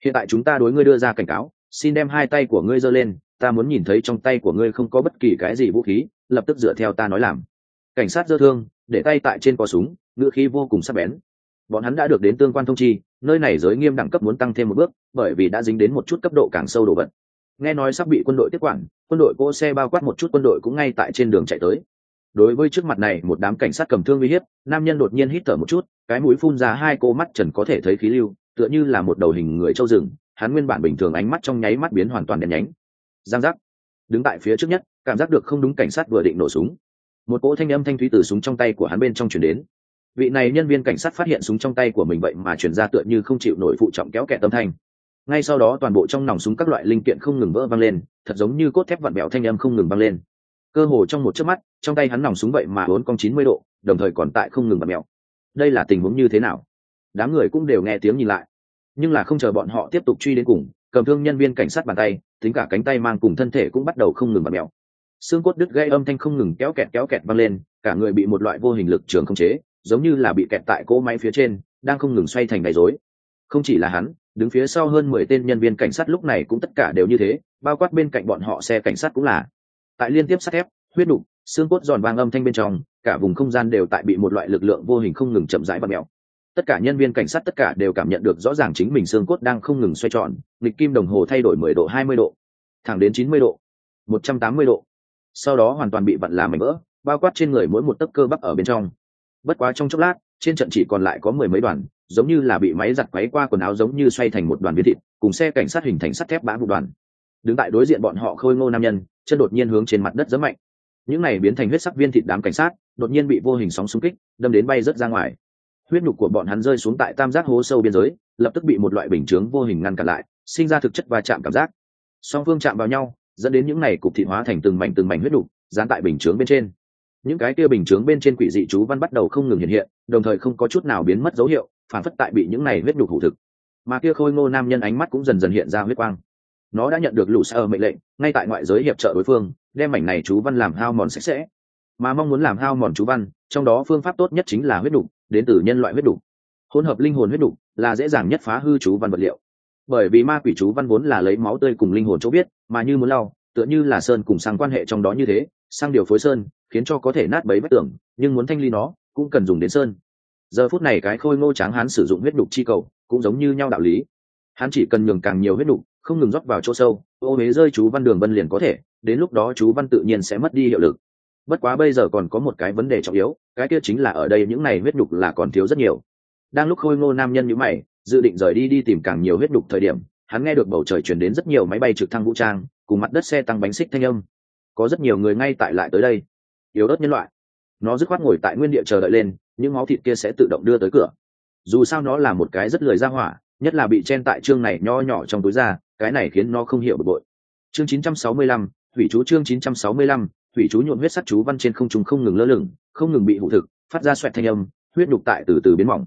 Hiện tại chúng ta đối ngươi đưa ra cảnh cáo, xin đem hai tay của ngươi giơ lên, ta muốn nhìn thấy trong tay của ngươi không có bất kỳ cái gì vũ khí, lập tức dựa theo ta nói làm. Cảnh sát dơ thương, để tay tại trên cò súng, ngựa khí vô cùng sắc bén. Bọn hắn đã được đến tương quan thông chi, nơi này giới nghiêm đẳng cấp muốn tăng thêm một bước, bởi vì đã dính đến một chút cấp độ càng sâu đồ vật. Nghe nói sắp bị quân đội tiếp quản, quân đội cỗ xe bao quát một chút quân đội cũng ngay tại trên đường chạy tới đối với trước mặt này, một đám cảnh sát cầm thương uy hiếp, nam nhân đột nhiên hít thở một chút, cái mũi phun ra hai cô mắt trần có thể thấy khí lưu, tựa như là một đầu hình người trâu rừng, hắn nguyên bản bình thường ánh mắt trong nháy mắt biến hoàn toàn đèn nhánh. Giang giác. Đứng tại phía trước nhất, cảm giác được không đúng cảnh sát vừa định nổ súng. Một cỗ thanh âm thanh thúy từ súng trong tay của hắn bên trong chuyển đến. Vị này nhân viên cảnh sát phát hiện súng trong tay của mình vậy mà chuyển ra tựa như không chịu nổi phụ trọng kéo kẹt tâm thanh. Ngay sau đó toàn bộ trong nòng súng các loại linh kiện không ngừng vỡ văng lên, thật giống như cốt thép vặn bẹo thanh âm không ngừng văng lên cơ hồ trong một chớp mắt, trong tay hắn nòng súng vậy mà bốn cong chín mươi độ, đồng thời còn tại không ngừng bật mèo. đây là tình huống như thế nào đám người cũng đều nghe tiếng nhìn lại nhưng là không chờ bọn họ tiếp tục truy đến cùng, cầm thương nhân viên cảnh sát bàn tay, tính cả cánh tay mang cùng thân thể cũng bắt đầu không ngừng bật mèo. xương cốt đứt gây âm thanh không ngừng kéo kẹt kéo kẹt văng lên, cả người bị một loại vô hình lực trường không chế, giống như là bị kẹt tại cỗ máy phía trên, đang không ngừng xoay thành đầy rối không chỉ là hắn, đứng phía sau hơn mười tên nhân viên cảnh sát lúc này cũng tất cả đều như thế, bao quát bên cạnh bọn họ xe cảnh sát cũng là tại liên tiếp sắt thép, huyết đục, xương cốt giòn vang âm thanh bên trong, cả vùng không gian đều tại bị một loại lực lượng vô hình không ngừng chậm rãi và mèo tất cả nhân viên cảnh sát tất cả đều cảm nhận được rõ ràng chính mình xương cốt đang không ngừng xoay tròn, nghịch kim đồng hồ thay đổi mười độ, hai mươi độ, thẳng đến chín mươi độ, một trăm tám mươi độ. Sau đó hoàn toàn bị vặn làm mảnh vỡ, bao quát trên người mỗi một tấc cơ bắp ở bên trong. Bất quá trong chốc lát, trên trận chỉ còn lại có mười mấy đoàn, giống như là bị máy giặt quấy qua quần áo giống như xoay thành một đoàn biến thịt, cùng xe cảnh sát hình thành sắt thép bã vụ đoàn. Đứng tại đối diện bọn họ khôi ngô nam nhân chân đột nhiên hướng trên mặt đất rất mạnh. Những này biến thành huyết sắc viên thịt đám cảnh sát, đột nhiên bị vô hình sóng xung kích, đâm đến bay rớt ra ngoài. Huyết nhục của bọn hắn rơi xuống tại tam giác hố sâu biên giới, lập tức bị một loại bình chướng vô hình ngăn cản lại, sinh ra thực chất va chạm cảm giác. Song phương chạm vào nhau, dẫn đến những này cục thị hóa thành từng mảnh từng mảnh huyết đục dán tại bình chướng bên trên. Những cái kia bình chướng bên trên quỷ dị chú văn bắt đầu không ngừng hiện hiện, đồng thời không có chút nào biến mất dấu hiệu, phản phất tại bị những này huyết đục hủ thực. Mà kia khôi ngô nam nhân ánh mắt cũng dần dần hiện ra huyết quang nó đã nhận được lũ sơ mệnh lệnh, ngay tại ngoại giới hiệp trợ đối phương, đem mảnh này chú văn làm hao mòn sạch sẽ. Mà mong muốn làm hao mòn chú văn, trong đó phương pháp tốt nhất chính là huyết đục, đến từ nhân loại huyết đục. Hỗn hợp linh hồn huyết đục là dễ dàng nhất phá hư chú văn vật liệu. Bởi vì ma quỷ chú văn vốn là lấy máu tươi cùng linh hồn chỗ biết, mà như muốn lau, tựa như là sơn cùng sang quan hệ trong đó như thế sang điều phối sơn, khiến cho có thể nát bấy bất tưởng nhưng muốn thanh ly nó, cũng cần dùng đến sơn. Giờ phút này cái khôi ngô tráng hắn sử dụng huyết đục chi cầu, cũng giống như nhau đạo lý. Hắn chỉ cần nhường càng nhiều huyết đục không ngừng rót vào chỗ sâu, ô huế rơi chú văn đường vân liền có thể, đến lúc đó chú văn tự nhiên sẽ mất đi hiệu lực. Bất quá bây giờ còn có một cái vấn đề trọng yếu, cái kia chính là ở đây những này huyết nhục là còn thiếu rất nhiều. Đang lúc khôi ngô nam nhân nhữ mày, dự định rời đi đi tìm càng nhiều huyết nhục thời điểm, hắn nghe được bầu trời chuyển đến rất nhiều máy bay trực thăng vũ trang, cùng mặt đất xe tăng bánh xích thanh âm. Có rất nhiều người ngay tại lại tới đây. Yếu ớt nhân loại. Nó dứt khoát ngồi tại nguyên địa chờ đợi lên, những máu thịt kia sẽ tự động đưa tới cửa. Dù sao nó là một cái rất lười ra hỏa, nhất là bị chen tại chương này nho nhỏ trong túi da cái này khiến nó không hiểu bực bội. Chương 965, thủy chú chương 965, thủy chú nhuộm huyết sắt chú văn trên không trung không ngừng lơ lửng không ngừng bị hụ thực phát ra xoẹt thanh âm huyết nhục tại từ từ biến mỏng.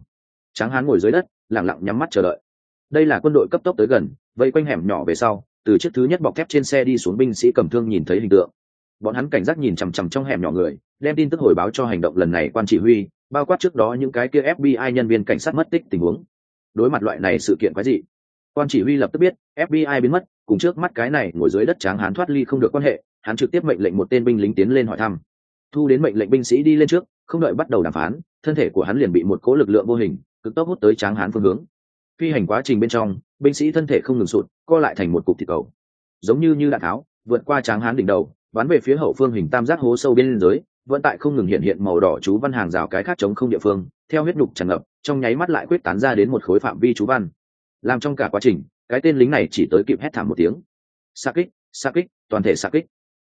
Tráng hán ngồi dưới đất lẳng lặng nhắm mắt chờ đợi. Đây là quân đội cấp tốc tới gần vây quanh hẻm nhỏ về sau từ chiếc thứ nhất bọc thép trên xe đi xuống binh sĩ cầm thương nhìn thấy hình tượng. Bọn hắn cảnh giác nhìn chằm chằm trong hẻm nhỏ người đem tin tức hồi báo cho hành động lần này quan chỉ huy bao quát trước đó những cái kia fbi nhân viên cảnh sát mất tích tình huống. Đối mặt loại này sự kiện quái dị quan chỉ huy lập tức biết fbi biến mất, cùng trước mắt cái này ngồi dưới đất tráng hán thoát ly không được quan hệ, hắn trực tiếp mệnh lệnh một tên binh lính tiến lên hỏi thăm. Thu đến mệnh lệnh binh sĩ đi lên trước, không đợi bắt đầu đàm phán, thân thể của hắn liền bị một cố lực lượng vô hình, cực tốc hút tới tráng hán phương hướng. Phi hành quá trình bên trong, binh sĩ thân thể không ngừng sụt, co lại thành một cục thịt cầu. Giống như như đạn tháo, vượt qua tráng hán đỉnh đầu, bắn về phía hậu phương hình tam giác hố sâu bên dưới vẫn tại không ngừng hiện hiện màu đỏ chú văn hàng rào cái khác chống không địa phương, theo huyết nhục tràn ngập, trong nháy mắt lại quyết tán ra đến một khối phạm vi chú văn làm trong cả quá trình, cái tên lính này chỉ tới kịp hét thảm một tiếng. Xa kích xa kích, toàn thể xa kích.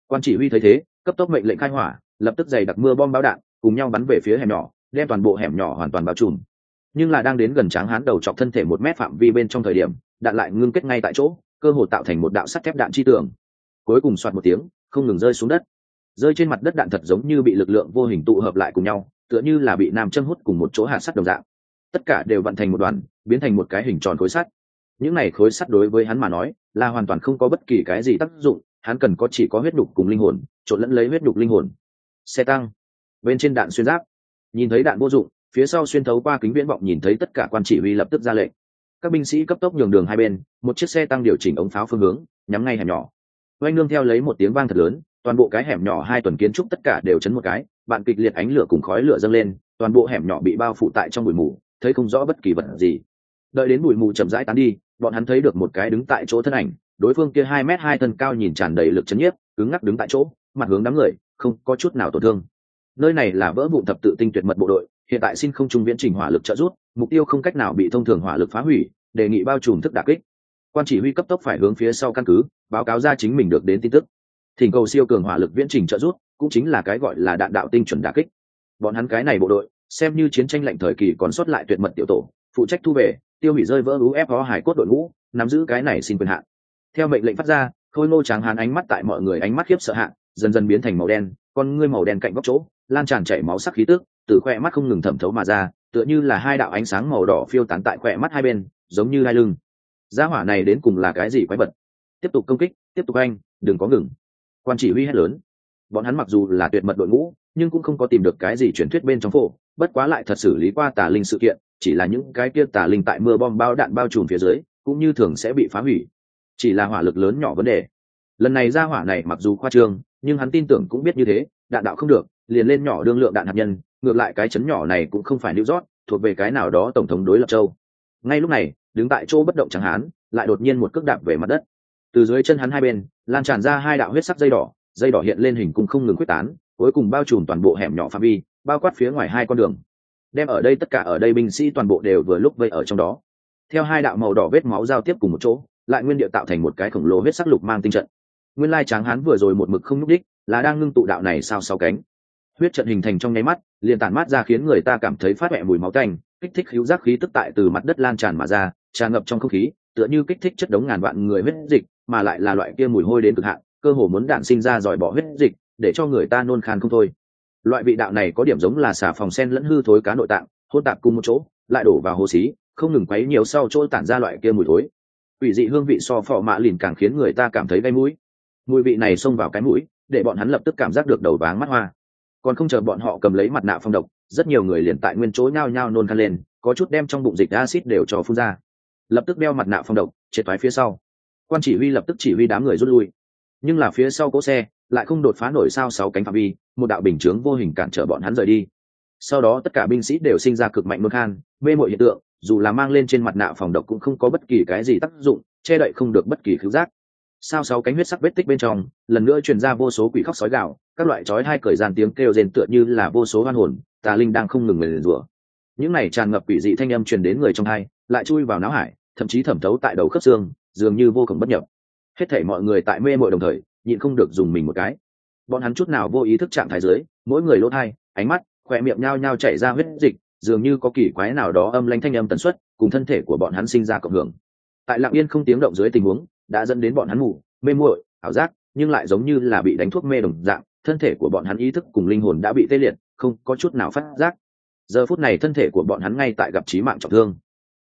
Quan chỉ huy thấy thế, cấp tốc mệnh lệnh khai hỏa, lập tức dày đặc mưa bom báo đạn, cùng nhau bắn về phía hẻm nhỏ, đem toàn bộ hẻm nhỏ hoàn toàn bao trùm. Nhưng là đang đến gần tráng hán đầu chọc thân thể một mét phạm vi bên trong thời điểm, đạn lại ngưng kết ngay tại chỗ, cơ hồ tạo thành một đạo sắt thép đạn chi tường. Cuối cùng soạt một tiếng, không ngừng rơi xuống đất. Rơi trên mặt đất đạn thật giống như bị lực lượng vô hình tụ hợp lại cùng nhau, tựa như là bị nam châm hút cùng một chỗ hạt sắt đồng dạng tất cả đều vận thành một đoàn, biến thành một cái hình tròn khối sắt. Những này khối sắt đối với hắn mà nói, là hoàn toàn không có bất kỳ cái gì tác dụng, hắn cần có chỉ có huyết đục cùng linh hồn, trộn lẫn lấy huyết đục linh hồn. Xe tăng. Bên trên đạn xuyên giáp. Nhìn thấy đạn vô dụng, phía sau xuyên thấu qua kính viễn vọng nhìn thấy tất cả quan chỉ huy lập tức ra lệnh. Các binh sĩ cấp tốc nhường đường hai bên, một chiếc xe tăng điều chỉnh ống pháo phương hướng, nhắm ngay hẻm nhỏ. Oanh nương theo lấy một tiếng vang thật lớn, toàn bộ cái hẻm nhỏ hai tuần kiến trúc tất cả đều chấn một cái bạn kịch liệt ánh lửa cùng khói lửa dâng lên, toàn bộ hẻm nhỏ bị bao phủ tại trong bụi mù thấy không rõ bất kỳ vật gì. Đợi đến bụi mù chậm rãi tán đi, bọn hắn thấy được một cái đứng tại chỗ thân ảnh, đối phương kia hai m hai thân cao nhìn tràn đầy lực chấn nhiếp, cứng ngắc đứng tại chỗ, mặt hướng đám người, không có chút nào tổn thương. Nơi này là vỡ vụ thập tự tinh tuyệt mật bộ đội, hiện tại xin không trung viễn trình hỏa lực trợ giúp, mục tiêu không cách nào bị thông thường hỏa lực phá hủy, đề nghị bao trùm thức đà kích. Quan chỉ huy cấp tốc phải hướng phía sau căn cứ, báo cáo ra chính mình được đến tin tức. Thỉnh cầu siêu cường hỏa lực viễn trình trợ giúp, cũng chính là cái gọi là đạn đạo tinh chuẩn đà kích. Bọn hắn cái này bộ đội xem như chiến tranh lạnh thời kỳ còn sót lại tuyệt mật tiểu tổ, phụ trách thu về, tiêu hủy rơi vỡ ufo hải cốt đội ngũ, nắm giữ cái này xin quyền hạn. Theo mệnh lệnh phát ra, khôi ngô tráng hán ánh mắt tại mọi người ánh mắt khiếp sợ hạn dần dần biến thành màu đen, con ngươi màu đen cạnh góc chỗ, lan tràn chảy máu sắc khí tức, từ khoe mắt không ngừng thẩm thấu mà ra, tựa như là hai đạo ánh sáng màu đỏ phiêu tán tại khoe mắt hai bên, giống như hai lưng. Gia hỏa này đến cùng là cái gì quái vật? Tiếp tục công kích, tiếp tục anh đừng có ngừng. Quan chỉ huy hét lớn. Bọn hắn mặc dù là tuyệt mật đội ngũ nhưng cũng không có tìm được cái gì truyền thuyết bên trong phổ bất quá lại thật xử lý qua tà linh sự kiện, chỉ là những cái kia tà linh tại mưa bom bao đạn bao trùm phía dưới, cũng như thường sẽ bị phá hủy. Chỉ là hỏa lực lớn nhỏ vấn đề. Lần này ra hỏa này mặc dù khoa trương, nhưng hắn tin tưởng cũng biết như thế, đạn đạo không được, liền lên nhỏ đương lượng đạn hạt nhân, ngược lại cái chấn nhỏ này cũng không phải new rót, thuộc về cái nào đó tổng thống đối lập châu. Ngay lúc này, đứng tại chỗ bất động chẳng hán, lại đột nhiên một cước đạp về mặt đất. Từ dưới chân hắn hai bên, lan tràn ra hai đạo huyết sắc dây đỏ dây đỏ hiện lên hình cung không ngừng quyết tán cuối cùng bao trùm toàn bộ hẻm nhỏ phạm vi, bao quát phía ngoài hai con đường. Đem ở đây tất cả ở đây binh sĩ toàn bộ đều vừa lúc vây ở trong đó. Theo hai đạo màu đỏ vết máu giao tiếp cùng một chỗ, lại nguyên địa tạo thành một cái khổng lồ huyết sắc lục mang tinh trận. Nguyên lai tráng hán vừa rồi một mực không nhúc đích, là đang ngưng tụ đạo này sao sau cánh. Huyết trận hình thành trong nháy mắt, liền tản mát ra khiến người ta cảm thấy phát mẹ mùi máu canh kích thích hữu giác khí tức tại từ mặt đất lan tràn mà ra, tràn ngập trong không khí, tựa như kích thích chất đống ngàn vạn người huyết dịch, mà lại là loại kia mùi hôi đến cực hạn, cơ hồ muốn đạn sinh ra dòi bỏ huyết dịch để cho người ta nôn khan không thôi. Loại vị đạo này có điểm giống là xà phòng sen lẫn hư thối cá nội tạng hôn tạp cùng một chỗ, lại đổ vào hồ xí, không ngừng quấy nhiều sau chỗ tản ra loại kia mùi thối. Ủy dị hương vị so phò mạ lìn càng khiến người ta cảm thấy gây mũi. Mùi vị này xông vào cái mũi, để bọn hắn lập tức cảm giác được đầu váng mắt hoa. Còn không chờ bọn họ cầm lấy mặt nạ phong độc, rất nhiều người liền tại nguyên chỗ nhao nhao nôn khăn lên, có chút đem trong bụng dịch acid đều cho phun ra. Lập tức đeo mặt nạ phong độc, triệt thoái phía sau. Quan chỉ huy lập tức chỉ huy đám người rút lui. Nhưng là phía sau cỗ xe lại không đột phá nổi sao sáu cánh phạm vi, một đạo bình chướng vô hình cản trở bọn hắn rời đi. Sau đó tất cả binh sĩ đều sinh ra cực mạnh nôn khan, mê mội hiện tượng, dù là mang lên trên mặt nạ phòng độc cũng không có bất kỳ cái gì tác dụng, che đậy không được bất kỳ khứu giác. Sao sáu cánh huyết sắc vết tích bên trong, lần nữa truyền ra vô số quỷ khóc sói gạo các loại chói hai cởi dàn tiếng kêu rền tựa như là vô số hoan hồn, tà linh đang không ngừng nguyền rủa. Những này tràn ngập quỷ dị thanh âm truyền đến người trong hai, lại chui vào não hải, thậm chí thẩm thấu tại đầu khớp xương, dường như vô cùng bất nhập. Hết thảy mọi người tại mê mội đồng thời nhịn không được dùng mình một cái. Bọn hắn chút nào vô ý thức trạng thái dưới, mỗi người lỗ thai, ánh mắt khoe miệng nhao nhao chảy ra huyết dịch, dường như có kỳ quái nào đó âm lanh thanh âm tần suất, cùng thân thể của bọn hắn sinh ra cộng hưởng. Tại lặng yên không tiếng động dưới tình huống, đã dẫn đến bọn hắn ngủ, mê muội, ảo giác, nhưng lại giống như là bị đánh thuốc mê đồng dạng, thân thể của bọn hắn ý thức cùng linh hồn đã bị tê liệt, không có chút nào phát giác. Giờ phút này thân thể của bọn hắn ngay tại gặp trí mạng trọng thương.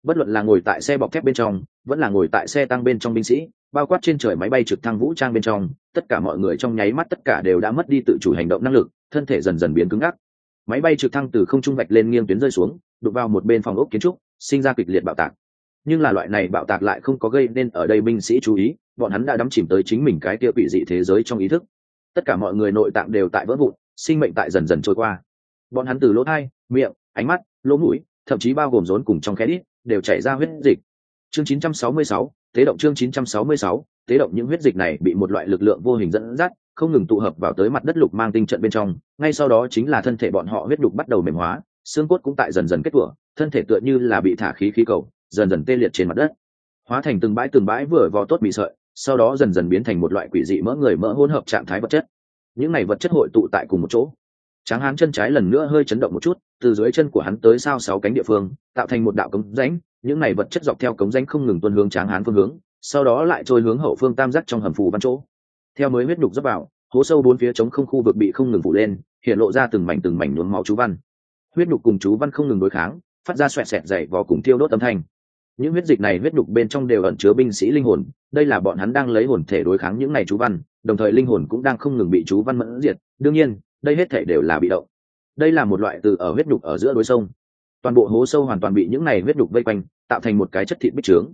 Bất luận là ngồi tại xe bọc thép bên trong, vẫn là ngồi tại xe tăng bên trong binh sĩ bao quát trên trời máy bay trực thăng vũ trang bên trong tất cả mọi người trong nháy mắt tất cả đều đã mất đi tự chủ hành động năng lực thân thể dần dần biến cứng ngắc. Máy bay trực thăng từ không trung vạch lên nghiêng tuyến rơi xuống đụng vào một bên phòng ốc kiến trúc sinh ra kịch liệt bạo tạc. Nhưng là loại này bạo tạc lại không có gây nên ở đây binh sĩ chú ý bọn hắn đã đắm chìm tới chính mình cái kia bị dị thế giới trong ý thức. Tất cả mọi người nội tạng đều tại vỡ vụn sinh mệnh tại dần dần trôi qua. Bọn hắn từ lỗ thai miệng ánh mắt lỗ mũi thậm chí bao gồm rốn cùng trong khe đít đều chảy ra huyết dịch. Chương 966, tế động chương 966, tế động những huyết dịch này bị một loại lực lượng vô hình dẫn dắt không ngừng tụ hợp vào tới mặt đất lục mang tinh trận bên trong ngay sau đó chính là thân thể bọn họ huyết đục bắt đầu mềm hóa xương cốt cũng tại dần dần kết tủa thân thể tựa như là bị thả khí khí cầu dần dần tê liệt trên mặt đất. Hóa thành từng bãi từng bãi vừa vò tốt bị sợi sau đó dần dần biến thành một loại quỷ dị mỡ người mỡ hỗn hợp trạng thái vật chất. Những này vật chất hội tụ tại cùng một chỗ. Tráng hán chân trái lần nữa hơi chấn động một chút từ dưới chân của hắn tới sao sáu cánh địa phương tạo thành một đạo cống rãnh những này vật chất dọc theo cống rãnh không ngừng tuân hướng tráng hán phương hướng, sau đó lại trôi hướng hậu phương tam giác trong hầm phù văn chỗ. Theo mới huyết nhục dốc vào, hố sâu bốn phía chống không khu vực bị không ngừng phủ lên, hiện lộ ra từng mảnh từng mảnh nhuốm máu chú văn. Huyết nhục cùng chú văn không ngừng đối kháng, phát ra xoẹt xẹt dày vò cùng tiêu đốt âm thanh. Những huyết dịch này huyết nhục bên trong đều ẩn chứa binh sĩ linh hồn, đây là bọn hắn đang lấy hồn thể đối kháng những này chú văn, đồng thời linh hồn cũng đang không ngừng bị chú văn mẫn diệt. Đương nhiên, đây hết thể đều là bị động. Đây là một loại từ ở huyết nhục ở giữa đối sông toàn bộ hố sâu hoàn toàn bị những này huyết đục vây quanh, tạo thành một cái chất thịt bích trướng.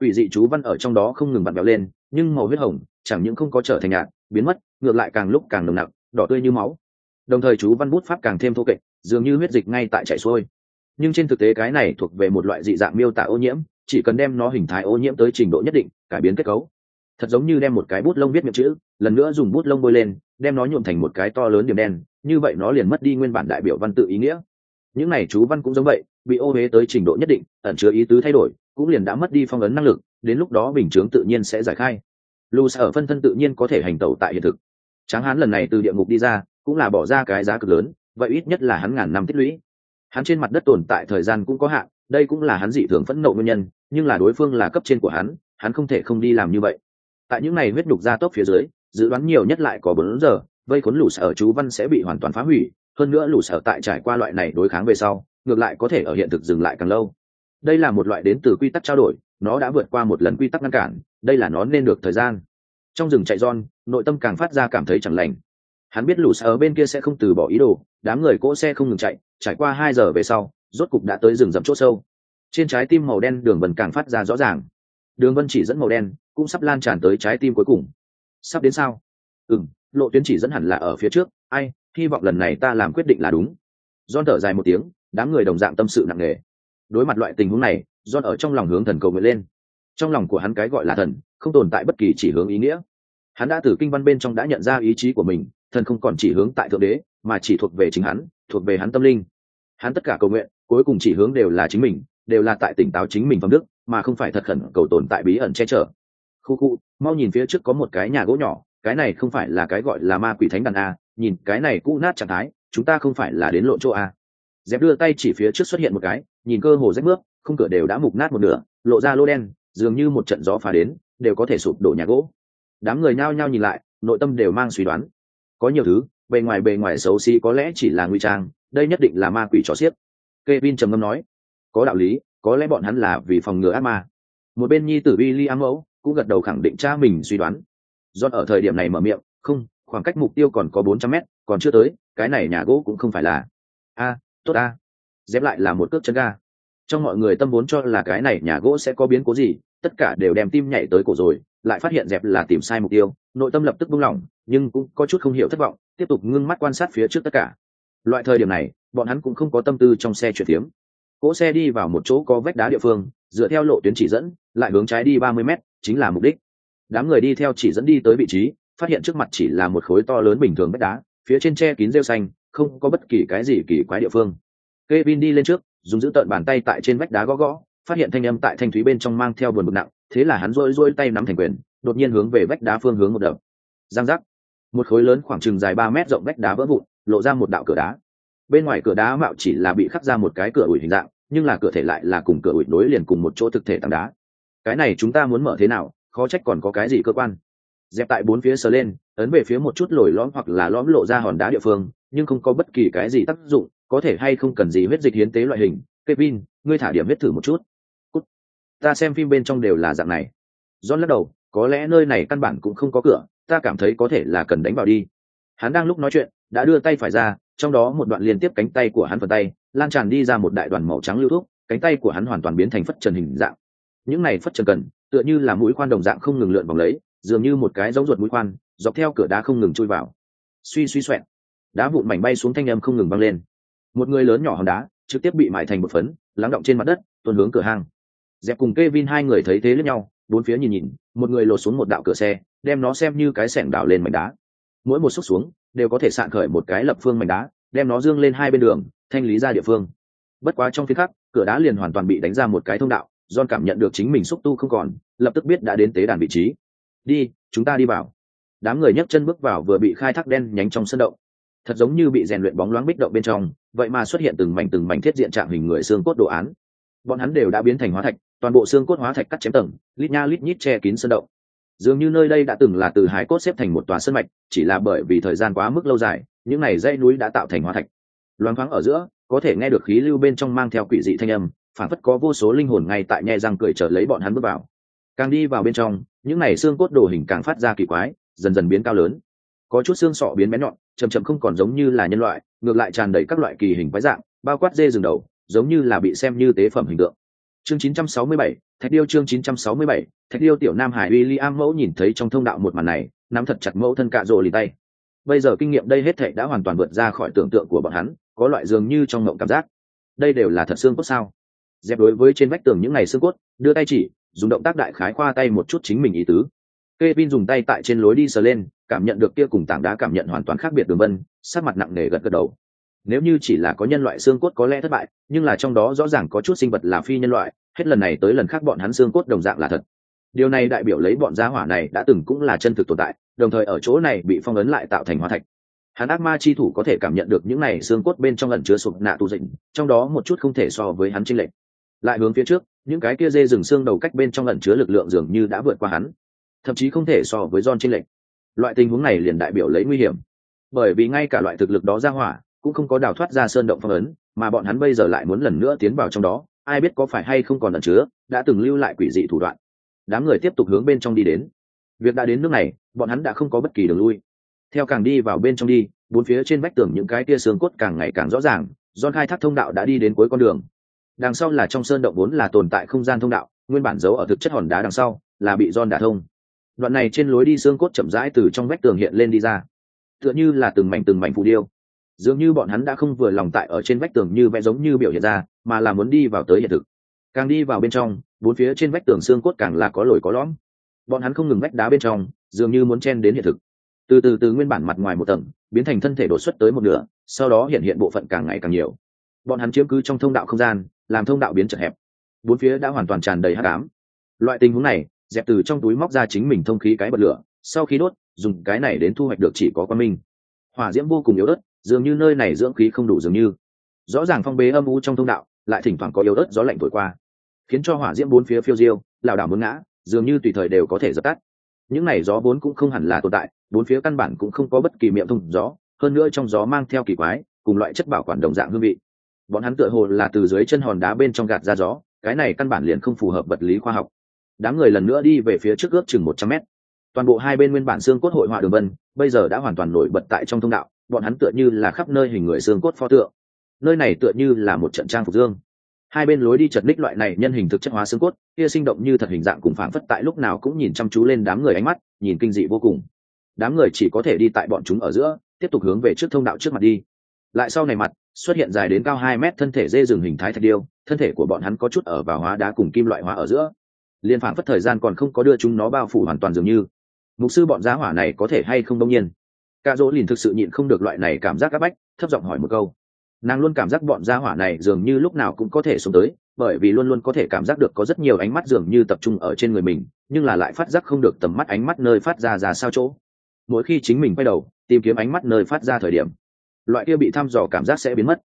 Ủy dị chú văn ở trong đó không ngừng bặn béo lên, nhưng màu huyết hồng chẳng những không có trở thành nhạt, biến mất, ngược lại càng lúc càng nồng nặc, đỏ tươi như máu. Đồng thời chú văn bút pháp càng thêm thô kệch, dường như huyết dịch ngay tại chảy xuôi. Nhưng trên thực tế cái này thuộc về một loại dị dạng miêu tả ô nhiễm, chỉ cần đem nó hình thái ô nhiễm tới trình độ nhất định, cải biến kết cấu. Thật giống như đem một cái bút lông viết miệng chữ, lần nữa dùng bút lông bôi lên, đem nó nhuộm thành một cái to lớn điểm đen, như vậy nó liền mất đi nguyên bản đại biểu văn tự ý nghĩa những này chú văn cũng giống vậy, bị ô huế tới trình độ nhất định, ẩn chứa ý tứ thay đổi, cũng liền đã mất đi phong ấn năng lực, đến lúc đó bình chướng tự nhiên sẽ giải khai. Lu ở phân thân tự nhiên có thể hành tẩu tại hiện thực. Tráng hán lần này từ địa ngục đi ra, cũng là bỏ ra cái giá cực lớn, vậy ít nhất là hắn ngàn năm tích lũy. Hắn trên mặt đất tồn tại thời gian cũng có hạn, đây cũng là hắn dị thường phẫn nộ nguyên nhân, nhưng là đối phương là cấp trên của hắn hắn không thể không đi làm như vậy. Tại những ngày huyết đục ra tốc phía dưới, dự đoán nhiều nhất lại có bốn giờ, vây khốn lũ sở chú văn sẽ bị hoàn toàn phá hủy hơn nữa lũ sở tại trải qua loại này đối kháng về sau, ngược lại có thể ở hiện thực dừng lại càng lâu. Đây là một loại đến từ quy tắc trao đổi, nó đã vượt qua một lần quy tắc ngăn cản, đây là nó nên được thời gian. Trong rừng chạy giòn, nội tâm càng phát ra cảm thấy chẳng lành. Hắn biết lũ sở bên kia sẽ không từ bỏ ý đồ, đám người cỗ xe không ngừng chạy, trải qua hai giờ về sau, rốt cục đã tới rừng rậm chỗ sâu. Trên trái tim màu đen đường vân càng phát ra rõ ràng. Đường vân chỉ dẫn màu đen, cũng sắp lan tràn tới trái tim cuối cùng. Sắp đến sao? Ừ m lộ tuyến chỉ dẫn hẳn là ở phía trước. Ai hy vọng lần này ta làm quyết định là đúng. John thở dài một tiếng, đám người đồng dạng tâm sự nặng nề. Đối mặt loại tình huống này, John ở trong lòng hướng thần cầu nguyện lên. Trong lòng của hắn cái gọi là thần, không tồn tại bất kỳ chỉ hướng ý nghĩa. Hắn đã từ kinh văn bên trong đã nhận ra ý chí của mình, thần không còn chỉ hướng tại thượng đế, mà chỉ thuộc về chính hắn, thuộc về hắn tâm linh. Hắn tất cả cầu nguyện, cuối cùng chỉ hướng đều là chính mình, đều là tại tỉnh táo chính mình phẩm đức, mà không phải thật khẩn cầu tồn tại bí ẩn che chở. Khu khu, mau nhìn phía trước có một cái nhà gỗ nhỏ, cái này không phải là cái gọi là ma quỷ thánh đàn a nhìn cái này cũ nát trạng thái, chúng ta không phải là đến lộn chỗ a dẹp đưa tay chỉ phía trước xuất hiện một cái, nhìn cơ hồ rách bước không cửa đều đã mục nát một nửa, lộ ra lô đen, dường như một trận gió phá đến, đều có thể sụp đổ nhà gỗ. Đám người nhao nhao nhìn lại, nội tâm đều mang suy đoán. Có nhiều thứ, bề ngoài bề ngoài xấu xí có lẽ chỉ là nguy trang, đây nhất định là ma quỷ trò xiếc. Kevin trầm ngâm nói, có đạo lý, có lẽ bọn hắn là vì phòng ngừa ác ma. Một bên nhi tử William mẫu cũng gật đầu khẳng định cha mình suy đoán. Do ở thời điểm này mở miệng, không khoảng cách mục tiêu còn có bốn trăm mét còn chưa tới cái này nhà gỗ cũng không phải là. A tốt a. Dép lại là một cước chân ga. Trong mọi người tâm vốn cho là cái này nhà gỗ sẽ có biến cố gì tất cả đều đem tim nhảy tới cổ rồi lại phát hiện dẹp là tìm sai mục tiêu nội tâm lập tức buông lỏng nhưng cũng có chút không hiểu thất vọng tiếp tục ngưng mắt quan sát phía trước tất cả. Loại thời điểm này bọn hắn cũng không có tâm tư trong xe chuyển tiếng, cỗ xe đi vào một chỗ có vách đá địa phương dựa theo lộ tuyến chỉ dẫn lại hướng trái đi ba mươi m chính là mục đích. Đám người đi theo chỉ dẫn đi tới vị trí phát hiện trước mặt chỉ là một khối to lớn bình thường vách đá, phía trên tre kín rêu xanh, không có bất kỳ cái gì kỳ quái địa phương. Kevin đi lên trước, dùng giữ tợn bàn tay tại trên vách đá gõ gõ, phát hiện thanh âm tại thanh thúy bên trong mang theo buồn bực nặng, thế là hắn rôi rôi tay nắm thành quyền, đột nhiên hướng về vách đá phương hướng một đập. Giang giác. Một khối lớn khoảng chừng dài ba mét rộng vách đá vỡ vụn, lộ ra một đạo cửa đá. Bên ngoài cửa đá mạo chỉ là bị khắc ra một cái cửa ủi hình dạng, nhưng là cửa thể lại là cùng cửa ủi nối liền cùng một chỗ thực thể tảng đá. Cái này chúng ta muốn mở thế nào, khó trách còn có cái gì cơ quan dẹp tại bốn phía sờ lên, ấn về phía một chút lồi lõm hoặc là lõm lộ ra hòn đá địa phương, nhưng không có bất kỳ cái gì tác dụng, có thể hay không cần gì huyết dịch hiến tế loại hình. Kevin, ngươi thả điểm huyết thử một chút. Cút. ta xem phim bên trong đều là dạng này. John lắc đầu, có lẽ nơi này căn bản cũng không có cửa, ta cảm thấy có thể là cần đánh vào đi. Hắn đang lúc nói chuyện, đã đưa tay phải ra, trong đó một đoạn liên tiếp cánh tay của hắn phần tay, lan tràn đi ra một đại đoàn màu trắng lưu thuốc cánh tay của hắn hoàn toàn biến thành phất trần hình dạng. Những này phất trần cần, tựa như là mũi khoan đồng dạng không ngừng lượn vòng lấy dường như một cái giống ruột mũi khoan, dọc theo cửa đá không ngừng chui vào. Suy suy xoẹn đá vụn mảnh bay xuống thanh âm không ngừng băng lên. Một người lớn nhỏ hòn đá, trực tiếp bị mại thành một phấn, lắng động trên mặt đất tuần hướng cửa hang. Dẹp cùng k e vin hai người thấy thế lẫn nhau, bốn phía nhìn nhìn, một người lột xuống một đạo cửa xe, đem nó xem như cái sẻng đảo lên mảnh đá. Mỗi một xúc xuống, đều có thể sạn khởi một cái lập phương mảnh đá, đem nó dương lên hai bên đường, thanh lý ra địa phương. Bất quá trong phía khác cửa đá liền hoàn toàn bị đánh ra một cái thông đạo, john cảm nhận được chính mình xúc tu không còn, lập tức biết đã đến tế đàn vị trí đi, chúng ta đi vào. Đám người nhấc chân bước vào vừa bị khai thác đen nhánh trong sân động. Thật giống như bị rèn luyện bóng loáng bích động bên trong, vậy mà xuất hiện từng mảnh từng mảnh thiết diện trạng hình người xương cốt đồ án. Bọn hắn đều đã biến thành hóa thạch, toàn bộ xương cốt hóa thạch cắt chém tầng, lít nha lít nhít che kín sân động. Dường như nơi đây đã từng là từ hái cốt xếp thành một tòa sân mạch, chỉ là bởi vì thời gian quá mức lâu dài, những này dãy núi đã tạo thành hóa thạch. Loáng thoáng ở giữa, có thể nghe được khí lưu bên trong mang theo quỷ dị thanh âm phản phất có vô số linh hồn ngay tại nhe răng cười trở lấy bọn hắn bước vào càng đi vào bên trong những này xương cốt đồ hình càng phát ra kỳ quái dần dần biến cao lớn. Có chút xương sọ biến bén nhọn chầm chậm không còn giống như là nhân loại ngược lại tràn đầy các loại kỳ hình quái dạng bao quát dê rừng đầu giống như là bị xem như tế phẩm hình tượng. Chương 967, thạch điêu chương 967, thạch điêu tiểu nam hải William mẫu nhìn thấy trong thông đạo một màn này nắm thật chặt mẫu thân cạ rộ lì tay. Bây giờ kinh nghiệm đây hết thảy đã hoàn toàn vượt ra khỏi tưởng tượng của bọn hắn có loại dường như trong ngộng cảm giác. Đây đều là thật xương cốt sao? Dẹp đối với trên vách tường những ngày xương cốt đưa tay chỉ dùng động tác đại khái khoa tay một chút chính mình ý tứ Kevin dùng tay tại trên lối đi sờ lên, cảm nhận được kia cùng tảng đá cảm nhận hoàn toàn khác biệt đường vân, sát mặt nặng nề gật gật đầu. Nếu như chỉ là có nhân loại xương cốt có lẽ thất bại, nhưng là trong đó rõ ràng có chút sinh vật là phi nhân loại, hết lần này tới lần khác bọn hắn xương cốt đồng dạng là thật. Điều này đại biểu lấy bọn gia hỏa này đã từng cũng là chân thực tồn tại, đồng thời ở chỗ này bị phong ấn lại tạo thành hóa thạch. Hắn ác ma chi thủ có thể cảm nhận được những này xương cốt bên trong ẩn chứa sụp nạ tu dịnh, trong đó một chút không thể so với hắn chênh lệch. Lại hướng phía trước, những cái kia dê rừng xương đầu cách bên trong lẩn chứa lực lượng dường như đã vượt qua hắn, thậm chí không thể so với don trên lệnh. Loại tình huống này liền đại biểu lấy nguy hiểm, bởi vì ngay cả loại thực lực đó ra hỏa cũng không có đào thoát ra sơn động phong ấn, mà bọn hắn bây giờ lại muốn lần nữa tiến vào trong đó, ai biết có phải hay không còn ẩn chứa, đã từng lưu lại quỷ dị thủ đoạn. Đám người tiếp tục hướng bên trong đi đến. Việc đã đến nước này, bọn hắn đã không có bất kỳ đường lui. Theo càng đi vào bên trong đi, bốn phía trên vách tường những cái tia xương cốt càng ngày càng rõ ràng, don khai thác thông đạo đã đi đến cuối con đường. Đằng sau là trong sơn động vốn là tồn tại không gian thông đạo, nguyên bản giấu ở thực chất hòn đá đằng sau, là bị giòn đả thông. Đoạn này trên lối đi xương cốt chậm rãi từ trong vách tường hiện lên đi ra. Tựa như là từng mảnh từng mảnh phù điêu. Dường như bọn hắn đã không vừa lòng tại ở trên vách tường như vẽ giống như biểu hiện ra mà là muốn đi vào tới hiện thực. Càng đi vào bên trong bốn phía trên vách tường xương cốt càng là có lồi có lõm. Bọn hắn không ngừng vách đá bên trong dường như muốn chen đến hiện thực. Từ từ từ nguyên bản mặt ngoài một tầng biến thành thân thể đột xuất tới một nửa sau đó hiện hiện bộ phận càng ngày càng nhiều. Bọn hắn chiếm cứ trong thông đạo không gian làm thông đạo biến chật hẹp. Bốn phía đã hoàn toàn tràn đầy hát cám loại tình huống này, dẹp từ trong túi móc ra chính mình thông khí cái bật lửa, sau khi đốt, dùng cái này đến thu hoạch được chỉ có quan minh. Hỏa diễm vô cùng yếu ớt, dường như nơi này dưỡng khí không đủ dường như. Rõ ràng phong bế âm u trong thông đạo, lại thỉnh thoảng có yếu ớt gió lạnh thổi qua, khiến cho hỏa diễm bốn phía phiêu diêu, lảo đảo muốn ngã, dường như tùy thời đều có thể dập tắt. Những này gió vốn cũng không hẳn là tồn tại, bốn phía căn bản cũng không có bất kỳ miệng thông gió, hơn nữa trong gió mang theo kỳ quái, cùng loại chất bảo quản đồng dạng hương vị bọn hắn tựa hồ là từ dưới chân hòn đá bên trong gạt ra gió, cái này căn bản liền không phù hợp vật lý khoa học. Đám người lần nữa đi về phía trước ước chừng một trăm mét. Toàn bộ hai bên nguyên bản xương cốt hội họa đường vân, bây giờ đã hoàn toàn nổi bật tại trong thông đạo, bọn hắn tựa như là khắp nơi hình người xương cốt pho tượng. Nơi này tựa như là một trận trang phục dương. Hai bên lối đi chật ních loại này nhân hình thực chất hóa xương cốt, kia sinh động như thật hình dạng cùng phảng phất tại lúc nào cũng nhìn chăm chú lên đám người ánh mắt, nhìn kinh dị vô cùng. Đám người chỉ có thể đi tại bọn chúng ở giữa, tiếp tục hướng về trước thông đạo trước mặt đi. Lại sau này mặt xuất hiện dài đến cao hai mét, thân thể dê rừng hình thái thạch điêu, thân thể của bọn hắn có chút ở vào hóa đá cùng kim loại hóa ở giữa. Liên phản phất thời gian còn không có đưa chúng nó bao phủ hoàn toàn dường như. Mục sư bọn giá hỏa này có thể hay không đông nhiên? Cả dỗ liền thực sự nhịn không được loại này cảm giác áp bách, thấp giọng hỏi một câu. Nàng luôn cảm giác bọn gia hỏa này dường như lúc nào cũng có thể xuống tới, bởi vì luôn luôn có thể cảm giác được có rất nhiều ánh mắt dường như tập trung ở trên người mình, nhưng là lại phát giác không được tầm mắt ánh mắt nơi phát ra ra sao chỗ. Mỗi khi chính mình quay đầu, tìm kiếm ánh mắt nơi phát ra thời điểm loại kia bị thăm dò cảm giác sẽ biến mất.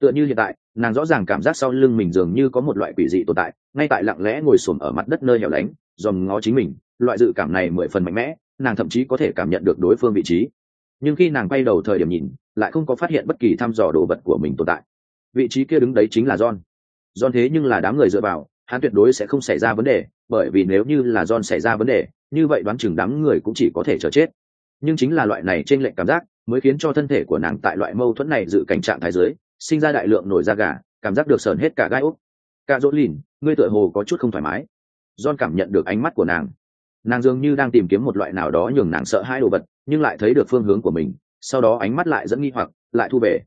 Tựa như hiện tại, nàng rõ ràng cảm giác sau lưng mình dường như có một loại quỷ dị tồn tại, ngay tại lặng lẽ ngồi xổm ở mặt đất nơi hẻo lánh, dòm ngó chính mình, loại dự cảm này mười phần mạnh mẽ, nàng thậm chí có thể cảm nhận được đối phương vị trí. Nhưng khi nàng quay đầu thời điểm nhìn, lại không có phát hiện bất kỳ thăm dò đồ vật của mình tồn tại. Vị trí kia đứng đấy chính là john. John thế nhưng là đám người dựa vào, hắn tuyệt đối sẽ không xảy ra vấn đề, bởi vì nếu như là john xảy ra vấn đề, như vậy đoán chừng đám người cũng chỉ có thể chờ chết. Nhưng chính là loại này trên lệnh cảm giác mới khiến cho thân thể của nàng tại loại mâu thuẫn này dự cảnh trạng thái dưới, sinh ra đại lượng nổi da gà, cảm giác được sờn hết cả gai úc cả dỗ lìn, ngươi tựa hồ có chút không thoải mái. John cảm nhận được ánh mắt của nàng. Nàng dường như đang tìm kiếm một loại nào đó nhường nàng sợ hai đồ vật, nhưng lại thấy được phương hướng của mình, sau đó ánh mắt lại dẫn nghi hoặc, lại thu về.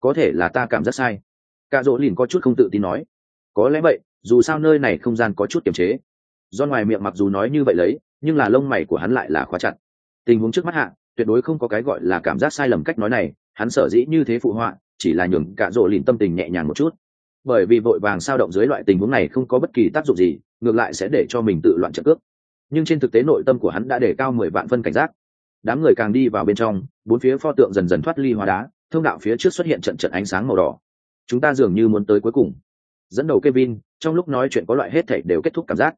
Có thể là ta cảm giác sai. Cả dỗ lìn có chút không tự tin nói. Có lẽ vậy, dù sao nơi này không gian có chút kiềm chế. Do ngoài miệng mặc dù nói như vậy lấy, nhưng là lông mày của hắn lại là khóa chặt. Tình huống trước mắt hạ tuyệt đối không có cái gọi là cảm giác sai lầm cách nói này hắn sở dĩ như thế phụ họa chỉ là nhường cả rộ lìn tâm tình nhẹ nhàng một chút. Bởi vì vội vàng sao động dưới loại tình huống này không có bất kỳ tác dụng gì ngược lại sẽ để cho mình tự loạn trợ cước. Nhưng trên thực tế nội tâm của hắn đã để cao mười vạn phân cảnh giác. Đám người càng đi vào bên trong bốn phía pho tượng dần dần thoát ly hóa đá thông đạo phía trước xuất hiện trận trận ánh sáng màu đỏ. Chúng ta dường như muốn tới cuối cùng. Dẫn đầu Kevin, trong lúc nói chuyện có loại hết thảy đều kết thúc cảm giác.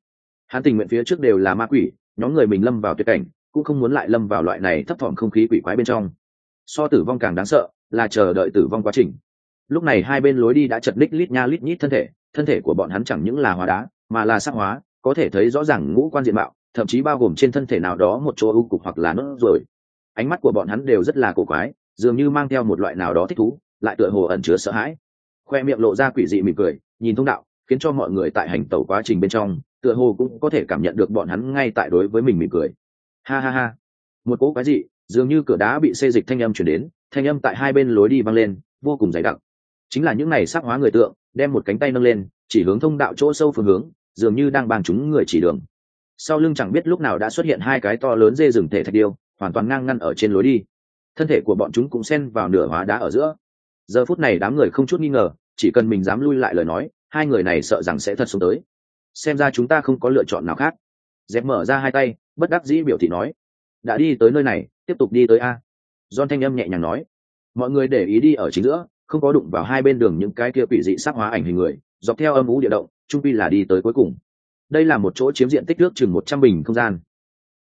Hắn tình nguyện phía trước đều là ma quỷ, nhóm người mình lâm vào tuyệt cảnh, cũng không muốn lại lâm vào loại này thấp thỏm không khí quỷ quái bên trong. So tử vong càng đáng sợ, là chờ đợi tử vong quá trình. Lúc này hai bên lối đi đã chật ních lít nha lít nhít thân thể, thân thể của bọn hắn chẳng những là hóa đá, mà là sắc hóa, có thể thấy rõ ràng ngũ quan diện mạo, thậm chí bao gồm trên thân thể nào đó một chỗ u cục hoặc là nốt rồi. Ánh mắt của bọn hắn đều rất là cổ quái, dường như mang theo một loại nào đó thích thú, lại tựa hồ ẩn chứa sợ hãi. Khoe miệng lộ ra quỷ dị mỉm cười, nhìn thông đạo khiến cho mọi người tại hành tẩu quá trình bên trong tựa hồ cũng có thể cảm nhận được bọn hắn ngay tại đối với mình mỉm cười ha ha ha. Một cỗ cái gì dường như cửa đá bị xê dịch thanh âm chuyển đến, thanh âm tại hai bên lối đi văng lên, vô cùng dày đặc. Chính là những này sắc hóa người tượng, đem một cánh tay nâng lên, chỉ hướng thông đạo chỗ sâu phương hướng, dường như đang bàn chúng người chỉ đường. Sau lưng chẳng biết lúc nào đã xuất hiện hai cái to lớn dê rừng thể thạch điêu, hoàn toàn ngang ngăn ở trên lối đi. Thân thể của bọn chúng cũng xen vào nửa hóa đá ở giữa. Giờ phút này đám người không chút nghi ngờ, chỉ cần mình dám lui lại lời nói, hai người này sợ rằng sẽ thật xuống tới. Xem ra chúng ta không có lựa chọn nào khác. Dẹp mở ra hai tay bất đắc dĩ biểu thị nói, đã đi tới nơi này, tiếp tục đi tới a. Don thanh âm nhẹ nhàng nói, mọi người để ý đi ở chính giữa, không có đụng vào hai bên đường những cái kia quỷ dị sắc hóa ảnh hình người, dọc theo âm ú địa động, trung pi là đi tới cuối cùng. Đây là một chỗ chiếm diện tích nước chừng một trăm bình không gian.